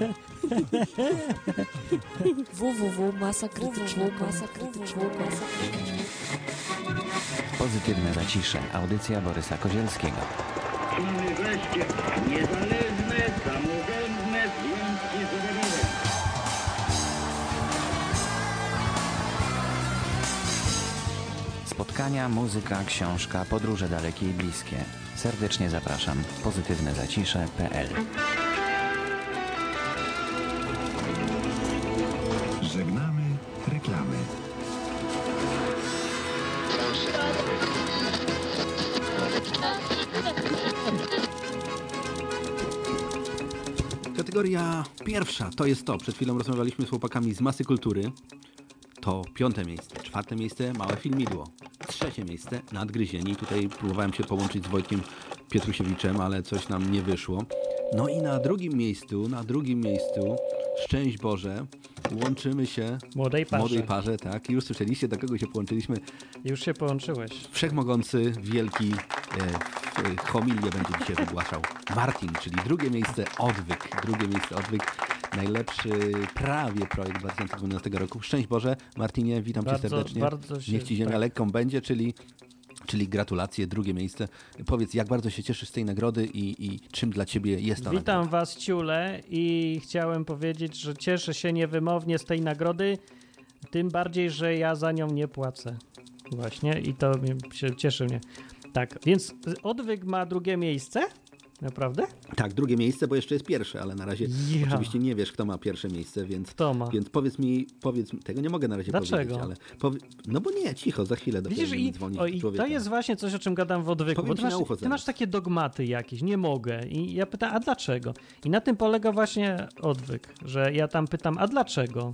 www.masakrytyczna.com Pozytywne zacisze. Audycja Borysa Kozielskiego. wreszcie niezależne, samorządne Spotkania, muzyka, książka, podróże dalekie i bliskie. Serdecznie zapraszam. Pozytywnezacisze.pl Żegnamy reklamy. Kategoria pierwsza to jest to. Przed chwilą rozmawialiśmy z chłopakami z masy kultury. To piąte miejsce. Czwarte miejsce małe filmidło. Trzecie miejsce nadgryzieni. Tutaj próbowałem się połączyć z Wojtkiem Pietrusiewiczem, ale coś nam nie wyszło. No i na drugim miejscu, na drugim miejscu, szczęść Boże, łączymy się Młodej parze. młodej parze, tak. Już słyszeliście, do kogo się połączyliśmy. Już się połączyłeś. Wszechmogący, wielki e, w- homilię będzie dzisiaj wygłaszał Martin, czyli drugie miejsce Odwyk. Drugie miejsce Odwyk. Najlepszy prawie projekt 2012 roku. Szczęść Boże, Martinie, witam Bardzo- Cię serdecznie. bardzo się- Niech Ci ziemia tak. lekką będzie, czyli, czyli gratulacje, drugie miejsce. Powiedz, jak bardzo się cieszysz z tej nagrody i, i czym dla Ciebie jest ta nagroda? Witam Was, Ciule, i chciałem powiedzieć, że cieszę się niewymownie z tej nagrody, tym bardziej, że ja za nią nie płacę. Właśnie, i to się cieszy mnie. Tak, więc Odwyk ma drugie miejsce? Naprawdę? Tak, drugie miejsce, bo jeszcze jest pierwsze, ale na razie Ja. oczywiście nie wiesz, kto ma pierwsze miejsce, więc, Kto ma? więc powiedz mi, powiedz mi, tego nie mogę na razie Dlaczego? powiedzieć, ale powie, no bo nie, cicho, za chwilę dopiero Widzisz, i, dzwonić o, i to jest właśnie coś, o czym gadam w odwyku. Powiem Bo ty masz, ucho ty masz takie dogmaty jakieś, nie mogę. I ja pytam, a dlaczego? I na tym polega właśnie odwyk, że ja tam pytam, a dlaczego?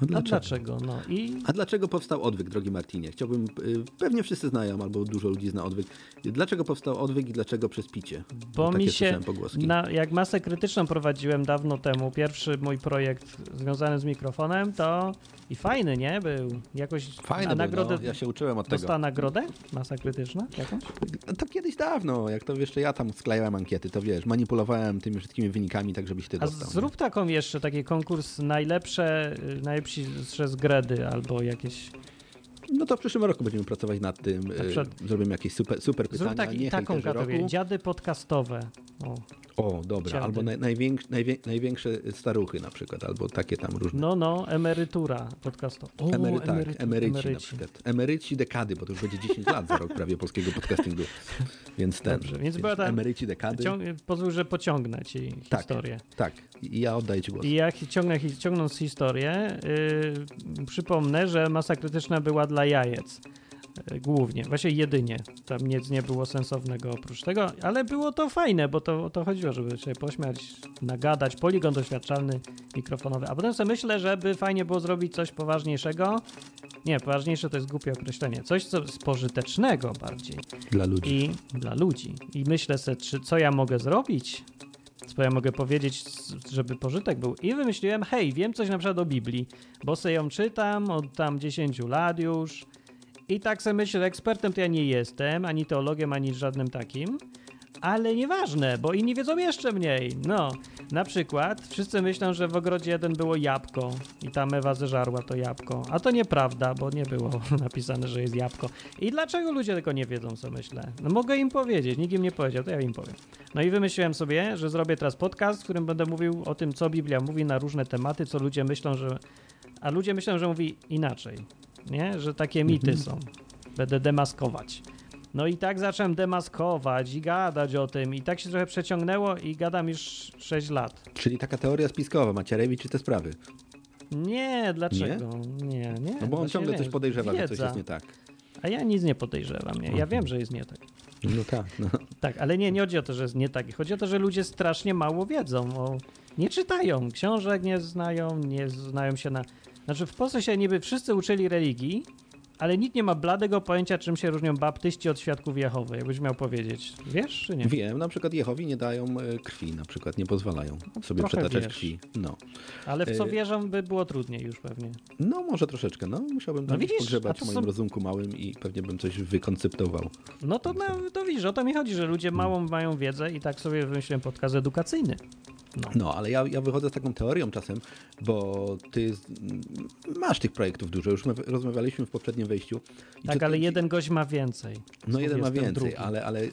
A A dlaczego? dlaczego? No i A dlaczego powstał odwyk, drogi Martinie? Chciałbym, y, pewnie wszyscy znają, albo dużo ludzi zna odwyk. Dlaczego powstał odwyk i dlaczego przez picie? Bo takie mi się, na, jak masę krytyczną prowadziłem dawno temu, pierwszy mój projekt związany z mikrofonem, to i fajny, nie? Był jakoś... Fajny a był, nagrodę, no. Ja się uczyłem od tego. Dostała nagrodę? Masa krytyczna jakąś? No To kiedyś dawno, jak to jeszcze ja tam sklejałem ankiety, to wiesz, manipulowałem tymi wszystkimi wynikami, tak żebyś ty A dostał. zrób taką jeszcze, taki konkurs najlepsze, y, najlepsze z gredy albo jakieś... No to w przyszłym roku będziemy pracować nad tym. Y, przykład- Zrobimy jakieś super, super Zrób pytania, taki, nie taką kategorię, roku. dziady podcastowe. O. O, dobra, Dziady. albo naj, największe, najwię, największe staruchy na przykład, albo takie tam różne. No, no, emerytura podcastowa. O, Emery, tak, emerytu- emeryci, na przykład. Emeryci dekady, bo to już będzie 10 lat za rok prawie polskiego podcastingu. Więc ten. Dobrze, więc ta- Emeryci dekady. Ciąg, pozwól, że pociągnę ci Tak, historię. Tak, i ja oddaję ci głos. I jak ciągnę, ciągnąc historię, yy, przypomnę, że masa krytyczna była dla jajec. Yy, Głównie, właśnie jedynie. Tam nic nie było sensownego oprócz tego, ale było to fajne, bo to to chodziło, żeby się pośmiać, nagadać, poligon doświadczalny, mikrofonowy. A potem sobie myślę, żeby fajnie było zrobić coś poważniejszego. Nie, poważniejsze to jest głupie określenie. Coś co spożytecznego bardziej. Dla ludzi. I dla ludzi. I myślę sobie, czy, co ja mogę zrobić, co ja mogę powiedzieć, żeby pożytek był. I wymyśliłem, hej, wiem coś na przykład o Biblii, bo sobie ją czytam od tam 10 lat już. I tak sobie myślę, ekspertem to ja nie jestem, ani teologiem, ani żadnym takim. Ale nieważne, bo inni wiedzą jeszcze mniej. No, na przykład wszyscy myślą, że w ogrodzie jeden było jabłko i tam Ewa zeżarła to jabłko. A to nieprawda, bo nie było napisane, że jest jabłko. I dlaczego ludzie tego nie wiedzą, co myślę? No mogę im powiedzieć, nikt im nie powiedział, to ja im powiem. No i wymyśliłem sobie, że zrobię teraz podcast, w którym będę mówił o tym, co Biblia mówi na różne tematy, co ludzie myślą, że... A ludzie myślą, że mówi inaczej, nie? Że takie mity Mhm. są. Będę demaskować. No i tak zacząłem demaskować i gadać o tym i tak się trochę przeciągnęło i gadam już 6 lat. Czyli taka teoria spiskowa, Macierewicz i te sprawy. Nie, dlaczego? Nie, nie. No bo on ciągle nie. coś podejrzewa, że coś Wiedza. jest nie tak. A ja nic nie podejrzewam, nie. Ja wiem, że jest nie tak. No tak, no. Tak, ale nie, nie chodzi o to, że jest nie tak. Chodzi o to, że ludzie strasznie mało wiedzą. O... Nie czytają książek, nie znają, nie znają się na... Znaczy w Polsce się niby wszyscy uczyli religii, ale nikt nie ma bladego pojęcia, czym się różnią baptyści od świadków Jehowy, jakbyś miał powiedzieć. Wiesz, czy nie? Wiem, na przykład Jehowi nie dają e, krwi, na przykład nie pozwalają sobie trochę przetaczać wiesz. krwi. No. Ale w co E, wierzą by było trudniej już pewnie. No może troszeczkę, no musiałbym No tam widzisz, pogrzebać w moim są- rozumku małym i pewnie bym coś wykonceptował. No to, no, to widzisz, o to mi chodzi, że ludzie małą mają wiedzę i tak sobie wymyśliłem podcast edukacyjny. No, ale ja, ja wychodzę z taką teorią czasem, bo ty z, masz tych projektów dużo, już my rozmawialiśmy w poprzednim wejściu. I Tak, ale jeden gość ma więcej. No jeden ma więcej, drugi. ale, ale y,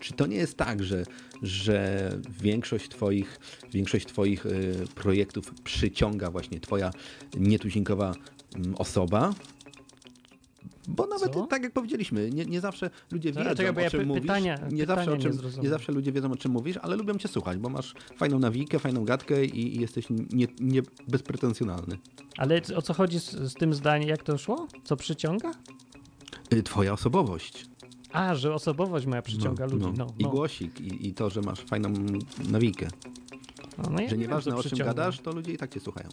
czy to nie jest tak, że, że większość twoich, większość twoich y, projektów przyciąga właśnie twoja nietuzinkowa mm, osoba? Bo nawet Co? tak jak powiedzieliśmy, nie, nie zawsze ludzie wiedzą czekaj, o ja czym mówisz. pytania- nie, zawsze o czym, nie zawsze ludzie wiedzą o czym mówisz, ale lubią cię słuchać, bo masz fajną nawijkę, fajną gadkę i, i jesteś nie, nie bezpretensjonalny. Ale o co chodzi z, z tym zdaniem, jak to szło? Co przyciąga? Y, Twoja osobowość. A, że osobowość moja przyciąga ludzi. No, I no. głosik, i, i to, że masz fajną nawijkę. No, no ja że nie wiem, nieważne co o czym gadasz, to ludzie i tak cię słuchają.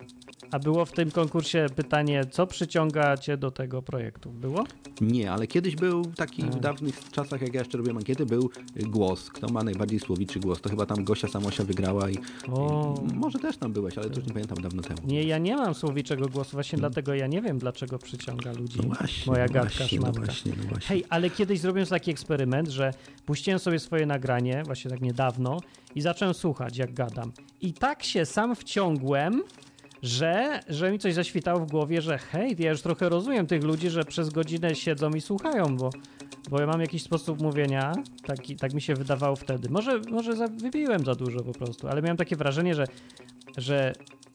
A było w tym konkursie pytanie, co przyciąga cię do tego projektu? Było? Nie, ale kiedyś był taki w dawnych czasach, jak ja jeszcze robiłem ankiety, był y, głos. Kto ma najbardziej słowiczy głos? To chyba tam Gosia Samosia wygrała i, O. i może też tam byłeś, ale to już nie pamiętam dawno temu. Nie, ja nie mam słowiczego głosu, właśnie dlatego ja nie wiem, dlaczego przyciąga ludzi No właśnie, moja no gadka, właśnie, no właśnie, no właśnie. Hej, ale kiedyś zrobiłem taki eksperyment, że puściłem sobie swoje nagranie, właśnie tak niedawno, i zacząłem słuchać, jak gadam. I tak się sam wciągłem, że, że mi coś zaświtało w głowie, że hej, ja już trochę rozumiem tych ludzi, że przez godzinę siedzą i słuchają, bo, bo ja mam jakiś sposób mówienia, taki, tak mi się wydawało wtedy. Może, może za, wypiłem za dużo po prostu, ale miałem takie wrażenie, że, że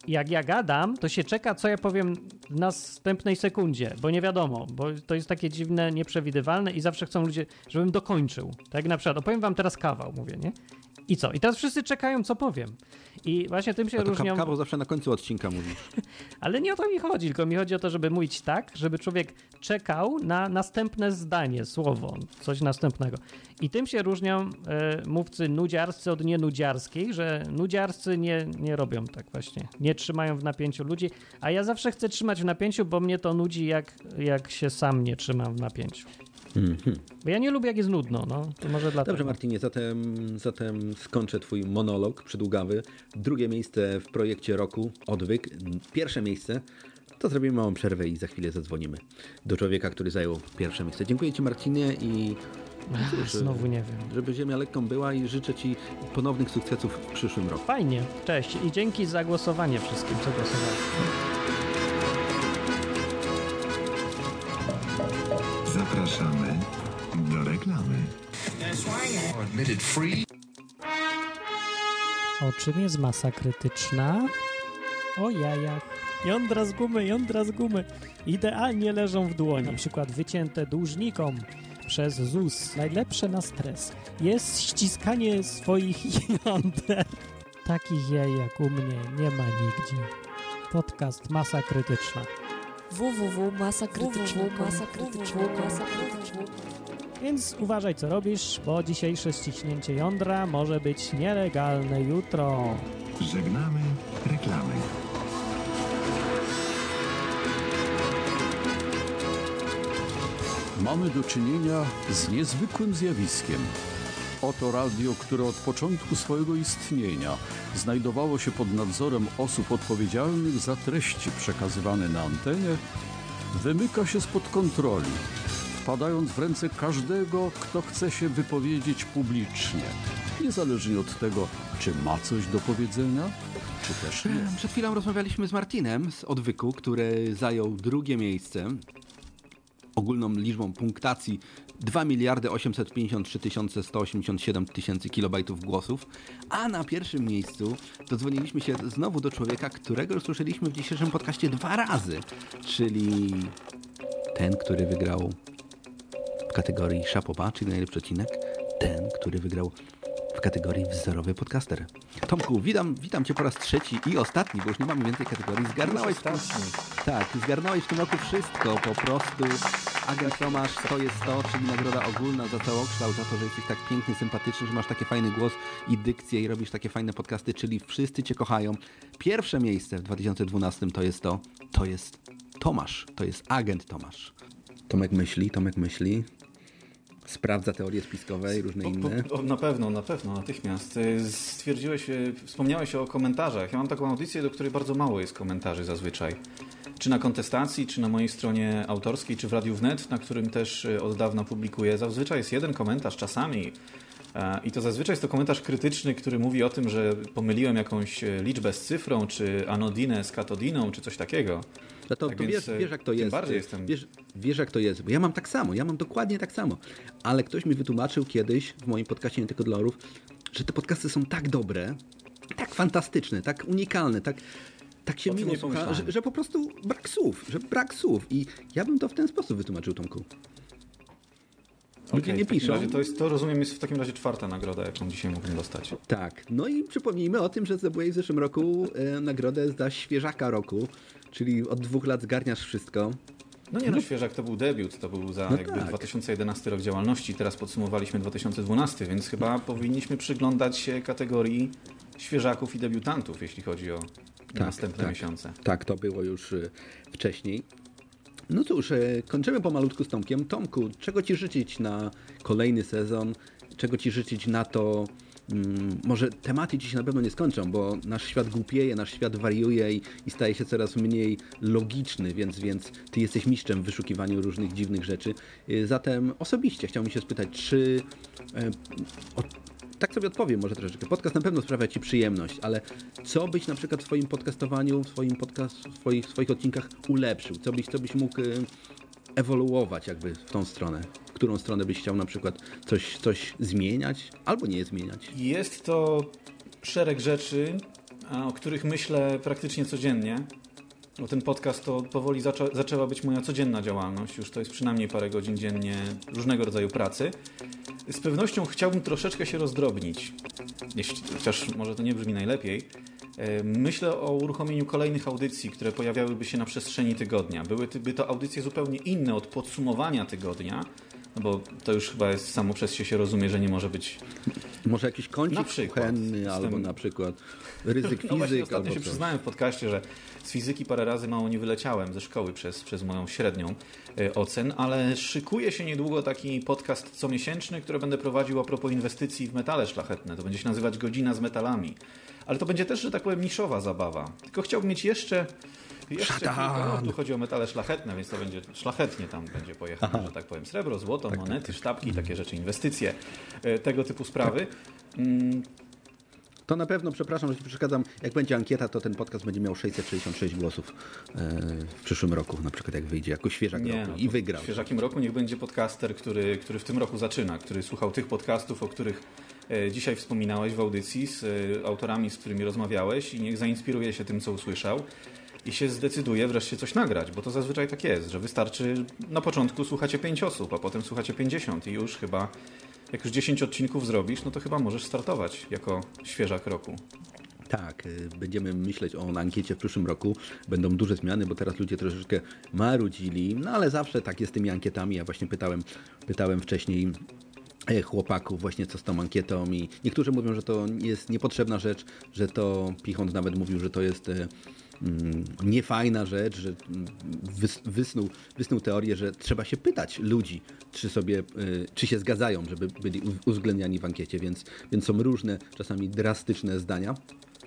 jak ja gadam, to się czeka, co ja powiem w następnej sekundzie, bo nie wiadomo, bo to jest takie dziwne, nieprzewidywalne i zawsze chcą ludzie, żebym dokończył. Tak jak na przykład, opowiem wam teraz kawał, mówię, nie? I co? I teraz wszyscy czekają, co powiem. I właśnie tym się A to różnią... ka- kawał zawsze na końcu odcinka mówisz. Ale nie o to mi chodzi, tylko mi chodzi o to, żeby mówić tak, żeby człowiek czekał na następne zdanie, słowo, coś następnego. I tym się różnią e, mówcy nudziarscy od nienudziarskich, że nudziarscy nie, nie robią tak właśnie. Nie trzymają w napięciu ludzi, a ja zawsze chcę trzymać w napięciu, bo mnie to nudzi, jak, jak się sam nie trzymam w napięciu. Mhm. Bo ja nie lubię, jak jest nudno, no. To może dlatego. Dobrze Martinie, zatem, zatem skończę twój monolog przydługawy. Drugie miejsce w projekcie roku, odwyk. Pierwsze miejsce, to zrobimy małą przerwę i za chwilę zadzwonimy do człowieka, który zajął pierwsze miejsce. Dziękuję ci Marcinie i Ach, znowu nie wiem. żeby ziemia lekką była i życzę ci ponownych sukcesów w przyszłym roku. Fajnie, cześć i dzięki za głosowanie wszystkim, co głosowali. Zapraszamy. O czym jest masa krytyczna? O jajach. Jądra z gumy, jądra z gumy. Idealnie leżą w dłoni. Na przykład wycięte dłużnikom przez ZUS. Najlepsze na stres jest ściskanie swoich jąder. Takich jaj jak u mnie nie ma nigdzie. Podcast Masa Krytyczna. www.masakrytyczna.com Więc uważaj co robisz, bo dzisiejsze ściśnięcie jądra może być nielegalne jutro. Żegnamy reklamy. Mamy do czynienia z niezwykłym zjawiskiem. Oto radio, które od początku swojego istnienia znajdowało się pod nadzorem osób odpowiedzialnych za treści przekazywane na antenie, wymyka się spod kontroli, wpadając w ręce każdego, kto chce się wypowiedzieć publicznie, niezależnie od tego, czy ma coś do powiedzenia, czy też nie. Przed chwilą rozmawialiśmy z Martinem z Odwyku, który zajął drugie miejsce ogólną liczbą punktacji 2 miliardy 853 187 tysięcy kilobajtów głosów, a na pierwszym miejscu dodzwoniliśmy się znowu do człowieka, którego słyszeliśmy w dzisiejszym podcaście dwa razy, czyli ten, który wygrał w kategorii Szapoba, czyli najlepszy odcinek, ten, który wygrał w kategorii wzorowy podcaster. Tomku, witam, witam Cię po raz trzeci i ostatni, bo już nie mamy więcej kategorii. Zgarnąłeś w tym, Tak, zgarnąłeś w tym roku wszystko, po prostu Agent Tomasz, to jest to, czyli nagroda ogólna za całokształt, za to, że jesteś tak piękny, sympatyczny, że masz taki fajny głos i dykcję i robisz takie fajne podcasty, czyli wszyscy cię kochają. Pierwsze miejsce w 2012 to jest to, to jest Tomasz, to jest agent Tomasz. Tomek myśli, Tomek myśli. Sprawdza teorie spiskowe i różne inne. O, na pewno, na pewno, natychmiast. Y, Stwierdziłeś, y, wspomniałeś o komentarzach. Ja mam taką audycję, do której bardzo mało jest komentarzy zazwyczaj. Czy na kontestacji, czy na mojej stronie autorskiej, czy w Radiu Wnet, na którym też y, od dawna publikuję. Zazwyczaj jest jeden komentarz, czasami. E, I to zazwyczaj jest to komentarz krytyczny, który mówi o tym, że pomyliłem jakąś e, liczbę z cyfrą, czy anodinę z katodiną, czy coś takiego. No to, Tak to wiesz, e, wiesz, jak to jest. bardziej jestem- Wiesz, wiesz, jak to jest. Bo ja mam tak samo, ja mam dokładnie tak samo. Ale ktoś mi wytłumaczył kiedyś w moim podcaście Nie tylko dla orów, że te podcasty są tak dobre, tak fantastyczne, tak unikalne, tak, tak się miło słucha, że, że po prostu brak słów, że brak słów. I ja bym to w ten sposób wytłumaczył, Tomku. Ludzie Okej, nie piszą. Razie to, jest, to rozumiem jest w takim razie czwarta nagroda, jaką dzisiaj mógłbym dostać. Tak. No i przypomnijmy o tym, że zdobyłeś w zeszłym roku e, nagrodę za świeżaka roku, czyli od dwóch lat zgarniasz wszystko. No nie no, świeżak to był debiut, to był za No jakby tak. 2011 rok działalności, teraz podsumowaliśmy 2012, więc chyba powinniśmy przyglądać się kategorii świeżaków i debiutantów, jeśli chodzi o następne tak. miesiące. Tak, to było już y, wcześniej. No cóż, e, kończymy pomalutku z Tomkiem. Tomku, czego Ci życzyć na kolejny sezon? Czego Ci życzyć na to, mm, może tematy się na pewno nie skończą, bo nasz świat głupieje, nasz świat wariuje i, staje się coraz mniej logiczny, więc, więc Ty jesteś mistrzem w wyszukiwaniu różnych dziwnych rzeczy. Y, Zatem osobiście chciałbym się spytać, czy... e, tak sobie odpowiem może troszeczkę. Podcast na pewno sprawia Ci przyjemność, ale co byś na przykład w swoim podcastowaniu, w swoim podcast, w swoich, w swoich odcinkach ulepszył? Co byś, co byś mógł y, ewoluować jakby w tą stronę? W którą stronę byś chciał na przykład coś, coś zmieniać albo nie zmieniać? Jest to szereg rzeczy, o których myślę praktycznie codziennie. Bo ten podcast to powoli zaczę, zaczęła być moja codzienna działalność. Już to jest przynajmniej parę godzin dziennie różnego rodzaju pracy. Z pewnością chciałbym troszeczkę się rozdrobnić. Jeśli, chociaż może to nie brzmi najlepiej. E, Myślę o uruchomieniu kolejnych audycji, które pojawiałyby się na przestrzeni tygodnia. Byłyby to audycje zupełnie inne od podsumowania tygodnia, no bo to już chyba jest samo przez się się rozumie, że nie może być Może jakiś kącik Na przykład. kuchenny, albo na przykład ryzyk No właśnie fizyk, ostatnio się coś. przyznałem w podcaście, że z fizyki parę razy mało nie wyleciałem ze szkoły przez, przez moją średnią e, ocen, ale szykuje się niedługo taki podcast comiesięczny, który będę prowadził a propos inwestycji w metale szlachetne. To będzie się nazywać Godzina z metalami. Ale to będzie też, że tak powiem, niszowa zabawa. Tylko chciałbym mieć jeszcze jeszcze kilka, no, tu chodzi o metale szlachetne, więc to będzie szlachetnie tam będzie pojechane, że tak powiem, srebro, złoto, monety, sztabki, takie rzeczy, inwestycje, e, tego typu sprawy. Mm, To na pewno, przepraszam, że ci przeszkadzam, jak będzie ankieta, to ten podcast będzie miał 666 głosów e, w przyszłym roku, na przykład jak wyjdzie, jako świeżak Nie, roku no i wygrał. W świeżakim roku niech będzie podcaster, który, który w tym roku zaczyna, który słuchał tych podcastów, o których e, dzisiaj wspominałeś w audycji z e, autorami, z którymi rozmawiałeś i niech zainspiruje się tym, co usłyszał i się zdecyduje wreszcie coś nagrać, bo to zazwyczaj tak jest, że wystarczy na początku słuchacie 5 osób, a potem słuchacie 50 i już chyba jak już 10 odcinków zrobisz, no to chyba możesz startować jako świeżak roku. Tak, y, będziemy myśleć o ankiecie w przyszłym roku. Będą duże zmiany, bo teraz ludzie troszeczkę marudzili, no ale zawsze tak jest z tymi ankietami. Ja właśnie pytałem, pytałem wcześniej e, chłopaków właśnie co z tą ankietą i niektórzy mówią, że to jest niepotrzebna rzecz, że to Pichont nawet mówił, że to jest e, niefajna rzecz, że mm, wys, wysnuł, wysnuł teorię, że trzeba się pytać ludzi, czy sobie, e, czy się zgadzają, żeby byli uwzględniani w ankiecie, więc, więc są różne, czasami drastyczne zdania.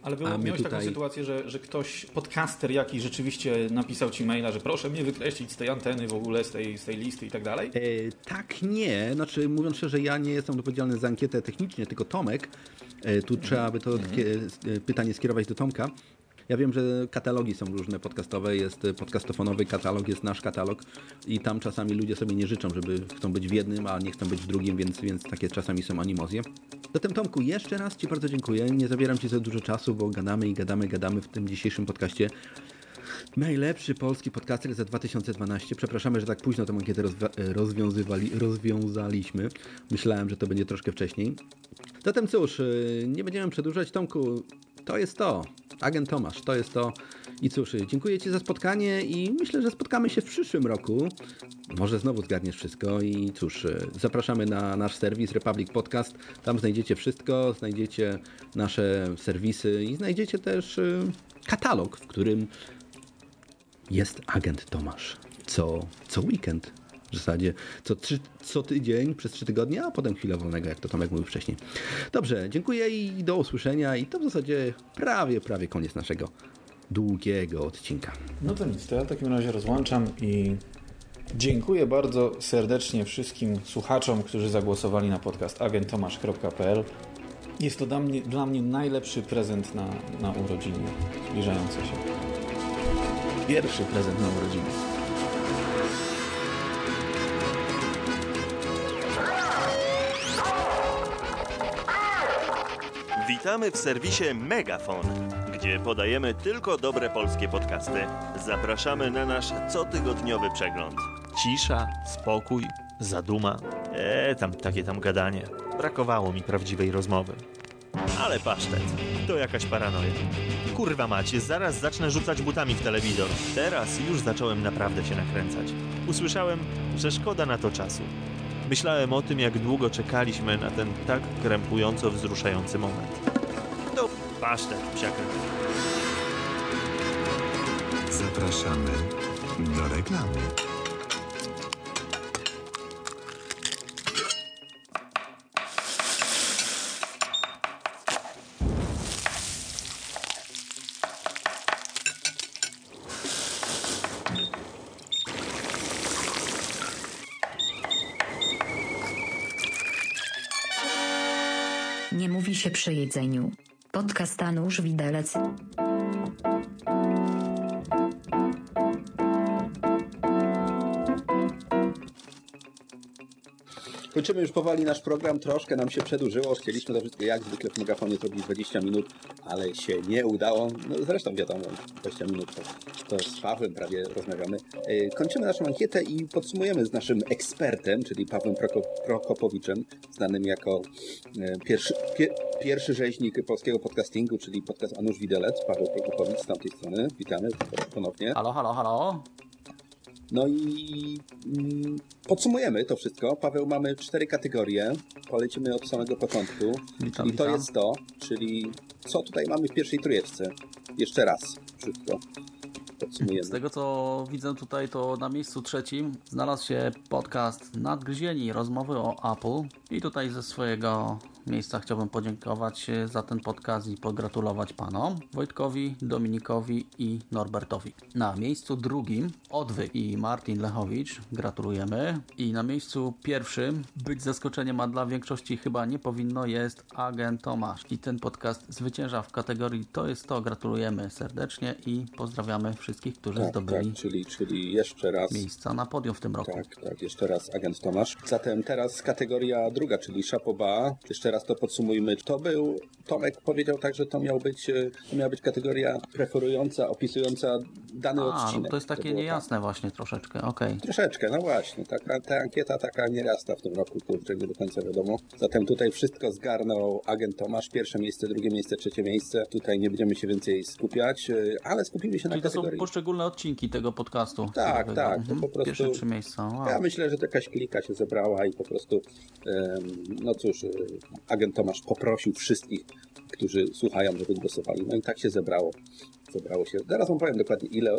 Ale było, miałeś taką tutaj- sytuację, że, że ktoś, podcaster jakiś rzeczywiście napisał ci maila, że proszę mnie wykreślić z tej anteny w ogóle, z tej, z tej listy i tak dalej? E, tak, nie. Znaczy, mówiąc szczerze, ja nie jestem odpowiedzialny za ankietę technicznie, tylko Tomek. E, tu trzeba by to takie, e, pytanie skierować do Tomka. Ja wiem, że katalogi są różne podcastowe, jest e, podcastofonowy katalog, jest nasz katalog i tam czasami ludzie sobie nie życzą, żeby chcą być w jednym, a nie chcą być w drugim, więc, więc takie czasami są animozje. Zatem Tomku, jeszcze raz Ci bardzo dziękuję. Nie zabieram Ci za dużo czasu, bo gadamy i gadamy, gadamy w tym dzisiejszym podcaście. Najlepszy polski podcaster za 2012. Przepraszamy, że tak późno tę ankietę rozwiązywali, rozwiązaliśmy. Myślałem, że to będzie troszkę wcześniej. Zatem cóż, yy, nie będziemy przedłużać. Tomku, to jest to. Agent Tomasz, to jest to. I cóż, dziękuję Ci za spotkanie i myślę, że spotkamy się w przyszłym roku. Może znowu zgadniesz wszystko i cóż, zapraszamy na nasz serwis Republic Podcast. Tam znajdziecie wszystko, znajdziecie nasze serwisy i znajdziecie też y, katalog, w którym jest agent Tomasz. Co, co weekend w zasadzie co, trzy, co tydzień przez trzy tygodnie, a potem chwilę wolnego, jak to Tomek mówił wcześniej. Dobrze, dziękuję i do usłyszenia. I to w zasadzie prawie, prawie koniec naszego długiego odcinka. No to nic, to ja w takim razie rozłączam i dziękuję bardzo serdecznie wszystkim słuchaczom, którzy zagłosowali na podcast agenttomasz.pl. Jest to dla mnie, dla mnie najlepszy prezent na, na urodziny zbliżające się. Pierwszy prezent na urodziny. Witamy w serwisie Megafon, gdzie podajemy tylko dobre polskie podcasty. Zapraszamy na nasz cotygodniowy przegląd. Cisza, spokój, zaduma. E, tam takie tam gadanie. Brakowało mi prawdziwej rozmowy. Ale pasztet, to jakaś paranoja. Kurwa macie, zaraz zacznę rzucać butami w telewizor. Teraz już zacząłem naprawdę się nakręcać. Usłyszałem, że szkoda na to czasu. Myślałem o tym, jak długo czekaliśmy na ten tak krępująco wzruszający moment. To pasztet, psiakręt. Zapraszamy do reklamy. Się przy jedzeniu. Podcast Anusz Widelec. Kończymy już powoli nasz program, troszkę nam się przedłużyło, chcieliśmy to wszystko jak zwykle w Megafonie zrobić 20 minut, ale się nie udało. No, zresztą wiadomo, 20 minut to, to z Pawłem prawie rozmawiamy. E, Kończymy naszą ankietę i podsumujemy z naszym ekspertem, czyli Pawłem Proko Prokopowiczem, znanym jako e, pierwszy, pie, pierwszy rzeźnik polskiego podcastingu, czyli podcast Anusz Widelec, Paweł Prokopowicz z tamtej strony. Witamy ponownie. Halo, halo, halo. No i mm, podsumujemy to wszystko. Paweł, mamy cztery kategorie. Polecimy od samego początku. Witam, I to witam. jest to, czyli co tutaj mamy w pierwszej trójeczce. Jeszcze raz wszystko podsumujemy. Z tego co widzę tutaj, to na miejscu trzecim znalazł się podcast Nadgryzieni, rozmowy o Apple. I tutaj ze swojego miejsca chciałbym podziękować e, za ten podcast i pogratulować panom Wojtkowi, Dominikowi i Norbertowi. Na miejscu drugim Odwyk i Martin Lechowicz, gratulujemy. I na miejscu pierwszym, być zaskoczeniem, a dla większości chyba nie powinno, jest Agent Tomasz. I ten podcast zwycięża w kategorii To jest to, gratulujemy serdecznie i pozdrawiamy wszystkich, którzy Tak, zdobyli tak, czyli, czyli jeszcze raz. miejsca na podium w tym roku. Tak, tak, jeszcze raz agent Tomasz. Zatem teraz kategoria druga, czyli Szapoba. Jeszcze raz to podsumujmy. To był, Tomek powiedział tak, że to miał być, e, to miała być kategoria preferująca, opisująca dany A, odcinek. no to jest takie tak. niejasne właśnie troszeczkę, okej. Troszeczkę, no właśnie. Taka, ta ankieta taka nierasta w tym roku, kurczę, nie do końca wiadomo. Zatem tutaj wszystko zgarnął agent Tomasz. Pierwsze miejsce, drugie miejsce, trzecie miejsce. Tutaj nie będziemy się więcej skupiać, e, ale skupimy się na Czyli to są kategorii. Poszczególne odcinki tego podcastu. Tak, tak, to Mhm. po prostu- Pierwsze trzy miejsca. Wow. Ja myślę, że to jakaś klika się zebrała i po prostu, no cóż, e, agent Tomasz poprosił wszystkich, którzy słuchają, żeby głosowali. No i tak się zebrało. Zebrało się. Zaraz wam powiem dokładnie, ile,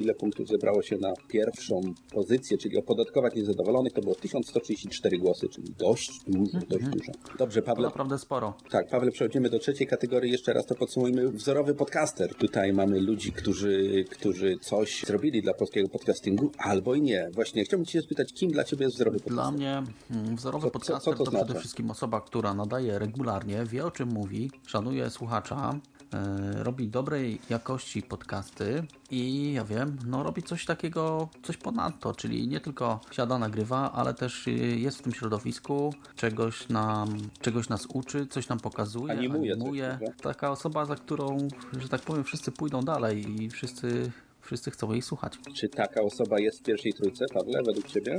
ile punktów zebrało się na pierwszą pozycję, czyli opodatkować niezadowolonych. To było 1134 głosy, czyli dość dużo, dość dużo. Dobrze, To Pawle. naprawdę sporo. Tak, Pawle, przechodzimy do trzeciej kategorii. Jeszcze raz to podsumujmy. Wzorowy podcaster. Tutaj mamy ludzi, którzy, którzy coś zrobili dla polskiego podcastingu, albo i nie. Właśnie chciałbym cię spytać, kim dla ciebie jest wzorowy podcaster? Dla mnie mm, wzorowy Co- co- podcaster co to to, znaczy? przede wszystkim osoba, która nadaje regularnie, wie o czym mówi, szanuje słuchacza, robi dobrej jakości podcasty i ja wiem, no robi coś takiego, coś ponadto, czyli nie tylko siada, nagrywa, ale też y, jest w tym środowisku, czegoś nam, czegoś nas uczy, coś nam pokazuje, Animuje animuje. Taka osoba, za którą, że tak powiem, wszyscy pójdą dalej i wszyscy wszyscy chcą jej słuchać. Czy taka osoba jest w pierwszej trójce, Pawle, według Ciebie?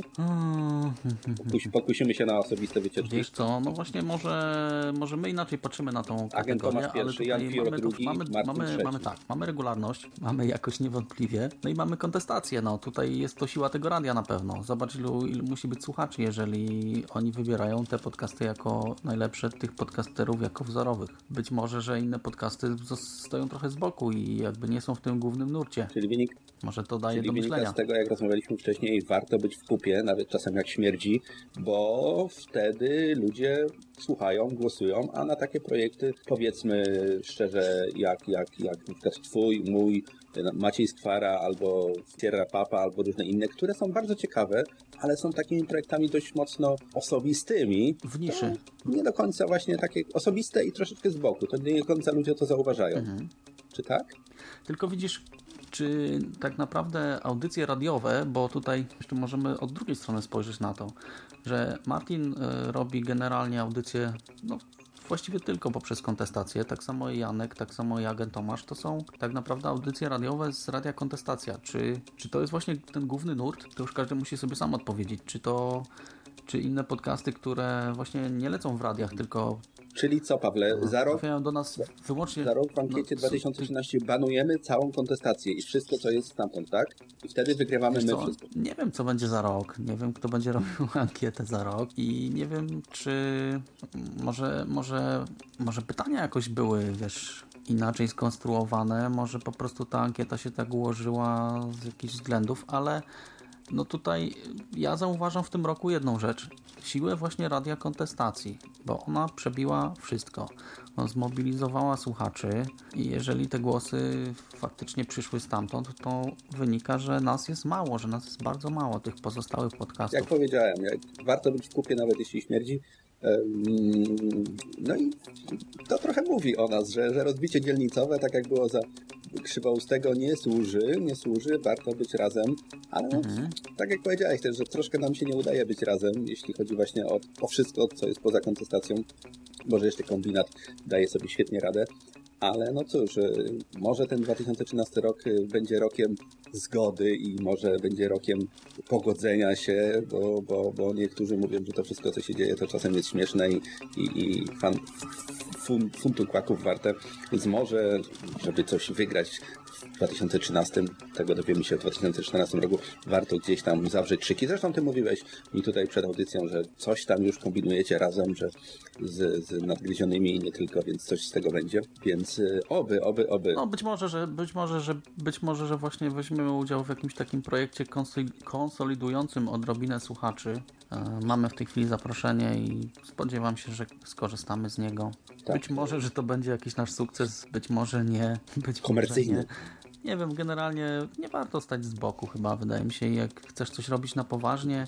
Pokus- Pokusimy się na osobiste wycieczki. Wiesz co, no właśnie może, może my inaczej patrzymy na tą kategorię, Tomasz ale pierwszy, tutaj mamy, drugi, mamy, mamy, mamy tak, mamy regularność, mamy jakość niewątpliwie, no i mamy kontestację, no tutaj jest to siła tego radia na pewno. Zobacz ilu, ilu musi być słuchaczy, jeżeli oni wybierają te podcasty jako najlepsze, tych podcasterów jako wzorowych. Być może, że inne podcasty stoją trochę z boku i jakby nie są w tym głównym nurcie. Czyli wynik Może to daje Czyli do myślenia. z tego, jak rozmawialiśmy wcześniej, warto być w kupie, nawet czasem jak śmierdzi, bo wtedy ludzie słuchają, głosują, a na takie projekty, powiedzmy szczerze, jak, jak, jak na przykład twój, mój, Maciej Skwara, albo Sierra Papa, albo różne inne, które są bardzo ciekawe, ale są takimi projektami dość mocno osobistymi. W niszy. To nie do końca właśnie takie osobiste i troszeczkę z boku. To nie do końca ludzie to zauważają. Mhm. Czy tak? Tylko widzisz, czy tak naprawdę audycje radiowe, bo tutaj jeszcze możemy od drugiej strony spojrzeć na to, że Martin y, robi generalnie audycje, no właściwie tylko poprzez kontestację, tak samo i Janek, tak samo i agent Tomasz, to są tak naprawdę audycje radiowe z radia kontestacja. Czy, czy to jest właśnie ten główny nurt? To już każdy musi sobie sam odpowiedzieć. Czy to, czy inne podcasty, które właśnie nie lecą w radiach, tylko Czyli co, Pawle, za rok, do nas wyłącznie... za rok w ankiecie no, 2013 banujemy całą kontestację i wszystko, co jest stamtąd, tak? I wtedy wygrywamy my co, wszystko. Nie wiem, co będzie za rok. Nie wiem, kto będzie robił ankietę za rok i nie wiem, czy może, może, może pytania jakoś były, wiesz, inaczej skonstruowane. Może po prostu ta ankieta się tak ułożyła z jakichś względów, ale no tutaj ja zauważam w tym roku jedną rzecz. Siłę właśnie radia kontestacji, bo ona przebiła wszystko. No, zmobilizowała słuchaczy i jeżeli te głosy faktycznie przyszły stamtąd, to wynika, że nas jest mało, że nas jest bardzo mało, tych pozostałych podcastów. Jak powiedziałem, warto być w kupie, nawet jeśli śmierdzi. No i to trochę mówi o nas, że, że rozbicie dzielnicowe, tak jak było za Krzywoustego, nie służy, nie służy, warto być razem, ale no, tak jak powiedziałeś też, że troszkę nam się nie udaje być razem, jeśli chodzi właśnie o, o wszystko, co jest poza kontestacją. Może jeszcze kombinat daje sobie świetnie radę, ale no cóż, y, może ten 2013 rok y, będzie rokiem zgody i może będzie rokiem pogodzenia się, bo, bo, bo niektórzy mówią, że to wszystko, co się dzieje, to czasem jest śmieszne i, i, i fan, fun, funtu kłaków warte, więc może, żeby coś wygrać w 2013, tego dowiemy się w 2014 roku, warto gdzieś tam zawrzeć szyki. Zresztą ty mówiłeś mi tutaj przed audycją, że coś tam już kombinujecie razem, że z, z nadgryzionymi i nie tylko, więc coś z tego będzie. Więc y, oby, oby, oby. No być może, że być może, że być może, że właśnie weźmiemy udział w jakimś takim projekcie konsoli- konsolidującym odrobinę słuchaczy. E, Mamy w tej chwili zaproszenie i spodziewam się, że skorzystamy z niego. Tak. Być może, że to będzie jakiś nasz sukces, być może nie. Być Komercyjny. Może nie. nie wiem, generalnie nie warto stać z boku chyba, wydaje mi się. Jak chcesz coś robić na poważnie,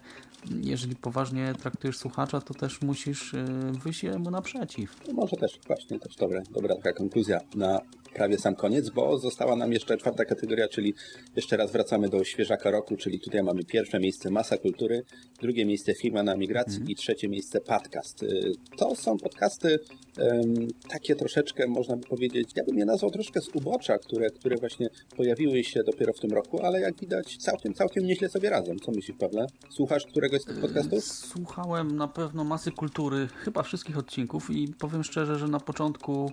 jeżeli poważnie traktujesz słuchacza, to też musisz y, wyjść mu naprzeciw. No może też właśnie, też dobre, dobra taka konkluzja na prawie sam koniec, bo została nam jeszcze czwarta kategoria, czyli jeszcze raz wracamy do świeżaka roku, czyli tutaj mamy pierwsze miejsce Masa Kultury, drugie miejsce Firma na Migracji i trzecie miejsce Podcast. Y, To są podcasty em, takie troszeczkę, można by powiedzieć, ja bym je nazwał troszkę z ubocza, które, które właśnie pojawiły się dopiero w tym roku, ale jak widać całkiem, całkiem nieźle sobie radzą. Co myślisz, Pawle? Słuchasz któregoś z tych podcastów? Słuchałem na pewno masy kultury, chyba wszystkich odcinków i powiem szczerze, że na początku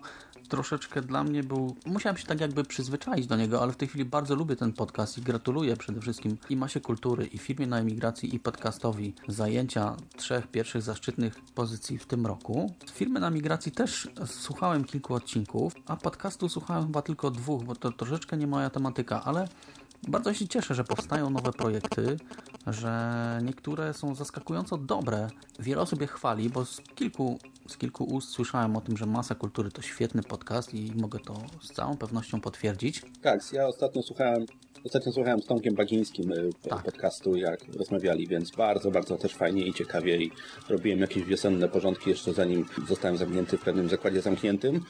troszeczkę dla mnie był... Musiałem się tak jakby przyzwyczaić do niego, ale w tej chwili bardzo lubię ten podcast i gratuluję przede wszystkim i Masie Kultury, i Firmie na Emigracji, i podcastowi zajęcia trzech pierwszych zaszczytnych pozycji w tym roku. Firmy na Migracji też słuchałem kilku odcinków, a podcastu słuchałem chyba tylko dwóch, bo to troszeczkę nie moja tematyka, ale bardzo się cieszę, że powstają nowe projekty, że niektóre są zaskakująco dobre. Wiele osób je chwali, bo z kilku, z kilku ust słyszałem o tym, że Masa Kultury to świetny podcast i mogę to z całą pewnością potwierdzić. Tak, ja ostatnio słuchałem, ostatnio słuchałem z Tomkiem Bagińskim y, Tak. podcastu, jak rozmawiali, więc bardzo, bardzo też fajnie i ciekawie i robiłem jakieś wiosenne porządki jeszcze zanim zostałem zamknięty w pewnym zakładzie zamkniętym y,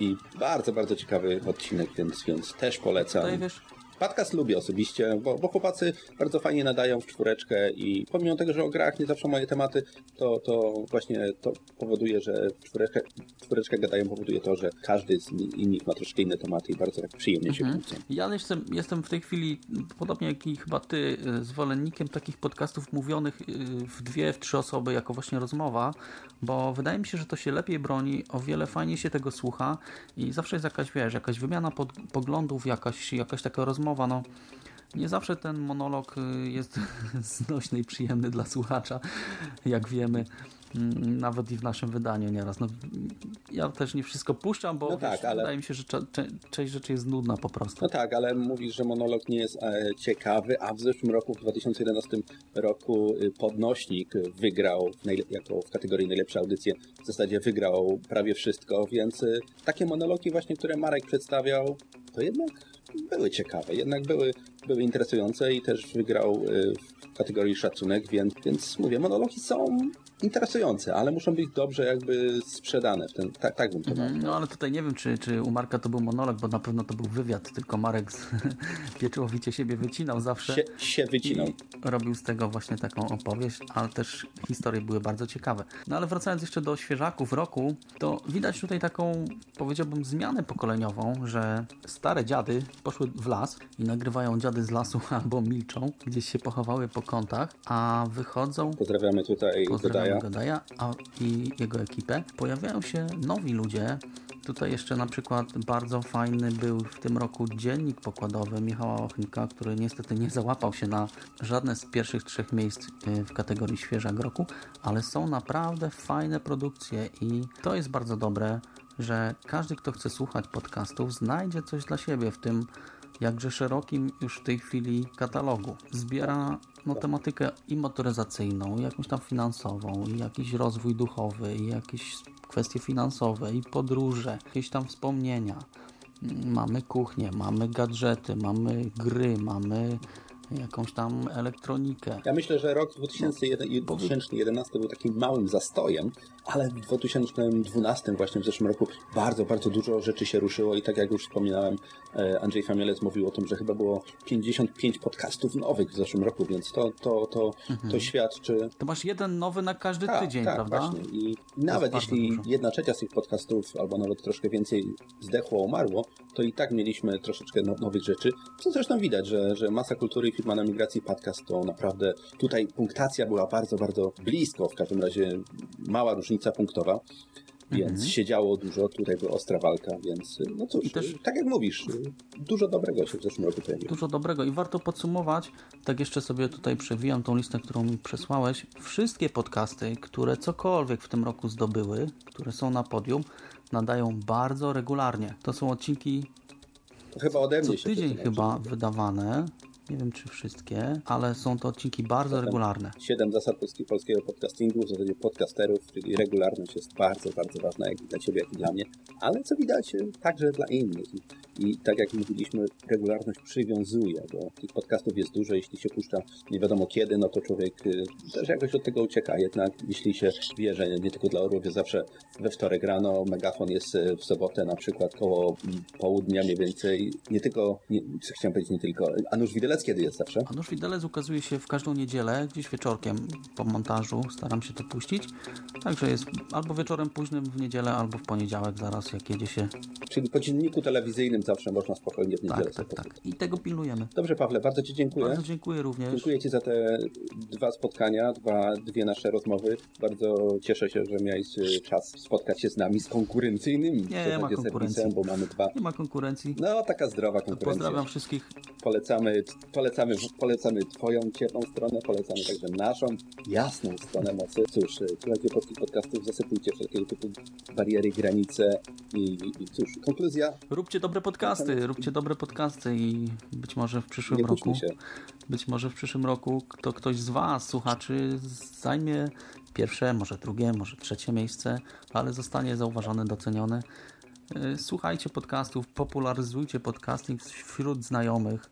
i bardzo, bardzo ciekawy odcinek, więc, więc też polecam. Tutaj wiesz, Podcast lubię osobiście, bo, bo chłopacy bardzo fajnie nadają w czwóreczkę i pomimo tego, że o grach nie zawsze moje tematy, to, to właśnie to powoduje, że czwóreczkę, czwóreczkę gadają, powoduje to, że każdy z ni- nich ma troszkę inne tematy i bardzo tak przyjemnie się Mhm. kłócą. Ja jestem, jestem w tej chwili, podobnie jak i chyba ty, y, zwolennikiem takich podcastów mówionych y, w dwie, w trzy osoby jako właśnie rozmowa, bo wydaje mi się, że to się lepiej broni, o wiele fajniej się tego słucha i zawsze jest jakaś, wiesz, jakaś wymiana pod, poglądów, jakaś, jakaś taka rozmowa, no. Nie zawsze ten monolog y, jest znośny i przyjemny dla słuchacza, jak wiemy. mm, Nawet i w naszym wydaniu nieraz. No, ja też nie wszystko puszczam, bo No wiesz, tak, ale- wydaje mi się, że część rzeczy jest nudna po prostu. No tak, ale mówisz, że monolog nie jest e, ciekawy, a w zeszłym roku, w 2011 roku y, Podnośnik wygrał jako w kategorii najlepsze audycje, w zasadzie wygrał prawie wszystko, więc y, takie monologi właśnie, które Marek przedstawiał, to jednak były ciekawe, jednak były, były interesujące i też wygrał y, w kategorii szacunek, więc, więc mówię, monologi są interesujące, ale muszą być dobrze jakby sprzedane. W ten, tak, tak bym to nazwał. Mhm, No ale tutaj nie wiem, czy, czy u Marka to był monolog, bo na pewno to był wywiad, tylko Marek z, pieczołowicie siebie wycinał zawsze. Się, się wycinał. Robił z tego właśnie taką opowieść, ale też historie były bardzo ciekawe. No ale wracając jeszcze do świeżaków roku, to widać tutaj taką, powiedziałbym, zmianę pokoleniową, że stare dziady poszły w las i nagrywają dziady z lasu albo milczą, gdzieś się pochowały po kątach, a wychodzą Pozdrawiamy tutaj Pozdrawiam Godaja. I jego ekipę. Pojawiają się nowi ludzie. Tutaj jeszcze na przykład bardzo fajny był w tym roku dziennik pokładowy Michała Ochnika, który niestety nie załapał się na żadne z pierwszych trzech miejsc y, w kategorii świeżak roku, ale są naprawdę fajne produkcje i to jest bardzo dobre, że każdy, kto chce słuchać podcastów, znajdzie coś dla siebie w tym jakże szerokim już w tej chwili katalogu. Zbiera no, tematykę i motoryzacyjną, i jakąś tam finansową, i jakiś rozwój duchowy, i jakieś kwestie finansowe, i podróże, jakieś tam wspomnienia. Mamy kuchnię, mamy gadżety, mamy gry, mamy jakąś tam elektronikę. Ja myślę, że rok 2001 i 2011 był takim małym zastojem, ale w 2012 właśnie w zeszłym roku bardzo, bardzo dużo rzeczy się ruszyło i tak jak już wspominałem, e, Andrzej Famielec mówił o tym, że chyba było 55 podcastów nowych w zeszłym roku, więc to, to, to, Mhm. to świadczy... To masz jeden nowy na każdy Tak, tydzień, tak, prawda? Właśnie. I nawet jeśli dużo. jedna trzecia z tych podcastów, albo nawet troszkę więcej zdechło, umarło, to i tak mieliśmy troszeczkę no, nowych rzeczy. Co zresztą widać, że, że Masa Kultury i Firma na Migracji Podcast to naprawdę tutaj punktacja była bardzo, bardzo blisko, w każdym razie mała różnica punktowa. Więc Mhm. się działo dużo, tutaj była ostra walka, więc no cóż, tak jak mówisz, dużo dobrego się w zeszłym roku pojawiło. Dużo dobrego i warto podsumować, tak jeszcze sobie tutaj przewijam tą listę, którą mi przesłałeś. Wszystkie podcasty, które cokolwiek w tym roku zdobyły, które są na podium, nadają bardzo regularnie. To są odcinki chyba ode mnie co tydzień chyba wydawane. Nie wiem czy wszystkie, ale są to odcinki bardzo regularne. Siedem zasad polski- polskiego podcastingu, w zasadzie podcasterów, czyli regularność jest bardzo, bardzo ważna, jak dla Ciebie, jak i dla mnie, ale co widać, także dla innych. I, tak jak mówiliśmy, regularność przywiązuje, bo tych podcastów jest dużo, jeśli się puszcza nie wiadomo kiedy, no to człowiek y, też jakoś od tego ucieka, jednak jeśli się wie, że nie tylko dla orłów jest zawsze we wtorek rano, megafon jest y, w sobotę na przykład koło mm, południa mniej więcej, nie tylko, nie, chciałem powiedzieć, nie tylko, a nuż widelec kiedy jest zawsze? Anusz Widelec ukazuje się w każdą niedzielę, gdzieś wieczorkiem po montażu. Staram się to puścić. Także jest albo wieczorem późnym w niedzielę, albo w poniedziałek zaraz, jak jedzie się. Czyli po dzienniku telewizyjnym zawsze można spokojnie w niedzielę Tak, tak, tak. I tego pilnujemy. Dobrze, Pawle, bardzo Ci dziękuję. Bardzo dziękuję również. Dziękuję Ci za te dwa spotkania, dwa, dwie nasze rozmowy. Bardzo cieszę się, że miałeś y, czas spotkać się z nami, z konkurencyjnymi w Nie zasadzie ma konkurencji. bo mamy dwa. Nie ma konkurencji. No, taka zdrowa konkurencja. Pozdrawiam wszystkich. Polecamy, polecamy, polecamy Twoją ciepłą stronę, polecamy także naszą jasną stronę mocy. Cóż, słuchajcie polskich podcastów, zasypujcie wszelkiego typu bariery, granice i, i cóż, konkluzja. Róbcie dobre podcasty, róbcie dobre podcasty i być może w przyszłym Nie roku, się. być może w przyszłym roku to ktoś z Was, słuchaczy, zajmie pierwsze, może drugie, może trzecie miejsce, ale zostanie zauważony, doceniony. Yy, Słuchajcie podcastów, popularyzujcie podcasting wśród znajomych.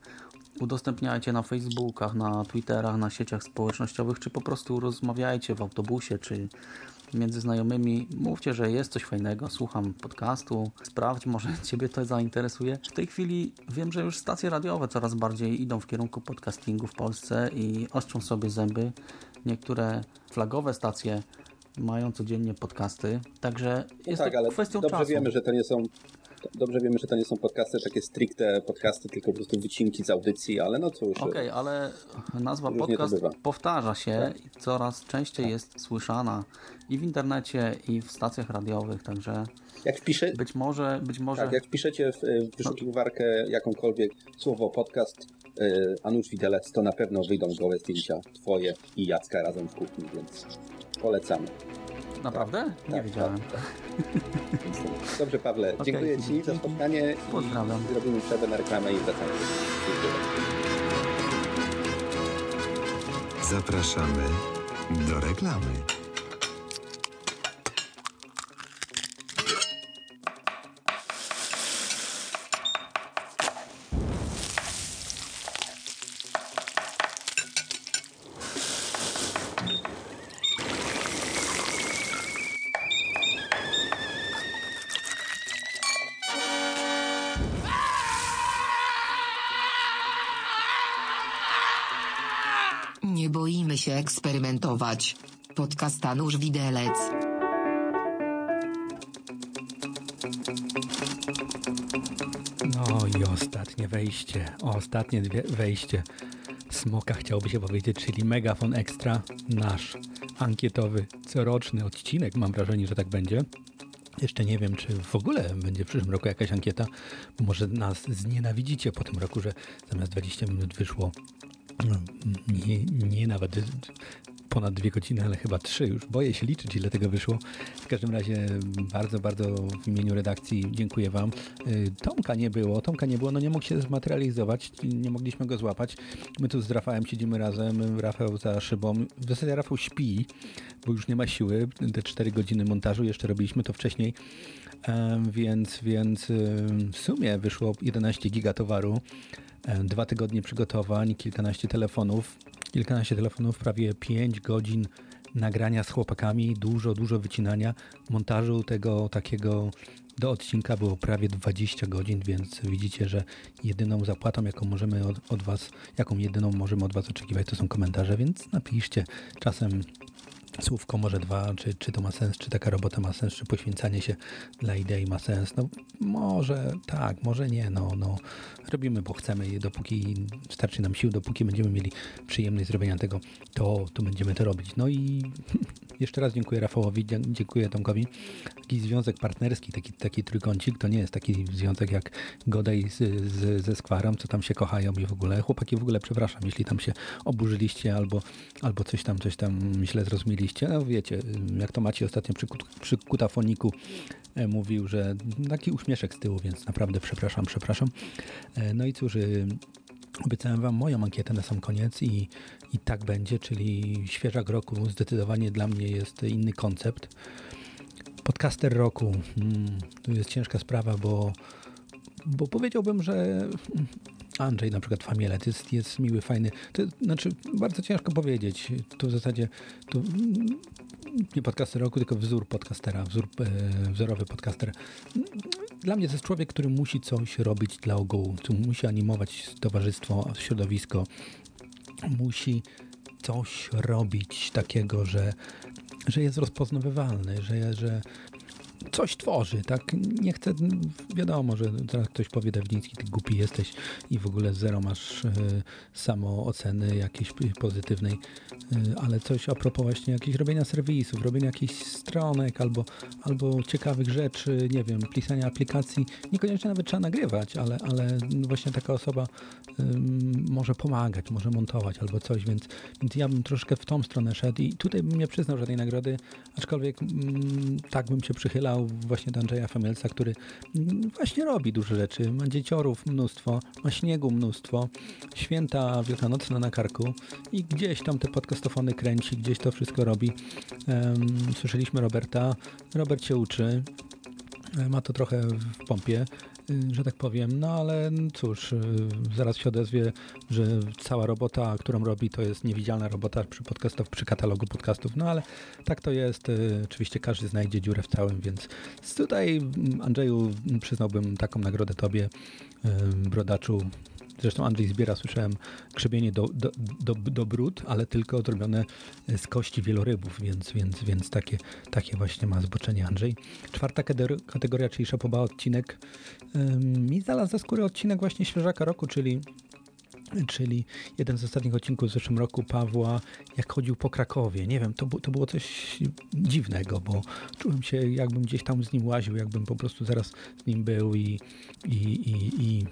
udostępniajcie na Facebookach, na Twitterach, na sieciach społecznościowych, czy po prostu rozmawiajcie w autobusie, czy między znajomymi. Mówcie, że jest coś fajnego, słucham podcastu, sprawdź, może Ciebie to zainteresuje. W tej chwili wiem, że już stacje radiowe coraz bardziej idą w kierunku podcastingu w Polsce i ostrzą sobie zęby. Niektóre flagowe stacje mają codziennie podcasty, także jest tak, to ale kwestią dobrze czasu. wiemy, że to nie są dobrze wiemy, że to nie są podcasty takie stricte podcasty, tylko po prostu wycinki z audycji, ale no cóż. Okej, ale nazwa Różnie to podcast powtarza się Tak. i coraz częściej jest słyszana i w internecie, i w stacjach radiowych, także Jak wpisze... być może, być może Tak, jak wpiszecie w, w wyszukiwarkę jakąkolwiek słowo podcast y, Anusz Widelec, to na pewno wyjdą gołe zdjęcia twoje i Jacka razem w kuchni, więc polecamy. Naprawdę? Nie Tak, wiedziałem. Dobrze, Pawle, Okej, dziękuję Ci za spotkanie Pozdrawiam. i robimy przerwę na reklamę i wracamy. Zapraszamy do reklamy. Eksperymentować. Podcast Anusz Widelec. No i ostatnie wejście, ostatnie wejście Smoka chciałoby się powiedzieć, czyli Megafon Extra, nasz ankietowy, coroczny odcinek, mam wrażenie, że tak będzie. Jeszcze nie wiem, czy w ogóle będzie w przyszłym roku jakaś ankieta, może nas znienawidzicie po tym roku, że zamiast 20 minut wyszło no, nie, nie nawet ponad dwie godziny, ale chyba trzy już. Boję się liczyć, ile tego wyszło. W każdym razie bardzo, bardzo w imieniu redakcji dziękuję Wam. Y, Tomka nie było, Tomka nie było, no nie mógł się zmaterializować, nie mogliśmy go złapać. My tu z Rafałem siedzimy razem, Rafał za szybą. W zasadzie Rafał śpi, bo już nie ma siły. Te 4 godziny montażu, jeszcze robiliśmy to wcześniej, więc, więc ym, w sumie wyszło 11 giga towaru. Dwa tygodnie przygotowań, kilkanaście telefonów, kilkanaście telefonów, prawie 5 godzin nagrania z chłopakami, dużo, dużo wycinania, montażu tego takiego do odcinka było prawie 20 godzin, więc widzicie, że jedyną zapłatą, jaką możemy od, od Was, jaką jedyną możemy od Was oczekiwać, to są komentarze, więc napiszcie. Czasem słówko, może dwa, czy, czy to ma sens, czy taka robota ma sens, czy poświęcanie się dla idei ma sens. No może tak, może nie, no, no robimy, bo chcemy dopóki starczy nam sił, dopóki będziemy mieli przyjemność zrobienia tego, to, to będziemy to robić. No i jeszcze raz dziękuję Rafałowi, dziękuję Tomkowi. Taki związek partnerski, taki, taki trójkącik, to nie jest taki związek jak Godej z, z, ze Skwarą, co tam się kochają i w ogóle. Chłopaki w ogóle przepraszam, jeśli tam się oburzyliście albo, albo coś tam, coś tam źle zrozumieliście. No wiecie, jak to macie ostatnio przy, przy kutafoniku e, mówił, że taki uśmieszek z tyłu, więc naprawdę przepraszam, przepraszam. E, No i cóż, y, Obiecałem Wam moją ankietę na sam koniec i, i tak będzie, czyli świeżak roku zdecydowanie dla mnie jest inny koncept. Podcaster roku, hmm, to jest ciężka sprawa, bo, bo powiedziałbym, że Andrzej na przykład Famielet jest, jest miły, fajny. To znaczy bardzo ciężko powiedzieć. Tu w zasadzie tu, mm, nie podcaster roku, tylko wzór podcastera, wzór, e, wzorowy podcaster. Dla mnie to jest człowiek, który musi coś robić dla ogółu, musi animować towarzystwo, środowisko, musi coś robić takiego, że, że jest rozpoznawywalny, że, że coś tworzy, tak? Nie chcę, wiadomo, że teraz ktoś powie Dawdziński, ty głupi jesteś i w ogóle zero masz y, samooceny jakiejś pozytywnej, y, ale coś a propos właśnie jakichś robienia serwisów, robienia jakichś stronek albo, albo ciekawych rzeczy, nie wiem, pisania aplikacji, niekoniecznie nawet trzeba nagrywać, ale, ale właśnie taka osoba może pomagać, może montować albo coś, więc, więc ja bym troszkę w tą stronę szedł i tutaj bym nie przyznał żadnej nagrody, aczkolwiek mm, tak bym się przychylał właśnie do Andrzeja który właśnie robi dużo rzeczy, ma dzieciorów mnóstwo, ma śniegu mnóstwo, święta wielkanocne na karku i gdzieś tam te podcastofony kręci, gdzieś to wszystko robi. Słyszeliśmy Roberta, Robert się uczy, E, ma to trochę w pompie. Że tak powiem. No ale cóż, y, zaraz się odezwie, że cała robota, którą robi, to jest niewidzialna robota przy podcastach, przy katalogu podcastów. No ale tak to jest. y, Oczywiście każdy znajdzie dziurę w całym, więc tutaj mm, Andrzeju przyznałbym taką nagrodę tobie, y, brodaczu. Zresztą Andrzej zbiera, słyszałem, grzebienie do, do, do, do brud, ale tylko zrobione z kości wielorybów, więc, więc, więc takie, takie właśnie ma zboczenie Andrzej. Czwarta kategor- kategoria, czyli Szapoba odcinek. Mi znalazł za skórę odcinek właśnie Świeżaka Roku, czyli czyli jeden z ostatnich odcinków w zeszłym roku Pawła, jak chodził po Krakowie. Nie wiem, to, to było coś dziwnego, bo czułem się, jakbym gdzieś tam z nim łaził, jakbym po prostu zaraz z nim był i, i, i, i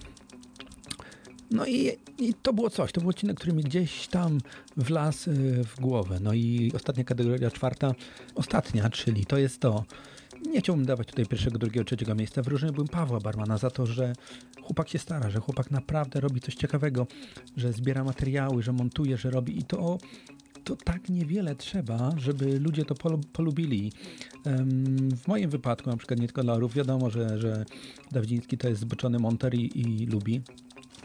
no i, i to było coś, to był odcinek, który mi gdzieś tam wlazł y, w głowę. No i ostatnia kategoria, czwarta, ostatnia, czyli to jest to. Nie chciałbym dawać tutaj pierwszego, drugiego, trzeciego miejsca. Wyróżniłbym Pawła Barmana za to, że chłopak się stara, że chłopak naprawdę robi coś ciekawego, że zbiera materiały, że montuje, że robi i to to tak niewiele trzeba, żeby ludzie to polu- polubili. W moim wypadku, na przykład nie tylko dla orów, wiadomo, że, że Dawidziński to jest zboczony monter i, i lubi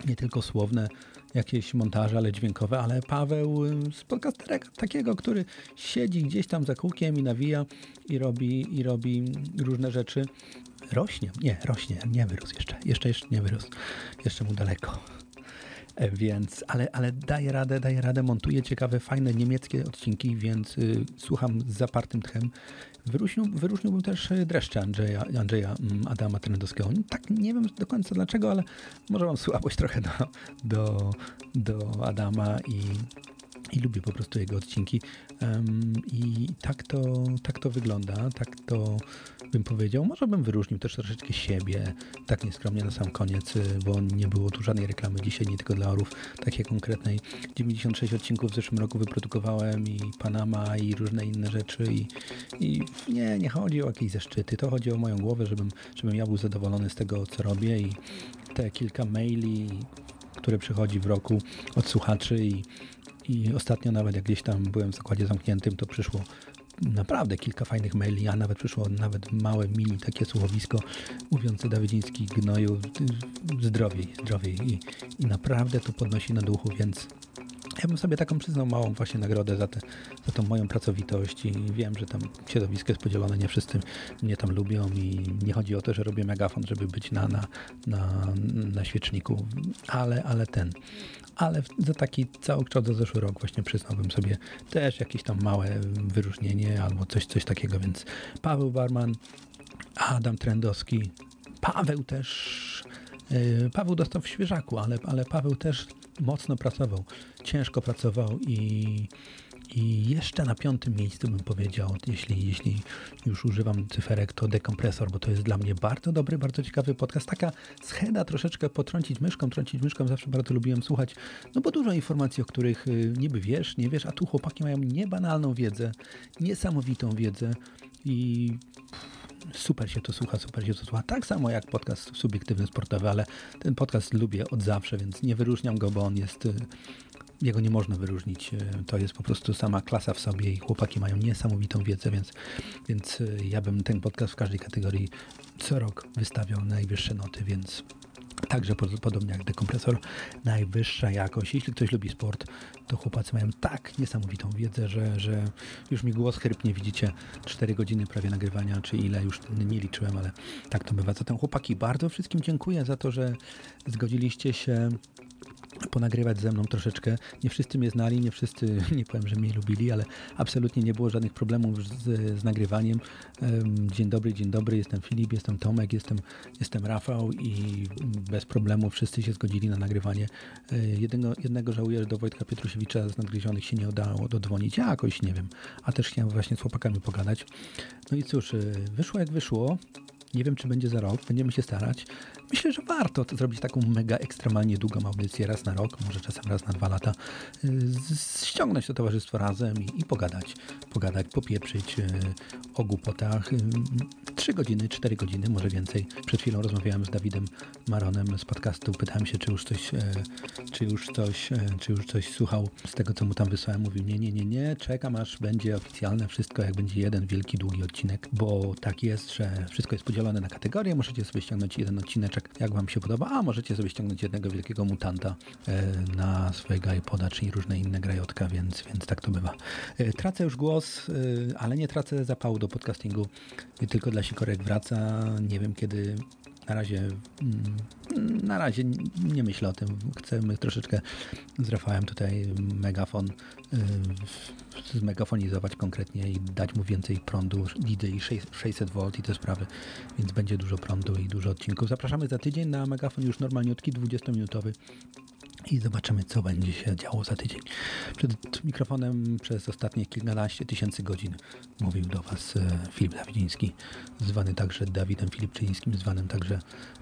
nie tylko słowne jakieś montaże, ale dźwiękowe, ale Paweł y, z podcastera takiego, który siedzi gdzieś tam za kółkiem i nawija i robi, i robi różne rzeczy. Rośnie? Nie, rośnie, nie wyrósł jeszcze. Jeszcze, jeszcze nie wyrósł. Jeszcze mu daleko. E, Więc, ale, ale daje radę, daje radę, montuje ciekawe, fajne niemieckie odcinki, więc y, słucham z zapartym tchem. Wyróżnił, wyróżniłbym też y, dreszcze Andrzeja, Andrzeja mm, Adama Trendowskiego. Tak nie wiem do końca dlaczego, ale może mam słabość trochę do, do, do Adama i, i lubię po prostu jego odcinki. Em, I tak to, tak to wygląda, tak to bym powiedział. Może bym wyróżnił też troszeczkę siebie, tak nieskromnie na sam koniec, bo nie było tu żadnej reklamy dzisiaj, nie tylko dla orów, takiej konkretnej. 96 odcinków w zeszłym roku wyprodukowałem i Panama i różne inne rzeczy i, i nie, nie chodzi o jakieś zaszczyty, to chodzi o moją głowę, żebym, żebym ja był zadowolony z tego, co robię i te kilka maili, które przychodzi w roku od słuchaczy i, i ostatnio nawet jak gdzieś tam byłem w zakładzie zamkniętym, to przyszło naprawdę kilka fajnych maili, a nawet przyszło nawet małe mini takie słowisko mówiące Dawidziński gnoju zdrowiej, zdrowiej. I, i naprawdę to podnosi na duchu, więc ja bym sobie taką przyznał małą właśnie nagrodę za, te, za tą moją pracowitość. I wiem, że tam środowisko jest podzielone, nie wszyscy mnie tam lubią i nie chodzi o to, że robię megafon, żeby być na, na, na, na świeczniku, ale, ale ten, ale za taki całokształt za zeszły rok właśnie przyznałbym sobie też jakieś tam małe wyróżnienie albo coś, coś takiego, więc Paweł Barman, Adam Trendowski, Paweł też, yy, Paweł dostał w świeżaku, ale, ale Paweł też mocno pracował, ciężko pracował i, i jeszcze na piątym miejscu bym powiedział, jeśli, jeśli już używam cyferek, to dekompresor, bo to jest dla mnie bardzo dobry, bardzo ciekawy podcast. Taka scheda troszeczkę potrącić myszką, trącić myszką, zawsze bardzo lubiłem słuchać, no bo dużo informacji, o których y, niby wiesz, nie wiesz, a tu chłopaki mają niebanalną wiedzę, niesamowitą wiedzę i super się to słucha, super się to słucha. Tak samo jak podcast subiektywny sportowy, ale ten podcast lubię od zawsze, więc nie wyróżniam go, bo on jest. Jego nie można wyróżnić. y, To jest po prostu sama klasa w sobie i chłopaki mają niesamowitą wiedzę, więc, więc y, ja bym ten podcast w każdej kategorii co rok wystawiał najwyższe noty, więc Także pod- podobnie jak dekompresor, najwyższa jakość. Jeśli ktoś lubi sport, to chłopacy mają tak niesamowitą wiedzę, że, że już mi głos chrypnie, widzicie, 4 godziny prawie nagrywania, czy ile, już nie liczyłem, ale tak to bywa. Zatem chłopaki, bardzo wszystkim dziękuję za to, że zgodziliście się ponagrywać ze mną troszeczkę. Nie wszyscy mnie znali, nie wszyscy, nie powiem, że mnie lubili, ale absolutnie nie było żadnych problemów z, z nagrywaniem. Em, Dzień dobry, dzień dobry, jestem Filip, jestem Tomek, jestem, jestem Rafał i bez problemu wszyscy się zgodzili na nagrywanie. E, Jednego, jednego żałuję, że do Wojtka Pietrusiewicza z Nadgryzionych się nie udało dodzwonić. Ja jakoś nie wiem, a też chciałem właśnie z chłopakami pogadać. No i cóż, e, wyszło jak wyszło. Nie wiem, czy będzie za rok, będziemy się starać. Myślę, że warto to zrobić taką mega ekstremalnie długą audycję raz na rok, może czasem raz na dwa lata. Ściągnąć to towarzystwo razem i, i pogadać. Pogadać, popieprzyć y, o głupotach. Y, Trzy godziny, cztery godziny, może więcej. Przed chwilą rozmawiałem z Dawidem Maronem z podcastu. Pytałem się, czy już coś, e, czy już coś, e, czy już coś słuchał z tego, co mu tam wysłałem. Mówił, nie, nie, nie, nie, czekam aż będzie oficjalne wszystko, jak będzie jeden wielki, długi odcinek, bo tak jest, że wszystko jest podzielone na kategorie. Możecie sobie ściągnąć jeden jak wam się podoba, a możecie sobie ściągnąć jednego wielkiego mutanta e, na swojego iPoda, czyli różne inne grajotka, więc, więc tak to bywa. E, Tracę już głos, e, ale nie tracę zapału do podcastingu. Tylko dla sikorek wraca. Nie wiem kiedy na razie, mm, na razie nie myślę o tym. Chcemy troszeczkę z Rafałem tutaj megafon zmegafonizować konkretnie i dać mu więcej prądu, lidy i 600 V i te sprawy, więc będzie dużo prądu i dużo odcinków. Zapraszamy za tydzień na megafon już normalniutki, 20-minutowy i zobaczymy, co będzie się działo za tydzień. Przed mikrofonem przez ostatnie kilkanaście tysięcy godzin mówił do Was e, Filip Dawidziński, zwany także Dawidem Filipczyńskim, zwanym także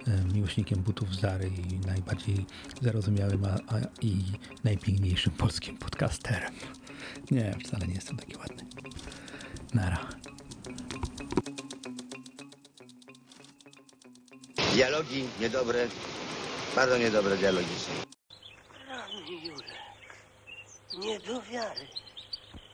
e, miłośnikiem butów Zary i najbardziej zarozumiałym a, a, i najpiękniejszym polskim podcasterem. Nie, wcale nie jestem taki ładny. Nara. Dialogi niedobre, bardzo niedobre dialogi są. Rany Julek, nie do wiary.